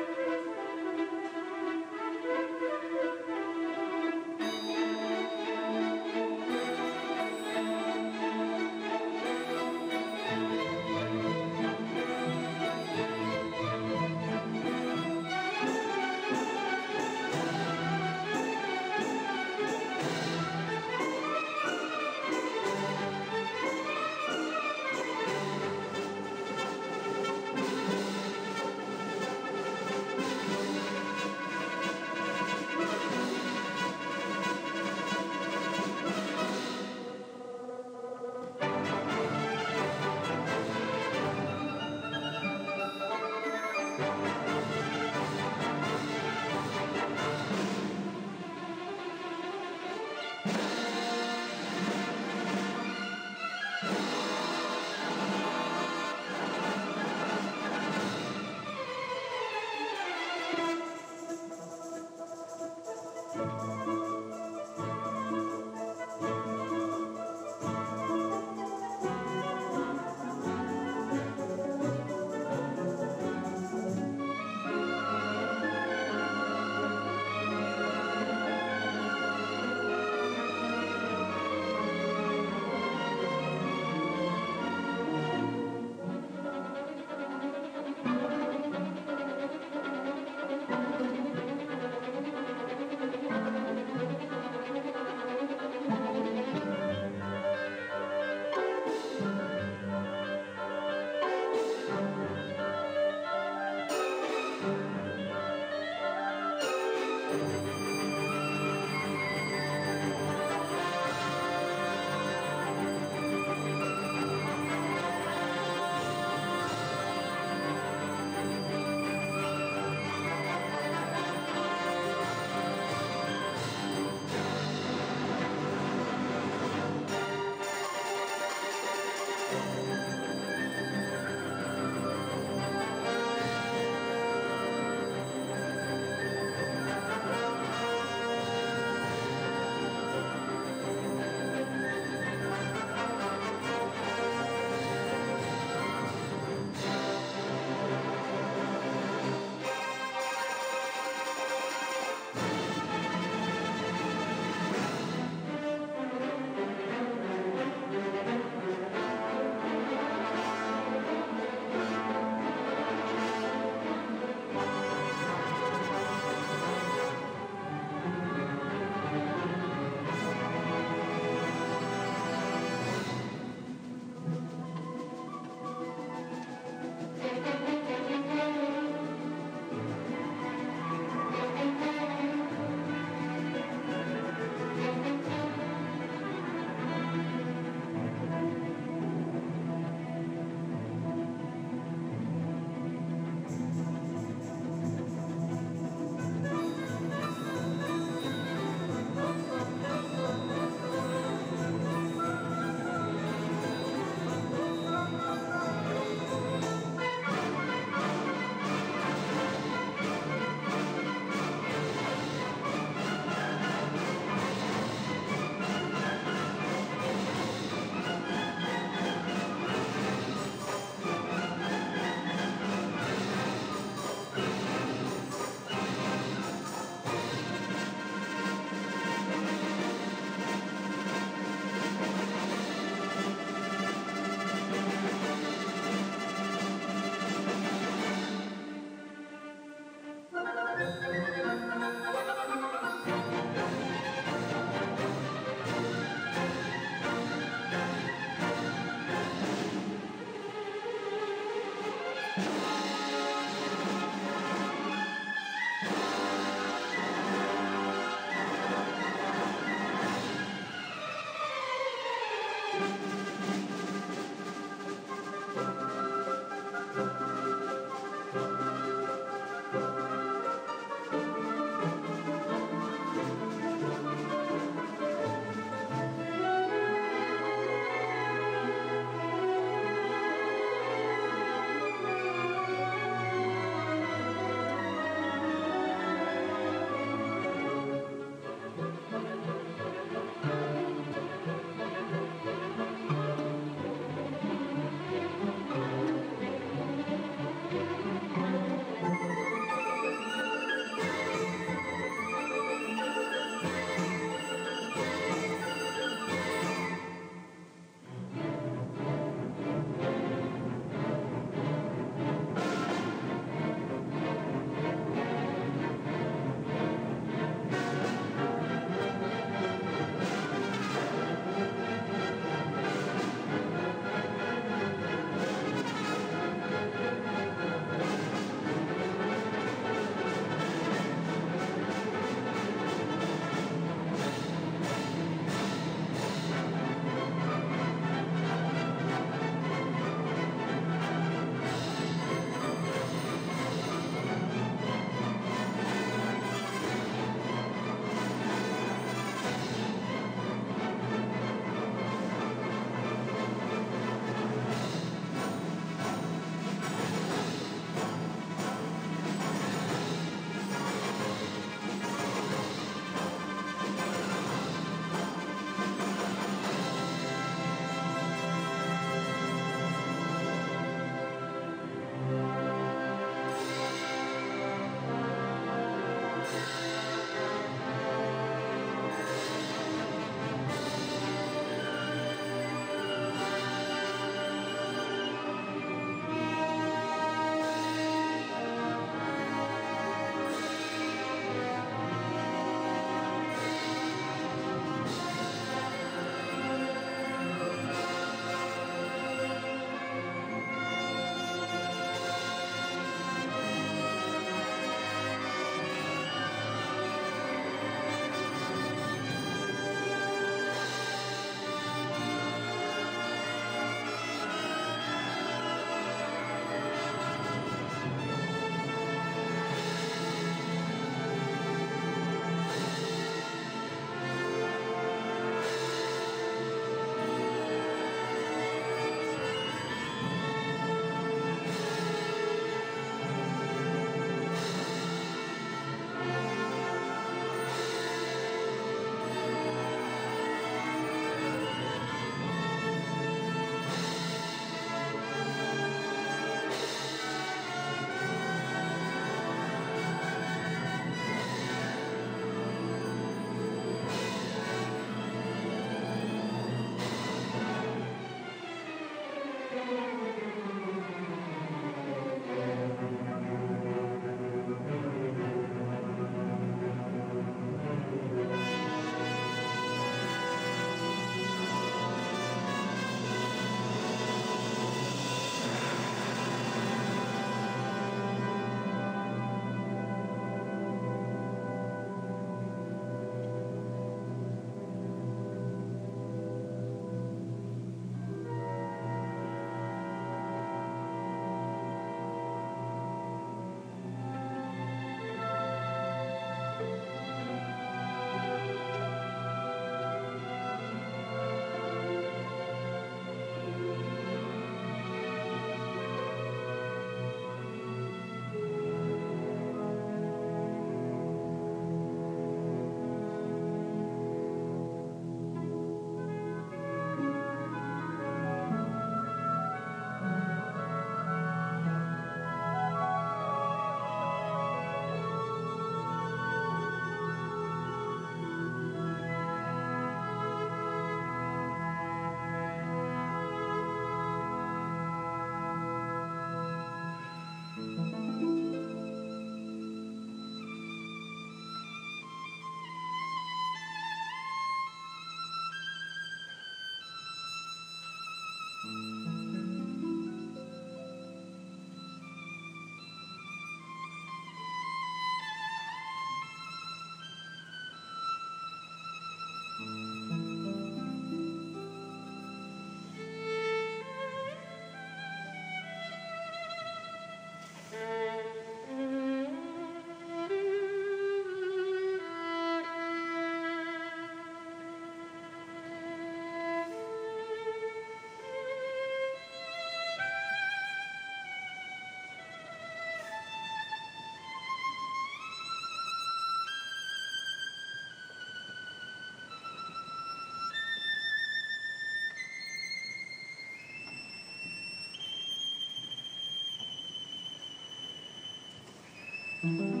Mm-hmm.